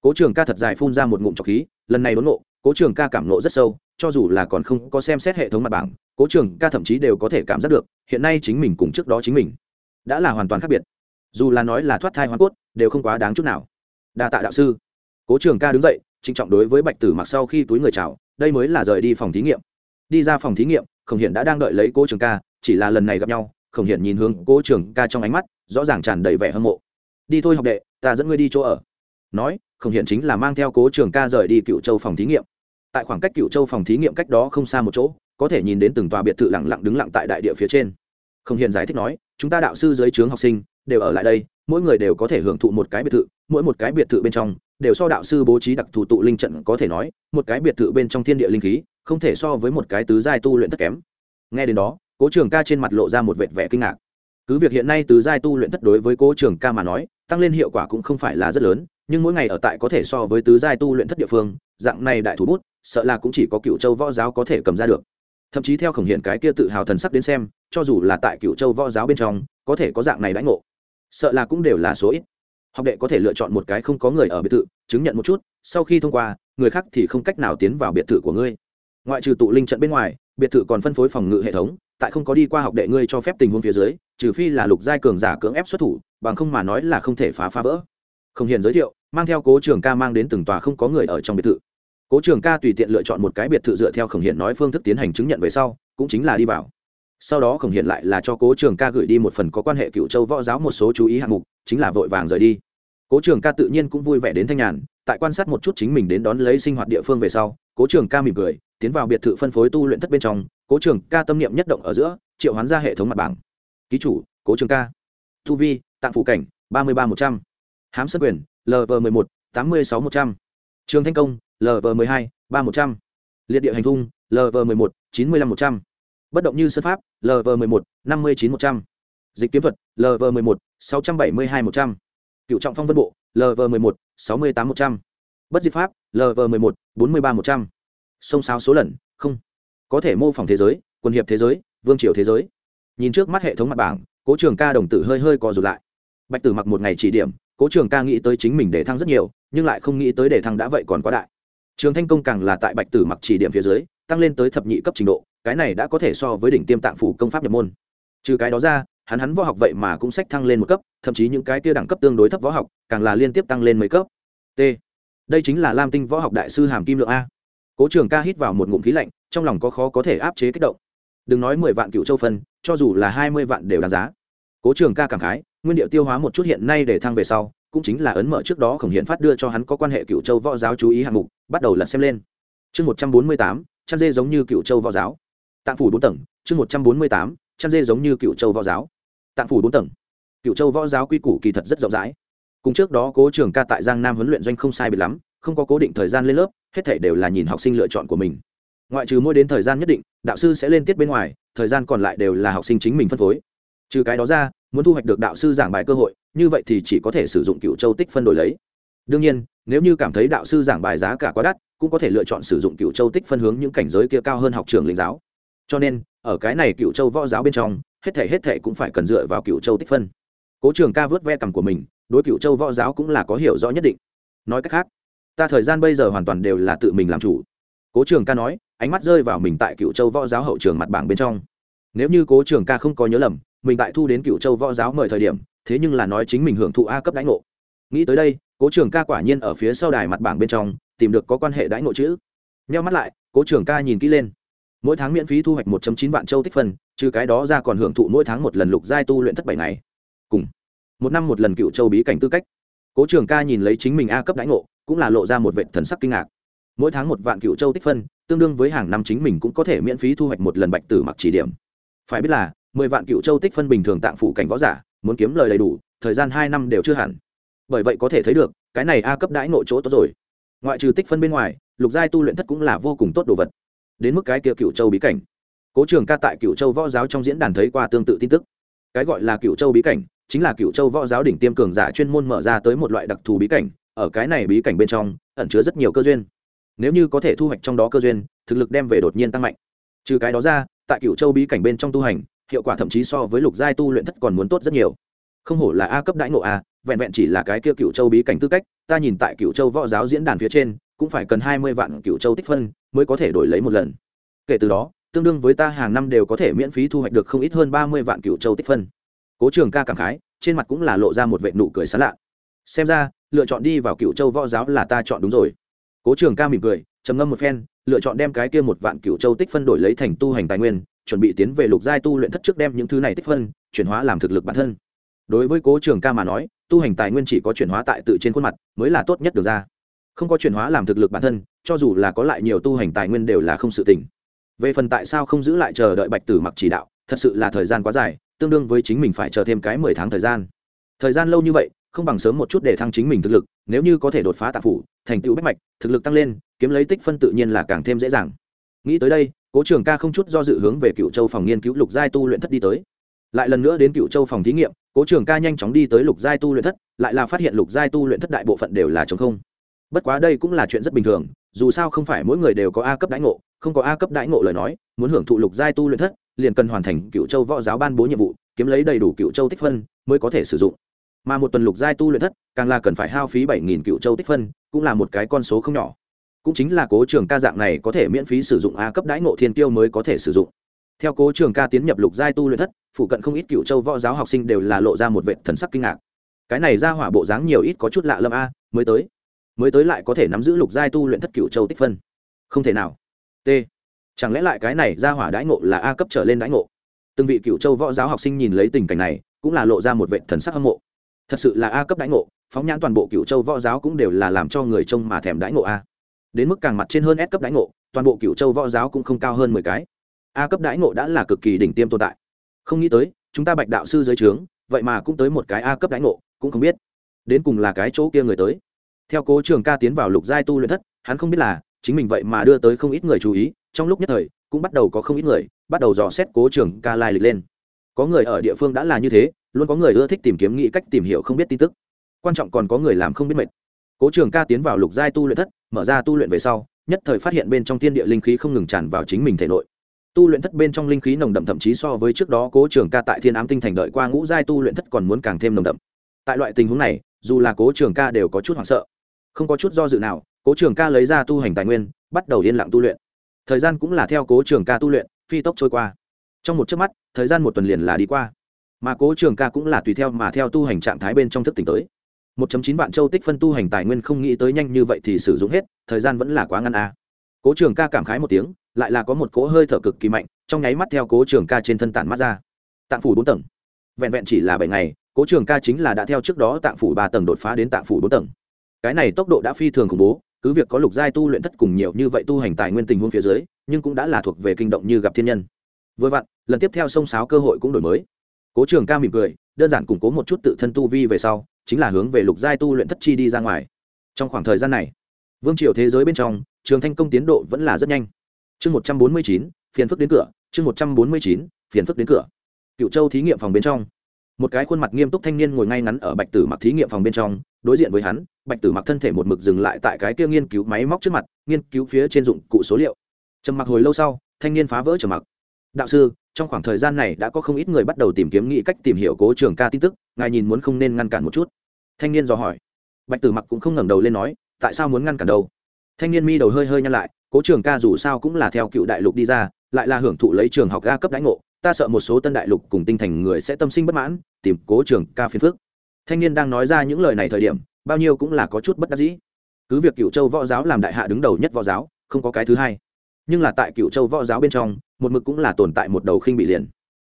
Cố trường ca thật dài phun ra một ngụm trọc khí, lần này đốn nộ cố trường ca cảm nộ rất sâu, cho dù là còn không có xem xét hệ thống mặt bảng, cố trường ca thậm chí đều có thể cảm giác được, hiện nay chính mình cùng trước đó chính mình đã là hoàn toàn khác biệt dù là nói là thoát thai hoa cốt, đều không quá đáng chút nào. Đa tạ đạo sư. Cố trường ca đứng dậy, trịnh trọng đối với bạch tử mặc sau khi túi người chào, đây mới là rời đi phòng thí nghiệm. Đi ra phòng thí nghiệm, khổng hiển đã đang đợi lấy cố trường ca, chỉ là lần này gặp nhau, khổng hiển nhìn hướng cố trường ca trong ánh mắt, rõ ràng tràn đầy vẻ hâm mộ. Đi thôi học đệ, ta dẫn ngươi đi chỗ ở. Nói, khổng hiển chính là mang theo cố trường ca rời đi cựu châu phòng thí nghiệm. Tại khoảng cách cựu châu phòng thí nghiệm cách đó không xa một chỗ, có thể nhìn đến từng tòa biệt thự lặng lặng đứng lặng tại đại địa phía trên. Khổng hiển giải thích nói, chúng ta đạo sư dưới trướng học sinh đều ở lại đây, mỗi người đều có thể hưởng thụ một cái biệt thự, mỗi một cái biệt thự bên trong đều so đạo sư bố trí đặc thù tụ linh trận có thể nói, một cái biệt thự bên trong thiên địa linh khí không thể so với một cái tứ giai tu luyện thất kém. Nghe đến đó, cố trường ca trên mặt lộ ra một vệt vẻ kinh ngạc. Cứ việc hiện nay tứ giai tu luyện thất đối với cố trường ca mà nói, tăng lên hiệu quả cũng không phải là rất lớn, nhưng mỗi ngày ở tại có thể so với tứ giai tu luyện thất địa phương, dạng này đại thủ bút, sợ là cũng chỉ có cựu châu võ giáo có thể cầm ra được. Thậm chí theo khổng hiện cái kia tự hào thần sắc đến xem, cho dù là tại cựu châu võ giáo bên trong, có thể có dạng này đãi ngộ sợ là cũng đều là số ít. Học đệ có thể lựa chọn một cái không có người ở biệt thự, chứng nhận một chút, sau khi thông qua, người khác thì không cách nào tiến vào biệt thự của ngươi. Ngoại trừ tụ linh trận bên ngoài, biệt thự còn phân phối phòng ngự hệ thống, tại không có đi qua học đệ ngươi cho phép tình huống phía dưới, trừ phi là lục giai cường giả cưỡng ép xuất thủ, bằng không mà nói là không thể phá phá vỡ. Không hiền giới thiệu, mang theo cố trường ca mang đến từng tòa không có người ở trong biệt thự. Cố trường ca tùy tiện lựa chọn một cái biệt thự dựa theo khổng hiện nói phương thức tiến hành chứng nhận về sau, cũng chính là đi vào sau đó khổng hiện lại là cho cố trường ca gửi đi một phần có quan hệ cựu châu võ giáo một số chú ý hạng mục, chính là vội vàng rời đi. Cố trường ca tự nhiên cũng vui vẻ đến thanh nhàn, tại quan sát một chút chính mình đến đón lấy sinh hoạt địa phương về sau, cố trường ca mỉm cười, tiến vào biệt thự phân phối tu luyện thất bên trong, cố trường ca tâm niệm nhất động ở giữa, triệu hoán ra hệ thống mặt bảng. Ký chủ, cố trường ca. Tu vi tạng phủ cảnh, ba mươi ba một trăm. H á m sân quyền lv m ộ một, tám mươi sáu một trăm. Trường thanh công lv m ộ ư hai, ba một trăm. Liệt địa hành thung lv m ộ ư một, chín mươi năm một trăm bất động như sân pháp lv m ộ một, năm mươi chín một trăm. Dịch kiếm thuật lv m ộ một, sáu trăm bảy mươi hai một trăm. Cựu trọng phong vân bộ lv m ộ một, sáu mươi tám một trăm. Bất di pháp lv m ộ một, bốn mươi ba một trăm. Sông sáo số lần, không. Có thể mô phỏng thế giới quân hiệp thế giới, vương triều thế giới. Nhìn trước mắt hệ thống mặt bảng, cố trường ca đồng tử hơi hơi co rụt lại. Bạch tử mặc một ngày chỉ điểm, cố trường ca nghĩ tới chính mình để thăng rất nhiều, nhưng lại không nghĩ tới để thăng đã vậy còn quá đại. Trường thanh công càng là tại bạch tử mặc chỉ điểm phía dưới, tăng lên tới thập nhị cấp trình độ cái này đã có thể so với đỉnh tiêm tạng phủ công pháp nhập môn. Trừ cái đó ra, hắn hắn võ học vậy mà cũng sách thăng lên một cấp, thậm chí những cái kia đẳng cấp tương đối thấp võ học, càng là liên tiếp tăng lên mấy cấp. T. Đây chính là lam tinh võ học đại sư hàm kim lượng a. Cố trường ca hít vào một ngụm khí lạnh, trong lòng có khó có thể áp chế kích động. Đừng nói mười vạn cựu châu phân, cho dù là hai mươi vạn đều đáng giá. Cố trường ca cảm khái, nguyên điệu tiêu hóa một chút hiện nay để thăng về sau, cũng chính là ấn mở trước đó khổng hiện phát đưa cho hắn có quan hệ cựu châu võ giáo chú ý hạng mục, bắt đầu lật xem lên. Chương một trăm bốn mươi tám, chăn dê giống như cựu châu võ giáo tạng phủ bốn tầng, chương một trăm bốn mươi tám, chăn dê giống như cựu châu võ giáo. Tạng phủ bốn tầng. Cựu châu võ giáo quy củ kỳ thật rất rộng rãi. Cùng trước đó cố trường ca tại giang nam huấn luyện doanh không sai biệt lắm, không có cố định thời gian lên lớp, hết thể đều là nhìn học sinh lựa chọn của mình. Ngoại trừ mỗi đến thời gian nhất định, đạo sư sẽ lên tiết bên ngoài, thời gian còn lại đều là học sinh chính mình phân phối. Trừ cái đó ra, muốn thu hoạch được đạo sư giảng bài cơ hội, như vậy thì chỉ có thể sử dụng cựu châu tích phân đổi lấy. Đương nhiên, nếu như cảm thấy đạo sư giảng bài giá cả quá đắt, cũng có thể lựa chọn sử dụng cựu châu tích phân hướng những cảnh giới kia cao hơn học trường linh giáo cho nên, ở cái này cựu châu võ giáo bên trong, hết thể hết thể cũng phải cần dựa vào cựu châu tích phân. Cố trường ca vớt ve cằm của mình, đối cựu châu võ giáo cũng là có hiểu rõ nhất định. Nói cách khác, ta thời gian bây giờ hoàn toàn đều là tự mình làm chủ. Cố trường ca nói, ánh mắt rơi vào mình tại cựu châu võ giáo hậu trường mặt bảng bên trong. Nếu như cố trường ca không có nhớ lầm, mình tại thu đến cựu châu võ giáo mời thời điểm, thế nhưng là nói chính mình hưởng thụ a cấp đãi ngộ. Nghĩ tới đây, cố trường ca quả nhiên ở phía sau đài mặt bảng bên trong, tìm được có quan hệ đãi ngộ chữ. Nheo mắt lại, cố trường ca nhìn kỹ lên mỗi tháng miễn phí thu hoạch một chín vạn châu tích phân, trừ cái đó ra còn hưởng thụ mỗi tháng một lần lục giai tu luyện thất bảy ngày. Cùng một năm một lần cựu châu bí cảnh tư cách. Cố trường ca nhìn lấy chính mình a cấp đãi ngộ, cũng là lộ ra một vệ thần sắc kinh ngạc. Mỗi tháng một vạn cựu châu tích phân, tương đương với hàng năm chính mình cũng có thể miễn phí thu hoạch một lần bạch tử mặc chỉ điểm. Phải biết là, mười vạn cựu châu tích phân bình thường tạng phủ cảnh võ giả, muốn kiếm lời đầy đủ, thời gian hai năm đều chưa hẳn. Bởi vậy có thể thấy được, cái này a cấp đãi ngộ chỗ tốt rồi. Ngoại trừ tích phân bên ngoài, lục giai tu luyện thất cũng là vô cùng tốt đồ vật đến mức cái kia cựu châu bí cảnh. Cố trường ca tại cựu châu võ giáo trong diễn đàn thấy qua tương tự tin tức. Cái gọi là cựu châu bí cảnh chính là cựu châu võ giáo đỉnh tiêm cường giả chuyên môn mở ra tới một loại đặc thù bí cảnh, ở cái này bí cảnh bên trong, ẩn chứa rất nhiều cơ duyên. Nếu như có thể thu hoạch trong đó cơ duyên, thực lực đem về đột nhiên tăng mạnh. Trừ cái đó ra, tại cựu châu bí cảnh bên trong tu hành, hiệu quả thậm chí so với lục giai tu luyện thất còn muốn tốt rất nhiều. Không hổ là a cấp đãi ngộ a, vẹn vẹn chỉ là cái kia cựu châu bí cảnh tư cách, ta nhìn tại cựu châu võ giáo diễn đàn phía trên cũng phải cần hai mươi vạn cựu châu tích phân mới có thể đổi lấy một lần. Kể từ đó, tương đương với ta hàng năm đều có thể miễn phí thu hoạch được không ít hơn ba mươi vạn cựu châu tích phân. Cố trường ca cảm khái, trên mặt cũng là lộ ra một vệ nụ cười sán lạ. Xem ra, lựa chọn đi vào cựu châu võ giáo là ta chọn đúng rồi. Cố trường ca mỉm cười, trầm ngâm một phen, lựa chọn đem cái kia một vạn cựu châu tích phân đổi lấy thành tu hành tài nguyên, chuẩn bị tiến về lục giai tu luyện thất trước đem những thứ này tích phân chuyển hóa làm thực lực bản thân. Đối với cố trường ca mà nói, tu hành tài nguyên chỉ có chuyển hóa tại tự trên khuôn mặt mới là tốt nhất được ra không có chuyển hóa làm thực lực bản thân, cho dù là có lại nhiều tu hành tài nguyên đều là không sự tỉnh về phần tại sao không giữ lại chờ đợi bạch tử mặc chỉ đạo, thật sự là thời gian quá dài, tương đương với chính mình phải chờ thêm cái mười tháng thời gian. Thời gian lâu như vậy, không bằng sớm một chút để thăng chính mình thực lực, nếu như có thể đột phá tạ phủ, thành tựu bách mạch, thực lực tăng lên, kiếm lấy tích phân tự nhiên là càng thêm dễ dàng. Nghĩ tới đây, cố trường ca không chút do dự hướng về cựu châu phòng nghiên cứu lục giai tu luyện thất đi tới. Lại lần nữa đến cựu châu phòng thí nghiệm, cố trường ca nhanh chóng đi tới lục giai tu luyện thất, lại là phát hiện lục giai tu luyện thất đại bộ phận đều là chống không bất quá đây cũng là chuyện rất bình thường, dù sao không phải mỗi người đều có a cấp đãi ngộ, không có a cấp đãi ngộ lời nói, muốn hưởng thụ lục giai tu luyện thất, liền cần hoàn thành cựu châu võ giáo ban bố nhiệm vụ, kiếm lấy đầy đủ cựu châu tích phân mới có thể sử dụng. Mà một tuần lục giai tu luyện thất, càng là cần phải hao phí bảy nghìn cựu châu tích phân, cũng là một cái con số không nhỏ. Cũng chính là cố trường ca dạng này có thể miễn phí sử dụng a cấp đãi ngộ thiên tiêu mới có thể sử dụng. Theo cố trường ca tiến nhập lục giai tu luyện thất, phụ cận không ít cựu châu võ giáo học sinh đều là lộ ra một vệ thần sắc kinh ngạc. Cái này ra hỏa bộ dáng nhiều ít có chút lạ lâm a, mới tới mới tới lại có thể nắm giữ lục giai tu luyện thất cựu châu tích phân. Không thể nào. T. Chẳng lẽ lại cái này ra hỏa đãi ngộ là a cấp trở lên đãi ngộ? Từng vị cựu châu võ giáo học sinh nhìn lấy tình cảnh này, cũng là lộ ra một vệ thần sắc hâm mộ. Thật sự là a cấp đãi ngộ, phóng nhãn toàn bộ cựu châu võ giáo cũng đều là làm cho người trông mà thèm đãi ngộ a. Đến mức càng mặt trên hơn S cấp đãi ngộ, toàn bộ cựu châu võ giáo cũng không cao hơn mười cái. A cấp đãi ngộ đã là cực kỳ đỉnh tiêm tồn tại. Không nghĩ tới, chúng ta bạch đạo sư dưới trướng, vậy mà cũng tới một cái a cấp đãi ngộ, cũng không biết. Đến cùng là cái chỗ kia người tới theo cố trường ca tiến vào lục giai tu luyện thất, hắn không biết là chính mình vậy mà đưa tới không ít người chú ý, trong lúc nhất thời, cũng bắt đầu có không ít người bắt đầu dò xét cố trường ca lai lịch lên. Có người ở địa phương đã là như thế, luôn có người ưa thích tìm kiếm nghĩ cách tìm hiểu không biết tin tức. Quan trọng còn có người làm không biết mệt. Cố trường ca tiến vào lục giai tu luyện thất, mở ra tu luyện về sau, nhất thời phát hiện bên trong thiên địa linh khí không ngừng tràn vào chính mình thể nội. Tu luyện thất bên trong linh khí nồng đậm thậm chí so với trước đó cố trường ca tại thiên ám tinh thành đợi qua ngũ giai tu luyện thất còn muốn càng thêm nồng đậm. Tại loại tình huống này, dù là cố trường ca đều có chút hoảng sợ không có chút do dự nào, cố trường ca lấy ra tu hành tài nguyên, bắt đầu yên lặng tu luyện. Thời gian cũng là theo cố trường ca tu luyện, phi tốc trôi qua. Trong một chớp mắt, thời gian một tuần liền là đi qua. Mà cố trường ca cũng là tùy theo mà theo tu hành trạng thái bên trong thức tỉnh tới. 1.9 vạn châu tích phân tu hành tài nguyên không nghĩ tới nhanh như vậy thì sử dụng hết, thời gian vẫn là quá ngăn à? cố trường ca cảm khái một tiếng, lại là có một cỗ hơi thở cực kỳ mạnh, trong nháy mắt theo cố trường ca trên thân tản mắt ra. Tạng phủ bốn tầng. Vẹn vẹn chỉ là bảy ngày, cố trường ca chính là đã theo trước đó tạng phủ ba tầng đột phá đến tạng phủ bốn tầng cái này tốc độ đã phi thường khủng bố, cứ việc có lục giai tu luyện thất cùng nhiều như vậy tu hành tài nguyên tình huống phía dưới, nhưng cũng đã là thuộc về kinh động như gặp thiên nhân. Vừa vặn, lần tiếp theo sông sáo cơ hội cũng đổi mới. Cố trường ca mỉm cười, đơn giản củng cố một chút tự thân tu vi về sau, chính là hướng về lục giai tu luyện thất chi đi ra ngoài. Trong khoảng thời gian này, vương triều thế giới bên trong, trường thanh công tiến độ vẫn là rất nhanh. Chương một trăm bốn mươi chín, phiền phức đến cửa, chương một trăm bốn mươi chín, phiền phức đến cửa. Cựu châu thí nghiệm phòng bên trong một cái khuôn mặt nghiêm túc thanh niên ngồi ngay ngắn ở bạch tử mặc thí nghiệm phòng bên trong, đối diện với hắn, bạch tử mặc thân thể một mực dừng lại tại cái kia nghiên cứu máy móc trước mặt, nghiên cứu phía trên dụng cụ số liệu. Trầm mặc hồi lâu sau, thanh niên phá vỡ trầm mặc. Đạo sư, trong khoảng thời gian này đã có không ít người bắt đầu tìm kiếm nghĩ cách tìm hiểu cố trường ca tin tức, ngài nhìn muốn không nên ngăn cản một chút. Thanh niên dò hỏi. Bạch tử mặc cũng không ngẩng đầu lên nói, tại sao muốn ngăn cản đâu? Thanh niên mi đầu hơi hơi nhăn lại, cố trường ca dù sao cũng là theo cựu đại lục đi ra, lại là hưởng thụ lấy trường học ga cấp đánh ngộ ta sợ một số tân đại lục cùng tinh thành người sẽ tâm sinh bất mãn, tìm cố trường ca phiền phước thanh niên đang nói ra những lời này thời điểm, bao nhiêu cũng là có chút bất đắc dĩ. Cứ việc cựu châu võ giáo làm đại hạ đứng đầu nhất võ giáo, không có cái thứ hai. Nhưng là tại cựu châu võ giáo bên trong, một mực cũng là tồn tại một đầu khinh bị liền.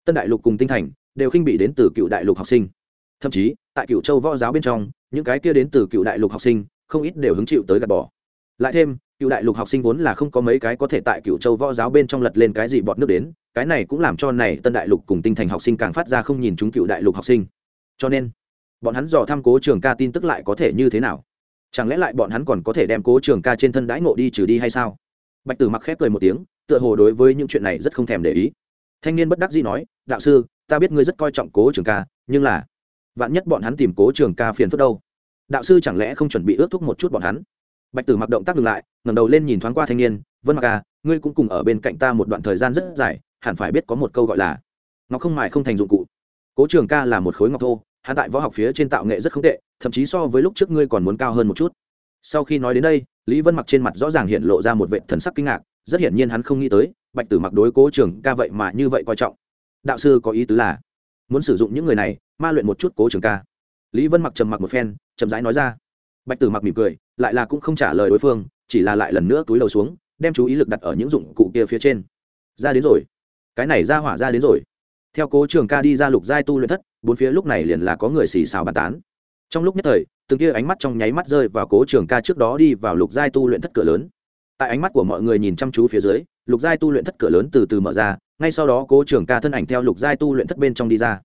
Tân đại lục cùng tinh thành đều khinh bị đến từ cựu đại lục học sinh. Thậm chí, tại cựu châu võ giáo bên trong, những cái kia đến từ cựu đại lục học sinh, không ít đều hứng chịu tới gạt bỏ. Lại thêm cựu đại lục học sinh vốn là không có mấy cái có thể tại cựu châu võ giáo bên trong lật lên cái gì bọt nước đến cái này cũng làm cho này tân đại lục cùng tinh thành học sinh càng phát ra không nhìn chúng cựu đại lục học sinh. Cho nên, bọn hắn dò thăm cố trường ca tin tức lại có thể như thế nào? Chẳng lẽ lại bọn hắn còn có thể đem cố trường ca trên thân đãi ngộ đi trừ đi hay sao? Bạch tử mặc khép cười một tiếng, tựa hồ đối với những chuyện này rất không thèm để ý. Thanh niên bất đắc dĩ nói, đạo sư, ta biết ngươi rất coi trọng cố trường ca, nhưng là vạn nhất bọn hắn tìm cố trường ca phiền phức đâu? Đạo sư chẳng lẽ không chuẩn bị ước thúc một chút bọn hắn? Bạch tử mặc động tác ngừng lại, ngẩng đầu lên nhìn thoáng qua thanh niên, vân mặc à ngươi cũng cùng ở bên cạnh ta một đoạn thời gian rất dài hẳn phải biết có một câu gọi là ngọc không mài không thành dụng cụ. Cố trường ca là một khối ngọc thô hạ tại võ học phía trên tạo nghệ rất không tệ, thậm chí so với lúc trước ngươi còn muốn cao hơn một chút. Sau khi nói đến đây, lý vân mặc trên mặt rõ ràng hiện lộ ra một vệ thần sắc kinh ngạc, rất hiển nhiên hắn không nghĩ tới, bạch tử mặc đối cố trường ca vậy mà như vậy coi trọng. Đạo sư có ý tứ là, muốn sử dụng những người này, ma luyện một chút cố trường ca. Lý vân mặc trầm mặc một phen, chậm rãi nói ra. Bạch tử mặc mỉm cười, lại là cũng không trả lời đối phương, chỉ là lại lần nữa túi lầu xuống, đem chú ý lực đặt ở những dụng cụ kia phía trên. Ra đến rồi cái này ra hỏa ra đến rồi. Theo cố trường ca đi ra lục giai tu luyện thất, bốn phía lúc này liền là có người xì xào bàn tán. Trong lúc nhất thời, từng kia ánh mắt trong nháy mắt rơi vào cố trường ca trước đó đi vào lục giai tu luyện thất cửa lớn. Tại ánh mắt của mọi người nhìn chăm chú phía dưới, lục giai tu luyện thất cửa lớn từ từ mở ra, ngay sau đó cố trường ca thân ảnh theo lục giai tu luyện thất bên trong đi ra.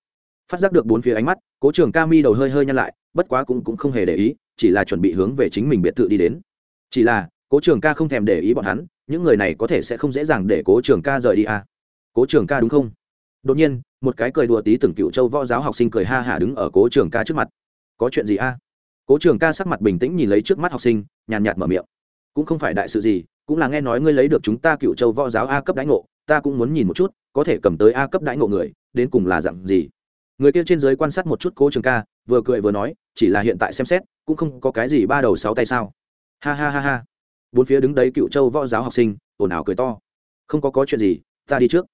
Phát giác được bốn phía ánh mắt, cố trường ca mi đầu hơi hơi nhăn lại, bất quá cũng cũng không hề để ý, chỉ là chuẩn bị hướng về chính mình biệt thự đi đến. Chỉ là, cố trường ca không thèm để ý bọn hắn, những người này có thể sẽ không dễ dàng để cố trường ca rời đi à cố trường ca đúng không? Đột nhiên, một cái cười đùa tí từng cựu châu võ giáo học sinh cười ha hả đứng ở cố trường ca trước mặt. Có chuyện gì a? À? cố trường ca sắc mặt bình tĩnh nhìn lấy trước mắt học sinh, nhàn nhạt mở miệng. Cũng không phải đại sự gì, cũng là nghe nói ngươi lấy được chúng ta cựu châu võ giáo a cấp đãi ngộ, ta cũng muốn nhìn một chút, có thể cầm tới a cấp đãi ngộ người, đến cùng là dặn gì? Người kia trên giới quan sát một chút cố trường ca, vừa cười vừa nói, chỉ là hiện tại xem xét, cũng không có cái gì ba đầu sáu tay sao. Ha ha ha ha. Bốn phía đứng đấy cựu châu võ giáo học sinh, ồn ào cười to. Không có có chuyện gì, ta đi trước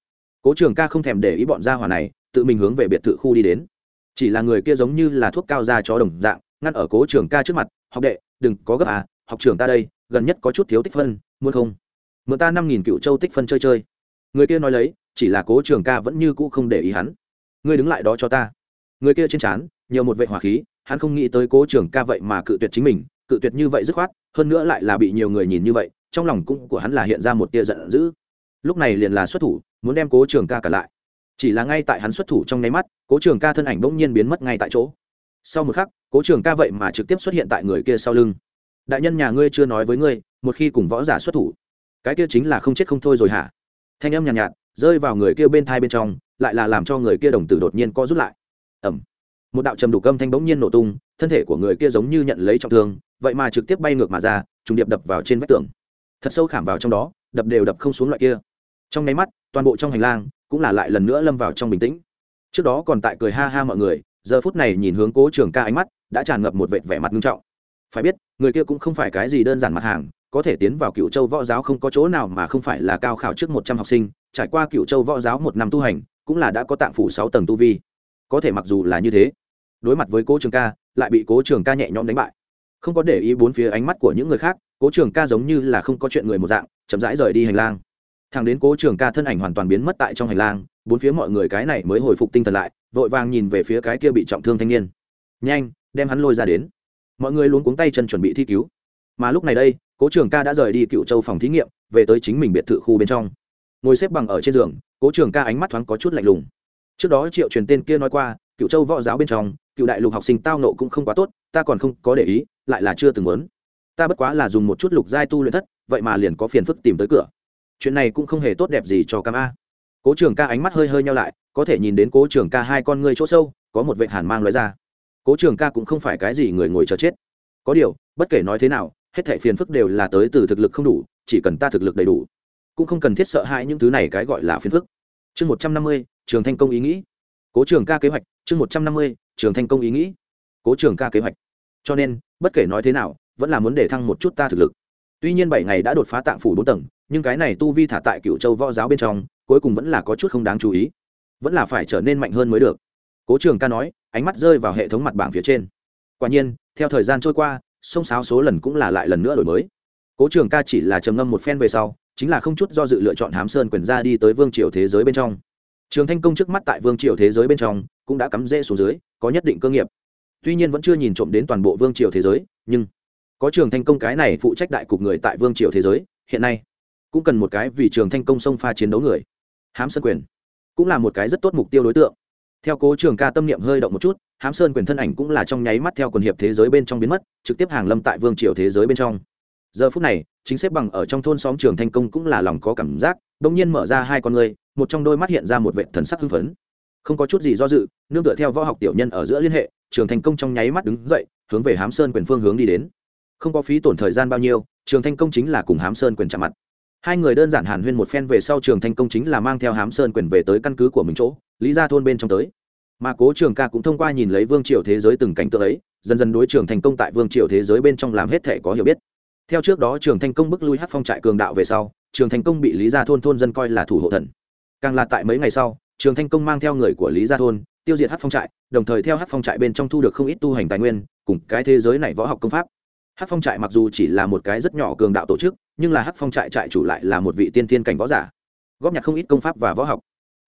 cố trường ca không thèm để ý bọn gia hỏa này, tự mình hướng về biệt thự khu đi đến. Chỉ là người kia giống như là thuốc cao ra chó đồng dạng, ngăn ở cố trường ca trước mặt, học đệ, đừng có gấp à học trường ta đây, gần nhất có chút thiếu tích phân, muốn không? Mượn ta năm nghìn cựu châu tích phân chơi chơi. Người kia nói lấy, chỉ là cố trường ca vẫn như cũ không để ý hắn. Ngươi đứng lại đó cho ta. Người kia trên trán, nhiều một vệ hỏa khí, hắn không nghĩ tới cố trường ca vậy mà cự tuyệt chính mình, cự tuyệt như vậy dứt khoát, hơn nữa lại là bị nhiều người nhìn như vậy, trong lòng cũng của hắn là hiện ra một tia giận dữ. Lúc này liền là xuất thủ muốn đem cố trường ca cả lại. Chỉ là ngay tại hắn xuất thủ trong nháy mắt cố trường ca thân ảnh bỗng nhiên biến mất ngay tại chỗ. Sau một khắc cố trường ca vậy mà trực tiếp xuất hiện tại người kia sau lưng. Đại nhân nhà ngươi chưa nói với ngươi một khi cùng võ giả xuất thủ cái kia chính là không chết không thôi rồi hả? Thanh âm nhàn nhạt, nhạt rơi vào người kia bên thai bên trong lại là làm cho người kia đồng tử đột nhiên co rút lại. Ẩm một đạo trầm đủ cơm thanh bỗng nhiên nổ tung thân thể của người kia giống như nhận lấy trọng thương vậy mà trực tiếp bay ngược mà ra trùng điệp đập vào trên vách tường. Thật sâu khảm vào trong đó đập đều đập không xuống loại kia trong nháy mắt, toàn bộ trong hành lang cũng là lại lần nữa lâm vào trong bình tĩnh. Trước đó còn tại cười ha ha mọi người, giờ phút này nhìn hướng cố trường ca ánh mắt đã tràn ngập một vệt vẻ mặt nghiêm trọng. Phải biết, người kia cũng không phải cái gì đơn giản mặt hàng, có thể tiến vào cựu châu võ giáo không có chỗ nào mà không phải là cao khảo trước một trăm học sinh, trải qua cựu châu võ giáo một năm tu hành, cũng là đã có tạng phủ sáu tầng tu vi. Có thể mặc dù là như thế, đối mặt với cố trường ca, lại bị cố trường ca nhẹ nhõm đánh bại. Không có để ý bốn phía ánh mắt của những người khác, cố trường ca giống như là không có chuyện người một dạng, chậm rãi rời đi hành lang thằng đến cố trường ca thân ảnh hoàn toàn biến mất tại trong hành lang, bốn phía mọi người cái này mới hồi phục tinh thần lại, vội vàng nhìn về phía cái kia bị trọng thương thanh niên. Nhanh, đem hắn lôi ra đến. Mọi người luôn cuống tay chân chuẩn bị thi cứu. Mà lúc này đây, cố trường ca đã rời đi cựu châu phòng thí nghiệm, về tới chính mình biệt thự khu bên trong. Ngồi xếp bằng ở trên giường, cố trường ca ánh mắt thoáng có chút lạnh lùng. Trước đó triệu truyền tên kia nói qua, cựu châu võ giáo bên trong, cựu đại lục học sinh tao nộ cũng không quá tốt, ta còn không có để ý, lại là chưa từng muốn. Ta bất quá là dùng một chút lục giai tu luyện thất, vậy mà liền có phiền phức tìm tới cửa chuyện này cũng không hề tốt đẹp gì cho cam a. Cố trường ca ánh mắt hơi hơi nhau lại, có thể nhìn đến cố trường ca hai con ngươi chỗ sâu, có một vệ hàn mang loại ra. Cố trường ca cũng không phải cái gì người ngồi chờ chết. Có điều, bất kể nói thế nào, hết thảy phiền phức đều là tới từ thực lực không đủ, chỉ cần ta thực lực đầy đủ, cũng không cần thiết sợ hãi những thứ này cái gọi là phiền phức. Chương một trăm năm mươi, trường thanh công ý nghĩ. Cố trường ca kế hoạch, chương một trăm năm mươi, trường thanh công ý nghĩ. Cố trường ca kế hoạch. Cho nên, bất kể nói thế nào, vẫn là muốn để thăng một chút ta thực lực. Tuy nhiên bảy ngày đã đột phá tạng phủ bốn tầng nhưng cái này tu vi thả tại cựu châu võ giáo bên trong, cuối cùng vẫn là có chút không đáng chú ý. Vẫn là phải trở nên mạnh hơn mới được. Cố trường ca nói, ánh mắt rơi vào hệ thống mặt bảng phía trên. Quả nhiên, theo thời gian trôi qua, sông sáo số lần cũng là lại lần nữa đổi mới. Cố trường ca chỉ là trầm ngâm một phen về sau, chính là không chút do dự lựa chọn hám sơn quyền ra đi tới vương triều thế giới bên trong. Trường thanh công trước mắt tại vương triều thế giới bên trong, cũng đã cắm rễ xuống dưới, có nhất định cơ nghiệp. Tuy nhiên vẫn chưa nhìn trộm đến toàn bộ vương triều thế giới, nhưng có trường thanh công cái này phụ trách đại cục người tại vương triều thế giới, hiện nay cũng cần một cái vì trường thanh công sông pha chiến đấu người. Hám sơn quyền cũng là một cái rất tốt mục tiêu đối tượng. Theo cố trường ca tâm niệm hơi động một chút, hám sơn quyền thân ảnh cũng là trong nháy mắt theo quần hiệp thế giới bên trong biến mất, trực tiếp hàng lâm tại vương triều thế giới bên trong. Giờ phút này, chính xếp bằng ở trong thôn xóm trường thanh công cũng là lòng có cảm giác đ ỗ n g nhiên mở ra hai con người, một trong đôi mắt hiện ra một vệ thần sắc hưng phấn. Không có chút gì do dự, nương tựa theo võ học tiểu nhân ở giữa liên hệ, trường thành công trong nháy mắt đứng dậy, hướng về hám sơn quyền phương hướng đi đến. Không có phí tổn thời gian bao nhiêu, trường thanh công chính là cùng hám sơn quyền chạm mặt hai người đơn giản hàn huyên một phen về sau trường thanh công chính là mang theo hám sơn quyền về tới căn cứ của mình chỗ, lý ra thôn bên trong tới. Mà cố trường ca cũng thông qua nhìn lấy vương triều thế giới từng cảnh tượng ấy, dần dần đối trường thành công tại vương triều thế giới bên trong làm hết thể có hiểu biết. Theo trước đó trường thành công bức lui hát phong trại cường đạo về sau, trường thành công bị lý gia thôn thôn dân coi là thủ hộ thần. Càng là tại mấy ngày sau, trường thành công mang theo người của lý gia thôn, tiêu diệt hát phong trại, đồng thời theo hát phong trại bên trong thu được không ít tu hành tài nguyên, cùng cái thế giới này võ học công pháp hát phong trại mặc dù chỉ là một cái rất nhỏ cường đạo tổ chức nhưng là hát phong trại trại chủ lại là một vị tiên tiên cảnh võ giả góp nhặt không ít công pháp và võ học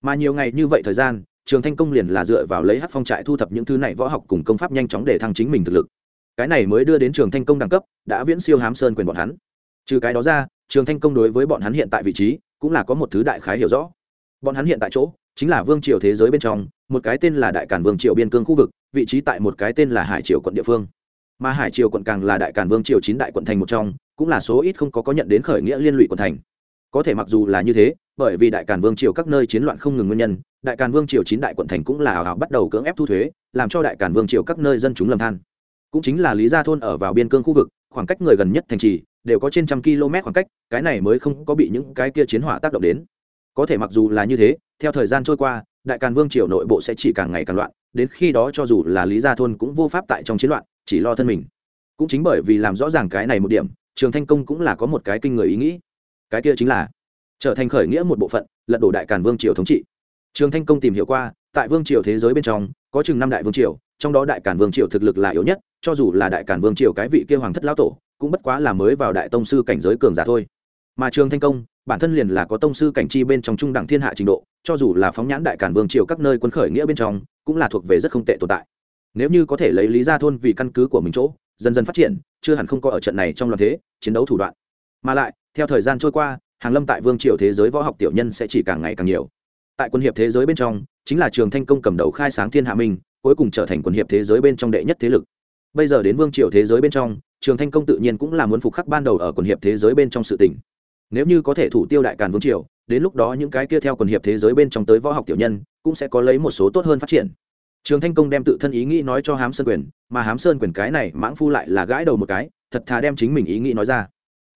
mà nhiều ngày như vậy thời gian trường thanh công liền là dựa vào lấy hát phong trại thu thập những thứ này võ học cùng công pháp nhanh chóng để thăng chính mình thực lực cái này mới đưa đến trường thanh công đẳng cấp đã viễn siêu hám sơn quyền bọn hắn trừ cái đó ra trường thanh công đối với bọn hắn hiện tại vị trí cũng là có một thứ đại khái hiểu rõ bọn hắn hiện tại chỗ chính là vương triều thế giới bên trong một cái tên là đại cản vương triều biên cương khu vực vị trí tại một cái tên là hải triều quận địa phương mà hải triều quận càng là đại cản vương triều chín đại quận thành một trong, cũng là số ít không có có nhận đến khởi nghĩa liên lụy quận thành. Có thể mặc dù là như thế, bởi vì đại càn vương triều các nơi chiến loạn không ngừng nguyên nhân, đại càn vương triều chín đại quận thành cũng là hào hào bắt đầu cưỡng ép thu thuế, làm cho đại càn vương triều các nơi dân chúng lầm than. Cũng chính là lý gia thôn ở vào biên cương khu vực, khoảng cách người gần nhất thành trì, đều có trên trăm km khoảng cách, cái này mới không có bị những cái kia chiến hỏa tác động đến. Có thể mặc dù là như thế, theo thời gian trôi qua, đại càn vương triều nội bộ sẽ chỉ càng ngày càng loạn đến khi đó cho dù là lý gia thôn cũng vô pháp tại trong chiến loạn, chỉ lo thân mình. Cũng chính bởi vì làm rõ ràng cái này một điểm, trường thanh công cũng là có một cái kinh người ý nghĩ. Cái kia chính là, trở thành khởi nghĩa một bộ phận, lật đổ đại càn vương triều thống trị. Trường thanh công tìm hiểu qua, tại vương triều thế giới bên trong, có chừng năm đại vương triều, trong đó đại càn vương triều thực lực là yếu nhất, cho dù là đại càn vương triều cái vị kia hoàng thất lão tổ, cũng bất quá là mới vào đại tông sư cảnh giới cường giả thôi. Mà trường thanh công bản thân liền là có tông sư cảnh chi bên trong trung đẳng thiên hạ trình độ, cho dù là phóng nhãn đại càn vương triều các nơi quân khởi nghĩa bên trong, cũng là thuộc về rất không tệ tồn tại. Nếu như có thể lấy lý gia thôn vì căn cứ của mình chỗ, dần dần phát triển, chưa hẳn không có ở trận này trong loạn thế, chiến đấu thủ đoạn. Mà lại, theo thời gian trôi qua, hàng lâm tại vương triều thế giới võ học tiểu nhân sẽ chỉ càng ngày càng nhiều. Tại quân hiệp thế giới bên trong, chính là trường thanh công cầm đầu khai sáng thiên hạ minh cuối cùng trở thành quân hiệp thế giới bên trong đệ nhất thế lực. Bây giờ đến vương triều thế giới bên trong, trường thanh công tự nhiên cũng là muốn phục khắc ban đầu ở quân hiệp thế giới bên trong sự tỉnh nếu như có thể thủ tiêu đại càn vương triều, đến lúc đó những cái kia theo quần hiệp thế giới bên trong tới võ học tiểu nhân, cũng sẽ có lấy một số tốt hơn phát triển. Trường thanh công đem tự thân ý nghĩ nói cho hám sơn quyền, mà hám sơn quyền cái này mãng phu lại là gãi đầu một cái, thật thà đem chính mình ý nghĩ nói ra.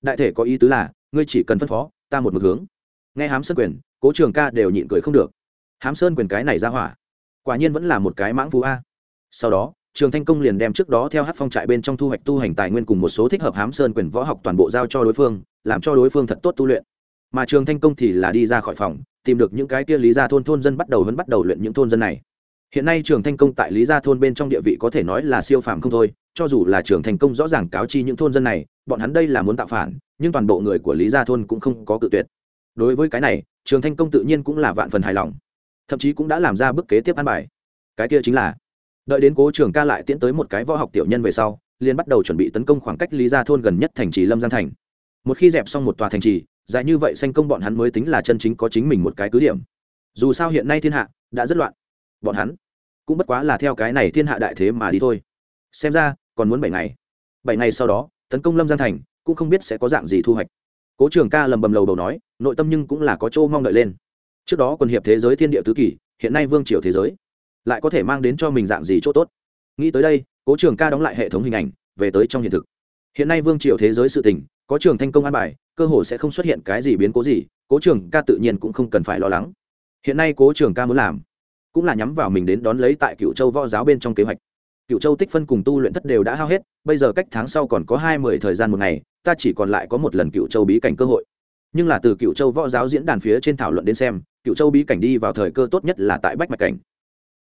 Đại thể có ý tứ là, ngươi chỉ cần phân phó, ta một mực hướng. Nghe hám sơn quyền, cố trường ca đều nhịn cười không được. Hám sơn quyền cái này ra hỏa, quả nhiên vẫn là một cái mãng phu a. Sau đó, trường thanh công liền đem trước đó theo hát phong trại bên trong thu hoạch tu hành tài nguyên cùng một số thích hợp hám sơn quyền võ học toàn bộ giao cho đối phương làm cho đối phương thật tốt tu luyện. Mà trường thanh công thì là đi ra khỏi phòng, tìm được những cái kia lý gia thôn thôn dân bắt đầu vẫn bắt đầu luyện những thôn dân này. Hiện nay trường thanh công tại lý gia thôn bên trong địa vị có thể nói là siêu phàm không thôi, cho dù là trường thành công rõ ràng cáo chi những thôn dân này, bọn hắn đây là muốn tạo phản, nhưng toàn bộ người của lý gia thôn cũng không có cự tuyệt. Đối với cái này, trường thanh công tự nhiên cũng là vạn phần hài lòng, thậm chí cũng đã làm ra bước kế tiếp an bài. Cái kia chính là, đợi đến cố trường ca lại tiến tới một cái võ học tiểu nhân về sau, liền bắt đầu chuẩn bị tấn công khoảng cách lý gia thôn gần nhất thành trì lâm giang thành một khi dẹp xong một tòa thành trì, dài như vậy xanh công bọn hắn mới tính là chân chính có chính mình một cái cứ điểm. Dù sao hiện nay thiên hạ đã rất loạn, bọn hắn cũng bất quá là theo cái này thiên hạ đại thế mà đi thôi. Xem ra, còn muốn bảy ngày. Bảy ngày sau đó, tấn công lâm giang thành, cũng không biết sẽ có dạng gì thu hoạch. Cố trường ca lầm bầm lầu đầu nói, nội tâm nhưng cũng là có chỗ mong đợi lên. Trước đó còn hiệp thế giới thiên địa tứ kỷ hiện nay vương triều thế giới, lại có thể mang đến cho mình dạng gì chỗ tốt? Nghĩ tới đây, cố trường ca đóng lại hệ thống hình ảnh, về tới trong hiện thực. Hiện nay vương triều thế giới sự tình có trường thanh công an bài, cơ hồ sẽ không xuất hiện cái gì biến cố gì, cố trường ca tự nhiên cũng không cần phải lo lắng. Hiện nay cố trường ca muốn làm, cũng là nhắm vào mình đến đón lấy tại cựu châu võ giáo bên trong kế hoạch. Cựu châu tích phân cùng tu luyện thất đều đã hao hết, bây giờ cách tháng sau còn có hai mươi thời gian một ngày, ta chỉ còn lại có một lần cựu châu bí cảnh cơ hội. Nhưng là từ cựu châu võ giáo diễn đàn phía trên thảo luận đến xem cựu châu bí cảnh đi vào thời cơ tốt nhất là tại bách mạch cảnh.